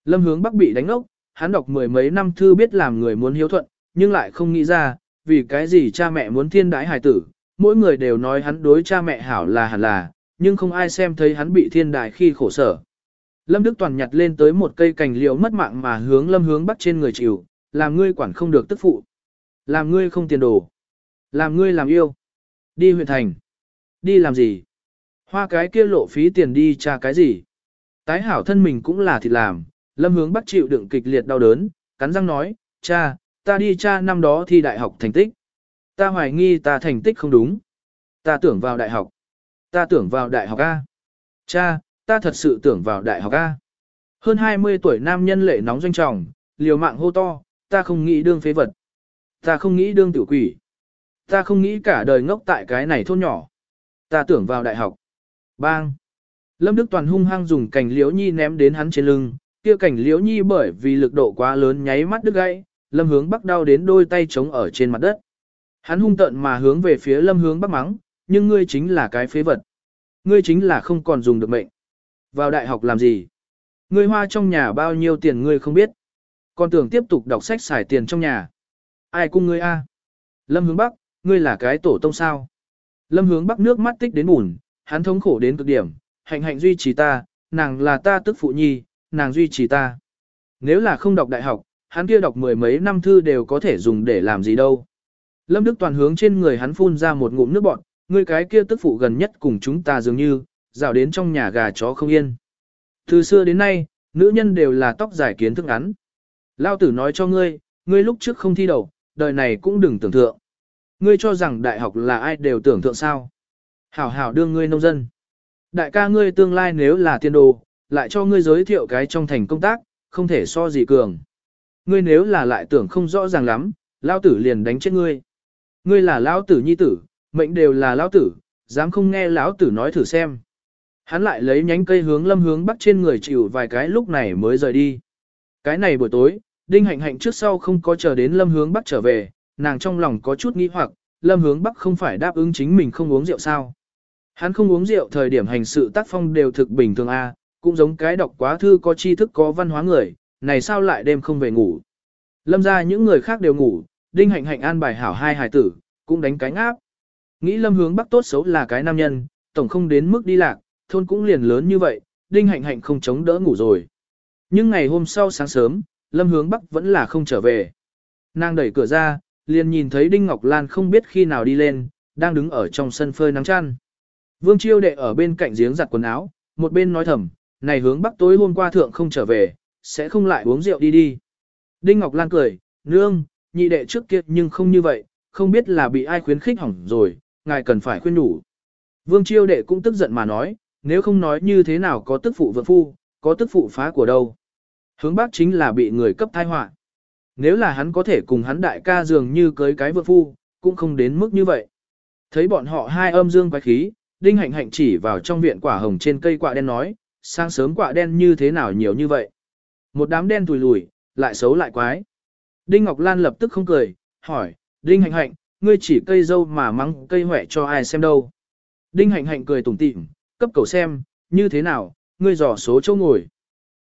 Lâm hướng bắc bị đánh ốc, hắn đọc mười mấy năm thư biết làm người muốn hiếu thuận, nhưng lại không nghĩ ra, vì cái gì cha mẹ muốn thiên đái hài tử, mỗi người đều nói hắn đối cha mẹ hảo là hẳn là, nhưng không ai xem thấy hắn bị thiên đài khi khổ sở. Lâm Đức Toàn nhặt lên tới một cây cành liễu mất mạng mà hướng lâm hướng bắt trên người chịu, làm ngươi quản không được tức phụ. Làm ngươi không tiền đồ. Làm ngươi làm yêu. Đi huyện thành. Đi làm gì? Hoa cái kia lộ phí tiền đi tra cái gì? Tái hảo thân mình cũng là thịt làm, lâm hướng bắt chịu đựng kịch liệt đau đớn, cắn răng nói, cha, ta đi cha năm đó thi đại học thành tích. Ta hoài nghi ta thành tích không đúng. Ta tưởng vào đại học. Ta tưởng vào đại học A. Cha, ta thật sự tưởng vào đại học A. Hơn 20 tuổi nam nhân lệ nóng doanh trọng, liều mạng hô to, ta không nghĩ đương phế vật. Ta không nghĩ đương tiểu quỷ. Ta không nghĩ cả đời ngốc tại cái này thôn nhỏ. Ta tưởng vào đại học. Bang! Lâm Đức Toàn hung hăng dùng cành liễu nhi ném đến hắn trên lưng, kia cảnh liễu nhi bởi vì lực độ quá lớn nháy mắt đứt gãy, lâm hướng bắc đau đến đôi tay trống ở trên mặt đất. Hắn hung tợn mà hướng về phía lâm hướng bắc mắng, nhưng ngươi chính là cái phế vật. Ngươi chính là không còn dùng được mệnh. Vào đại học làm gì? Ngươi hoa trong nhà bao nhiêu tiền ngươi không biết. Còn tưởng tiếp tục đọc sách xài tiền trong nhà. Ai cung ngươi a? Lâm hướng bắc, ngươi là cái tổ tông sao? Lâm hướng bắc nước mắt tích đến bùn, hắn thống khổ đến cực điểm, hạnh hạnh duy trì ta, nàng là ta tức phụ nhi, nàng duy trì ta. Nếu là không đọc đại học, hắn kia đọc mười mấy năm thư đều có thể dùng để làm gì đâu. Lâm Đức Toàn hướng trên người hắn phun ra một ngụm nước bọt, người cái kia tức phụ gần nhất cùng chúng ta dường như, rào đến trong nhà gà chó không yên. Từ xưa đến nay, nữ nhân đều là tóc dài kiến thức ngắn. Lao tử nói cho ngươi, ngươi lúc trước không thi đầu, đời này cũng đừng tưởng tượng. Ngươi cho rằng đại học là ai đều tưởng tượng sao. Hảo hảo đương ngươi nông dân. Đại ca ngươi tương lai nếu là tiên đồ, lại cho ngươi giới thiệu cái trong thành công tác, không thể so gì cường. Ngươi nếu là lại tưởng không rõ ràng lắm, lao tử liền đánh chết ngươi. Ngươi là lão tử nhi tử, mệnh đều là lão tử, dám không nghe lão tử nói thử xem. Hắn lại lấy nhánh cây hướng lâm hướng bắc trên người chịu vài cái lúc này mới rời đi. Cái này buổi tối, đinh hạnh hạnh trước sau không có chờ đến lâm hướng bắc trở về, nàng trong lòng có chút nghi hoặc, lâm hướng bắc không phải đáp ứng chính mình không uống rượu sao. Hắn không uống rượu thời điểm hành sự tác phong đều thực bình thường a, cũng giống cái đọc quá thư có tri thức có văn hóa người, này sao lại đêm không về ngủ. Lâm ra những người khác đều ngủ, đinh hạnh hạnh an bài hảo hai hài tử, cũng đánh cánh áp. Nghĩ lâm hướng bắc tốt xấu là cái nam nhân, tổng không đến mức đi lạc, thôn cũng liền lớn như vậy, đinh hạnh hạnh không chống đỡ ngủ rồi. Nhưng ngày hôm sau sáng sớm, lâm hướng bắc vẫn là không trở về. Nàng đẩy cửa ra, liền nhìn thấy Đinh Ngọc Lan không biết khi nào đi lên, đang đứng ở trong sân phơi nắng chăn. Vương Chiêu đệ ở bên cạnh giếng giặt quần áo, một bên nói thầm, này hướng bắc tối hôm qua thượng không trở về, sẽ không lại uống rượu đi đi. Đinh Ngọc Lan cười, nương, nhị đệ trước kia nhưng không như vậy, không biết là bị ai khuyến khích hỏng rồi, ngài cần phải khuyên đủ. Vương Chiêu đệ cũng tức giận mà nói, nếu không nói như thế nào có tức phụ vợ phu, có tức phụ phá của đâu. Hướng bắc chính là bị người cấp thai họa Nếu là hắn có thể cùng hắn đại ca dường như cưới cái vợ phu, cũng không đến mức như vậy. Thấy bọn họ hai âm dương quái khí, Đinh Hạnh Hạnh chỉ vào trong viện quả hồng trên cây quạ đen nói, sáng sớm quạ đen như thế nào nhiều như vậy. Một đám đen tùi lùi, lại xấu lại quái. Đinh Ngọc Lan lập tức không cười, hỏi, Đinh Hạnh Hạnh, ngươi chỉ cây dâu mà mắng cây huệ cho ai xem đâu. Đinh Hạnh Hạnh cười tủm tỉm, cấp cầu xem, như thế nào, ngươi dò số châu ngồi.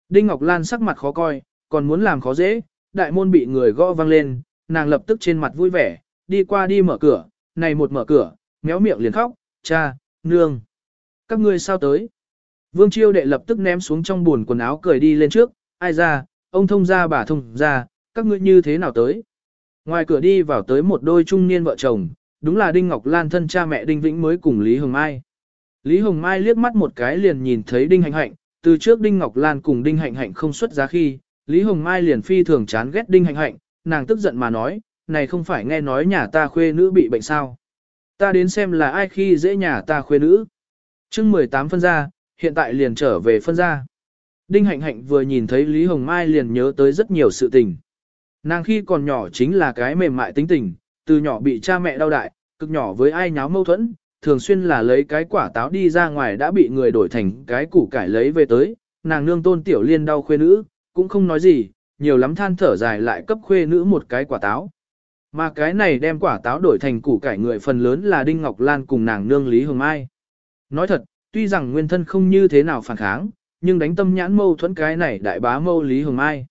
Đinh Ngọc Lan sắc mặt khó coi, còn muốn làm khó dễ, đại môn bị người gõ vang lên, nàng lập tức trên mặt vui vẻ, đi qua đi mở cửa, này một mở cửa, méo miệng liền khóc, cha, nương. Các ngươi sao tới? Vương Chiêu đệ lập tức ném xuống trong buồn quần áo cười đi lên trước, ai ra, ông thông ra bà thông ra, các ngươi như thế nào tới? Ngoài cửa đi vào tới một đôi trung niên vợ chồng, đúng là Đinh Ngọc Lan thân cha mẹ Đinh Vĩnh mới cùng Lý Hồng Mai. Lý Hồng Mai liếc mắt một cái liền nhìn thấy Đinh Hạnh Hạnh, từ trước Đinh Ngọc Lan cùng Đinh Hạnh Hạnh không xuất giá khi, Lý Hồng Mai liền phi thường chán ghét Đinh Hạnh Hạnh, nàng tức giận mà nói, này không phải nghe nói nhà ta khuê nữ bị bệnh sao. Ta đến xem là ai khi dễ nhà ta khuê nữ. chương 18 phân ra, hiện tại liền trở về phân ra. Đinh Hạnh Hạnh vừa nhìn thấy Lý Hồng Mai liền nhớ tới rất nhiều sự tình. Nàng khi còn nhỏ chính là cái mềm mại tính tình, từ nhỏ bị cha mẹ đau đại, cực nhỏ với ai nháo mâu thuẫn, thường xuyên là lấy cái quả táo đi ra ngoài đã bị người đổi thành cái củ cải lấy về tới, nàng nương tôn tiểu liên đau khuê nữ, cũng không nói gì, nhiều lắm than thở dài lại cấp khuê nữ một cái quả táo. Mà cái này đem quả táo đổi thành củ cải người phần lớn là Đinh Ngọc Lan cùng nàng nương Lý Hồng Mai. Nói thật, tuy rằng nguyên thân không như thế nào phản kháng, nhưng đánh tâm nhãn mâu thuẫn cái này đại bá mâu Lý Hồng Mai.